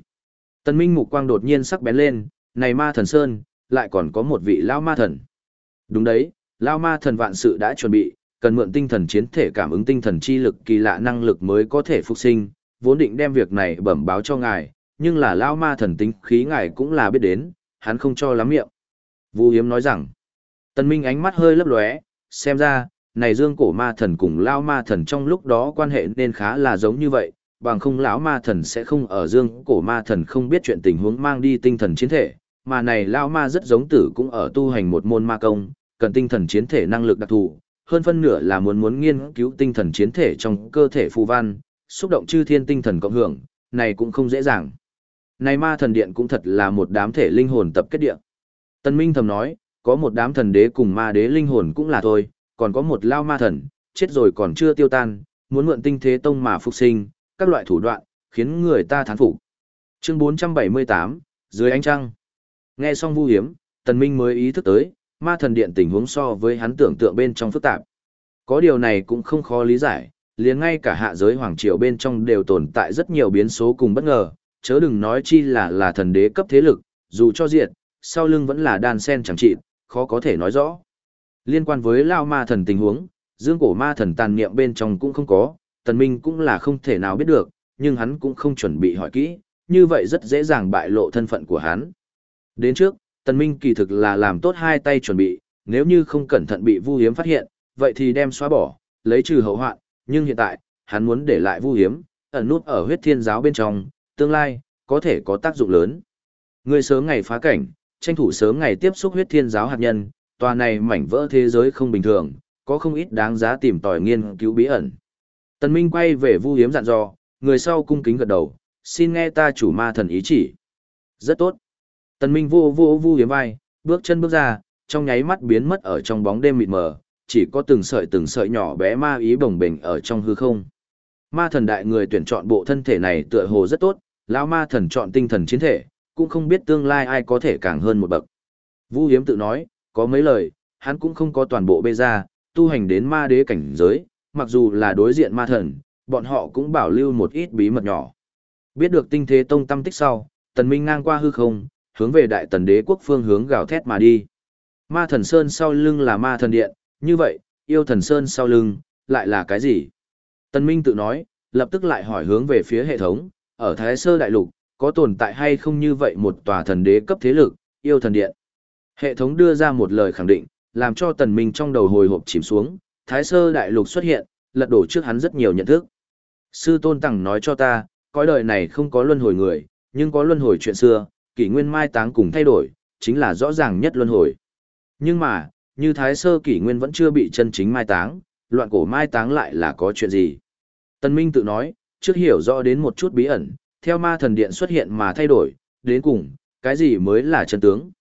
Tần Minh mục quang đột nhiên sắc bén lên, này ma thần sơn, lại còn có một vị lao ma thần. Đúng đấy, Lao Ma thần vạn sự đã chuẩn bị, cần mượn tinh thần chiến thể cảm ứng tinh thần chi lực kỳ lạ năng lực mới có thể phục sinh, vốn định đem việc này bẩm báo cho ngài, nhưng là Lao Ma thần tính khí ngài cũng là biết đến, hắn không cho lắm miệng. Vu Hiếm nói rằng, Tần Minh ánh mắt hơi lấp lóe, xem ra, này dương cổ ma thần cùng Lao Ma thần trong lúc đó quan hệ nên khá là giống như vậy, bằng không lão ma thần sẽ không ở dương cổ ma thần không biết chuyện tình huống mang đi tinh thần chiến thể, mà này Lao Ma rất giống tử cũng ở tu hành một môn ma công, cần tinh thần chiến thể năng lực đặc thù, hơn phân nửa là muốn muốn nghiên cứu tinh thần chiến thể trong cơ thể phù văn, xúc động chư thiên tinh thần cộng hưởng, này cũng không dễ dàng. Này ma thần điện cũng thật là một đám thể linh hồn tập kết điện. Tân Minh thầm nói, có một đám thần đế cùng ma đế linh hồn cũng là thôi, còn có một lao ma thần, chết rồi còn chưa tiêu tan, muốn mượn tinh thế tông mà phục sinh, các loại thủ đoạn, khiến người ta thán phục. Chương 478, dưới ánh trăng. Nghe xong vu hiếm, Tần Minh mới ý thức tới, ma thần điện tình huống so với hắn tưởng tượng bên trong phức tạp. Có điều này cũng không khó lý giải, liền ngay cả hạ giới hoàng triều bên trong đều tồn tại rất nhiều biến số cùng bất ngờ, chớ đừng nói chi là là thần đế cấp thế lực, dù cho diệt, sau lưng vẫn là đan sen chẳng trị, khó có thể nói rõ. Liên quan với lao ma thần tình huống, dương cổ ma thần tàn niệm bên trong cũng không có, tần minh cũng là không thể nào biết được, nhưng hắn cũng không chuẩn bị hỏi kỹ, như vậy rất dễ dàng bại lộ thân phận của hắn. Đến trước, tần minh kỳ thực là làm tốt hai tay chuẩn bị, nếu như không cẩn thận bị vu hiếm phát hiện, vậy thì đem xóa bỏ, lấy trừ hậu hoạn, nhưng hiện tại, hắn muốn để lại vu hiếm, ẩn nút ở huyết thiên giáo bên trong, tương lai, có thể có tác dụng lớn. Người sớm ngày phá cảnh, tranh thủ sớm ngày tiếp xúc huyết thiên giáo hạt nhân, tòa này mảnh vỡ thế giới không bình thường, có không ít đáng giá tìm tòi nghiên cứu bí ẩn. Tần Minh quay về Vu Hiếm dặn dò, người sau cung kính gật đầu, xin nghe ta chủ ma thần ý chỉ. Rất tốt. Tần Minh vô vô Vu Hiếm vai, bước chân bước ra, trong nháy mắt biến mất ở trong bóng đêm mịt mờ, chỉ có từng sợi từng sợi nhỏ bé ma ý bồng bềnh ở trong hư không. Ma thần đại người tuyển chọn bộ thân thể này tựa hồ rất tốt, lão ma thần chọn tinh thần chiến thể, cũng không biết tương lai ai có thể càng hơn một bậc. Vu Hiếm tự nói, có mấy lời, hắn cũng không có toàn bộ bê ra, tu hành đến ma đế cảnh giới, mặc dù là đối diện ma thần, bọn họ cũng bảo lưu một ít bí mật nhỏ. Biết được tinh thế tông tâm tích sau, tần minh ngang qua hư không, hướng về đại tần đế quốc phương hướng gào thét mà đi. Ma thần sơn sau lưng là ma thần điện, như vậy, yêu thần sơn sau lưng, lại là cái gì? Tần minh tự nói, lập tức lại hỏi hướng về phía hệ thống, ở Thái Sơ Đại Lục, có tồn tại hay không như vậy một tòa thần đế cấp thế lực, yêu thần điện. Hệ thống đưa ra một lời khẳng định, làm cho tần minh trong đầu hồi hộp chìm xuống, Thái Sơ Đại Lục xuất hiện, lật đổ trước hắn rất nhiều nhận thức. Sư Tôn Tằng nói cho ta, cõi đời này không có luân hồi người, nhưng có luân hồi chuyện xưa, kỷ nguyên mai táng cùng thay đổi, chính là rõ ràng nhất luân hồi. Nhưng mà, như Thái Sơ kỷ nguyên vẫn chưa bị chân chính mai táng, loạn cổ mai táng lại là có chuyện gì? Tần Minh tự nói, trước hiểu rõ đến một chút bí ẩn, theo ma thần điện xuất hiện mà thay đổi, đến cùng, cái gì mới là chân tướng.